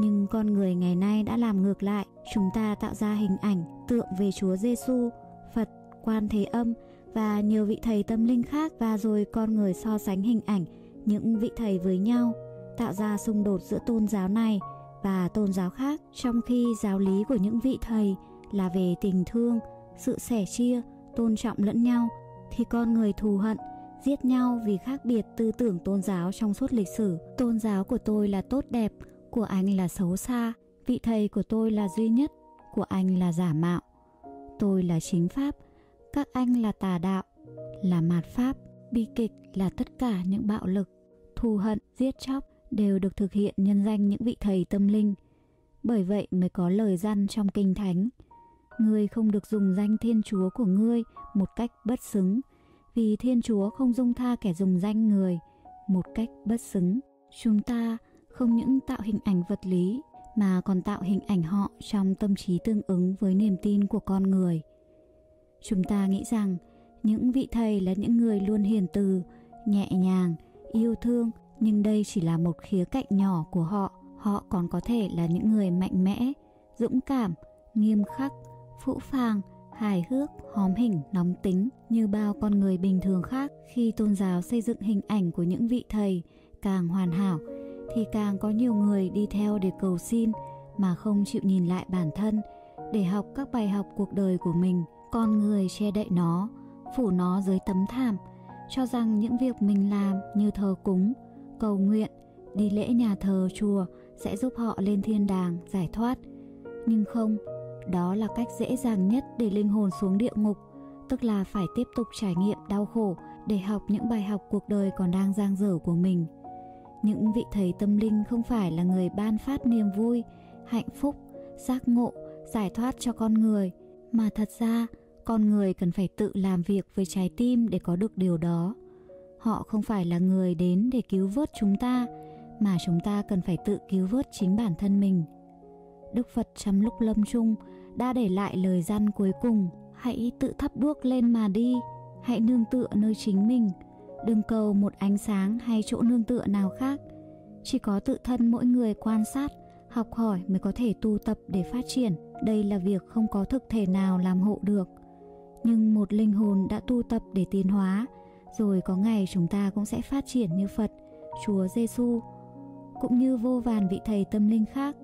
Nhưng con người ngày nay đã làm ngược lại, chúng ta tạo ra hình ảnh tượng về Chúa Giêsu, Phật, Quan Thế Âm và nhiều vị thầy tâm linh khác và rồi con người so sánh hình ảnh những vị thầy với nhau tạo ra xung đột giữa tôn giáo này và tôn giáo khác, trong khi giáo lý của những vị thầy là về tình thương, sự sẻ chia, tôn trọng lẫn nhau, thì con người thù hận, giết nhau vì khác biệt tư tưởng tôn giáo trong suốt lịch sử. Tôn giáo của tôi là tốt đẹp, của anh là xấu xa, vị thầy của tôi là duy nhất, của anh là giả mạo. Tôi là chính pháp, các anh là tà đạo, là mạt pháp, bi kịch là tất cả những bạo lực, thù hận, giết chóc đều được thực hiện nhân danh những vị thầy tâm linh. Bởi vậy mới có lời răn trong kinh thánh. Ngươi không được dùng danh thiên chúa của ngươi một cách bất xứng, vì thiên chúa không dung tha kẻ dùng danh người một cách bất xứng. Chúng ta không những tạo hình ảnh vật lý, mà còn tạo hình ảnh họ trong tâm trí tương ứng với niềm tin của con người. Chúng ta nghĩ rằng những vị thầy là những người luôn hiền từ, nhẹ nhàng, yêu thương nhưng đây chỉ là một khía cạnh nhỏ của họ. Họ còn có thể là những người mạnh mẽ, dũng cảm, nghiêm khắc, phũ phàng, hài hước, hóm hình, nóng tính, như bao con người bình thường khác. Khi tôn giáo xây dựng hình ảnh của những vị thầy càng hoàn hảo, thì càng có nhiều người đi theo để cầu xin mà không chịu nhìn lại bản thân, để học các bài học cuộc đời của mình. Con người che đậy nó, phủ nó dưới tấm thảm, cho rằng những việc mình làm như thờ cúng cầu nguyện, đi lễ nhà thờ chùa sẽ giúp họ lên thiên đàng, giải thoát. Nhưng không, đó là cách dễ dàng nhất để linh hồn xuống địa ngục, tức là phải tiếp tục trải nghiệm đau khổ để học những bài học cuộc đời còn đang giang dở của mình. Những vị thầy tâm linh không phải là người ban phát niềm vui, hạnh phúc, giác ngộ, giải thoát cho con người, mà thật ra con người cần phải tự làm việc với trái tim để có được điều đó họ không phải là người đến để cứu vớt chúng ta, mà chúng ta cần phải tự cứu vớt chính bản thân mình. Đức phật trong lúc lâm chung đã để lại lời gian cuối cùng, hãy tự thắp đuốc lên mà đi, hãy nương tựa nơi chính mình, đừng cầu một ánh sáng hay chỗ nương tựa nào khác. Chỉ có tự thân mỗi người quan sát, học hỏi mới có thể tu tập để phát triển. Đây là việc không có thực thể nào làm hộ được. Nhưng một linh hồn đã tu tập để tiến hóa rồi có ngày chúng ta cũng sẽ phát triển như phật, chúa giêsu cũng như vô vàn vị thầy tâm linh khác.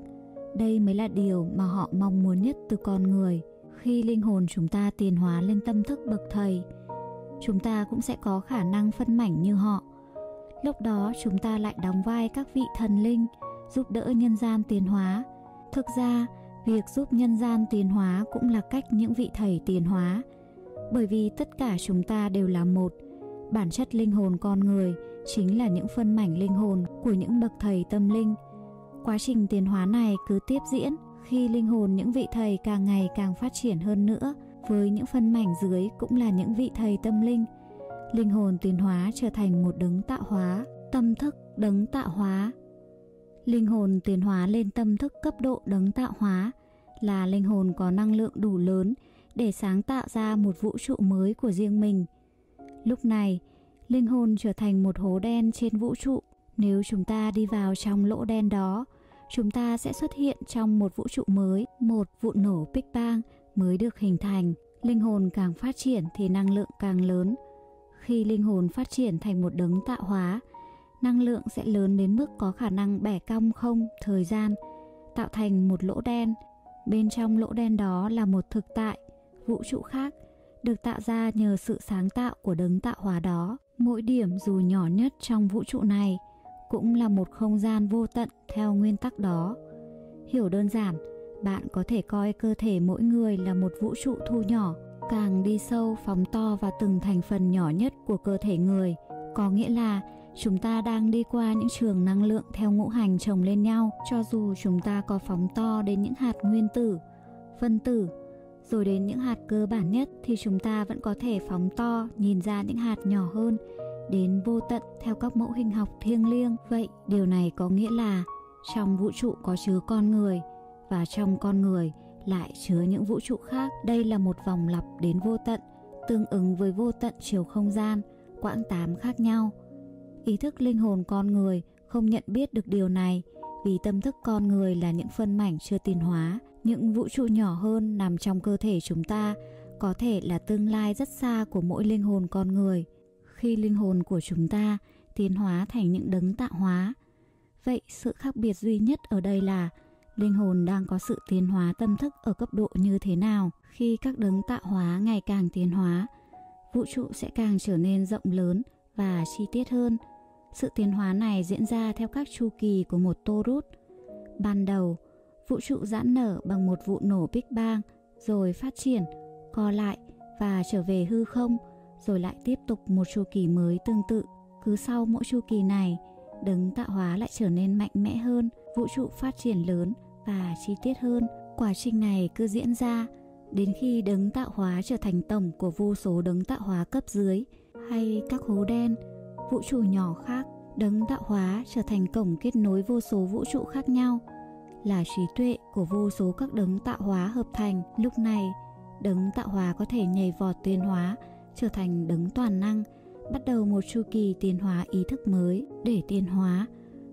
Đây mới là điều mà họ mong muốn nhất từ con người. Khi linh hồn chúng ta tiến hóa lên tâm thức bậc thầy, chúng ta cũng sẽ có khả năng phân mảnh như họ. Lúc đó chúng ta lại đóng vai các vị thần linh, giúp đỡ nhân gian tiến hóa. Thực ra, việc giúp nhân gian tiến hóa cũng là cách những vị thầy tiến hóa, bởi vì tất cả chúng ta đều là một bản chất linh hồn con người chính là những phân mảnh linh hồn của những bậc thầy tâm linh. Quá trình tiến hóa này cứ tiếp diễn khi linh hồn những vị thầy càng ngày càng phát triển hơn nữa, với những phân mảnh dưới cũng là những vị thầy tâm linh. Linh hồn tiến hóa trở thành một đấng tạo hóa, tâm thức đấng tạo hóa. Linh hồn tiến hóa lên tâm thức cấp độ đấng tạo hóa, là linh hồn có năng lượng đủ lớn để sáng tạo ra một vũ trụ mới của riêng mình lúc này, linh hồn trở thành một hố đen trên vũ trụ. Nếu chúng ta đi vào trong lỗ đen đó, chúng ta sẽ xuất hiện trong một vũ trụ mới, một vụ nổ big bang mới được hình thành. Linh hồn càng phát triển thì năng lượng càng lớn. Khi linh hồn phát triển thành một đấng tạo hóa, năng lượng sẽ lớn đến mức có khả năng bẻ cong không thời gian, tạo thành một lỗ đen. Bên trong lỗ đen đó là một thực tại, vũ trụ khác được tạo ra nhờ sự sáng tạo của đấng tạo hóa đó. Mỗi điểm dù nhỏ nhất trong vũ trụ này cũng là một không gian vô tận theo nguyên tắc đó. Hiểu đơn giản, bạn có thể coi cơ thể mỗi người là một vũ trụ thu nhỏ, càng đi sâu phóng to vào từng thành phần nhỏ nhất của cơ thể người. Có nghĩa là chúng ta đang đi qua những trường năng lượng theo ngũ hành chồng lên nhau. Cho dù chúng ta có phóng to đến những hạt nguyên tử, phân tử rồi đến những hạt cơ bản nhất thì chúng ta vẫn có thể phóng to, nhìn ra những hạt nhỏ hơn, đến vô tận theo các mẫu hình học thiêng liêng. Vậy, điều này có nghĩa là trong vũ trụ có chứa con người và trong con người lại chứa những vũ trụ khác. Đây là một vòng lặp đến vô tận, tương ứng với vô tận chiều không gian, quãng tám khác nhau. Ý thức linh hồn con người không nhận biết được điều này vì tâm thức con người là những phân mảnh chưa tiến hóa những vũ trụ nhỏ hơn nằm trong cơ thể chúng ta, có thể là tương lai rất xa của mỗi linh hồn con người. Khi linh hồn của chúng ta tiến hóa thành những đấng tạo hóa, vậy sự khác biệt duy nhất ở đây là linh hồn đang có sự tiến hóa tâm thức ở cấp độ như thế nào. Khi các đấng tạo hóa ngày càng tiến hóa, vũ trụ sẽ càng trở nên rộng lớn và chi tiết hơn. Sự tiến hóa này diễn ra theo các chu kỳ của một torus. Ban đầu vũ trụ giãn nở bằng một vụ nổ big bang, rồi phát triển, co lại và trở về hư không, rồi lại tiếp tục một chu kỳ mới tương tự. Cứ sau mỗi chu kỳ này, đấng tạo hóa lại trở nên mạnh mẽ hơn, vũ trụ phát triển lớn và chi tiết hơn. Quá trình này cứ diễn ra đến khi đấng tạo hóa trở thành tổng của vô số đấng tạo hóa cấp dưới, hay các hố đen, vũ trụ nhỏ khác. Đấng tạo hóa trở thành cổng kết nối vô số vũ trụ khác nhau là trí tuệ của vô số các đấng tạo hóa hợp thành. Lúc này, đấng tạo hóa có thể nhảy vọt tiến hóa, trở thành đấng toàn năng, bắt đầu một chu kỳ tiến hóa ý thức mới để tiến hóa.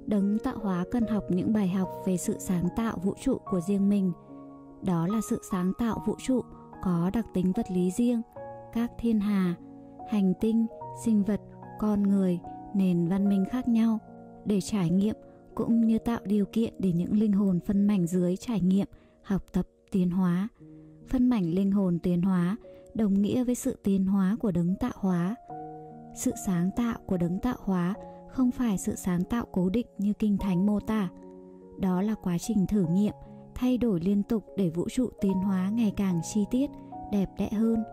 Đấng tạo hóa cần học những bài học về sự sáng tạo vũ trụ của riêng mình. Đó là sự sáng tạo vũ trụ có đặc tính vật lý riêng, các thiên hà, hành tinh, sinh vật, con người, nền văn minh khác nhau. Để trải nghiệm cũng như tạo điều kiện để những linh hồn phân mảnh dưới trải nghiệm học tập tiến hóa phân mảnh linh hồn tiến hóa đồng nghĩa với sự tiến hóa của đấng tạo hóa sự sáng tạo của đấng tạo hóa không phải sự sáng tạo cố định như kinh thánh mô tả đó là quá trình thử nghiệm thay đổi liên tục để vũ trụ tiến hóa ngày càng chi tiết, đẹp đẽ hơn.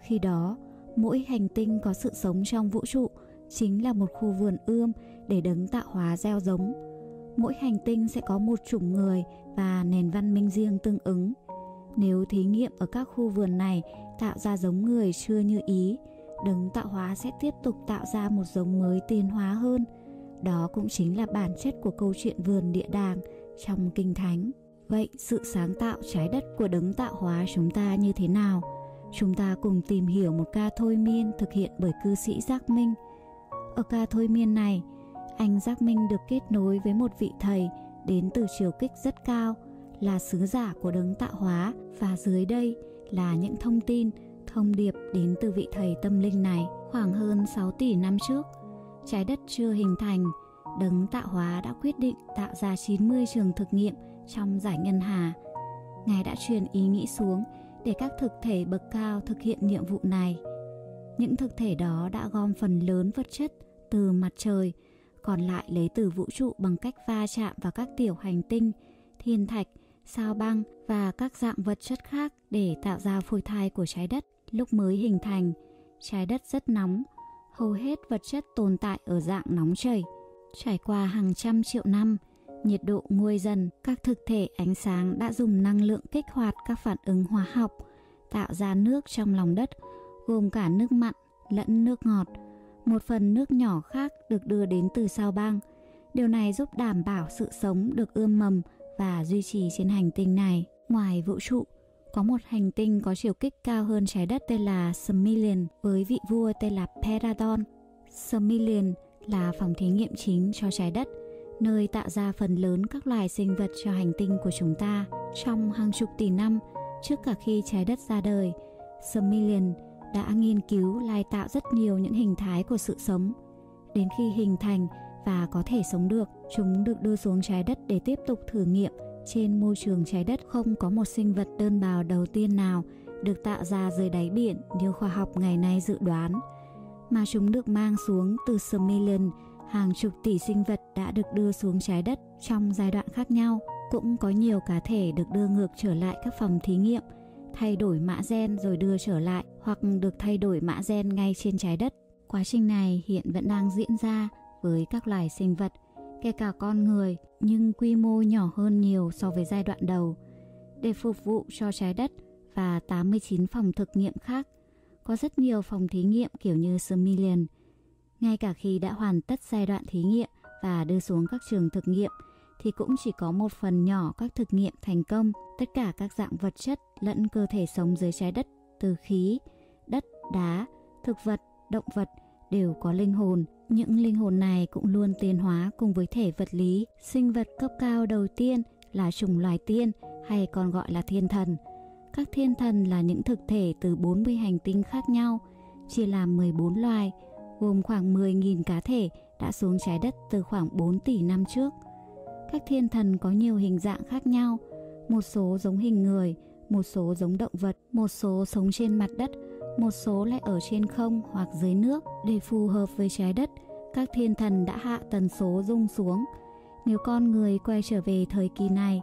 Khi đó, mỗi hành tinh có sự sống trong vũ trụ chính là một khu vườn ươm để đấng tạo hóa gieo giống. Mỗi hành tinh sẽ có một chủng người và nền văn minh riêng tương ứng. Nếu thí nghiệm ở các khu vườn này tạo ra giống người chưa như ý, đấng tạo hóa sẽ tiếp tục tạo ra một giống mới tiến hóa hơn. Đó cũng chính là bản chất của câu chuyện vườn địa đàng trong kinh thánh. Vậy sự sáng tạo trái đất của đấng tạo hóa chúng ta như thế nào? Chúng ta cùng tìm hiểu một ca thôi miên thực hiện bởi cư sĩ Giác Minh. Ở ca thôi miên này, anh Giác Minh được kết nối với một vị thầy đến từ chiều kích rất cao, là sứ giả của đấng tạo hóa và dưới đây là những thông tin, thông điệp đến từ vị thầy tâm linh này. Khoảng hơn 6 tỷ năm trước, trái đất chưa hình thành, đấng tạo hóa đã quyết định tạo ra 90 trường thực nghiệm trong giải ngân hà. Ngài đã truyền ý nghĩ xuống để các thực thể bậc cao thực hiện nhiệm vụ này. Những thực thể đó đã gom phần lớn vật chất từ mặt trời, còn lại lấy từ vũ trụ bằng cách va chạm vào các tiểu hành tinh, thiên thạch, sao băng và các dạng vật chất khác để tạo ra phôi thai của trái đất. Lúc mới hình thành, trái đất rất nóng, hầu hết vật chất tồn tại ở dạng nóng chảy. Trải qua hàng trăm triệu năm, nhiệt độ nguôi dần, các thực thể ánh sáng đã dùng năng lượng kích hoạt các phản ứng hóa học, tạo ra nước trong lòng đất, gồm cả nước mặn lẫn nước ngọt. Một phần nước nhỏ khác được đưa đến từ sao băng. Điều này giúp đảm bảo sự sống được ươm mầm và duy trì trên hành tinh này. Ngoài vũ trụ, có một hành tinh có chiều kích cao hơn trái đất tên là Semilian với vị vua tên là Peradon. Semilian là phòng thí nghiệm chính cho trái đất – nơi tạo ra phần lớn các loài sinh vật cho hành tinh của chúng ta trong hàng chục tỷ năm trước cả khi trái đất ra đời. Semilian đã nghiên cứu lai tạo rất nhiều những hình thái của sự sống. Đến khi hình thành và có thể sống được, chúng được đưa xuống trái đất để tiếp tục thử nghiệm. Trên môi trường trái đất không có một sinh vật đơn bào đầu tiên nào được tạo ra dưới đáy biển như khoa học ngày nay dự đoán, mà chúng được mang xuống từ Smilin, hàng chục tỷ sinh vật đã được đưa xuống trái đất trong giai đoạn khác nhau. Cũng có nhiều cá thể được đưa ngược trở lại các phòng thí nghiệm thay đổi mã gen rồi đưa trở lại, hoặc được thay đổi mã gen ngay trên trái đất. Quá trình này hiện vẫn đang diễn ra với các loài sinh vật, kể cả con người, nhưng quy mô nhỏ hơn nhiều so với giai đoạn đầu. Để phục vụ cho trái đất và 89 phòng thực nghiệm khác, có rất nhiều phòng thí nghiệm kiểu như Semilian ngay cả khi đã hoàn tất giai đoạn thí nghiệm và đưa xuống các trường thực nghiệm thì cũng chỉ có một phần nhỏ các thực nghiệm thành công. Tất cả các dạng vật chất lẫn cơ thể sống dưới trái đất từ khí, đất, đá, thực vật, động vật đều có linh hồn. Những linh hồn này cũng luôn tiến hóa cùng với thể vật lý. Sinh vật cấp cao đầu tiên là chủng loài tiên hay còn gọi là thiên thần. Các thiên thần là những thực thể từ 40 hành tinh khác nhau, chia làm 14 loài, gồm khoảng 10.000 cá thể đã xuống trái đất từ khoảng 4 tỷ năm trước. Các thiên thần có nhiều hình dạng khác nhau, một số giống hình người, một số giống động vật, một số sống trên mặt đất, một số lại ở trên không hoặc dưới nước. Để phù hợp với trái đất, các thiên thần đã hạ tần số rung xuống. Nếu con người quay trở về thời kỳ này,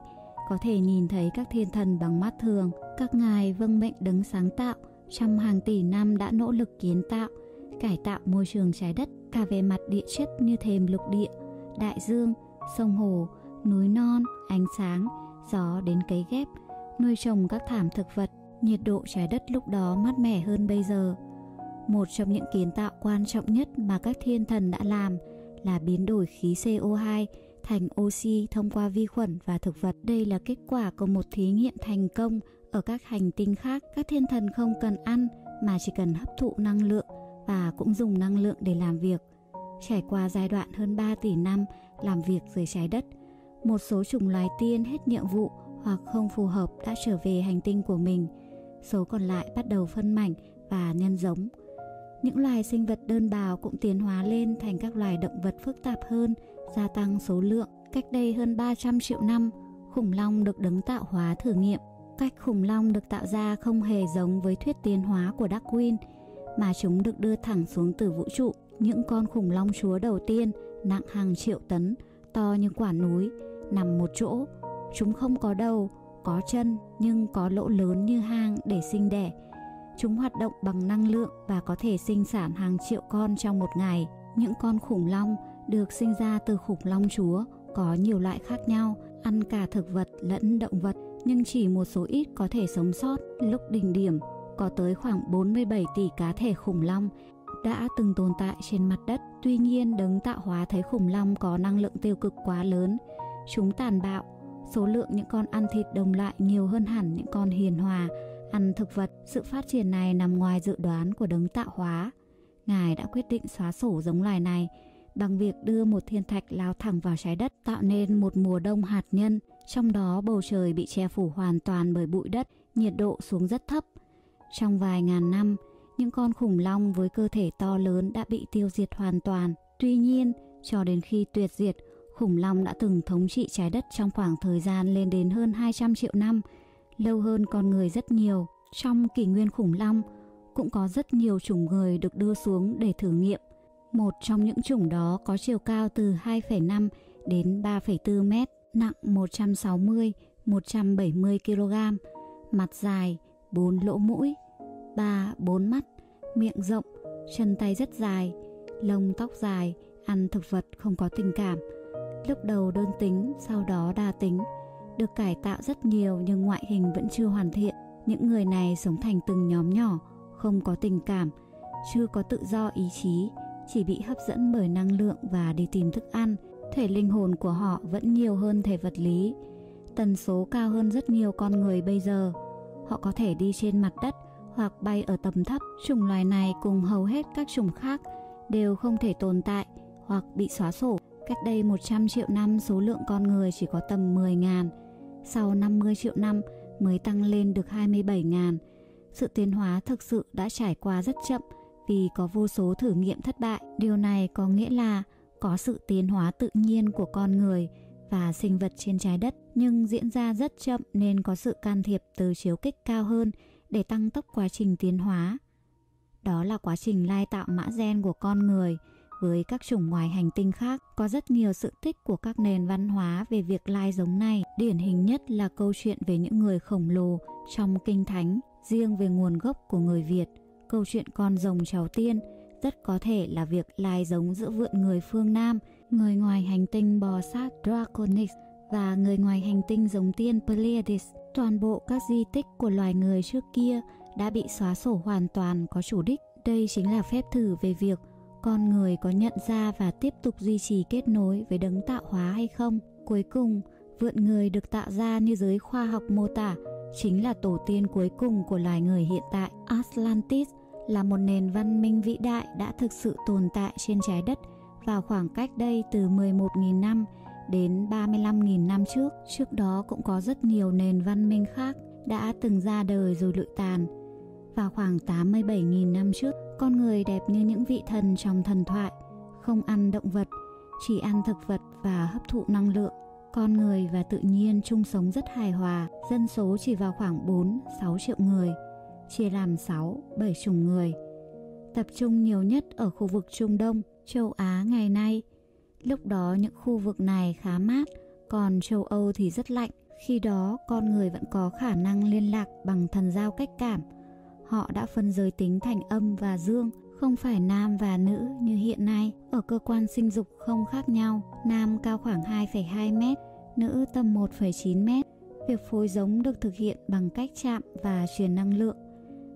có thể nhìn thấy các thiên thần bằng mắt thường. Các ngài vâng mệnh đấng sáng tạo trong hàng tỷ năm đã nỗ lực kiến tạo cải tạo môi trường trái đất cả về mặt địa chất như thềm lục địa, đại dương, sông hồ, núi non, ánh sáng, gió đến cấy ghép, nuôi trồng các thảm thực vật. Nhiệt độ trái đất lúc đó mát mẻ hơn bây giờ. Một trong những kiến tạo quan trọng nhất mà các thiên thần đã làm là biến đổi khí CO2 thành oxy thông qua vi khuẩn và thực vật. Đây là kết quả của một thí nghiệm thành công ở các hành tinh khác. Các thiên thần không cần ăn mà chỉ cần hấp thụ năng lượng và cũng dùng năng lượng để làm việc. Trải qua giai đoạn hơn 3 tỷ năm làm việc dưới trái đất, một số chủng loài tiên hết nhiệm vụ hoặc không phù hợp đã trở về hành tinh của mình. Số còn lại bắt đầu phân mảnh và nhân giống. Những loài sinh vật đơn bào cũng tiến hóa lên thành các loài động vật phức tạp hơn, gia tăng số lượng. Cách đây hơn 300 triệu năm, khủng long được đấng tạo hóa thử nghiệm. Cách khủng long được tạo ra không hề giống với thuyết tiến hóa của Darwin – mà chúng được đưa thẳng xuống từ vũ trụ. Những con khủng long chúa đầu tiên nặng hàng triệu tấn, to như quả núi, nằm một chỗ. Chúng không có đầu, có chân nhưng có lỗ lớn như hang để sinh đẻ. Chúng hoạt động bằng năng lượng và có thể sinh sản hàng triệu con trong một ngày. Những con khủng long được sinh ra từ khủng long chúa có nhiều loại khác nhau, ăn cả thực vật lẫn động vật, nhưng chỉ một số ít có thể sống sót. Lúc đỉnh điểm, có tới khoảng 47 tỷ cá thể khủng long đã từng tồn tại trên mặt đất. Tuy nhiên, đấng tạo hóa thấy khủng long có năng lượng tiêu cực quá lớn. Chúng tàn bạo, số lượng những con ăn thịt đồng loại nhiều hơn hẳn những con hiền hòa, ăn thực vật. Sự phát triển này nằm ngoài dự đoán của đấng tạo hóa. Ngài đã quyết định xóa sổ giống loài này bằng việc đưa một thiên thạch lao thẳng vào trái đất tạo nên một mùa đông hạt nhân, trong đó bầu trời bị che phủ hoàn toàn bởi bụi đất, nhiệt độ xuống rất thấp. Trong vài ngàn năm, những con khủng long với cơ thể to lớn đã bị tiêu diệt hoàn toàn. Tuy nhiên, cho đến khi tuyệt diệt, khủng long đã từng thống trị trái đất trong khoảng thời gian lên đến hơn 200 triệu năm, lâu hơn con người rất nhiều. Trong kỷ nguyên khủng long, cũng có rất nhiều chủng người được đưa xuống để thử nghiệm. Một trong những chủng đó có chiều cao từ 2,5 đến 3,4 mét, nặng 160 170 kg, mặt dài, 4 lỗ mũi, 3 4 mắt, miệng rộng, chân tay rất dài, lông tóc dài, ăn thực vật không có tình cảm. Lúc đầu đơn tính, sau đó đa tính, được cải tạo rất nhiều nhưng ngoại hình vẫn chưa hoàn thiện. Những người này sống thành từng nhóm nhỏ, không có tình cảm, chưa có tự do ý chí, chỉ bị hấp dẫn bởi năng lượng và đi tìm thức ăn. Thể linh hồn của họ vẫn nhiều hơn thể vật lý. Tần số cao hơn rất nhiều con người bây giờ. Họ có thể đi trên mặt đất hoặc bay ở tầm thấp. Chủng loài này cùng hầu hết các chủng khác đều không thể tồn tại hoặc bị xóa sổ. Cách đây 100 triệu năm, số lượng con người chỉ có tầm 10 ngàn. Sau 50 triệu năm mới tăng lên được 27 ngàn. Sự tiến hóa thực sự đã trải qua rất chậm vì có vô số thử nghiệm thất bại. Điều này có nghĩa là có sự tiến hóa tự nhiên của con người và sinh vật trên trái đất, nhưng diễn ra rất chậm nên có sự can thiệp từ chiếu kích cao hơn để tăng tốc quá trình tiến hóa. Đó là quá trình lai tạo mã gen của con người với các chủng ngoài hành tinh khác. Có rất nhiều sự tích của các nền văn hóa về việc lai giống này. Điển hình nhất là câu chuyện về những người khổng lồ trong kinh thánh, riêng về nguồn gốc của người Việt. Câu chuyện con rồng cháu tiên rất có thể là việc lai giống giữa vượn người phương Nam, người ngoài hành tinh bò sát Draconix và người ngoài hành tinh giống tiên Pleiades. Toàn bộ các di tích của loài người trước kia đã bị xóa sổ hoàn toàn có chủ đích. Đây chính là phép thử về việc con người có nhận ra và tiếp tục duy trì kết nối với đấng tạo hóa hay không. Cuối cùng, vượn người được tạo ra như giới khoa học mô tả chính là tổ tiên cuối cùng của loài người hiện tại. Atlantis là một nền văn minh vĩ đại đã thực sự tồn tại trên trái đất vào khoảng cách đây từ 11.000 năm đến 35.000 năm trước. Trước đó cũng có rất nhiều nền văn minh khác đã từng ra đời rồi lụi tàn. Vào khoảng 87.000 năm trước, con người đẹp như những vị thần trong thần thoại, không ăn động vật, chỉ ăn thực vật và hấp thụ năng lượng. Con người và tự nhiên chung sống rất hài hòa, dân số chỉ vào khoảng 4-6 triệu người, chia làm 6-7 chủng người. Tập trung nhiều nhất ở khu vực Trung Đông, châu Á ngày nay. Lúc đó những khu vực này khá mát, còn châu Âu thì rất lạnh. Khi đó con người vẫn có khả năng liên lạc bằng thần giao cách cảm. Họ đã phân giới tính thành âm và dương, không phải nam và nữ như hiện nay. Ở cơ quan sinh dục không khác nhau, nam cao khoảng 2,2 mét, nữ tầm 1,9 mét. Việc phối giống được thực hiện bằng cách chạm và truyền năng lượng.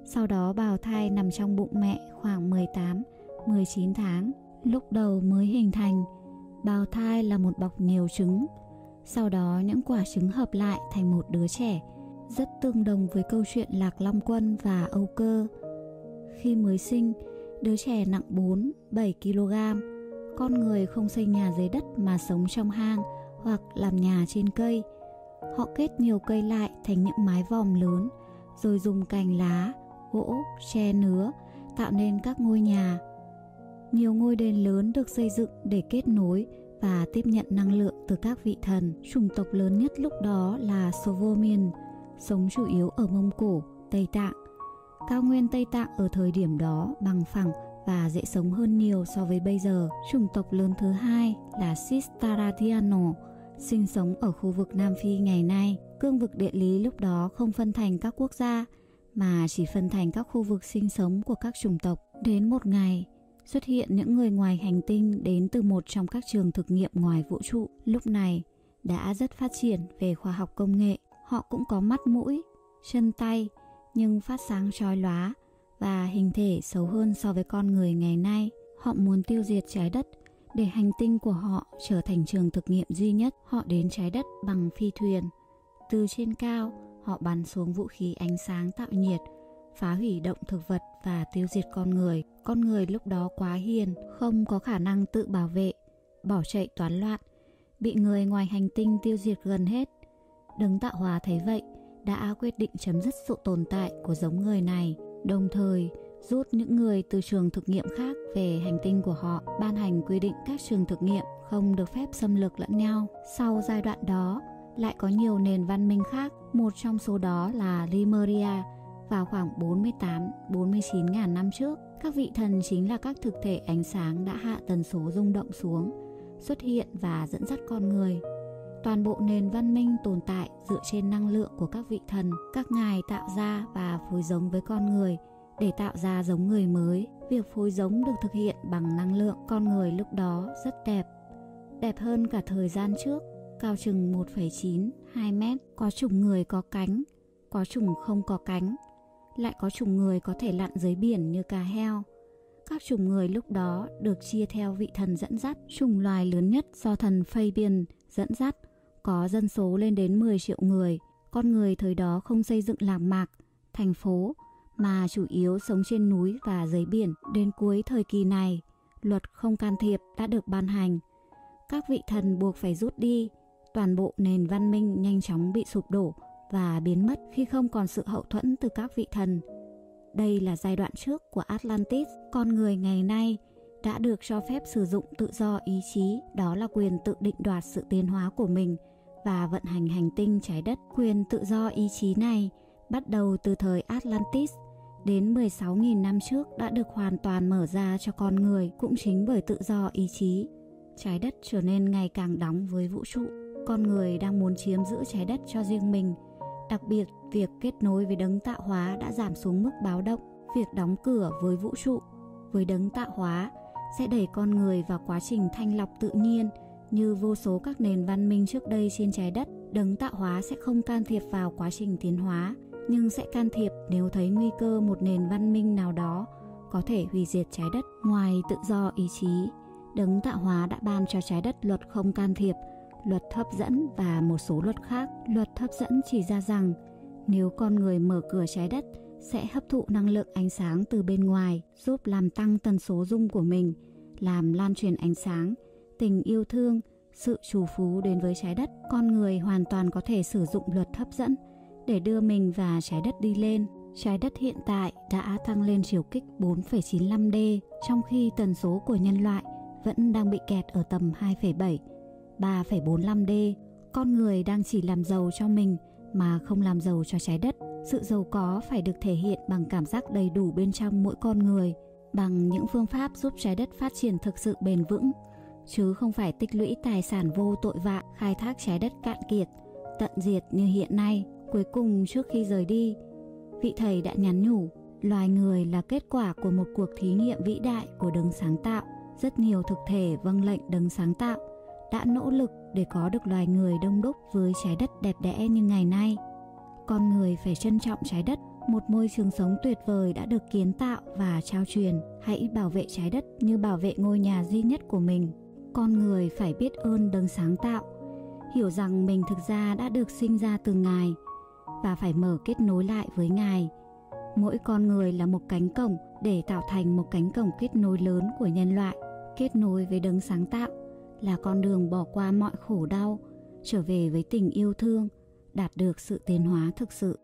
Sau đó bào thai nằm trong bụng mẹ khoảng 18, 19 tháng. Lúc đầu mới hình thành, bào thai là một bọc nhiều trứng. Sau đó những quả trứng hợp lại thành một đứa trẻ, rất tương đồng với câu chuyện Lạc Long Quân và Âu Cơ. Khi mới sinh, đứa trẻ nặng 4, 7 kg. Con người không xây nhà dưới đất mà sống trong hang hoặc làm nhà trên cây. Họ kết nhiều cây lại thành những mái vòm lớn, rồi dùng cành lá, gỗ, tre nứa tạo nên các ngôi nhà. Nhiều ngôi đền lớn được xây dựng để kết nối và tiếp nhận năng lượng từ các vị thần. Chủng tộc lớn nhất lúc đó là Sovomian, sống chủ yếu ở Mông Cổ, Tây Tạng. Cao nguyên Tây Tạng ở thời điểm đó bằng phẳng và dễ sống hơn nhiều so với bây giờ. Chủng tộc lớn thứ hai là Sistaratiano, sinh sống ở khu vực Nam Phi ngày nay. Cương vực địa lý lúc đó không phân thành các quốc gia, mà chỉ phân thành các khu vực sinh sống của các chủng tộc. Đến một ngày, xuất hiện những người ngoài hành tinh đến từ một trong các trường thực nghiệm ngoài vũ trụ. Lúc này, đã rất phát triển về khoa học công nghệ. Họ cũng có mắt mũi, chân tay, nhưng phát sáng chói lóa và hình thể xấu hơn so với con người ngày nay. Họ muốn tiêu diệt trái đất để hành tinh của họ trở thành trường thực nghiệm duy nhất. Họ đến trái đất bằng phi thuyền. Từ trên cao, họ bắn xuống vũ khí ánh sáng tạo nhiệt, phá hủy động thực vật và tiêu diệt con người. Con người lúc đó quá hiền, không có khả năng tự bảo vệ, bỏ chạy toán loạn, bị người ngoài hành tinh tiêu diệt gần hết. Đấng tạo hóa thấy vậy, đã quyết định chấm dứt sự tồn tại của giống người này, đồng thời rút những người từ trường thực nghiệm khác về hành tinh của họ, ban hành quy định các trường thực nghiệm không được phép xâm lược lẫn nhau. Sau giai đoạn đó, lại có nhiều nền văn minh khác, một trong số đó là Lemuria vào khoảng 48-49 ngàn năm trước. Các vị thần chính là các thực thể ánh sáng đã hạ tần số rung động xuống, xuất hiện và dẫn dắt con người. Toàn bộ nền văn minh tồn tại dựa trên năng lượng của các vị thần, các ngài tạo ra và phối giống với con người để tạo ra giống người mới. Việc phối giống được thực hiện bằng năng lượng con người lúc đó rất đẹp, đẹp hơn cả thời gian trước cao chừng 1,9 2 mét, có chủng người có cánh, có chủng không có cánh, lại có chủng người có thể lặn dưới biển như cá heo. Các chủng người lúc đó được chia theo vị thần dẫn dắt, chủng loài lớn nhất do thần Fabian dẫn dắt, có dân số lên đến 10 triệu người. Con người thời đó không xây dựng làng mạc, thành phố, mà chủ yếu sống trên núi và dưới biển. Đến cuối thời kỳ này, luật không can thiệp đã được ban hành. Các vị thần buộc phải rút đi toàn bộ nền văn minh nhanh chóng bị sụp đổ và biến mất khi không còn sự hậu thuẫn từ các vị thần. Đây là giai đoạn trước của Atlantis. Con người ngày nay đã được cho phép sử dụng tự do ý chí, đó là quyền tự định đoạt sự tiến hóa của mình và vận hành hành tinh trái đất. Quyền tự do ý chí này bắt đầu từ thời Atlantis đến 16.000 năm trước đã được hoàn toàn mở ra cho con người cũng chính bởi tự do ý chí. Trái đất trở nên ngày càng đóng với vũ trụ con người đang muốn chiếm giữ trái đất cho riêng mình. Đặc biệt, việc kết nối với đấng tạo hóa đã giảm xuống mức báo động. Việc đóng cửa với vũ trụ, với đấng tạo hóa sẽ đẩy con người vào quá trình thanh lọc tự nhiên như vô số các nền văn minh trước đây trên trái đất. Đấng tạo hóa sẽ không can thiệp vào quá trình tiến hóa, nhưng sẽ can thiệp nếu thấy nguy cơ một nền văn minh nào đó có thể hủy diệt trái đất. Ngoài tự do ý chí, đấng tạo hóa đã ban cho trái đất luật không can thiệp luật hấp dẫn và một số luật khác. Luật hấp dẫn chỉ ra rằng nếu con người mở cửa trái đất sẽ hấp thụ năng lượng ánh sáng từ bên ngoài, giúp làm tăng tần số rung của mình, làm lan truyền ánh sáng, tình yêu thương, sự trù phú đến với trái đất. Con người hoàn toàn có thể sử dụng luật hấp dẫn để đưa mình và trái đất đi lên. Trái đất hiện tại đã tăng lên chiều kích 4,95D, trong khi tần số của nhân loại vẫn đang bị kẹt ở tầm 2,7 3,45D, con người đang chỉ làm giàu cho mình mà không làm giàu cho trái đất. Sự giàu có phải được thể hiện bằng cảm giác đầy đủ bên trong mỗi con người, bằng những phương pháp giúp trái đất phát triển thực sự bền vững, chứ không phải tích lũy tài sản vô tội vạ, khai thác trái đất cạn kiệt, tận diệt như hiện nay. Cuối cùng trước khi rời đi, vị thầy đã nhắn nhủ, loài người là kết quả của một cuộc thí nghiệm vĩ đại của đấng sáng tạo. Rất nhiều thực thể vâng lệnh đấng sáng tạo đã nỗ lực để có được loài người đông đúc với trái đất đẹp đẽ như ngày nay. Con người phải trân trọng trái đất, một môi trường sống tuyệt vời đã được kiến tạo và trao truyền. Hãy bảo vệ trái đất như bảo vệ ngôi nhà duy nhất của mình. Con người phải biết ơn đấng sáng tạo, hiểu rằng mình thực ra đã được sinh ra từ Ngài và phải mở kết nối lại với Ngài. Mỗi con người là một cánh cổng để tạo thành một cánh cổng kết nối lớn của nhân loại, kết nối với đấng sáng tạo là con đường bỏ qua mọi khổ đau trở về với tình yêu thương đạt được sự tiến hóa thực sự.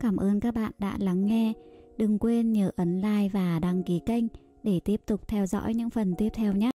Cảm ơn các bạn đã lắng nghe. Đừng quên nhớ ấn like và đăng ký kênh để tiếp tục theo dõi những phần tiếp theo nhé.